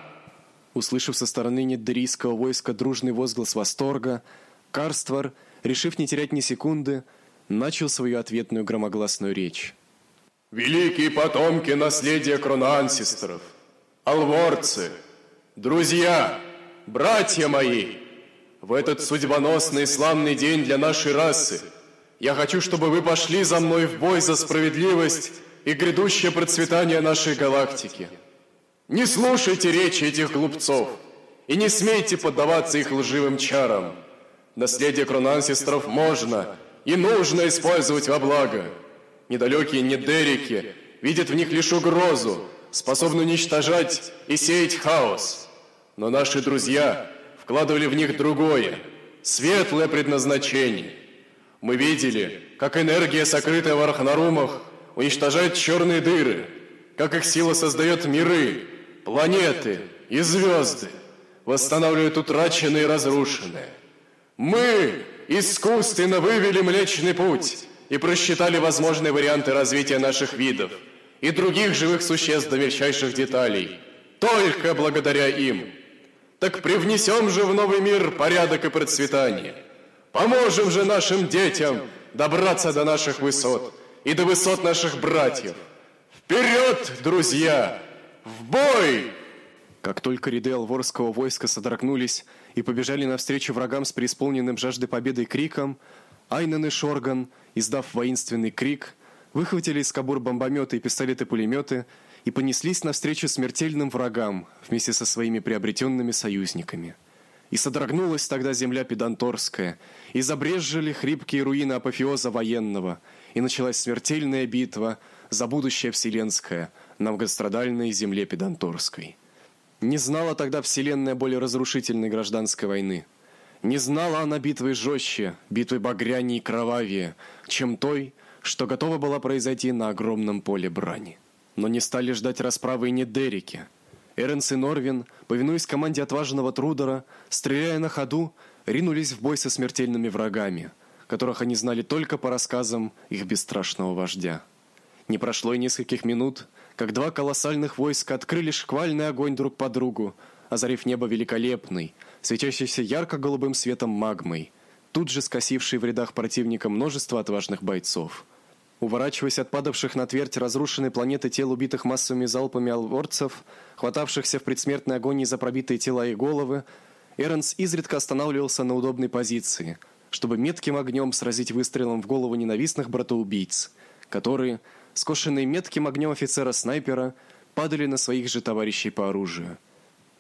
[SPEAKER 1] Услышав со стороны недерийского войска дружный возглас восторга, Карствар, решив не терять ни секунды, начал свою ответную громогласную речь.
[SPEAKER 4] Великие потомки наследия кронансистеров, алворцы, друзья, братья мои, в этот судьбоносный славный день для нашей расы я хочу, чтобы вы пошли за мной в бой за справедливость и грядущее процветание нашей галактики. Не слушайте речи этих глупцов и не смейте поддаваться их лживым чарам. Наследие кронансестров можно и нужно использовать во благо. Недалекие недерики видят в них лишь угрозу, способную уничтожать и сеять хаос. Но наши друзья вкладывали в них другое, светлое предназначение. Мы видели, как энергия, сокрытая в Архнарумах, уничтожает черные дыры, как их сила создает миры, планеты и звезды, восстанавливает утраченное и разрушенное. Мы искусственно вывели Млечный Путь и просчитали возможные варианты развития наших видов и других живых существ до мельчайших деталей, только благодаря им. Так привнесем же в новый мир порядок и процветание. Поможем же нашим детям добраться до наших высот и до высот наших братьев. Вперед, друзья! В бой!
[SPEAKER 1] Как только ряды алворского войска содрогнулись и побежали навстречу врагам с преисполненным жаждой победы криком, Айнен и Шорган, издав воинственный крик, выхватили из кобур бомбометы и пистолеты-пулеметы и понеслись навстречу смертельным врагам вместе со своими приобретенными союзниками. И содрогнулась тогда земля педанторская, и забрезжили хрипкие руины апофеоза военного, и началась смертельная битва за будущее вселенское на многострадальной земле педанторской. Не знала тогда вселенная более разрушительной гражданской войны. Не знала она битвы жестче, битвы багряней и кровавее, чем той, что готова была произойти на огромном поле брани. Но не стали ждать расправы и не Дерики. Эренс и Норвин, повинуясь команде отважного Трудера, стреляя на ходу, ринулись в бой со смертельными врагами, которых они знали только по рассказам их бесстрашного вождя. Не прошло и нескольких минут, как два колоссальных войска открыли шквальный огонь друг по другу, озарив небо великолепной, светящейся ярко-голубым светом магмой, тут же скосившей в рядах противника множество отважных бойцов. Уворачиваясь от падавших на твердь разрушенной планеты тел убитых массовыми залпами алворцев, хватавшихся в предсмертной агонии за пробитые тела и головы, Эренс изредка останавливался на удобной позиции, чтобы метким огнем сразить выстрелом в голову ненавистных братоубийц, которые, скошенные метким огнем офицера-снайпера, падали на своих же товарищей по оружию.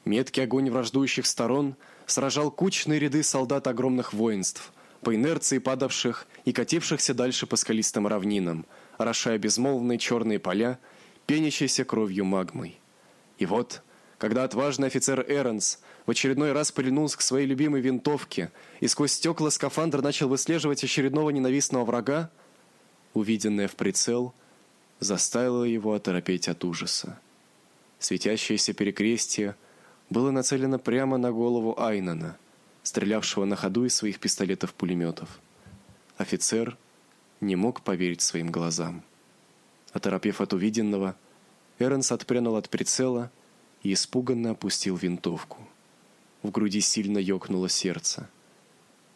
[SPEAKER 1] Меткий огонь враждующих сторон сражал кучные ряды солдат огромных воинств, по инерции падавших и катившихся дальше по скалистым равнинам, орошая безмолвные черные поля, пенящиеся кровью магмой. И вот, когда отважный офицер Эренс в очередной раз повернулся к своей любимой винтовке и сквозь стекла скафандра начал выслеживать очередного ненавистного врага, увиденное в прицел заставило его оторопеть от ужаса. Светящееся перекрестие было нацелено прямо на голову Айнана, стрелявшего на ходу из своих пистолетов-пулеметов. Офицер не мог поверить своим глазам. Оторопев от увиденного, Эрнс отпрянул от прицела и испуганно опустил винтовку. В груди сильно ёкнуло сердце.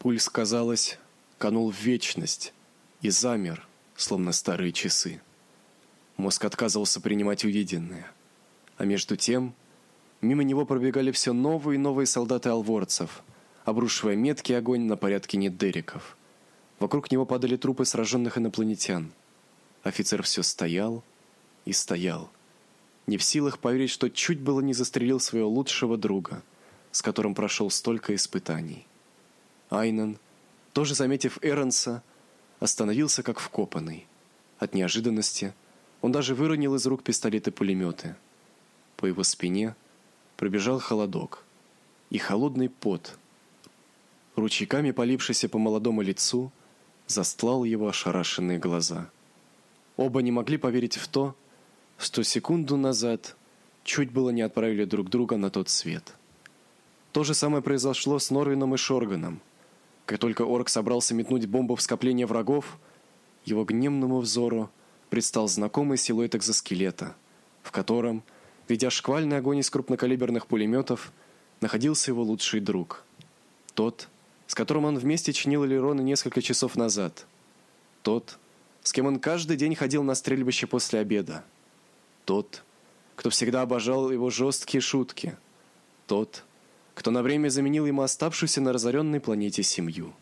[SPEAKER 1] Пульс, казалось, канул в вечность и замер, словно старые часы. Мозг отказывался принимать увиденное. А между тем, мимо него пробегали все новые и новые солдаты алворцев, обрушивая меткий огонь на порядке недериков. Вокруг него падали трупы сраженных инопланетян. Офицер все стоял и стоял, не в силах поверить, что чуть было не застрелил своего лучшего друга, с которым прошел столько испытаний. Айнан, тоже заметив Эренса, остановился как вкопанный. От неожиданности он даже выронил из рук пистолеты и пулеметы. По его спине пробежал холодок и холодный пот, ручейками полившийся по молодому лицу, застлал его ошарашенные глаза. Оба не могли поверить в то, что секунду назад чуть было не отправили друг друга на тот свет. То же самое произошло с Норвином и Шорганом. Как только орк собрался метнуть бомбу в скопление врагов, его гневному взору предстал знакомый силуэт экзоскелета, в котором, ведя шквальный огонь из крупнокалиберных пулеметов, находился его лучший друг. Тот, с которым он вместе чинил элероны несколько часов назад. Тот, с кем он каждый день ходил на стрельбище после обеда. Тот, кто всегда обожал его жесткие шутки. Тот, кто на время заменил ему оставшуюся на разоренной планете семью.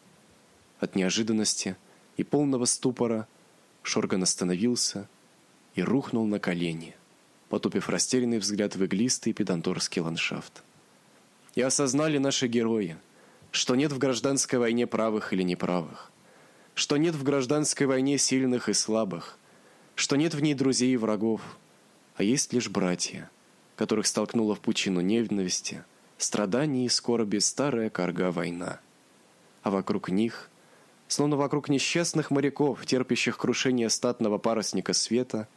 [SPEAKER 1] От неожиданности и полного ступора Шорган остановился и рухнул на колени, потупив растерянный взгляд в иглистый педанторский ландшафт. И осознали наши герои, что нет в гражданской войне правых или неправых, что нет в гражданской войне сильных и слабых, что нет в ней друзей и врагов, а есть лишь братья, которых столкнула в пучину ненависти, страданий и скорби старая карга война. а вокруг них, словно вокруг несчастных моряков, терпящих крушение статного парусника света,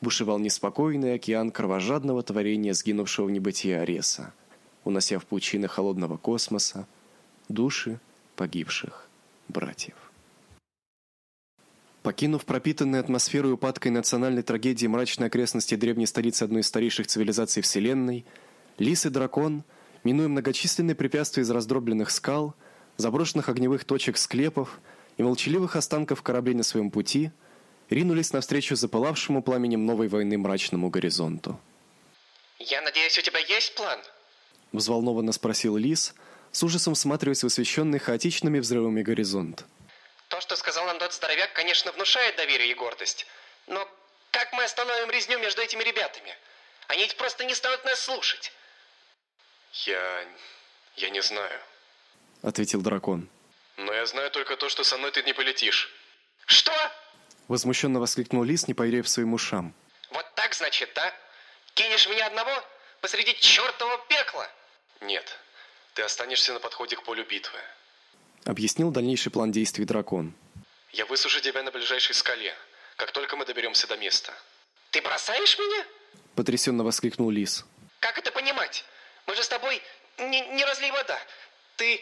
[SPEAKER 1] бушевал неспокойный океан кровожадного творения сгинувшего в небытие Ареса, унося в пучины холодного космоса души погибших братьев. Покинув пропитанные атмосферой упадкой национальной трагедии мрачной окрестности древней столицы одной из старейших цивилизаций Вселенной, лис и дракон, минуя многочисленные препятствия из раздробленных скал, заброшенных огневых точек склепов и молчаливых останков кораблей на своем пути, ринулись навстречу запылавшему пламенем новой войны мрачному горизонту.
[SPEAKER 14] Я надеюсь, у тебя есть план?
[SPEAKER 1] Взволнованно спросил лис, с ужасом всматриваясь в освещенный хаотичными взрывами горизонт.
[SPEAKER 14] То, что сказал нам тот здоровяк, конечно, внушает доверие и гордость. Но как мы остановим резню между этими ребятами? Они ведь просто не станут нас слушать.
[SPEAKER 8] Я... я не знаю.
[SPEAKER 1] Ответил дракон.
[SPEAKER 8] Но я знаю только то, что со мной ты не полетишь.
[SPEAKER 14] Что?
[SPEAKER 1] Возмущенно воскликнул лис, не поверив своим ушам.
[SPEAKER 14] Вот так, значит, да? Кинешь меня одного посреди чертового пекла?
[SPEAKER 8] Нет, ты останешься на подходе к полю битвы
[SPEAKER 1] объяснил дальнейший план действий дракон.
[SPEAKER 8] Я высушу тебя на ближайшей скале, как только мы доберемся до места.
[SPEAKER 14] Ты бросаешь меня?
[SPEAKER 1] потрясенно воскликнул лис.
[SPEAKER 14] Как это понимать? Мы же с тобой не, не разлей вода. Ты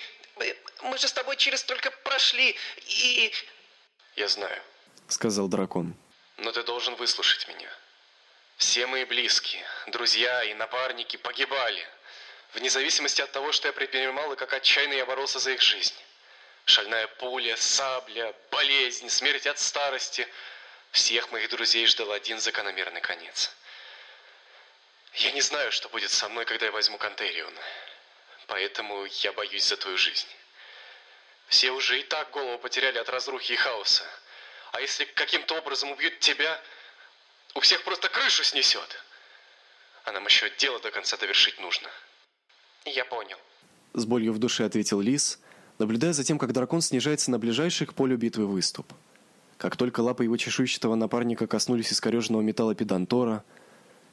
[SPEAKER 14] мы же с тобой через только прошли и
[SPEAKER 8] Я знаю,
[SPEAKER 1] сказал дракон.
[SPEAKER 8] Но ты должен выслушать меня. Все мои близкие, друзья и напарники погибали, вне зависимости от того, что я предпринимал и как отчаянно я боролся за их жизнь. Шальная пуля, сабля, болезнь, смерть от старости. Всех моих друзей ждал один закономерный конец. Я не знаю, что будет со мной, когда я возьму Кантерион. Поэтому я боюсь за твою жизнь. Все уже и так голову потеряли от разрухи и хаоса. А если каким-то образом убьют тебя, у всех просто крышу снесет. А нам еще дело до конца довершить нужно.
[SPEAKER 14] Я понял.
[SPEAKER 1] С болью в душе ответил Лис, наблюдая за тем, как дракон снижается на ближайший к полю битвы выступ. Как только лапы его чешуйчатого напарника коснулись искореженного металла педантора,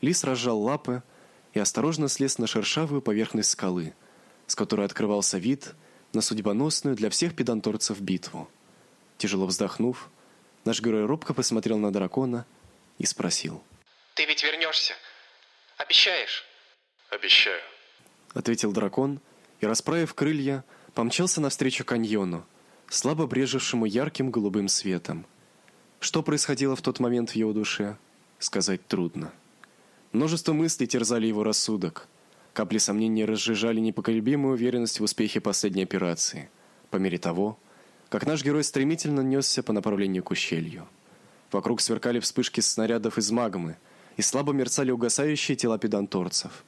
[SPEAKER 1] лис разжал лапы и осторожно слез на шершавую поверхность скалы, с которой открывался вид на судьбоносную для всех педанторцев битву. Тяжело вздохнув, наш герой робко посмотрел на дракона и спросил:
[SPEAKER 14] "Ты ведь вернешься? Обещаешь?"
[SPEAKER 8] "Обещаю",
[SPEAKER 1] ответил дракон и расправив крылья, помчался навстречу каньону, слабо брежевшему ярким голубым светом. Что происходило в тот момент в его душе, сказать трудно. Множество мыслей терзали его рассудок. Капли сомнения разжижали непоколебимую уверенность в успехе последней операции, по мере того, как наш герой стремительно несся по направлению к ущелью. Вокруг сверкали вспышки снарядов из магмы, и слабо мерцали угасающие тела педанторцев.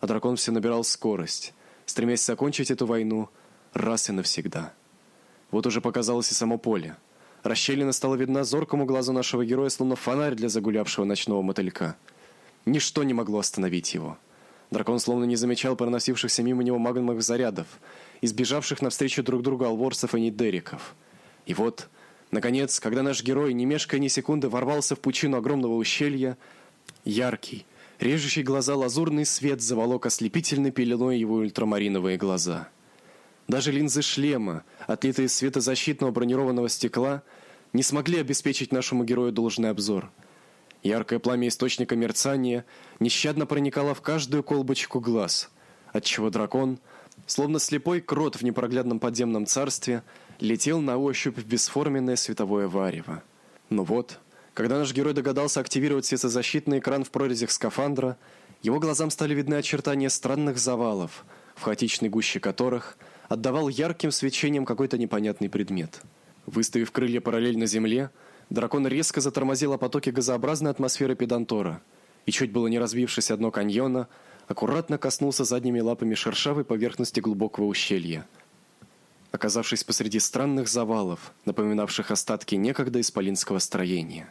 [SPEAKER 1] А дракон все набирал скорость, стремясь закончить эту войну раз и навсегда. Вот уже показалось и само поле. Расщелина стала видна зоркому глазу нашего героя, словно фонарь для загулявшего ночного мотылька. Ничто не могло остановить его. Дракон словно не замечал проносившихся мимо него магмовых зарядов, избежавших навстречу друг другу алворцев и нидериков. И вот, наконец, когда наш герой, не мешкая ни секунды, ворвался в пучину огромного ущелья, яркий, режущий глаза лазурный свет заволок ослепительной пеленой его ультрамариновые глаза — даже линзы шлема, отлитые из светозащитного бронированного стекла, не смогли обеспечить нашему герою должный обзор. Яркое пламя источника мерцания нещадно проникало в каждую колбочку глаз, отчего дракон, словно слепой крот в непроглядном подземном царстве, летел на ощупь в бесформенное световое варево. Но вот, когда наш герой догадался активировать светозащитный экран в прорезях скафандра, его глазам стали видны очертания странных завалов, в хаотичной гуще которых – отдавал ярким свечением какой-то непонятный предмет. Выставив крылья параллельно земле, дракон резко затормозил о потоке газообразной атмосферы педантора и чуть было не разбившись одно каньона, аккуратно коснулся задними лапами шершавой поверхности глубокого ущелья. Оказавшись посреди странных завалов, напоминавших остатки некогда исполинского строения.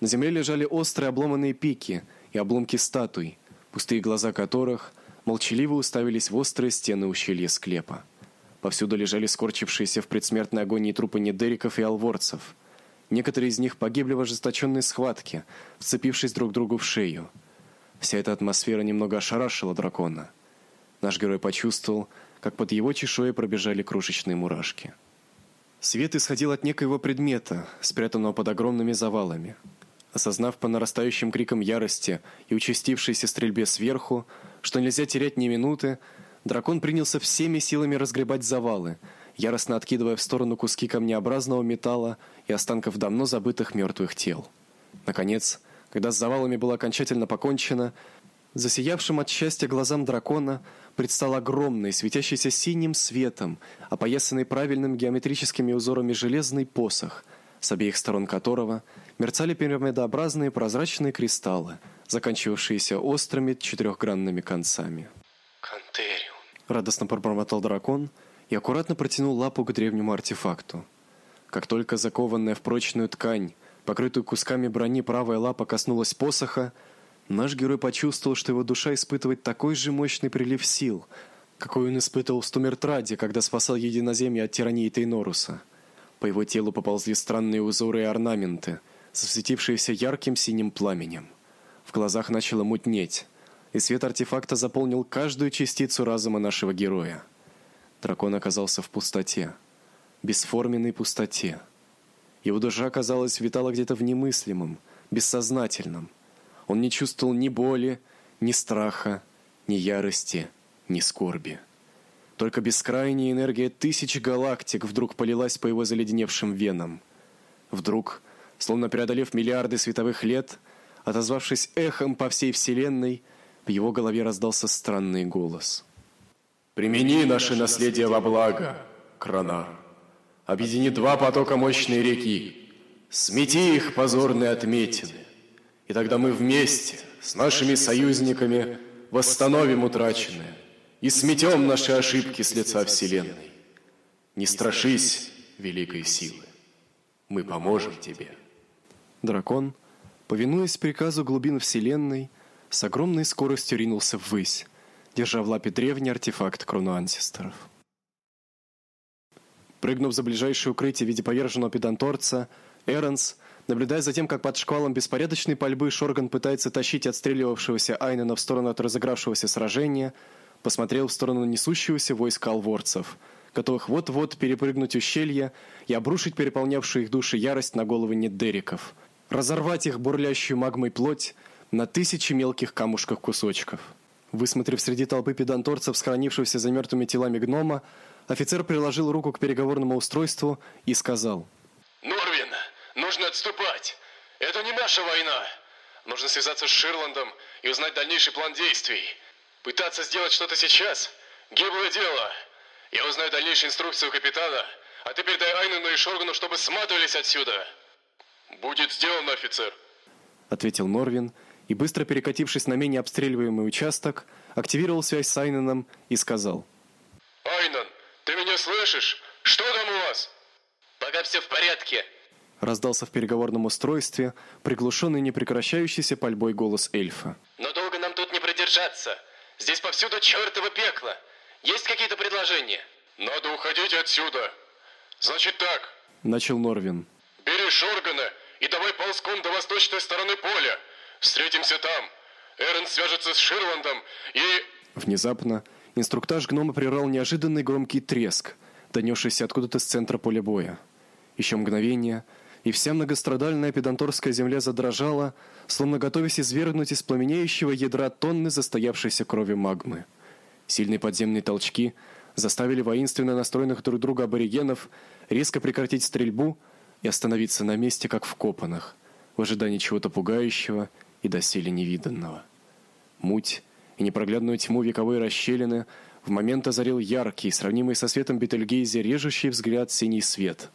[SPEAKER 1] На земле лежали острые обломанные пики и обломки статуй, пустые глаза которых молчаливо уставились в острые стены ущелья склепа. Повсюду лежали скорчившиеся в предсмертной агонии трупы недериков и алворцев. Некоторые из них погибли в ожесточенной схватке, вцепившись друг другу в шею. Вся эта атмосфера немного ошарашила дракона. Наш герой почувствовал, как под его чешуей пробежали крошечные мурашки. Свет исходил от некоего предмета, спрятанного под огромными завалами. Осознав по нарастающим крикам ярости и участившейся стрельбе сверху, что нельзя терять ни минуты, дракон принялся всеми силами разгребать завалы, яростно откидывая в сторону куски камнеобразного металла и останков давно забытых мертвых тел. Наконец, когда с завалами было окончательно покончено, засиявшим от счастья глазам дракона предстал огромный, светящийся синим светом, опоясанный правильным геометрическими узорами железный посох, с обеих сторон которого мерцали пирамидообразные прозрачные кристаллы, заканчивавшиеся острыми четырехгранными концами.
[SPEAKER 14] Кантериум.
[SPEAKER 1] Радостно пробормотал дракон и аккуратно протянул лапу к древнему артефакту. Как только закованная в прочную ткань, покрытую кусками брони правая лапа коснулась посоха, наш герой почувствовал, что его душа испытывает такой же мощный прилив сил, какой он испытывал в Стумертраде, когда спасал единоземье от тирании Тейноруса. По его телу поползли странные узоры и орнаменты, засветившиеся ярким синим пламенем. В глазах начало мутнеть, и свет артефакта заполнил каждую частицу разума нашего героя. Дракон оказался в пустоте, бесформенной пустоте. Его душа, казалось, витала где-то в немыслимом, бессознательном. Он не чувствовал ни боли, ни страха, ни ярости, ни скорби. Только бескрайняя энергия тысяч галактик вдруг полилась по его заледеневшим венам. Вдруг, словно преодолев миллиарды световых лет, отозвавшись эхом по всей вселенной, в его голове раздался странный голос.
[SPEAKER 4] Примени наше наследие во благо, Кранар. Объедини два потока мощной реки. Смети их позорные отметины. И тогда мы вместе с нашими союзниками восстановим утраченное и сметем наши ошибки с лица Вселенной. Не страшись великой силы. Мы поможем тебе.
[SPEAKER 1] Дракон, повинуясь приказу глубин Вселенной, с огромной скоростью ринулся ввысь, держа в лапе древний артефакт крону ансесторов. Прыгнув за ближайшее укрытие в виде поверженного педанторца, Эренс, наблюдая за тем, как под шквалом беспорядочной пальбы Шорган пытается тащить отстреливавшегося Айнена в сторону от разыгравшегося сражения, посмотрел в сторону несущегося войска алворцев, готовых вот-вот перепрыгнуть ущелье и обрушить переполнявшую их души ярость на головы недериков, разорвать их бурлящую магмой плоть на тысячи мелких камушков-кусочков. Высмотрев среди толпы педанторцев, схоронившихся за мертвыми телами гнома, офицер приложил руку к переговорному устройству и сказал:
[SPEAKER 8] Норвин, нужно отступать. Это не наша война. Нужно связаться с Ширландом и узнать дальнейший план действий. Пытаться сделать что-то сейчас – гиблое дело. Я узнаю дальнейшие инструкции у капитана, а ты передай Айнену и Шоргану, чтобы сматывались отсюда. Будет сделано, офицер.
[SPEAKER 1] ответил Норвин и быстро перекатившись на менее обстреливаемый участок, активировал связь с Айненом и сказал:
[SPEAKER 8] Айнен, ты меня слышишь? Что там у вас? Пока все в порядке.
[SPEAKER 1] Раздался в переговорном устройстве приглушенный непрекращающийся пальбой голос эльфа.
[SPEAKER 8] Но долго нам тут не продержаться. Здесь повсюду чертово пекло. Есть какие-то предложения? Надо уходить отсюда. Значит так,
[SPEAKER 1] Начал Норвин.
[SPEAKER 8] бери Шоргана и давай ползком до восточной стороны поля. Встретимся там. Эрен свяжется с Ширландом и...
[SPEAKER 1] Внезапно инструктаж гнома прервал неожиданный громкий треск, донесшийся откуда-то с центра поля боя. Еще мгновение, и вся многострадальная педанторская земля задрожала, словно готовясь извергнуть из пламенеющего ядра тонны застоявшейся крови магмы. Сильные подземные толчки заставили воинственно настроенных друг друга аборигенов резко прекратить стрельбу и остановиться на месте, как вкопанных, в ожидании чего-то пугающего и доселе невиданного. Муть и непроглядную тьму вековой расщелины в момент озарил яркий, сравнимый со светом Бетельгейзе режущий взгляд синий свет,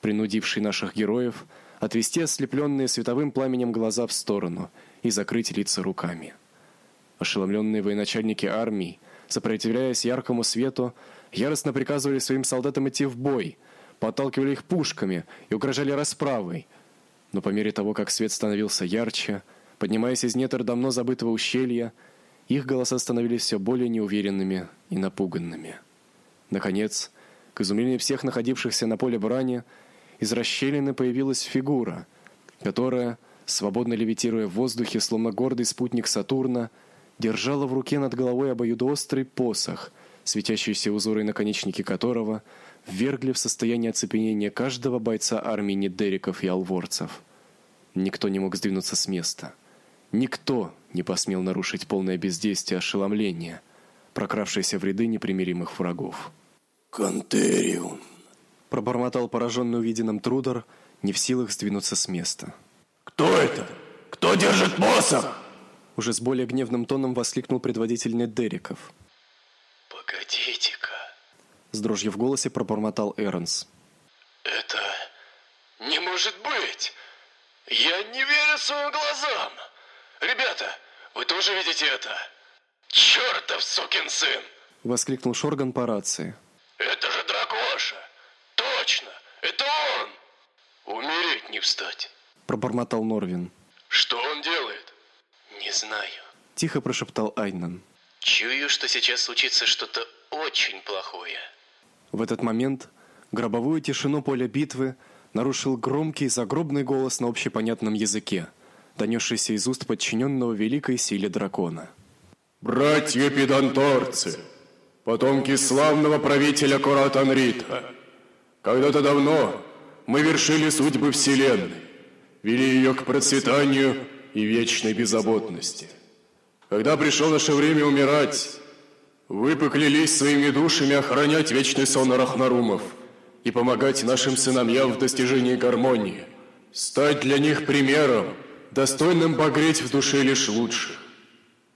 [SPEAKER 1] принудивший наших героев отвести ослепленные световым пламенем глаза в сторону и закрыть лица руками. Ошеломленные военачальники армий, сопротивляясь яркому свету, яростно приказывали своим солдатам идти в бой, подталкивали их пушками и угрожали расправой. Но по мере того, как свет становился ярче, поднимаясь из недр давно забытого ущелья, их голоса становились все более неуверенными и напуганными. Наконец, к изумлению всех находившихся на поле брани, из расщелины появилась фигура, которая, свободно левитируя в воздухе, словно гордый спутник Сатурна, держала в руке над головой обоюдоострый посох, светящиеся узоры наконечники которого ввергли в состояние оцепенения каждого бойца армии недериков и алворцев. Никто не мог сдвинуться с места. Никто не посмел нарушить полное бездействие ошеломления, прокравшееся в ряды непримиримых врагов.
[SPEAKER 7] Контериум.
[SPEAKER 1] Пробормотал пораженный увиденным Трудор, не в силах сдвинуться с места.
[SPEAKER 8] Кто это? Кто держит посох?
[SPEAKER 1] Уже с более гневным тоном воскликнул предводитель Недериков.
[SPEAKER 14] Погодите-ка.
[SPEAKER 1] С дрожью в голосе пробормотал Эрнс.
[SPEAKER 14] Это не может быть! Я не верю своим глазам! Ребята, вы тоже видите это? Чертов сукин сын!
[SPEAKER 1] Воскликнул Шорган по рации.
[SPEAKER 14] Это же Дракоша! Точно! Это он! Умереть не встать!
[SPEAKER 1] Пробормотал Норвин.
[SPEAKER 14] Что он делает? Не знаю.
[SPEAKER 1] Тихо прошептал Айнан.
[SPEAKER 14] Чую, что сейчас случится что-то очень плохое.
[SPEAKER 1] В этот момент гробовую тишину поля битвы нарушил громкий загробный голос на общепонятном языке, донесшийся из уст подчиненного великой силе дракона.
[SPEAKER 4] Братья педанторцы, потомки славного правителя Куратанрита, когда-то давно мы вершили судьбы Вселенной, вели ее к процветанию и вечной беззаботности. Когда пришло наше время умирать, вы поклялись своими душами охранять вечный сон Рахнарумов и помогать нашим сыновьям в достижении гармонии, стать для них примером, достойным погреть в душе лишь лучших.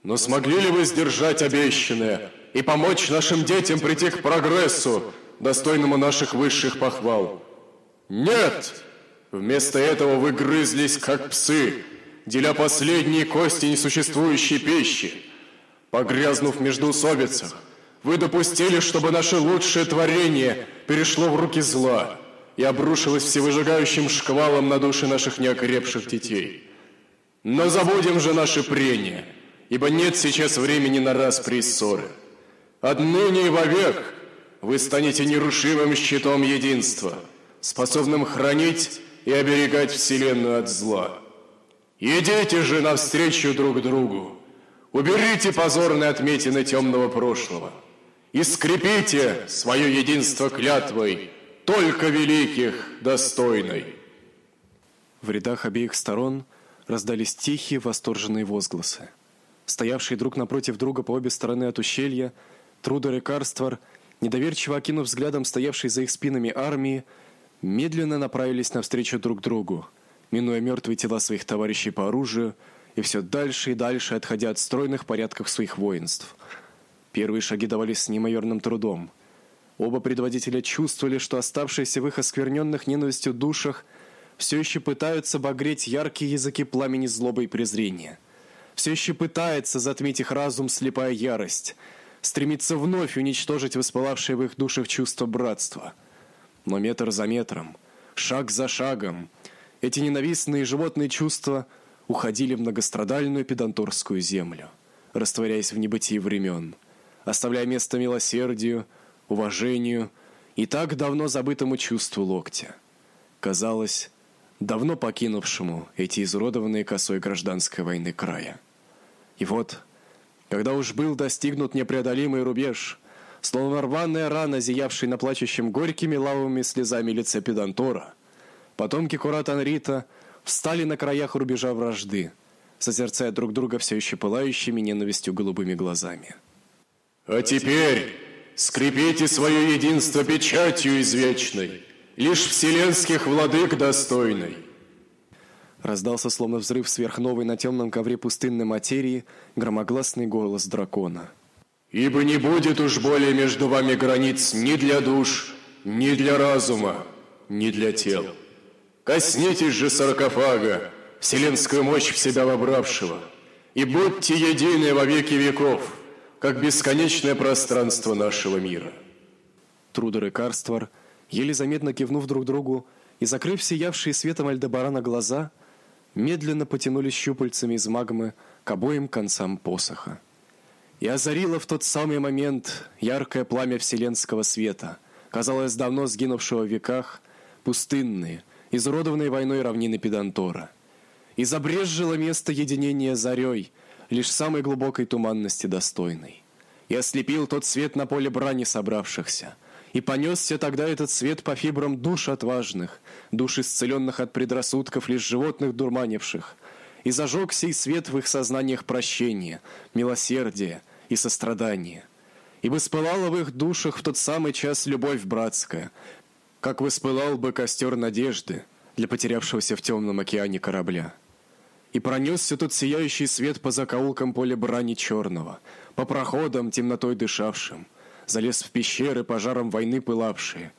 [SPEAKER 4] Но смогли ли вы сдержать обещанное и помочь нашим детям прийти к прогрессу, достойному наших высших похвал? Нет! Вместо этого вы грызлись, как псы, деля последние кости несуществующей пищи. Погрязнув в междоусобицах, вы допустили, чтобы наше лучшее творение перешло в руки зла и обрушилось всевыжигающим шквалом на души наших неокрепших детей. Но забудем же наши прения, ибо нет сейчас времени на распри и ссоры. Отныне и вовек вы станете нерушимым щитом единства, способным хранить и оберегать Вселенную от зла. Идите же навстречу друг другу, уберите позорные отметины темного прошлого и скрепите свое единство клятвой, только великих достойной.
[SPEAKER 1] В рядах обеих сторон раздались тихие восторженные возгласы. Стоявшие друг напротив друга по обе стороны от ущелья, Трудер и Карствор, недоверчиво окинув взглядом стоявшей за их спинами армии, медленно направились навстречу друг другу, минуя мертвые тела своих товарищей по оружию и все дальше и дальше отходя от стройных порядков своих воинств. Первые шаги давались с неимоверным трудом. Оба предводителя чувствовали, что оставшиеся в их оскверненных ненавистью душах все еще пытаются обогреть яркие языки пламени злобы и презрения. Все еще пытается затмить их разум слепая ярость, стремится вновь уничтожить воспылавшее в их душах чувство братства. Но метр за метром, шаг за шагом, эти ненавистные животные чувства уходили в многострадальную педанторскую землю, растворяясь в небытии времен, оставляя место милосердию, уважению и так давно забытому чувству локтя. Казалось, давно покинувшему эти изуродованные косой гражданской войны края. И вот, когда уж был достигнут непреодолимый рубеж, словно рваная рана, зиявшей на плачущем горькими лавовыми слезами лице педантора, потомки Курата Анрита встали на краях рубежа вражды, созерцая друг друга все еще пылающими ненавистью голубыми глазами.
[SPEAKER 4] А теперь скрепите свое единство печатью извечной, лишь вселенских владык достойной.
[SPEAKER 1] Раздался словно взрыв сверхновой на темном ковре пустынной материи громогласный голос дракона.
[SPEAKER 4] Ибо не будет уж более между вами границ ни для душ, ни для разума, ни для тел. Коснитесь же саркофага, вселенскую мощь в себя вобравшего, и будьте едины во веки веков, как бесконечное пространство нашего мира.
[SPEAKER 1] Трудер и Карствор, еле заметно кивнув друг другу и закрыв сиявшие светом Альдебарана глаза, медленно потянулись щупальцами из магмы к обоим концам посоха. И озарило в тот самый момент яркое пламя вселенского света, казалось давно сгинувшего в веках, пустынные, изуродованные войной равнины Педантора. И забрезжило место единения зарей, лишь самой глубокой туманности достойной. И ослепил тот свет на поле брани собравшихся, И понесся тогда этот свет по фибрам душ отважных, душ исцеленных от предрассудков лишь животных дурманивших, и зажег сей свет в их сознаниях прощения, милосердия и сострадания. И воспылала в их душах в тот самый час любовь братская, как воспылал бы костер надежды для потерявшегося в темном океане корабля. И пронесся тот сияющий свет по закоулкам поля брани черного, по проходам темнотой дышавшим, залез в пещеры пожаром войны пылавшие,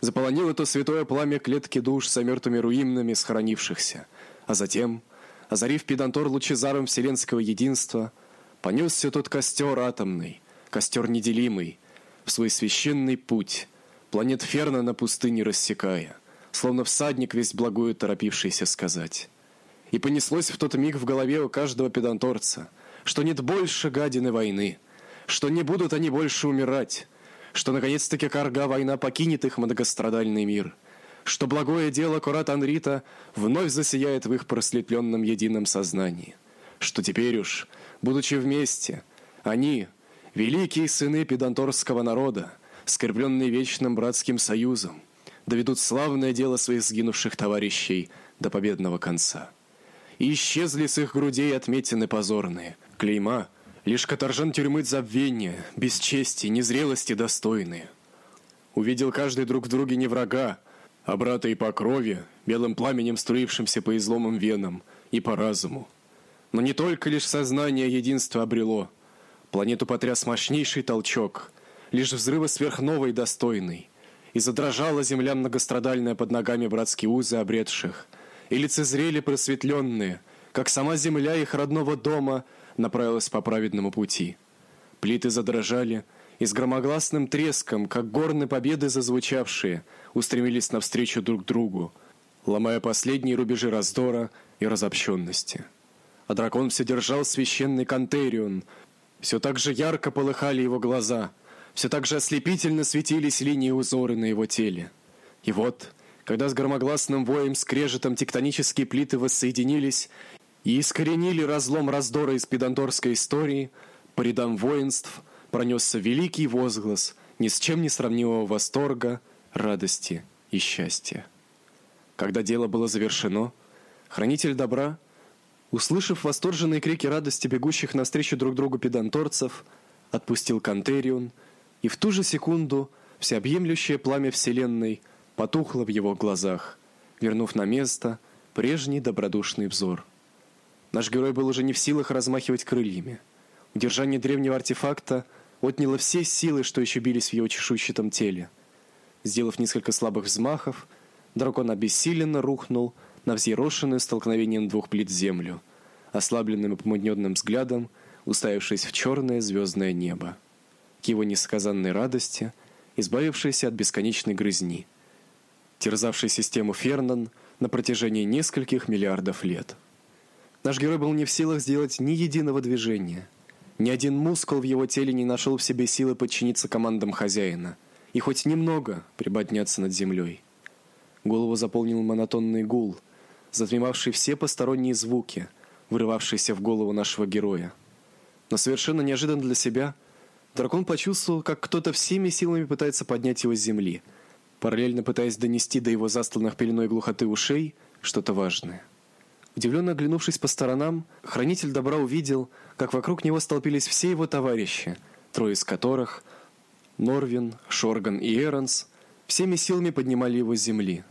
[SPEAKER 1] заполонило то святое пламя клетки душ со мертвыми руинами схоронившихся, а затем, озарив педантор лучезаром вселенского единства, понесся тот костер атомный, костер неделимый, в свой священный путь, планет Ферна на пустыне рассекая, словно всадник весь благую торопившийся сказать. И понеслось в тот миг в голове у каждого педанторца, что нет больше гадины войны, что не будут они больше умирать, что наконец-таки карга война покинет их многострадальный мир, что благое дело Курат Анрита вновь засияет в их просветленном едином сознании, что теперь уж, будучи вместе, они, великие сыны педанторского народа, скрепленные вечным братским союзом, доведут славное дело своих сгинувших товарищей до победного конца. И исчезли с их грудей отметины позорные, клейма, лишь каторжан тюрьмы забвения, бесчестия, незрелости достойные. Увидел каждый друг в друге не врага, а брата и по крови, белым пламенем струившимся по изломам венам, и по разуму. Но не только лишь сознание единства обрело. Планету потряс мощнейший толчок, лишь взрыва сверхновой достойный. И задрожала земля многострадальная под ногами братские узы обретших – и лицезрели просветленные, как сама земля их родного дома направилась по праведному пути. Плиты задрожали, и с громогласным треском, как горны победы зазвучавшие, устремились навстречу друг другу, ломая последние рубежи раздора и разобщенности. А дракон все держал священный кантерион, все так же ярко полыхали его глаза, все так же ослепительно светились линии узоры на его теле. И вот когда с громогласным воем скрежетом тектонические плиты воссоединились и искоренили разлом раздора из педанторской истории, по рядам воинств пронесся великий возглас ни с чем не сравнимого восторга, радости и счастья. Когда дело было завершено, хранитель добра, услышав восторженные крики радости бегущих навстречу друг другу педанторцев, отпустил Кантерион, и в ту же секунду всеобъемлющее пламя Вселенной – потухло в его глазах, вернув на место прежний добродушный взор. Наш герой был уже не в силах размахивать крыльями. Удержание древнего артефакта отняло все силы, что еще бились в его чешуйчатом теле. Сделав несколько слабых взмахов, дракон обессиленно рухнул на взъерошенную столкновением двух плит землю, ослабленным и помутненным взглядом, уставившись в черное звездное небо. К его несказанной радости, избавившись от бесконечной грызни – терзавший систему Фернан на протяжении нескольких миллиардов лет. Наш герой был не в силах сделать ни единого движения. Ни один мускул в его теле не нашел в себе силы подчиниться командам хозяина и хоть немного приподняться над землей. Голову заполнил монотонный гул, затмевавший все посторонние звуки, вырывавшиеся в голову нашего героя. Но совершенно неожиданно для себя дракон почувствовал, как кто-то всеми силами пытается поднять его с земли – параллельно пытаясь донести до его застланных пеленой глухоты ушей что-то важное. Удивленно оглянувшись по сторонам, хранитель добра увидел, как вокруг него столпились все его товарищи, трое из которых Норвин, Шорган и Эронс всеми силами поднимали его с земли.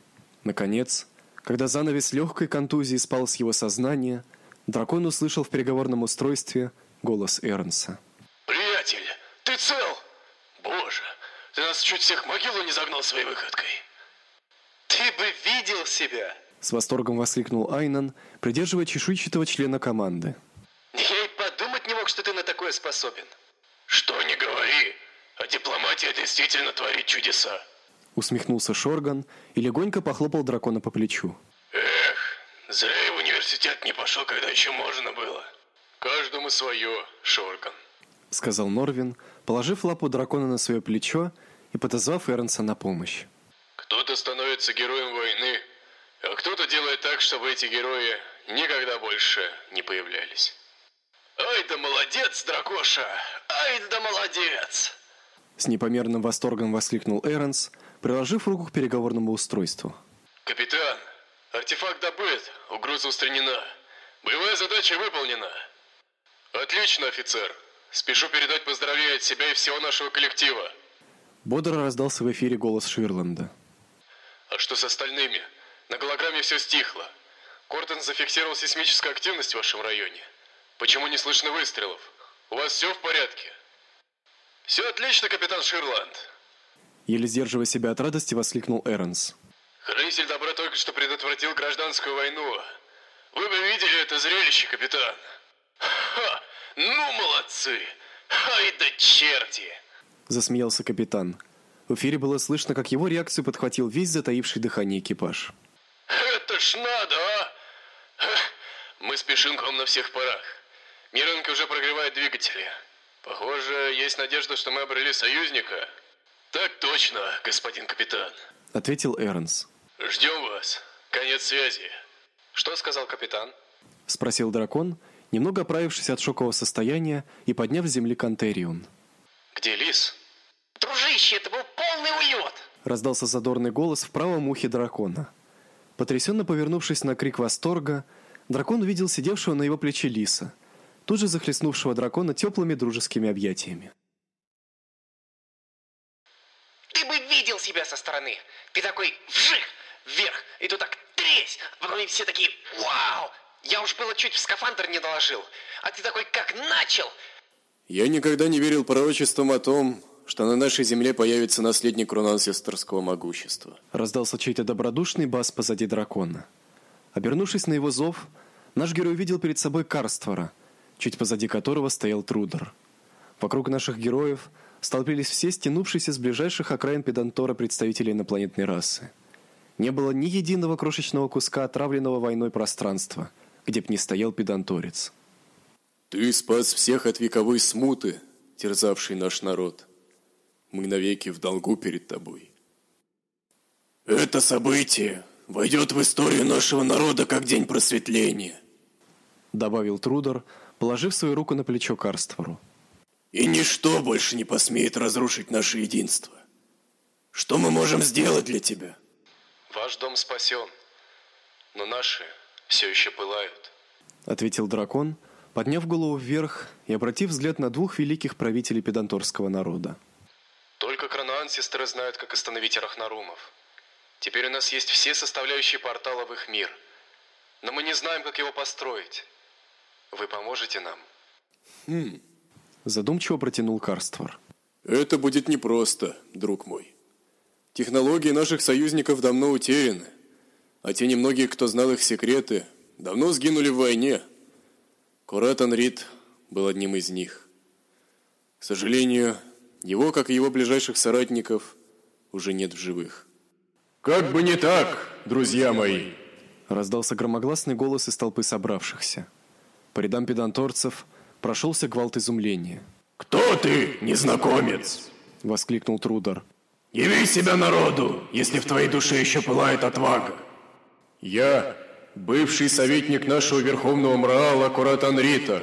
[SPEAKER 1] Наконец, когда занавес легкой контузии спал с его сознания, дракон услышал в переговорном устройстве голос Эрнса.
[SPEAKER 8] «Приятель, ты цел? Боже, ты нас чуть всех в могилу не загнал своей выходкой. Ты бы видел себя!
[SPEAKER 1] С восторгом воскликнул Айнан, придерживая чешуйчатого члена команды.
[SPEAKER 14] Я и подумать не мог, что ты на такое способен.
[SPEAKER 8] Что не говори, а дипломатия действительно творит чудеса.
[SPEAKER 1] Усмехнулся Шорган и легонько похлопал дракона по плечу.
[SPEAKER 8] Эх, зря я в университет не пошел, когда еще можно было. Каждому свое, Шорган.
[SPEAKER 1] — сказал Норвин, положив лапу дракона на свое плечо и подозвав Эрнса на помощь.
[SPEAKER 8] «Кто-то становится героем войны, а кто-то делает так, чтобы эти герои никогда больше не появлялись». «Ай да молодец, дракоша! Ай да молодец!»
[SPEAKER 1] С непомерным восторгом воскликнул Эрнс, приложив руку к переговорному устройству.
[SPEAKER 8] Капитан, артефакт добыт, угроза устранена. Боевая задача выполнена. Отлично, офицер. Спешу передать поздравления от себя и всего нашего коллектива.
[SPEAKER 1] Бодро раздался в эфире голос Ширланда.
[SPEAKER 8] А что с остальными? На голограмме все стихло. Кортон зафиксировал сейсмическую активность в вашем районе. Почему не слышно выстрелов? У вас все в порядке? Все отлично, капитан Ширланд.
[SPEAKER 1] Еле сдерживая себя от радости, воскликнул Эрнс.
[SPEAKER 8] Хранитель добра только что предотвратил гражданскую войну. Вы бы видели это зрелище, капитан. Ха! Ну, молодцы! Ай да черти!
[SPEAKER 1] Засмеялся капитан. В эфире было слышно, как его реакцию подхватил весь затаивший дыхание экипаж.
[SPEAKER 8] Это ж надо, а! Мы спешим к вам на всех парах. Миренко уже прогревает двигатели. Похоже, есть надежда, что мы обрели союзника. Так точно, господин капитан.
[SPEAKER 1] Ответил Эрнс.
[SPEAKER 8] Ждем вас. Конец связи. Что сказал капитан?
[SPEAKER 1] Спросил дракон, немного оправившись от шокового состояния и подняв с земли Кантерион.
[SPEAKER 8] Где лис?
[SPEAKER 14] Дружище, это был полный улет!
[SPEAKER 1] Раздался задорный голос в правом ухе дракона. Потрясенно повернувшись на крик восторга, дракон увидел сидевшего на его плече лиса, тут же захлестнувшего дракона теплыми дружескими объятиями.
[SPEAKER 14] Ты бы видел себя со стороны. Ты такой вжих, вверх, и тут так тресь. А Потом и все такие «Вау!» Я уж было чуть в скафандр не доложил. А ты такой как начал.
[SPEAKER 4] Я никогда не верил пророчествам о том, что на нашей земле появится наследник рунансестерского могущества.
[SPEAKER 1] Раздался чей-то добродушный бас позади дракона. Обернувшись на его зов, наш герой увидел перед собой Карствора, чуть позади которого стоял Трудер. Вокруг наших героев столпились все стянувшиеся с ближайших окраин Педантора представители инопланетной расы. Не было ни единого крошечного куска отравленного войной пространства, где б не стоял педанторец.
[SPEAKER 4] Ты спас всех от вековой смуты, терзавшей наш народ. Мы навеки в долгу перед тобой.
[SPEAKER 7] Это событие войдет в историю нашего народа как день просветления.
[SPEAKER 1] Добавил Трудер, положив свою руку на плечо Карствору.
[SPEAKER 7] И ничто больше не посмеет разрушить наше единство. Что мы можем сделать для тебя?
[SPEAKER 8] Ваш дом спасен, но наши все еще пылают.
[SPEAKER 1] Ответил дракон, подняв голову вверх и обратив взгляд на двух великих правителей педанторского народа.
[SPEAKER 8] Только краноансистеры знают, как остановить арахнарумов. Теперь у нас есть все составляющие портала в их мир. Но мы не знаем, как его построить. Вы поможете нам?
[SPEAKER 1] Задумчиво протянул Карствор.
[SPEAKER 4] Это будет непросто, друг мой. Технологии наших союзников давно утеряны, а те немногие, кто знал их секреты, давно сгинули в войне. Курат Анрит был одним из них. К сожалению, его, как и его ближайших соратников, уже нет в живых.
[SPEAKER 7] Как бы не так, друзья мои.
[SPEAKER 1] Раздался громогласный голос из толпы собравшихся. По рядам педанторцев прошелся гвалт изумления.
[SPEAKER 7] Кто ты, незнакомец?
[SPEAKER 1] Воскликнул Трудер.
[SPEAKER 7] Яви себя народу, если в твоей душе еще пылает отвага.
[SPEAKER 4] Я, бывший советник нашего верховного мраала Курат Анрита,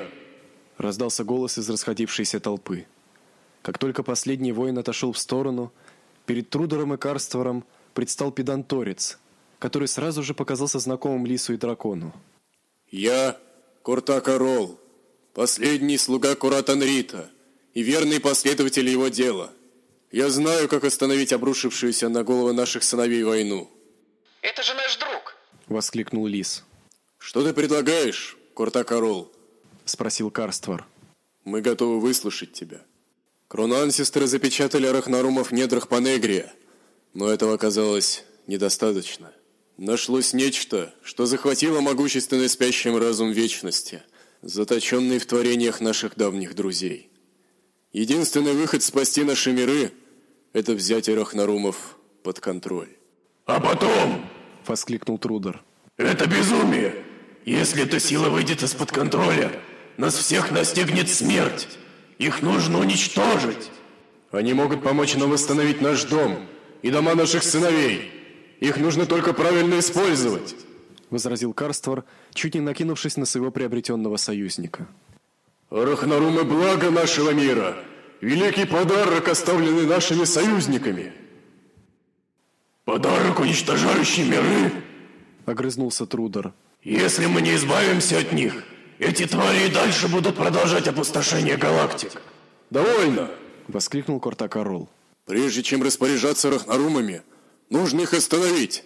[SPEAKER 1] Раздался голос из расходившейся толпы. Как только последний воин отошел в сторону, перед Трудером и Карствором предстал педанторец, который сразу же показался знакомым лису и дракону.
[SPEAKER 4] Я, Куртакарол, последний слуга Куратанрита и верный последователь его дела. Я знаю, как остановить обрушившуюся на головы наших сыновей войну.
[SPEAKER 14] Это же наш друг.
[SPEAKER 1] Воскликнул лис.
[SPEAKER 4] Что ты предлагаешь, Куртакарол?
[SPEAKER 1] Спросил Карствор.
[SPEAKER 4] Мы готовы выслушать тебя. Кронансистеры запечатали арахнарумов в недрах Панегрия, но этого оказалось недостаточно. Нашлось нечто, что захватило могущественный спящим разум вечности, заточенный в творениях наших давних друзей. Единственный выход спасти наши миры – это взять арахнарумов под контроль.
[SPEAKER 7] А потом,
[SPEAKER 1] Воскликнул Трудер.
[SPEAKER 7] это безумие. Если эта сила выйдет из-под контроля, нас всех настигнет смерть. Их нужно уничтожить.
[SPEAKER 4] Они могут помочь нам восстановить наш дом и дома наших сыновей. Их нужно только правильно использовать.
[SPEAKER 1] Возразил Карствор, чуть не накинувшись на своего приобретенного союзника.
[SPEAKER 4] Арахнарумы – благо нашего мира,
[SPEAKER 8] Великий подарок, оставленный нашими союзниками.
[SPEAKER 18] Подарок, уничтожающий миры?
[SPEAKER 1] Огрызнулся Трудер.
[SPEAKER 18] Если мы не избавимся от них, эти твари и дальше будут продолжать опустошение галактик.
[SPEAKER 8] Довольно!
[SPEAKER 1] Воскликнул Кортакарол.
[SPEAKER 8] Прежде чем распоряжаться рахнарумами, нужно их остановить.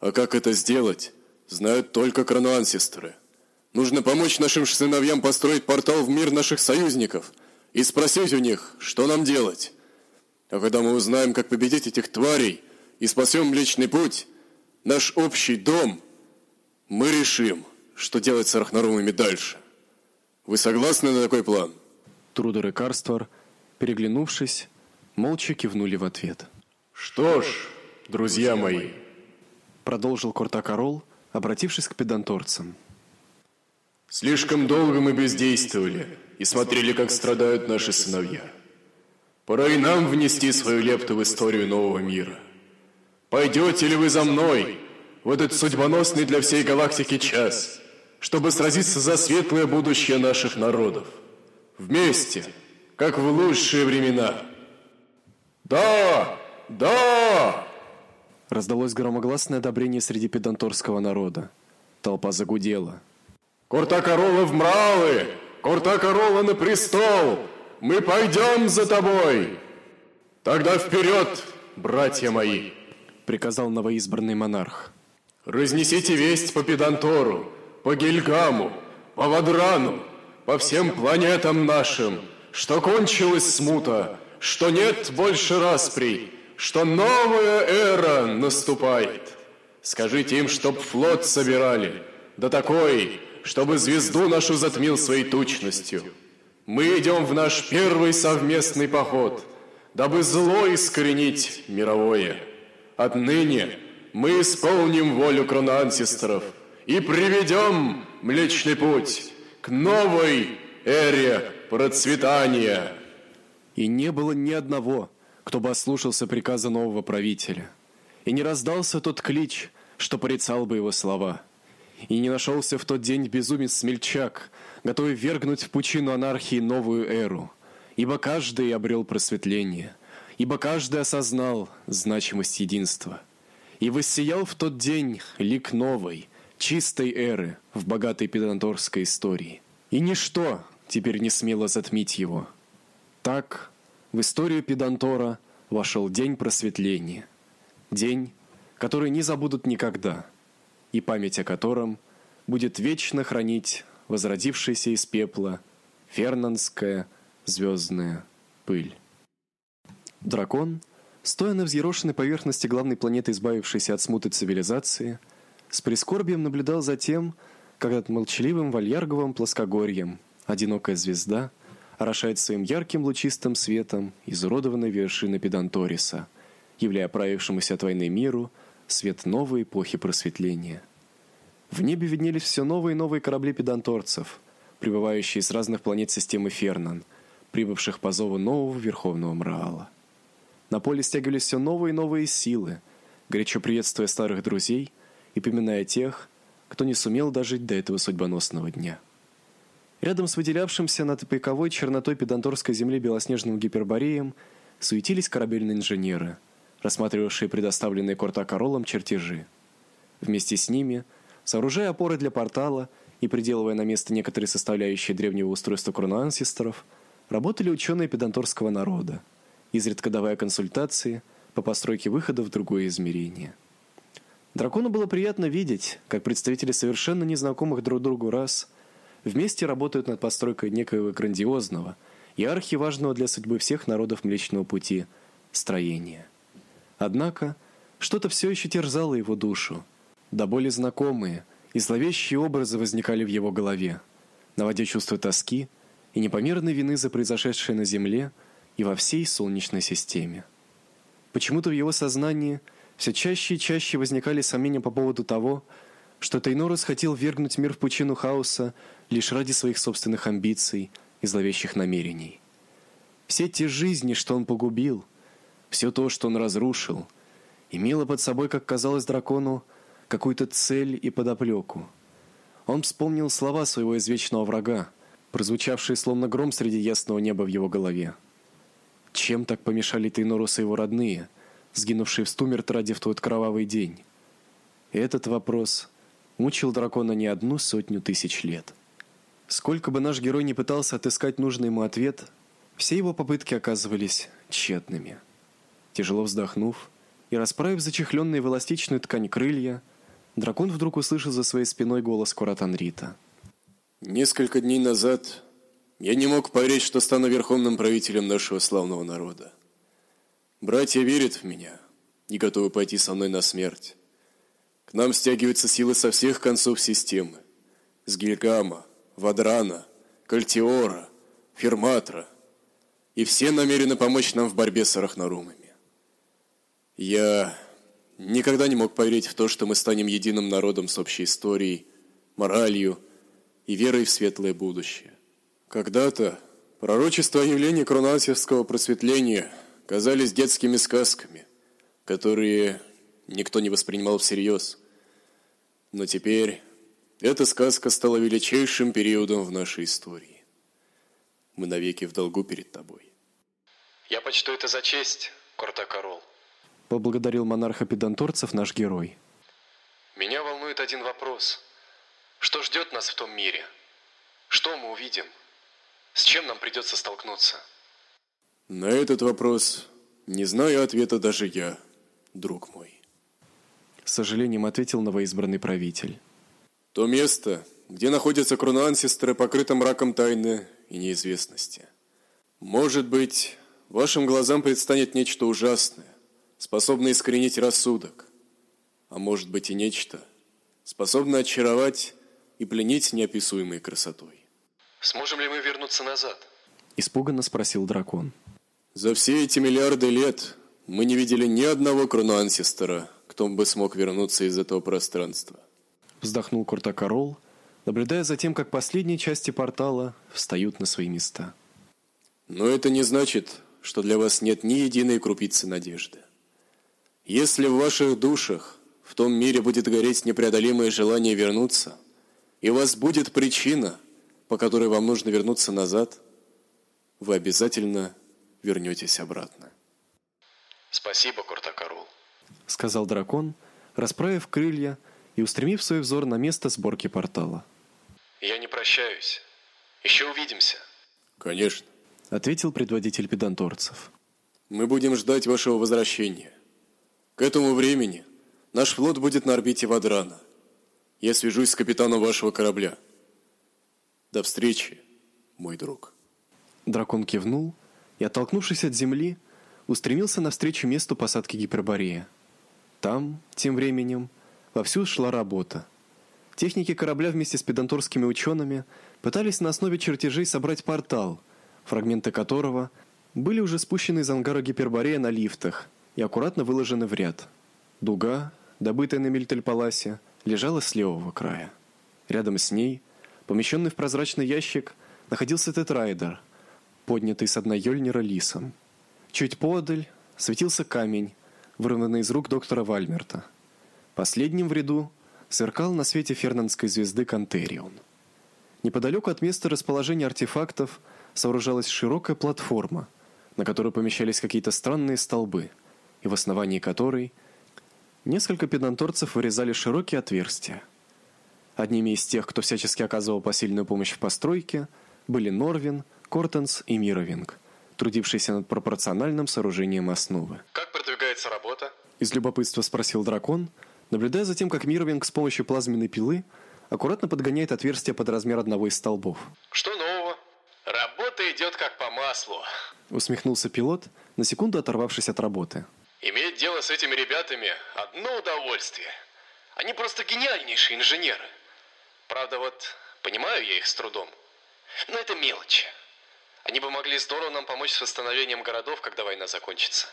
[SPEAKER 8] А как это сделать, знают только кроноансестеры. Нужно помочь нашим сыновьям построить портал в мир наших союзников и спросить у них, что нам делать. А когда мы узнаем, как победить этих тварей и спасем Млечный Путь, наш общий дом, мы решим, что делать с Рахнарумами дальше. Вы согласны на такой план?
[SPEAKER 1] Трудер и Карствор, переглянувшись, молча кивнули в ответ.
[SPEAKER 8] Что ж, друзья мои,
[SPEAKER 1] Продолжил Кортакарол, обратившись к педанторцам.
[SPEAKER 8] слишком долго мы бездействовали и смотрели, как страдают наши сыновья. Пора и нам внести свою лепту в историю нового мира. Пойдете ли вы за мной в этот судьбоносный для всей галактики час, чтобы сразиться за светлое будущее наших народов? Вместе, как в лучшие времена. Да! Да!
[SPEAKER 1] Раздалось громогласное одобрение среди педанторского народа. Толпа загудела.
[SPEAKER 8] Кортакарола в мравы! Кортакарола на престол! Мы пойдем за тобой! Тогда вперед, братья мои!
[SPEAKER 1] Приказал новоизбранный монарх.
[SPEAKER 8] Разнесите весть по Педантору, по Гильгаму, по Вадрану, по всем планетам нашим, что кончилась смута, что нет больше расприй, что новая эра наступает. Скажите им, чтоб флот собирали, да такой, чтобы звезду нашу затмил своей тучностью. Мы идем в наш первый совместный поход, дабы зло искоренить мировое. Отныне мы исполним волю кроноансесторов и приведем Млечный Путь к новой эре процветания.
[SPEAKER 1] И не было ни одного, кто бы ослушался приказа нового правителя. И не раздался тот клич, что порицал бы его слова. И не нашелся в тот день безумец-смельчак, готовый вергнуть в пучину анархии новую эру. Ибо каждый обрел просветление, ибо каждый осознал значимость единства. И воссиял в тот день лик новой, чистой эры в богатой педанторской истории. И ничто теперь не смело затмить его. Так в историю педантора вошел день просветления. День, который не забудут никогда, и память о котором будет вечно хранить возродившаяся из пепла фернанская звездная пыль. Дракон, стоя на взъерошенной поверхности главной планеты, избавившейся от смуты цивилизации, с прискорбием наблюдал за тем, как над молчаливым вальярговым плоскогорьем одинокая звезда орошает своим ярким лучистым светом изуродованные вершины Педанториса, являя правившемуся от войны миру свет новой эпохи просветления. В небе виднелись все новые и новые корабли педанторцев, прибывающие с разных планет системы Фернан, прибывших по зову нового Верховного Мраала. На поле стягивались все новые и новые силы, горячо приветствуя старых друзей и поминая тех, кто не сумел дожить до этого судьбоносного дня. Рядом с выделявшимся над пиковой чернотой педанторской земли белоснежным гипербореем суетились корабельные инженеры, рассматривавшие предоставленные Кортакаролом чертежи. Вместе с ними, сооружая опоры для портала и приделывая на место некоторые составляющие древнего устройства кроноансесторов, работали ученые педанторского народа, изредка давая консультации по постройке выхода в другое измерение. Дракону было приятно видеть, как представители совершенно незнакомых друг другу рас вместе работают над постройкой некоего грандиозного и архиважного для судьбы всех народов Млечного Пути строения. Однако, что-то все еще терзало его душу. До боли знакомые и зловещие образы возникали в его голове, наводя чувство тоски и непомерной вины за произошедшее на Земле и во всей Солнечной системе. Почему-то в его сознании все чаще и чаще возникали сомнения по поводу того, что Тейнорос хотел вергнуть мир в пучину хаоса лишь ради своих собственных амбиций и зловещих намерений. Все те жизни, что он погубил, все то, что он разрушил, имело под собой, как казалось дракону, какую-то цель и подоплеку. Он вспомнил слова своего извечного врага, прозвучавшие словно гром среди ясного неба в его голове. Чем так помешали Тейнорус и его родные, сгинувшие в Стумерт ради в тот кровавый день? Этот вопрос мучил дракона не одну сотню тысяч лет. Сколько бы наш герой не пытался отыскать нужный ему ответ, все его попытки оказывались тщетными. Тяжело вздохнув и расправив зачехленные эластичную ткань крылья, дракон вдруг услышал за своей спиной голос Куратанрита.
[SPEAKER 4] Несколько дней назад я не мог поверить, что стану верховным правителем нашего славного народа. Братья верят в меня и готовы пойти со мной на смерть. К нам стягиваются силы со всех концов системы. С Гильгама, Вадрана, Кальтиора, Ферматра. И все намерены помочь нам в борьбе с арахнарумами. Я никогда не мог поверить в то, что мы станем единым народом с общей историей, моралью и верой в светлое будущее. Когда-то пророчества о явлении кронансевского просветления казались детскими сказками, которые никто не воспринимал всерьез. Но теперь эта сказка стала величайшим периодом в нашей истории. Мы навеки в долгу перед тобой.
[SPEAKER 8] Я почту это за честь, Кортакарол.
[SPEAKER 1] Поблагодарил монарха педанторцев наш герой.
[SPEAKER 8] Меня волнует один вопрос. Что ждет нас в том мире? Что мы увидим? С чем нам придется столкнуться?
[SPEAKER 4] На этот вопрос не знаю ответа даже я, друг мой.
[SPEAKER 1] С сожалением ответил новоизбранный правитель.
[SPEAKER 4] То место, где находится крона Ансестера, покрыто мраком тайны и неизвестности. Может быть, вашим глазам предстанет нечто ужасное, способное искоренить рассудок. А может быть и нечто, способное очаровать и пленить неописуемой красотой.
[SPEAKER 8] Сможем ли мы вернуться назад?
[SPEAKER 1] Испуганно спросил дракон.
[SPEAKER 4] За все эти миллиарды лет мы не видели ни одного крона Ансестера, кто бы смог вернуться из этого пространства.
[SPEAKER 1] Вздохнул Куртакарол, наблюдая за тем, как последние части портала встают на свои места.
[SPEAKER 4] Но это не значит, что для вас нет ни единой крупицы надежды. Если в ваших душах в том мире будет гореть непреодолимое желание вернуться, и у вас будет причина, по которой вам нужно вернуться назад, вы обязательно вернетесь обратно.
[SPEAKER 8] Спасибо, Куртакарул.
[SPEAKER 1] Сказал дракон, расправив крылья и устремив свой взор на место сборки портала.
[SPEAKER 8] Я не прощаюсь. Еще увидимся.
[SPEAKER 4] Конечно.
[SPEAKER 1] Ответил предводитель педанторцев.
[SPEAKER 4] Мы будем ждать вашего возвращения. К этому времени наш флот будет на орбите Вадрана. Я свяжусь с капитаном вашего корабля. До встречи, мой друг.
[SPEAKER 1] Дракон кивнул и, оттолкнувшись от земли, устремился навстречу месту посадки Гиперборея. Там, тем временем, вовсю шла работа. Техники корабля вместе с педанторскими учеными пытались на основе чертежей собрать портал, фрагменты которого были уже спущены из ангара Гиперборея на лифтах и аккуратно выложены в ряд. Дуга, добытая на Мильтельпаласе, лежала с левого края. Рядом с ней, помещенный в прозрачный ящик, находился тетрайдер, поднятый с дна Йольнира лисом. Чуть подаль светился камень, вырванный из рук доктора Вальмерта. Последним в ряду сверкал на свете фернандской звезды Кантерион. Неподалеку от места расположения артефактов сооружалась широкая платформа, на которой помещались какие-то странные столбы, и в основании которой несколько педанторцев вырезали широкие отверстия. Одними из тех, кто всячески оказывал посильную помощь в постройке, были Норвин, Кортенс и Мировинг, трудившиеся над пропорциональным сооружением основы.
[SPEAKER 8] Как продвигается работа?
[SPEAKER 1] Из любопытства спросил дракон, наблюдая за тем, как Мировинг с помощью плазменной пилы аккуратно подгоняет отверстие под размер одного из столбов.
[SPEAKER 8] Что нового? Работа идет как по маслу.
[SPEAKER 1] Усмехнулся пилот, на секунду оторвавшись от работы.
[SPEAKER 8] Иметь дело с этими ребятами – одно удовольствие. Они просто гениальнейшие инженеры. Правда, вот понимаю я их с трудом. Но это мелочи. Они бы могли здорово нам помочь с восстановлением городов, когда война закончится.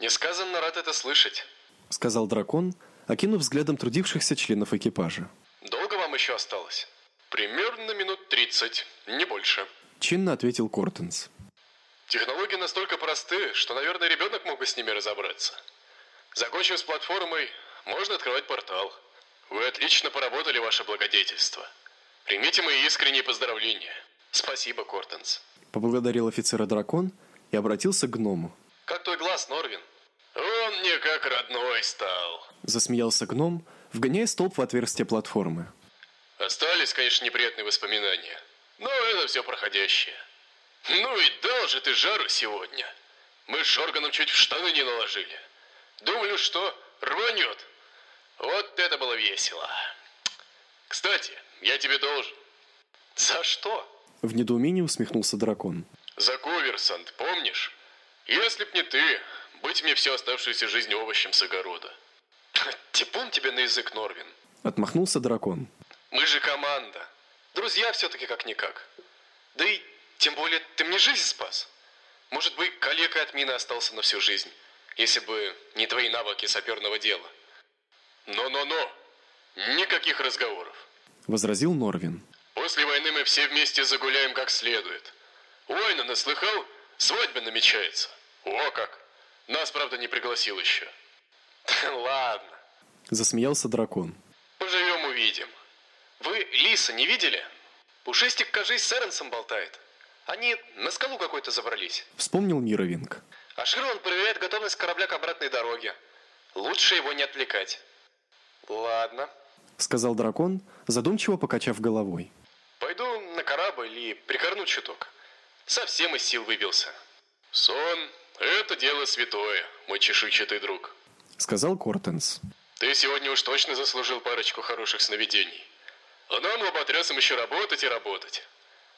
[SPEAKER 8] Несказанно рад это слышать.
[SPEAKER 1] Сказал дракон, окинув взглядом трудившихся членов экипажа.
[SPEAKER 8] Долго вам еще осталось? Примерно минут 30, не больше.
[SPEAKER 1] Чинно ответил Кортенс.
[SPEAKER 8] Технологии настолько просты, что, наверное, ребенок мог бы с ними разобраться. Закончив с платформой, можно открывать портал. Вы отлично поработали, ваше благодетельство. Примите мои искренние поздравления. Спасибо, Кортенс.
[SPEAKER 1] Поблагодарил офицера дракон и обратился к гному.
[SPEAKER 8] Как твой глаз, Норвин? Он мне как родной стал.
[SPEAKER 1] Засмеялся гном, вгоняя столб в отверстие платформы.
[SPEAKER 8] Остались, конечно, неприятные воспоминания. Но это все проходящее. Ну и дал же ты жару сегодня. Мы с Шорганом чуть в штаны не наложили. Думали, что рванет. Вот это было весело. Кстати, я тебе должен. За что?
[SPEAKER 1] В недоумении усмехнулся дракон.
[SPEAKER 8] За Коверсант, помнишь? Если б не ты, быть мне всю оставшуюся жизнь овощем с огорода. Типун тебе на язык, Норвин.
[SPEAKER 1] Отмахнулся дракон.
[SPEAKER 8] Мы же команда. Друзья все-таки как-никак. Да и тем более ты мне жизнь спас. Может быть, коллега от мины остался на всю жизнь, если бы не твои навыки саперного дела. Но-но-но, никаких разговоров.
[SPEAKER 1] Возразил Норвин.
[SPEAKER 8] После войны мы все вместе загуляем как следует. Война, наслыхал? Свадьба намечается. О как! Нас, правда, не пригласил еще. Ладно,
[SPEAKER 1] Засмеялся дракон.
[SPEAKER 8] поживем увидим. Вы Лиса не видели? Пушистик, кажись, с Эренсом болтает. Они на скалу какой-то забрались.
[SPEAKER 1] Вспомнил Мировинг.
[SPEAKER 8] А Широн проверяет готовность корабля к обратной дороге. Лучше его не отвлекать. Ладно.
[SPEAKER 1] Сказал дракон, задумчиво покачав головой.
[SPEAKER 8] Пойду на корабль и прикорну чуток. Совсем из сил выбился. Сон – это дело святое, мой чешуйчатый друг.
[SPEAKER 1] Сказал Кортенс.
[SPEAKER 8] Ты сегодня уж точно заслужил парочку хороших сновидений. А нам, лоботрясам, еще работать и работать.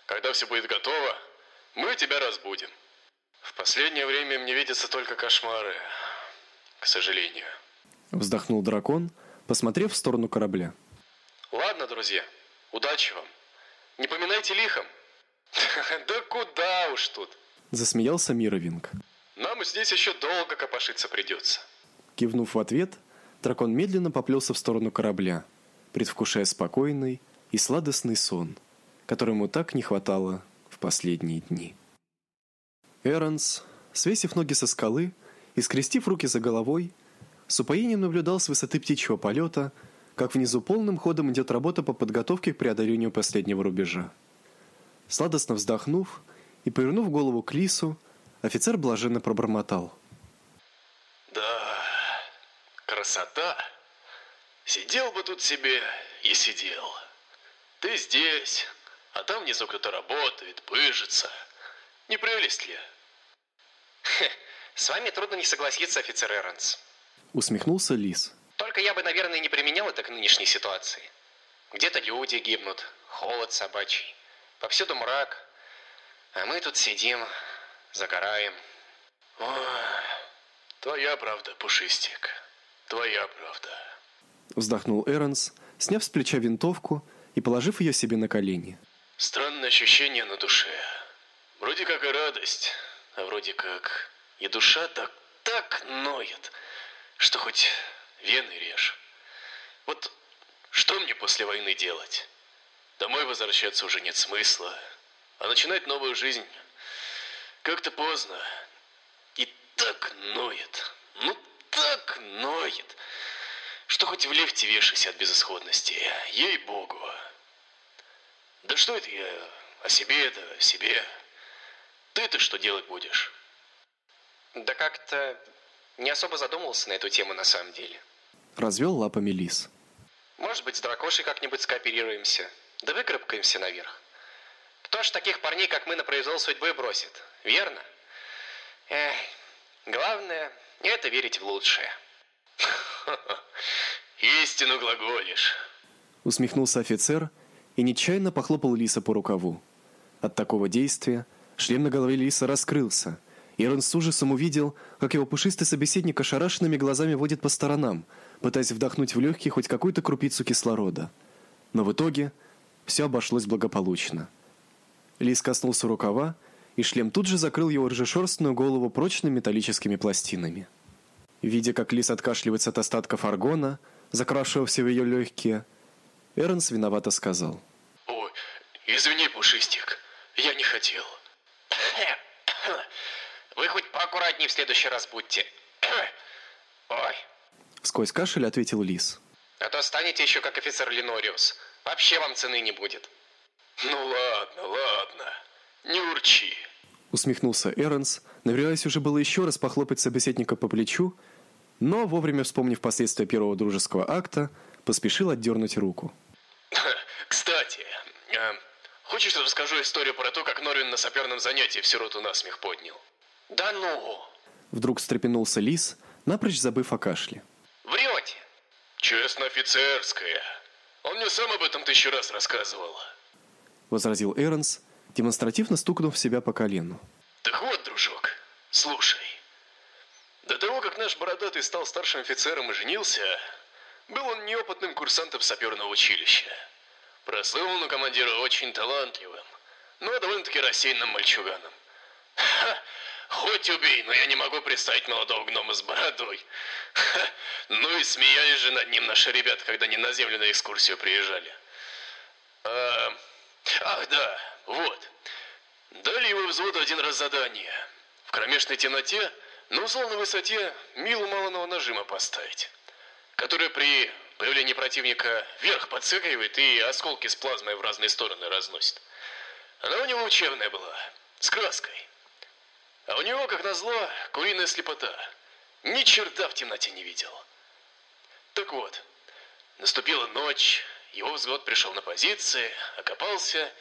[SPEAKER 8] Когда все будет готово, мы тебя разбудим. В последнее время мне видятся только кошмары. К сожалению.
[SPEAKER 1] Вздохнул дракон, посмотрев в сторону корабля.
[SPEAKER 8] Ладно, друзья, удачи вам. Не поминайте лихом. Да куда уж тут.
[SPEAKER 1] Засмеялся Мировинг.
[SPEAKER 8] Нам здесь еще долго копошиться придется.
[SPEAKER 1] Кивнув в ответ, дракон медленно поплелся в сторону корабля, предвкушая спокойный и сладостный сон, которому так не хватало в последние дни. Эронс, свесив ноги со скалы и скрестив руки за головой, с упоением наблюдал с высоты птичьего полета, как внизу полным ходом идет работа по подготовке к преодолению последнего рубежа. Сладостно вздохнув и повернув голову к Лису, офицер блаженно пробормотал.
[SPEAKER 8] Да, красота. Сидел бы тут себе и сидел. Ты здесь, а там внизу кто-то работает, пыжится. Не прелесть ли? С вами трудно не согласиться, офицер Эрнс.
[SPEAKER 1] Усмехнулся Лис.
[SPEAKER 8] Только я бы, наверное, не применял это к нынешней ситуации. Где-то люди гибнут, холод собачий, повсюду мрак, а мы тут сидим, загораем. Ой, твоя правда, Пушистик, твоя правда.
[SPEAKER 1] Вздохнул Эронс, сняв с плеча винтовку и положив ее себе на колени.
[SPEAKER 8] Странное ощущение на душе. Вроде как и радость, а вроде как и душа так, так ноет, что хоть вены режь. Вот что мне после войны делать? Домой возвращаться уже нет смысла, а начинать новую жизнь как-то поздно. И так ноет, ну так ноет, что хоть в лифте вешайся от безысходности, ей-богу. Да что это я о себе, да о себе. Ты-то что делать будешь? Да как-то не особо задумывался на эту тему на самом деле.
[SPEAKER 1] Развел лапами Лис.
[SPEAKER 8] Может быть, с дракошей как-нибудь скооперируемся, да выкарабкаемся наверх. Кто ж таких парней, как мы, на произвол судьбы бросит, верно? Эх, главное, это верить в лучшее. Истину глаголишь.
[SPEAKER 1] Усмехнулся офицер и нечаянно похлопал Лиса по рукаву. От такого действия шлем на голове Лиса раскрылся, и Рон с ужасом увидел, как его пушистый собеседник ошарашенными глазами водит по сторонам, пытаясь вдохнуть в легкие хоть какую-то крупицу кислорода. Но в итоге все обошлось благополучно. Лис коснулся рукава, и шлем тут же закрыл его рыжешерстную голову прочными металлическими пластинами. Видя, как лис откашливается от остатков аргона, закрашивавшего ее легкие, Эрнс виновато сказал.
[SPEAKER 8] Ой, извини, Пушистик, я не хотел. Вы хоть поаккуратнее в следующий раз будьте. Ой,
[SPEAKER 1] Сквозь кашель ответил лис.
[SPEAKER 8] а то станете еще как офицер Ленориус. Вообще вам цены не будет. Ну ладно, ладно, не урчи.
[SPEAKER 1] Усмехнулся Эрнс, намереваясь уже было еще раз похлопать собеседника по плечу, но, вовремя вспомнив последствия первого дружеского акта, поспешил отдернуть руку.
[SPEAKER 8] Кстати, э, хочешь, расскажу историю про то, как Норвин на саперном занятии всю роту насмех поднял? Да ну!
[SPEAKER 1] Вдруг встрепенулся Лис, напрочь забыв о кашле.
[SPEAKER 8] Врете! Честно офицерская. Он мне сам об этом тысячу раз рассказывал.
[SPEAKER 1] Возразил Эрнс, демонстративно стукнув себя по колену.
[SPEAKER 8] Так вот, дружок, слушай. До того, как наш бородатый стал старшим офицером и женился, был он неопытным курсантом саперного училища. Прослыл он у командира очень талантливым, но довольно-таки рассеянным мальчуганом. Ха, хоть убей, но я не могу представить молодого гнома с бородой. Ха, ну и смеялись же над ним наши ребята, когда они на землю на экскурсию приезжали. А, ах да, вот. Дали его взводу один раз задание. В кромешной темноте на условной высоте милу малого нажима поставить, которая при появлении противника вверх подсыгивает и осколки с плазмой в разные стороны разносит. Она у него учебная была, с краской. А у него, как назло, куриная слепота. Ни черта в темноте не видел. Так вот, наступила ночь, его взвод пришел на позиции, окопался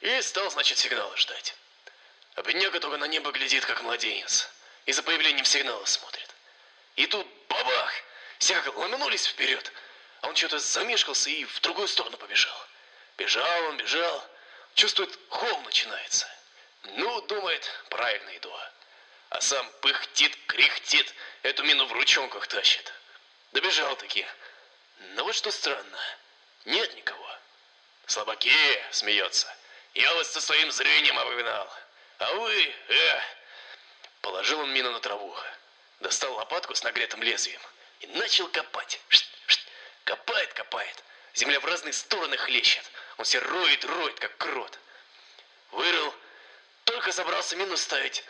[SPEAKER 8] и стал, значит, сигнала ждать. А бедняга только на небо глядит, как младенец, и за появлением сигнала смотрит. И тут бабах! Все как ломанулись вперед, а он что-то замешкался и в другую сторону побежал. Бежал он, бежал, чувствует, холм начинается. Ну, думает, правильно иду. А сам пыхтит, кряхтит, эту мину в ручонках тащит. Добежал таки. Но вот что странно, нет никого. Слабаки, смеется. Я вас со своим зрением обогнал. А вы, э... Положил он мину на траву, достал лопатку с нагретым лезвием и начал копать. Шт, шт. Копает, копает. Земля в разные стороны хлещет. Он все роет, роет, как крот. Только собрался мину ставить.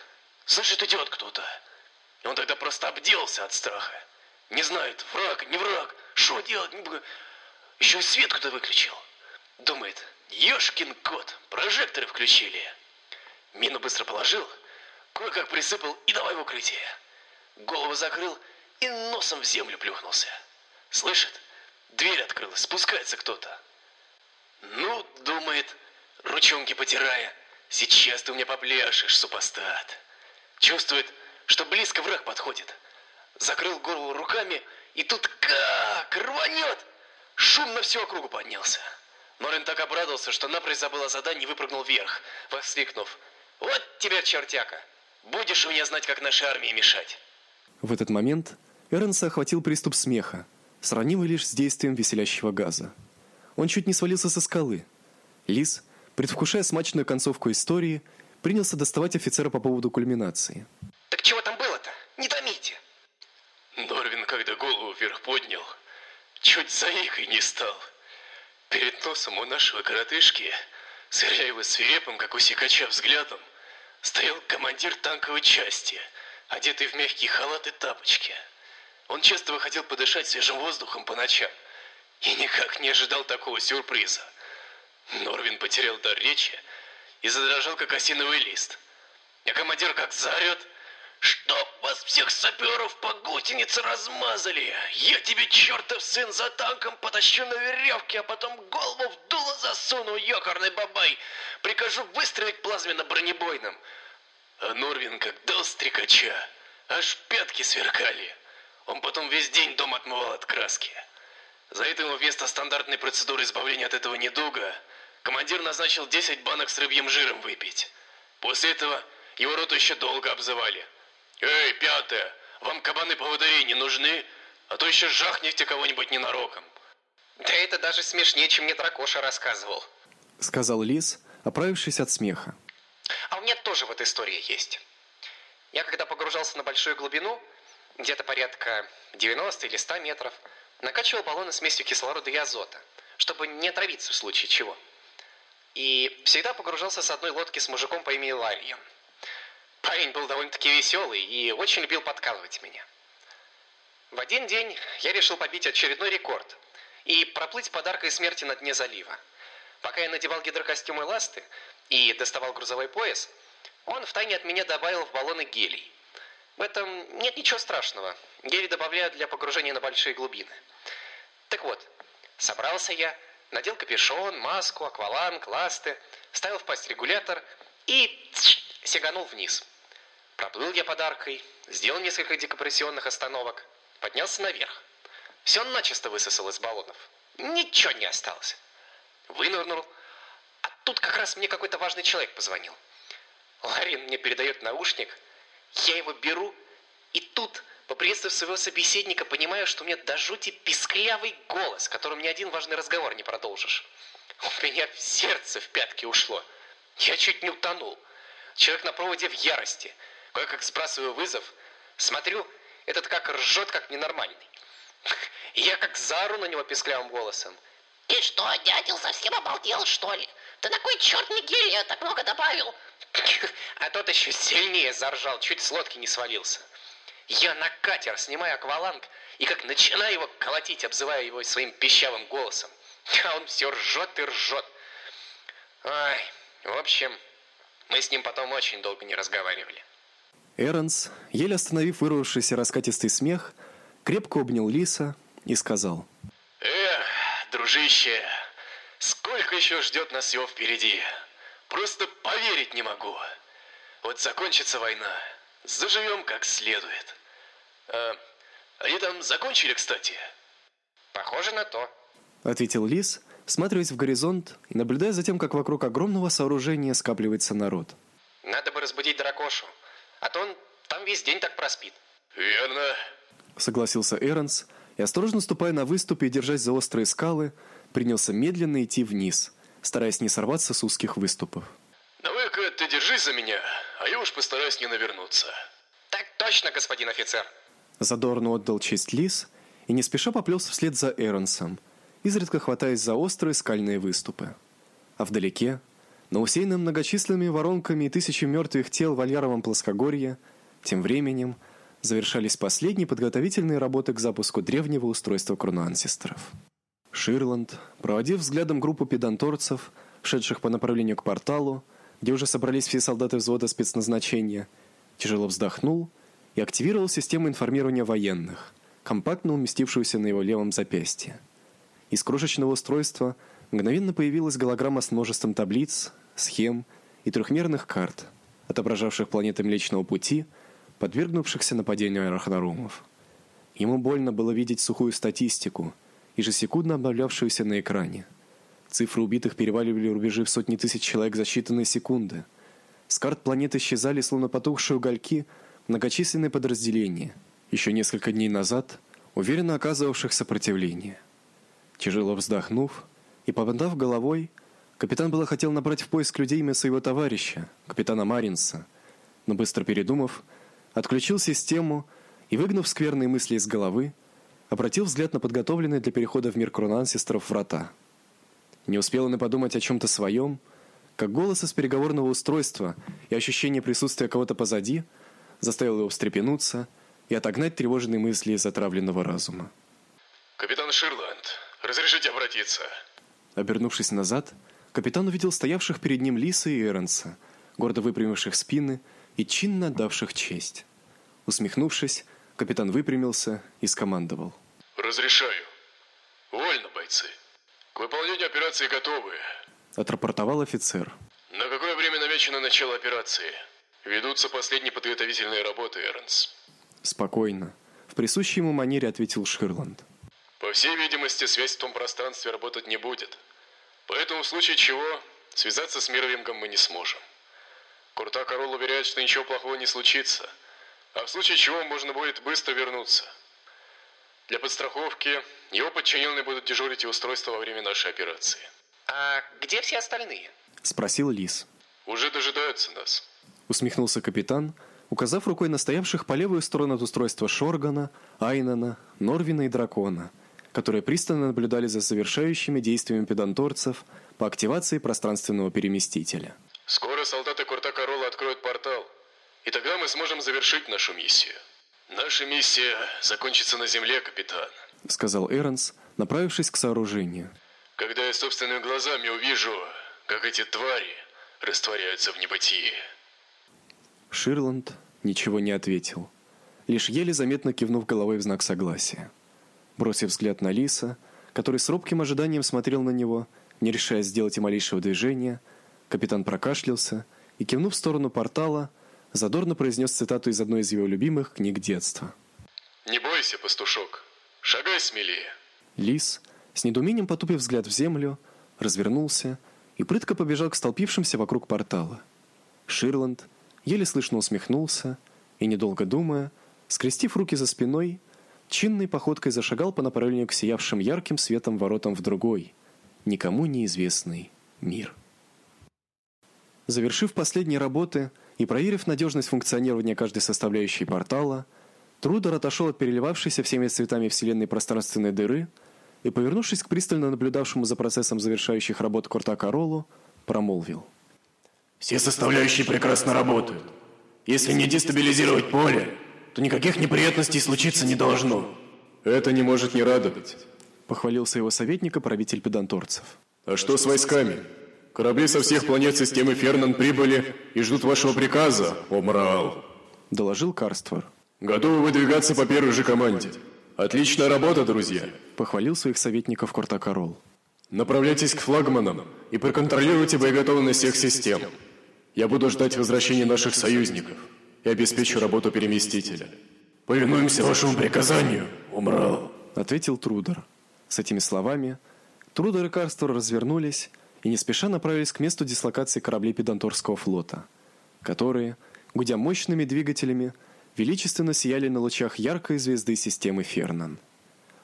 [SPEAKER 8] Слышит, идет кто-то. И он тогда просто обделался от страха. Не знает, враг, не враг. Что делать? Еще и свет кто-то выключил. Думает, ешкин кот, прожекторы включили. Мину быстро положил, кое-как присыпал и давай в укрытие. Голову закрыл и носом в землю плюхнулся. Слышит? Дверь открылась, спускается кто-то. Ну, думает, ручонки потирая, сейчас ты у меня попляшешь, супостат. Чувствует, что близко враг подходит. Закрыл голову руками, и тут как рванет! Шум на всю округу поднялся. Норин так обрадовался, что напрочь забыл о задании и выпрыгнул вверх, воскликнув. «Вот тебе, чертяка! Будешь у меня знать, как нашей армии мешать!»
[SPEAKER 1] В этот момент Эрнса охватил приступ смеха, сравнимый лишь с действием веселящего газа. Он чуть не свалился со скалы. Лис, предвкушая смачную концовку истории, принялся доставать офицера по поводу кульминации.
[SPEAKER 14] Так чего там было-то? Не томите.
[SPEAKER 8] Норвин, когда голову вверх поднял, чуть заикой не стал. Перед носом у нашего коротышки, сыря его свирепым, как у сикача, взглядом, стоял командир танковой части, одетый в мягкие халаты и тапочки. Он часто выходил подышать свежим воздухом по ночам и никак не ожидал такого сюрприза. Норвин потерял дар речи и задрожал, как осиновый лист. А командир как заорет, «Чтоб вас всех саперов по гусенице размазали! Я тебе, чертов сын, за танком потащу на веревке, а потом голову в дуло засуну, ёкарный бабай! Прикажу выстрелить плазменно бронебойным!» А Норвин как дал стрекача, аж пятки сверкали. Он потом весь день дом отмывал от краски. За это ему вместо стандартной процедуры избавления от этого недуга командир назначил 10 банок с рыбьим жиром выпить. После этого его роту еще долго обзывали. «Эй, пятая, вам кабаны-поводыри не нужны? А то еще жахнете кого-нибудь ненароком».
[SPEAKER 14] Да это даже смешнее, чем мне Дракоша рассказывал.
[SPEAKER 1] Сказал Лис, оправившись от смеха.
[SPEAKER 14] А у меня тоже в этой истории есть. Я когда погружался на большую глубину, где-то порядка 90 или 100 метров, накачивал баллоны смесью кислорода и азота, чтобы не отравиться в случае чего. И всегда погружался с одной лодки с мужиком по имени Ларьян. Парень был довольно-таки веселый и очень любил подкалывать меня. В один день я решил побить очередной рекорд и проплыть подаркой смерти на дне залива. Пока я надевал гидрокостюмы ласты и доставал грузовой пояс, Он втайне от меня добавил в баллоны гелий. В этом нет ничего страшного. Гелий добавляют для погружения на большие глубины. Так вот, собрался я, надел капюшон, маску, акваланг, ласты, ставил в пасть регулятор и сиганул вниз. Проплыл я подаркой, сделал несколько декомпрессионных остановок, поднялся наверх. Все начисто высосал из баллонов. Ничего не осталось. Вынырнул. А тут как раз мне какой-то важный человек позвонил. Ларин мне передает наушник. Я его беру, и тут, по приветствию своего собеседника, понимаю, что у меня до жути писклявый голос, которым ни один важный разговор не продолжишь. У меня сердце в пятки ушло. Я чуть не утонул. Человек на проводе в ярости. Кое-как сбрасываю вызов. Смотрю, этот как ржет, как ненормальный. Я как заору на него песклявым голосом.
[SPEAKER 19] Ты что, дятел, совсем обалдел, что ли? Ты на кой черт мне гелия так много добавил?
[SPEAKER 14] А тот еще сильнее заржал, чуть с лодки не свалился. Я на катер снимаю акваланг и как начинаю его колотить, обзывая его своим пищавым голосом. А он все ржет и ржет. Ай, в общем, мы с ним потом очень долго не разговаривали.
[SPEAKER 1] Эрнс, еле остановив вырвавшийся раскатистый смех, крепко обнял Лиса и сказал.
[SPEAKER 8] Эх, дружище, сколько еще ждет нас всего впереди. Просто поверить не могу. Вот закончится война, заживем как следует. А, они там закончили, кстати?
[SPEAKER 14] Похоже на то.
[SPEAKER 1] Ответил Лис, всматриваясь в горизонт и наблюдая за тем, как вокруг огромного сооружения скапливается народ.
[SPEAKER 14] Надо бы разбудить дракошу, а то он там весь день так проспит.
[SPEAKER 8] Верно.
[SPEAKER 1] Согласился Эрнс и, осторожно ступая на выступе и держась за острые скалы, принялся медленно идти вниз, стараясь не сорваться с узких выступов.
[SPEAKER 8] Давай-ка ты держись за меня, а я уж постараюсь не навернуться.
[SPEAKER 14] Так точно, господин офицер.
[SPEAKER 1] Задорно отдал честь Лис и не спеша поплелся вслед за Эрнсом, изредка хватаясь за острые скальные выступы. А вдалеке, на усеянном многочисленными воронками и тысячи мертвых тел в Альяровом плоскогорье, тем временем завершались последние подготовительные работы к запуску древнего устройства кронансистеров. Ширланд, проводив взглядом группу педанторцев, шедших по направлению к порталу, где уже собрались все солдаты взвода спецназначения, тяжело вздохнул и активировал систему информирования военных, компактно уместившуюся на его левом запястье. Из крошечного устройства мгновенно появилась голограмма с множеством таблиц, схем и трехмерных карт, отображавших планеты Млечного Пути, подвергнувшихся нападению арахнарумов. Ему больно было видеть сухую статистику, ежесекундно обновлявшуюся на экране. Цифры убитых переваливали рубежи в сотни тысяч человек за считанные секунды. С карт планеты исчезали, словно потухшие угольки, многочисленные подразделения, еще несколько дней назад уверенно оказывавших сопротивление. Тяжело вздохнув и помотав головой, капитан было хотел набрать в поиск людей имя своего товарища, капитана Маринса, но быстро передумав, отключил систему и, выгнув скверные мысли из головы, обратил взгляд на подготовленные для перехода в мир кронансестров врата. Не успел он и подумать о чем то своем, как голос из переговорного устройства и ощущение присутствия кого-то позади заставил его встрепенуться и отогнать тревожные мысли из отравленного разума.
[SPEAKER 8] Капитан Ширланд, разрешите обратиться?
[SPEAKER 1] Обернувшись назад, капитан увидел стоявших перед ним Лиса и Эрнса, гордо выпрямивших спины и чинно отдавших честь. Усмехнувшись, капитан выпрямился и скомандовал:
[SPEAKER 8] Разрешаю. Вольно, бойцы. К выполнению операции готовы.
[SPEAKER 1] Отрапортовал офицер.
[SPEAKER 8] На какое время намечено начало операции? Ведутся последние подготовительные работы, Эрнс.
[SPEAKER 1] Спокойно, в присущей ему манере ответил Ширланд.
[SPEAKER 8] По всей видимости, связь в том пространстве работать не будет. Поэтому в случае чего связаться с Мирвингом мы не сможем. Курта Королл уверяет, что ничего плохого не случится, а в случае чего можно будет быстро вернуться. Для подстраховки его подчиненные будут дежурить и устройство во время нашей операции.
[SPEAKER 14] А где все остальные?
[SPEAKER 1] спросил Лис.
[SPEAKER 8] Уже дожидаются нас.
[SPEAKER 1] Усмехнулся капитан, указав рукой на стоявших по левую сторону от устройства Шоргана, Айнана, Норвина и Дракона, которые пристально наблюдали за завершающими действиями педанторцев по активации пространственного переместителя.
[SPEAKER 8] Скоро солдаты Курта Королла откроют портал, и тогда мы сможем завершить нашу миссию. Наша миссия закончится на земле, капитан,
[SPEAKER 1] сказал Эрнс, направившись к сооружению.
[SPEAKER 8] Когда я собственными глазами увижу, как эти твари растворяются в небытии.
[SPEAKER 1] Ширланд ничего не ответил, лишь еле заметно кивнув головой в знак согласия. Бросив взгляд на Лиса, который с робким ожиданием смотрел на него, не решаясь сделать и малейшего движения, капитан прокашлялся и, кивнув в сторону портала, задорно произнес цитату из одной из его любимых книг детства.
[SPEAKER 8] Не бойся, пастушок. Шагай смелее.
[SPEAKER 1] Лис, с недоумением потупив взгляд в землю, развернулся и прытко побежал к столпившимся вокруг портала. Ширланд еле слышно усмехнулся и, недолго думая, скрестив руки за спиной, чинной походкой зашагал по направлению к сиявшим ярким светом воротам в другой, никому неизвестный мир. Завершив последние работы и проверив надежность функционирования каждой составляющей портала, Трудер отошел от переливавшейся всеми цветами вселенной пространственной дыры и, повернувшись к пристально наблюдавшему за процессом завершающих работ Курта Королу, промолвил:
[SPEAKER 8] Все составляющие прекрасно работают. Если не дестабилизировать поле, то никаких неприятностей случиться не должно.
[SPEAKER 4] Это не может не радовать.
[SPEAKER 1] Похвалился его советник и правитель педанторцев.
[SPEAKER 4] А что с войсками? Корабли со всех планет системы Фернан прибыли и ждут вашего приказа, Омраал.
[SPEAKER 1] Доложил Карствор.
[SPEAKER 4] Готовы выдвигаться по первой же команде. Отличная работа, друзья.
[SPEAKER 1] Похвалил своих советников Кортакарол.
[SPEAKER 4] Направляйтесь к флагманам и проконтролируйте боеготовность всех систем. Я буду ждать возвращения наших союзников и обеспечу работу переместителя.
[SPEAKER 8] Повинуемся вашему приказанию, Умрал.
[SPEAKER 1] Ответил Трудер. С этими словами Трудер и Карстор развернулись и не спеша направились к месту дислокации кораблей Педанторского флота, которые, гудя мощными двигателями, величественно сияли на лучах яркой звезды системы Фернан.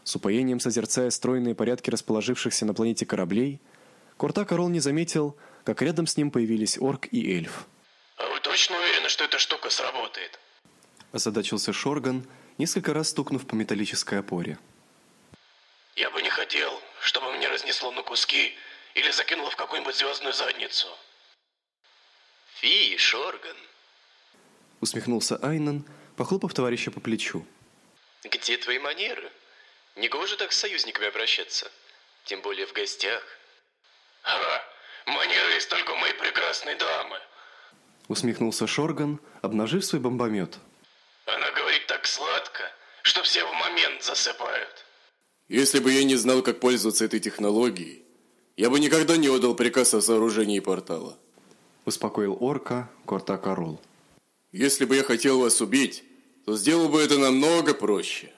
[SPEAKER 1] С упоением созерцая стройные порядки расположившихся на планете кораблей, Курта Корол не заметил, как рядом с ним появились орк и эльф.
[SPEAKER 8] А вы точно уверены, что эта штука сработает?
[SPEAKER 1] Озадачился Шорган, несколько раз стукнув по металлической опоре.
[SPEAKER 8] Я бы не хотел, чтобы мне разнесло на куски или закинуло в какую-нибудь звездную задницу. Фи, Шорган.
[SPEAKER 1] Усмехнулся Айнан, похлопав товарища по плечу.
[SPEAKER 14] Где твои манеры? Негоже так с союзниками обращаться. Тем более в гостях.
[SPEAKER 8] Ага, манеры есть только у моей прекрасной дамы.
[SPEAKER 1] Усмехнулся Шорган, обнажив свой бомбомет.
[SPEAKER 8] Она говорит так сладко, что все в момент засыпают.
[SPEAKER 4] Если бы я не знал, как пользоваться этой технологией, я бы никогда не отдал приказ о сооружении портала.
[SPEAKER 1] Успокоил орка Корта Корол.
[SPEAKER 4] Если бы я хотел вас убить, то сделал бы это намного проще.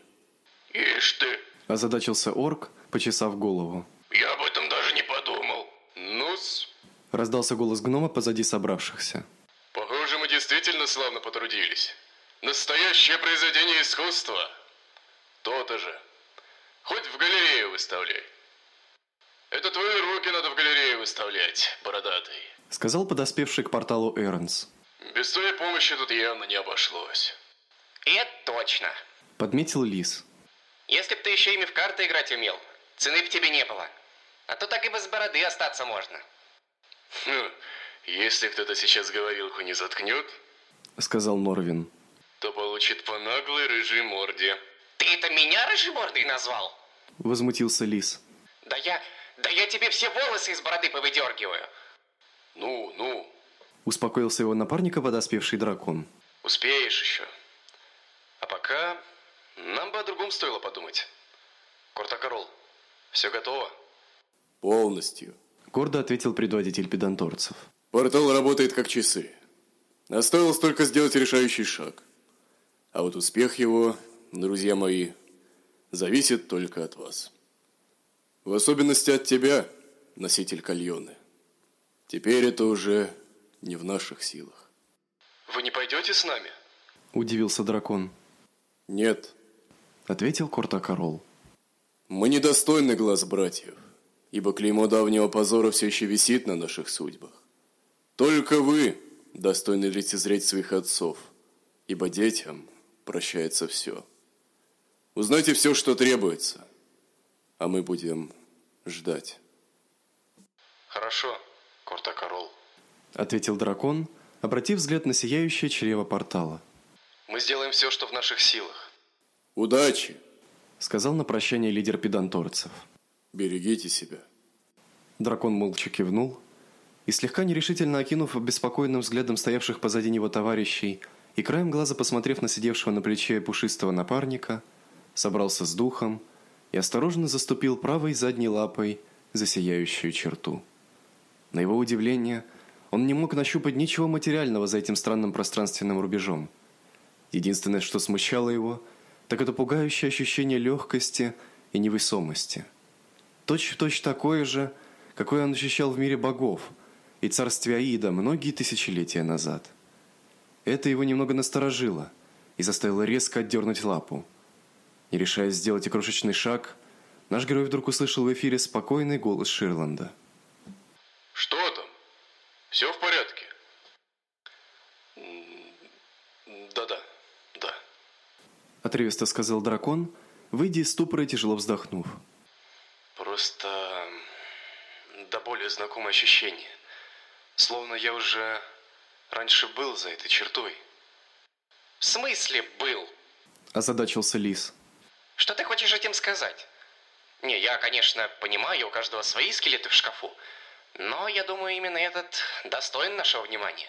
[SPEAKER 8] Ишь ты,
[SPEAKER 1] Озадачился орк, почесав голову.
[SPEAKER 8] я об этом даже не подумал. Ну-с,
[SPEAKER 1] Раздался голос гнома позади собравшихся.
[SPEAKER 8] похоже, мы действительно славно потрудились. Настоящее произведение искусства. То-то же. Хоть в галерею выставляй. Это твои руки надо в галерею выставлять, бородатый.
[SPEAKER 1] Сказал подоспевший к порталу Эрнс.
[SPEAKER 8] Без твоей помощи тут явно не обошлось.
[SPEAKER 14] Это точно.
[SPEAKER 1] Подметил Лис.
[SPEAKER 14] Если б ты еще ими в карты играть умел, цены б тебе не было. А то так и без бороды остаться можно.
[SPEAKER 8] Хм, если кто-то сейчас говорилку не заткнет,
[SPEAKER 1] Сказал Норвин.
[SPEAKER 8] то получит по наглой рыжей морде.
[SPEAKER 14] Ты это меня рыжемордой назвал?
[SPEAKER 1] Возмутился Лис.
[SPEAKER 14] Да я... Да я тебе все волосы из бороды повыдергиваю.
[SPEAKER 8] Ну, ну,
[SPEAKER 1] Успокоился его напарника подоспевший дракон.
[SPEAKER 8] успеешь еще. А пока нам бы о другом стоило подумать. Кортакорол, все готово?
[SPEAKER 4] Полностью.
[SPEAKER 1] Гордо ответил предводитель педанторцев.
[SPEAKER 4] Портал работает как часы. Осталось только сделать решающий шаг. А вот успех его, друзья мои, зависит только от вас. В особенности от тебя, носитель кальоны. Теперь это уже не в наших силах.
[SPEAKER 8] Вы не пойдете с нами?
[SPEAKER 1] Удивился дракон.
[SPEAKER 4] Нет,
[SPEAKER 1] Ответил Корта Корол.
[SPEAKER 4] мы недостойны глаз братьев, ибо клеймо давнего позора все еще висит на наших судьбах. Только вы достойны лицезреть своих отцов, ибо детям прощается все. Узнайте все, что требуется, а мы будем ждать.
[SPEAKER 8] Хорошо, Кортакорол.
[SPEAKER 1] Ответил дракон, обратив взгляд на сияющее чрево портала.
[SPEAKER 8] Мы сделаем все, что в наших силах.
[SPEAKER 4] Удачи!
[SPEAKER 1] Сказал на прощание лидер педанторцев.
[SPEAKER 4] Берегите себя.
[SPEAKER 1] Дракон молча кивнул И слегка нерешительно окинув беспокойным взглядом стоявших позади него товарищей и краем глаза посмотрев на сидевшего на плече пушистого напарника, собрался с духом и осторожно заступил правой задней лапой за сияющую черту. На его удивление, он не мог нащупать ничего материального за этим странным пространственным рубежом. Единственное, что смущало его, так это пугающее ощущение легкости и невесомости. Точь-в-точь такое же, какое он ощущал в мире богов и царстве Аида многие тысячелетия назад. Это его немного насторожило и заставило резко отдернуть лапу. Не решаясь сделать и крошечный шаг, наш герой вдруг услышал в эфире спокойный голос Ширланда.
[SPEAKER 8] Что там? Все в порядке? Да-да, да.
[SPEAKER 1] Отрывисто сказал дракон, выйдя из ступора и тяжело вздохнув.
[SPEAKER 8] Просто до более знакомое ощущение. Словно я уже раньше был за этой чертой.
[SPEAKER 14] В смысле был?
[SPEAKER 1] Озадачился лис.
[SPEAKER 14] Что ты хочешь этим сказать? Не, я, конечно, понимаю, у каждого свои скелеты в шкафу, но я думаю, именно этот достоин нашего внимания.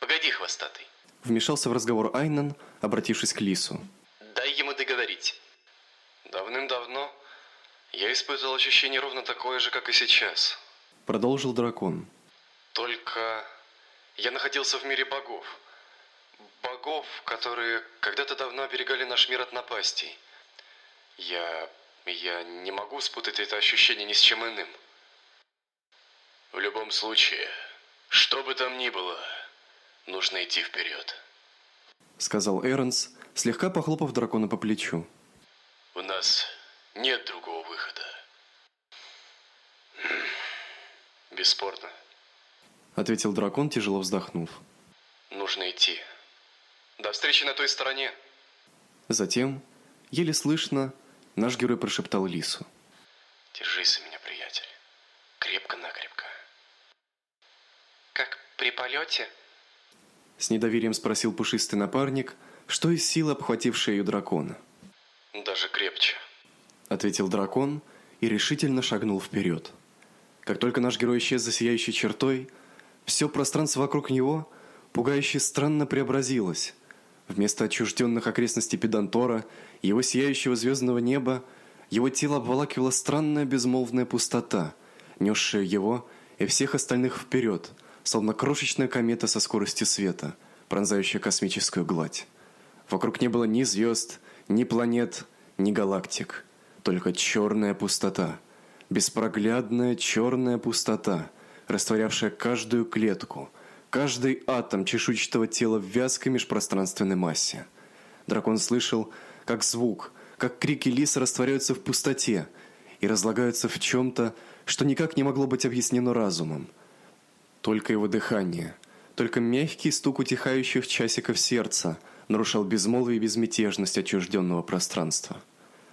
[SPEAKER 8] Погоди, хвостатый.
[SPEAKER 1] Вмешался в разговор Айнан, обратившись к лису.
[SPEAKER 8] Дай ему договорить. Давным-давно я испытывал ощущение ровно такое же, как и сейчас.
[SPEAKER 1] Продолжил дракон.
[SPEAKER 8] Только я находился в мире богов. Богов, которые когда-то давно оберегали наш мир от напастей. Я... я не могу спутать это ощущение ни с чем иным. В любом случае, что бы там ни было, нужно идти вперед.
[SPEAKER 1] Сказал Эрнс, слегка похлопав дракона по плечу.
[SPEAKER 8] У нас нет другого выхода. Бесспорно.
[SPEAKER 1] Ответил дракон, тяжело вздохнув.
[SPEAKER 8] Нужно идти. До встречи на той стороне.
[SPEAKER 1] Затем, еле слышно, наш герой прошептал лису.
[SPEAKER 8] Держись за меня, приятель. Крепко-накрепко.
[SPEAKER 14] Как при полете?
[SPEAKER 1] С недоверием спросил пушистый напарник, что из сил обхватив шею дракона.
[SPEAKER 8] Даже крепче.
[SPEAKER 1] Ответил дракон и решительно шагнул вперед. Как только наш герой исчез за сияющей чертой, все пространство вокруг него пугающе странно преобразилось. Вместо отчужденных окрестностей Педантора, его сияющего звездного неба, его тело обволакивала странная безмолвная пустота, несшая его и всех остальных вперед, словно крошечная комета со скоростью света, пронзающая космическую гладь. Вокруг не было ни звезд, ни планет, ни галактик, только черная пустота, беспроглядная черная пустота, растворявшая каждую клетку, каждый атом чешуйчатого тела в вязкой межпространственной массе. Дракон слышал, как звук, как крики лиса растворяются в пустоте и разлагаются в чем то что никак не могло быть объяснено разумом. Только его дыхание, только мягкий стук утихающих часиков сердца нарушал безмолвие и безмятежность отчужденного пространства.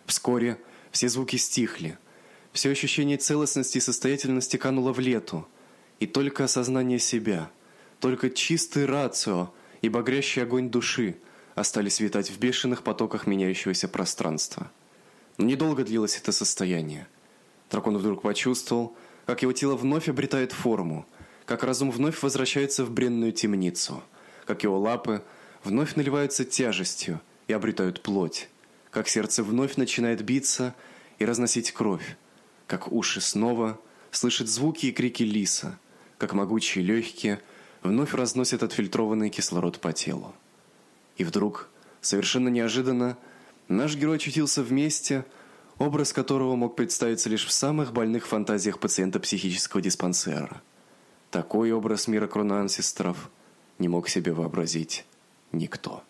[SPEAKER 1] Вскоре все звуки стихли. Все ощущение целостности и состоятельности кануло в лету, и только осознание себя, только чистый рацио и багрящий огонь души остались витать в бешеных потоках меняющегося пространства. Но недолго длилось это состояние. Дракон вдруг почувствовал, как его тело вновь обретает форму, как разум вновь возвращается в бренную темницу, как его лапы вновь наливаются тяжестью и обретают плоть, как сердце вновь начинает биться и разносить кровь, как уши снова слышат звуки и крики лиса, как могучие легкие вновь разносят отфильтрованный кислород по телу. И вдруг, совершенно неожиданно, наш герой очутился в месте, образ которого мог представиться лишь в самых больных фантазиях пациента психического диспансера – такой образ мира кронансестров не мог себе вообразить никто.